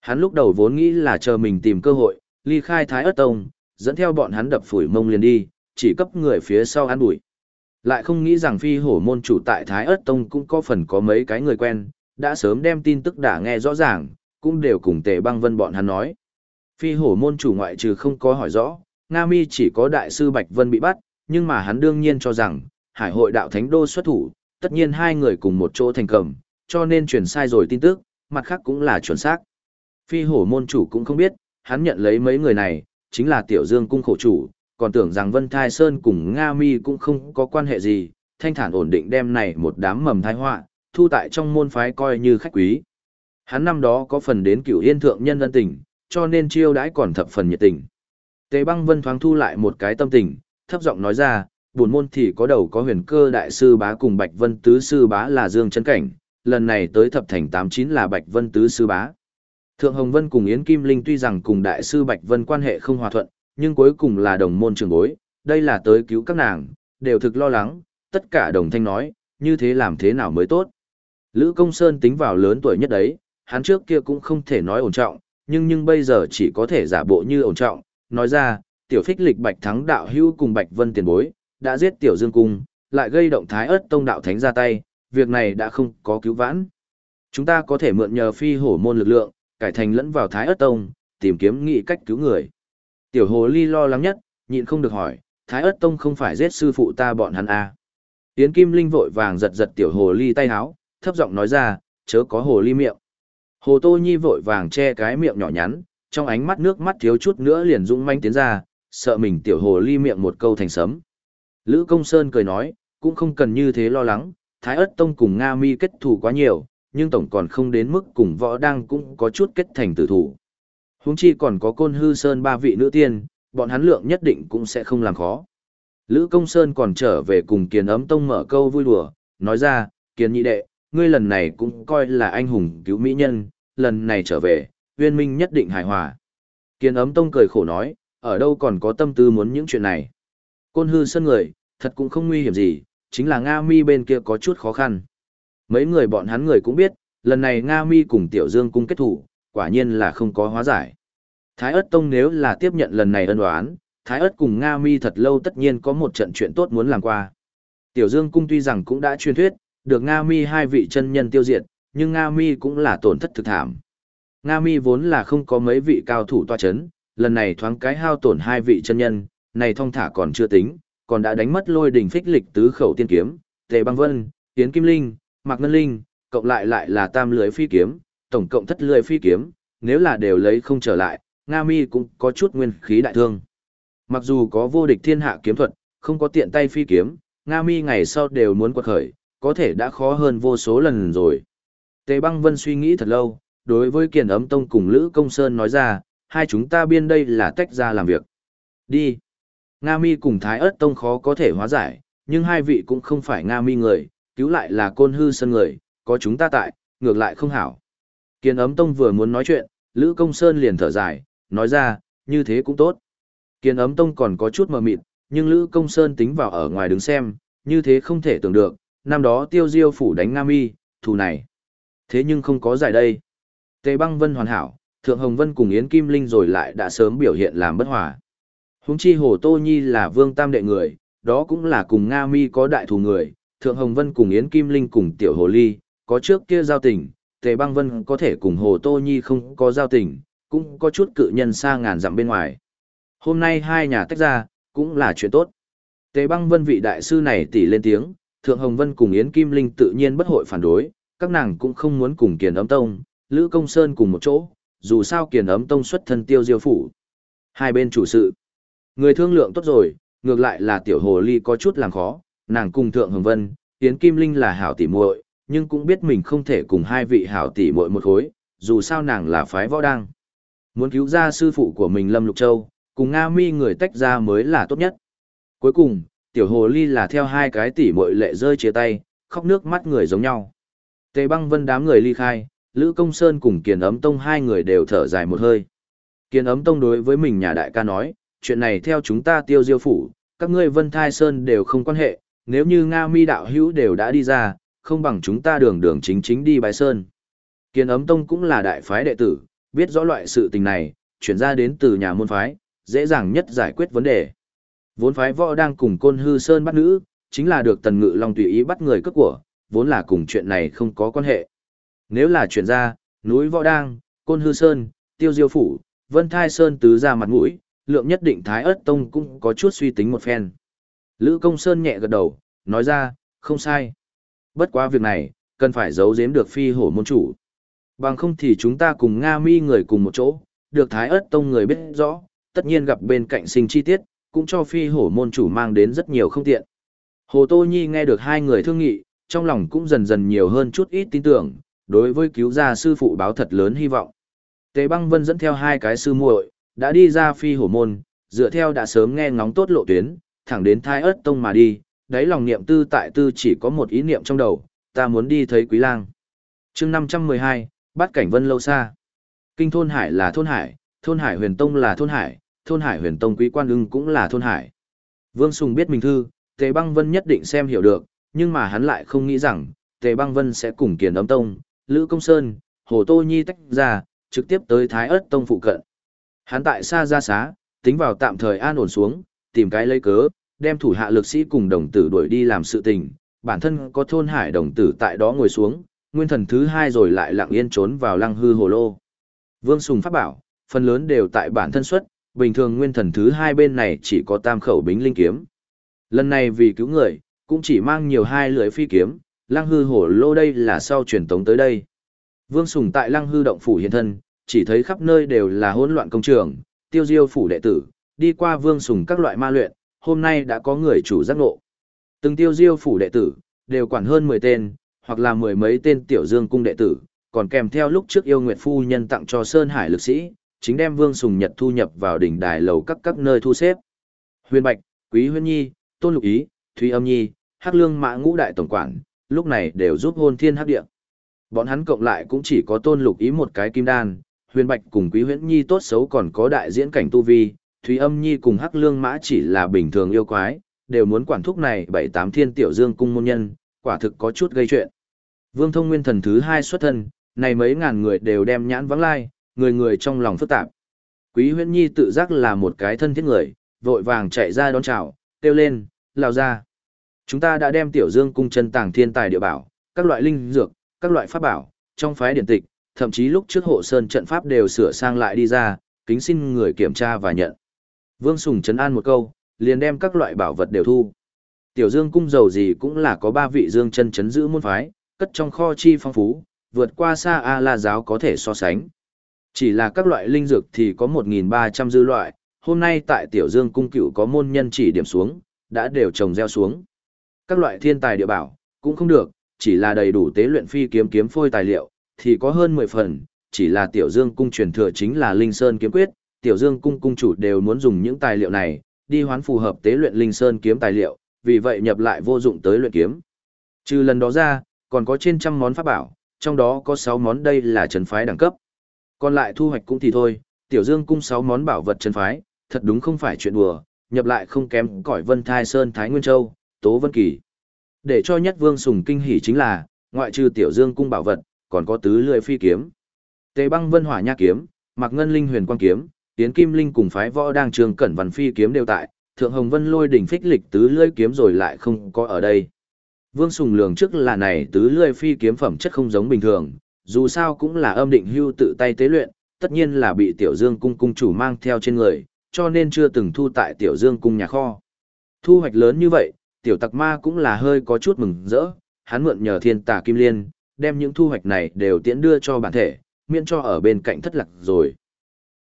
Hắn lúc đầu vốn nghĩ là chờ mình tìm cơ hội, ly khai Thái ất tông, dẫn theo bọn hắn đập phủi mông liền đi, chỉ cấp người phía sau ăn bụi. Lại không nghĩ rằng phi hổ môn chủ tại Thái ất tông cũng có phần có mấy cái người quen, đã sớm đem tin tức đã nghe rõ ràng, cũng đều cùng tề băng vân bọn hắn nói. Phi hổ môn chủ ngoại trừ không có hỏi rõ, Nga mi chỉ có đại sư Bạch Vân bị bắt, nhưng mà hắn đương nhiên cho rằng, hải hội đạo thánh đô xuất thủ, tất nhiên hai người cùng một chỗ thành cầm, cho nên truyền sai rồi tin tức, mặt khác cũng là chuẩn xác. Phi hổ môn chủ cũng không biết, hắn nhận lấy mấy người này, chính là tiểu dương cung khổ chủ, còn tưởng rằng Vân Thai Sơn cùng Nga Mi cũng không có quan hệ gì, thanh thản ổn định đem này một đám mầm thai họa, thu tại trong môn phái coi như khách quý. Hắn năm đó có phần đến cửu yên thượng nhân ân tình, cho nên chiêu đãi còn thập phần nhiệt tình. Tề băng vân thoáng thu lại một cái tâm tình, thấp giọng nói ra, buồn môn thì có đầu có huyền cơ đại sư bá cùng Bạch Vân tứ sư bá là Dương Chân Cảnh, lần này tới thập thành tám chín là Bạch Vân tứ sư bá. Thượng Hồng Vân cùng Yến Kim Linh tuy rằng cùng đại sư Bạch Vân quan hệ không hòa thuận, nhưng cuối cùng là đồng môn trường bối, đây là tới cứu các nàng, đều thực lo lắng, tất cả đồng thanh nói, như thế làm thế nào mới tốt. Lữ Công Sơn tính vào lớn tuổi nhất đấy, hắn trước kia cũng không thể nói ổn trọng, nhưng nhưng bây giờ chỉ có thể giả bộ như ổn trọng, nói ra, tiểu phích lịch Bạch Thắng đạo hữu cùng Bạch Vân tiền bối, đã giết tiểu dương cung, lại gây động thái ớt tông đạo thánh ra tay, việc này đã không có cứu vãn. Chúng ta có thể mượn nhờ phi hổ môn lực lượng, cải thành lẫn vào thái ớt tông, tìm kiếm nghị cách cứu người. Tiểu hồ ly lo lắng nhất, nhịn không được hỏi, thái ớt tông không phải giết sư phụ ta bọn hắn à. Yến Kim Linh vội vàng giật giật tiểu hồ ly tay háo, thấp giọng nói ra, chớ có hồ ly miệng. Hồ Tô Nhi vội vàng che cái miệng nhỏ nhắn, trong ánh mắt nước mắt thiếu chút nữa liền dũng manh tiến ra, sợ mình tiểu hồ ly miệng một câu thành sấm. Lữ Công Sơn cười nói, cũng không cần như thế lo lắng, Thái ất tông cùng Nga mi kết thù quá nhiều, nhưng tổng còn không đến mức cùng võ đăng cũng có chút kết thành tử thủ. Huống chi còn có côn hư sơn ba vị nữ tiên, bọn hắn lượng nhất định cũng sẽ không làm khó. Lữ Công Sơn còn trở về cùng Kiền ấm tông mở câu vui đùa, nói ra, Kiền nhị đệ, ngươi lần này cũng coi là anh hùng cứu mỹ nhân, lần này trở về, viên minh nhất định hài hòa. kiên ấm tông cười khổ nói, ở đâu còn có tâm tư muốn những chuyện này. Côn hư sân người, thật cũng không nguy hiểm gì, chính là Nga Mi bên kia có chút khó khăn. Mấy người bọn hắn người cũng biết, lần này Nga Mi cùng Tiểu Dương cung kết thủ, quả nhiên là không có hóa giải. Thái ất tông nếu là tiếp nhận lần này ân oán, Thái ất cùng Nga Mi thật lâu tất nhiên có một trận chuyện tốt muốn làm qua. Tiểu Dương cung tuy rằng cũng đã truyền thuyết, được Nga Mi hai vị chân nhân tiêu diệt, nhưng Nga Mi cũng là tổn thất thực thảm. Nga Mi vốn là không có mấy vị cao thủ toa chấn, lần này thoáng cái hao tổn hai vị chân nhân, này thong thả còn chưa tính, còn đã đánh mất lôi đỉnh phích lịch tứ khẩu tiên kiếm, tề băng vân, tiến kim linh, mạc ngân linh, cộng lại lại là tam lưới phi kiếm, tổng cộng thất lưới phi kiếm, nếu là đều lấy không trở lại, Nga mi cũng có chút nguyên khí đại thương. Mặc dù có vô địch thiên hạ kiếm thuật, không có tiện tay phi kiếm, Nga mi ngày sau đều muốn quật khởi, có thể đã khó hơn vô số lần rồi. Tề băng vân suy nghĩ thật lâu, đối với kiền ấm tông cùng Lữ Công Sơn nói ra, hai chúng ta biên đây là tách ra làm việc. Đi. Nga Mi cùng Thái ớt tông khó có thể hóa giải, nhưng hai vị cũng không phải Nga Mi người, cứu lại là côn hư sân người, có chúng ta tại, ngược lại không hảo. Kiền ấm tông vừa muốn nói chuyện, Lữ Công Sơn liền thở dài, nói ra, như thế cũng tốt. Kiền ấm tông còn có chút mờ mịt, nhưng Lữ Công Sơn tính vào ở ngoài đứng xem, như thế không thể tưởng được, năm đó tiêu diêu phủ đánh Nga Mi, thù này. Thế nhưng không có giải đây. Tề băng vân hoàn hảo, Thượng Hồng Vân cùng Yến Kim Linh rồi lại đã sớm biểu hiện làm bất hòa. Húng chi Hồ Tô Nhi là vương tam đệ người, đó cũng là cùng Nga Mi có đại thù người, Thượng Hồng Vân cùng Yến Kim Linh cùng Tiểu Hồ Ly, có trước kia giao tình, Tề Băng Vân có thể cùng Hồ Tô Nhi không có giao tình, cũng có chút cự nhân xa ngàn dặm bên ngoài. Hôm nay hai nhà tách ra, cũng là chuyện tốt. Tề Băng Vân vị đại sư này tỉ lên tiếng, Thượng Hồng Vân cùng Yến Kim Linh tự nhiên bất hội phản đối, các nàng cũng không muốn cùng Kiền Ấm Tông, Lữ Công Sơn cùng một chỗ, dù sao Kiền Ấm Tông xuất thân tiêu diêu phủ. Hai bên chủ sự. Người thương lượng tốt rồi, ngược lại là Tiểu Hồ Ly có chút làm khó, nàng cùng Thượng Hồng Vân, Yến Kim Linh là hảo tỷ muội, nhưng cũng biết mình không thể cùng hai vị hảo tỷ muội một khối, dù sao nàng là phái võ đăng. Muốn cứu ra sư phụ của mình Lâm Lục Châu, cùng Nga Mi người tách ra mới là tốt nhất. Cuối cùng, tiểu hồ ly là theo hai cái tỷ muội lệ rơi chia tay, khóc nước mắt người giống nhau. Tề băng vân đám người ly khai, Lữ Công Sơn cùng Kiền Ấm Tông hai người đều thở dài một hơi. Kiền Ấm Tông đối với mình nhà đại ca nói, chuyện này theo chúng ta tiêu diêu phủ, các ngươi Vân Thai Sơn đều không quan hệ, nếu như Nga Mi đạo hữu đều đã đi ra, không bằng chúng ta đường đường chính chính đi bái Sơn. Kiền Ấm Tông cũng là đại phái đệ tử, biết rõ loại sự tình này, chuyển ra đến từ nhà môn phái, dễ dàng nhất giải quyết vấn đề. Vốn phái võ đang cùng côn hư sơn bắt nữ, chính là được tần ngự long tùy ý bắt người cướp của, vốn là cùng chuyện này không có quan hệ. Nếu là chuyện ra, núi võ đang, côn hư sơn, tiêu diêu phủ, vân thai sơn tứ ra mặt mũi, lượng nhất định thái ất tông cũng có chút suy tính một phen. Lữ công sơn nhẹ gật đầu, nói ra, không sai. Bất quá việc này, cần phải giấu giếm được phi hổ môn chủ. Bằng không thì chúng ta cùng Nga mi người cùng một chỗ, được thái ất tông người biết rõ, tất nhiên gặp bên cạnh sinh chi tiết, cũng cho phi hổ môn chủ mang đến rất nhiều không tiện. Hồ Tô Nhi nghe được hai người thương nghị, trong lòng cũng dần dần nhiều hơn chút ít tin tưởng, đối với cứu gia sư phụ báo thật lớn hy vọng. Tề băng vân dẫn theo hai cái sư muội, đã đi ra phi hổ môn, dựa theo đã sớm nghe ngóng tốt lộ tuyến, thẳng đến thái ớt tông mà đi, đáy lòng niệm tư tại tư chỉ có một ý niệm trong đầu, ta muốn đi thấy quý lang. chương 512, bắt cảnh vân lâu xa. Kinh thôn hải là thôn hải, thôn hải huyền tông là thôn hải, thôn hải huyền tông quý quan ưng cũng là thôn hải. Vương Sùng biết mình thư, Tề Băng Vân nhất định xem hiểu được, nhưng mà hắn lại không nghĩ rằng, Tề Băng Vân sẽ cùng Kiền Âm Tông, Lữ Công Sơn, Hồ Tô Nhi tách ra, trực tiếp tới Thái Ất Tông phụ cận. Hắn tại xa ra xá, tính vào tạm thời an ổn xuống, tìm cái lấy cớ, đem thủ hạ lực sĩ cùng đồng tử đuổi đi làm sự tình, bản thân có thôn hải đồng tử tại đó ngồi xuống, nguyên thần thứ hai rồi lại lặng yên trốn vào lăng hư hồ lô. Vương Sùng pháp bảo, phần lớn đều tại bản thân xuất, bình thường nguyên thần thứ hai bên này chỉ có tam khẩu bính linh kiếm. Lần này vì cứu người, cũng chỉ mang nhiều hai lưỡi phi kiếm, lăng hư hổ lô đây là sau truyền tống tới đây. Vương Sùng tại lăng hư động phủ hiện thân, chỉ thấy khắp nơi đều là hỗn loạn công trường, tiêu diêu phủ đệ tử, đi qua Vương Sùng các loại ma luyện, hôm nay đã có người chủ giác ngộ. Từng tiêu diêu phủ đệ tử, đều quản hơn 10 tên, hoặc là mười mấy tên tiểu dương cung đệ tử, còn kèm theo lúc trước yêu nguyệt phu nhân tặng cho Sơn Hải lực sĩ, chính đem Vương Sùng Nhật thu nhập vào đỉnh đài lầu các các nơi thu xếp. Huyền Bạch, Quý Huyên Nhi, Tôn Lục Ý, Thúy Âm Nhi, Hắc Lương Mã Ngũ đại tổng quản, lúc này đều giúp hôn thiên hắc địa. Bọn hắn cộng lại cũng chỉ có Tôn Lục Ý một cái kim đan, Huyền Bạch cùng Quý Huyễn Nhi tốt xấu còn có đại diễn cảnh tu vi, Thúy Âm Nhi cùng Hắc Lương Mã chỉ là bình thường yêu quái, đều muốn quản thúc này bảy tám thiên tiểu dương cung môn nhân, quả thực có chút gây chuyện. Vương Thông Nguyên thần thứ hai xuất thân, này mấy ngàn người đều đem nhãn vắng lai, người người trong lòng phức tạp. Quý huyễn nhi tự giác là một cái thân thiết người, vội vàng chạy ra đón chào, kêu lên, lao ra. Chúng ta đã đem tiểu dương cung chân tàng thiên tài địa bảo, các loại linh dược, các loại pháp bảo, trong phái điện tịch, thậm chí lúc trước hộ sơn trận pháp đều sửa sang lại đi ra, kính xin người kiểm tra và nhận. Vương Sùng chấn an một câu, liền đem các loại bảo vật đều thu. Tiểu Dương cung giàu gì cũng là có ba vị dương chân chấn giữ môn phái, cất trong kho chi phong phú, vượt qua xa A La giáo có thể so sánh. Chỉ là các loại linh dược thì có 1.300 dư loại, hôm nay tại Tiểu Dương Cung cựu có môn nhân chỉ điểm xuống, đã đều trồng gieo xuống. Các loại thiên tài địa bảo, cũng không được, chỉ là đầy đủ tế luyện phi kiếm kiếm phôi tài liệu, thì có hơn 10 phần, chỉ là Tiểu Dương Cung truyền thừa chính là Linh Sơn kiếm quyết, Tiểu Dương Cung cung chủ đều muốn dùng những tài liệu này, đi hoán phù hợp tế luyện Linh Sơn kiếm tài liệu, vì vậy nhập lại vô dụng tới luyện kiếm. Trừ lần đó ra, còn có trên trăm món pháp bảo, trong đó có 6 món đây là trần phái đẳng cấp. Còn lại thu hoạch cũng thì thôi, tiểu dương cung 6 món bảo vật chân phái, thật đúng không phải chuyện đùa, nhập lại không kém cỏi Vân Thai Sơn Thái Nguyên Châu, Tố Vân Kỳ. Để cho nhất vương sùng kinh hỉ chính là, ngoại trừ tiểu dương cung bảo vật, còn có tứ lưỡi phi kiếm. Tề băng vân hỏa nha kiếm, Mạc Ngân Linh huyền quang kiếm, Tiến Kim Linh cùng phái võ đang trường cẩn văn phi kiếm đều tại, Thượng Hồng Vân lôi đỉnh phích lịch tứ lưỡi kiếm rồi lại không có ở đây. Vương Sùng lường trước là này tứ lưỡi phi kiếm phẩm chất không giống bình thường, dù sao cũng là âm định hưu tự tay tế luyện, tất nhiên là bị Tiểu Dương cung cung chủ mang theo trên người, cho nên chưa từng thu tại Tiểu Dương cung nhà kho. Thu hoạch lớn như vậy, Tiểu Tặc Ma cũng là hơi có chút mừng rỡ, hắn mượn nhờ thiên tà kim liên, đem những thu hoạch này đều tiễn đưa cho bản thể, miễn cho ở bên cạnh thất lạc rồi.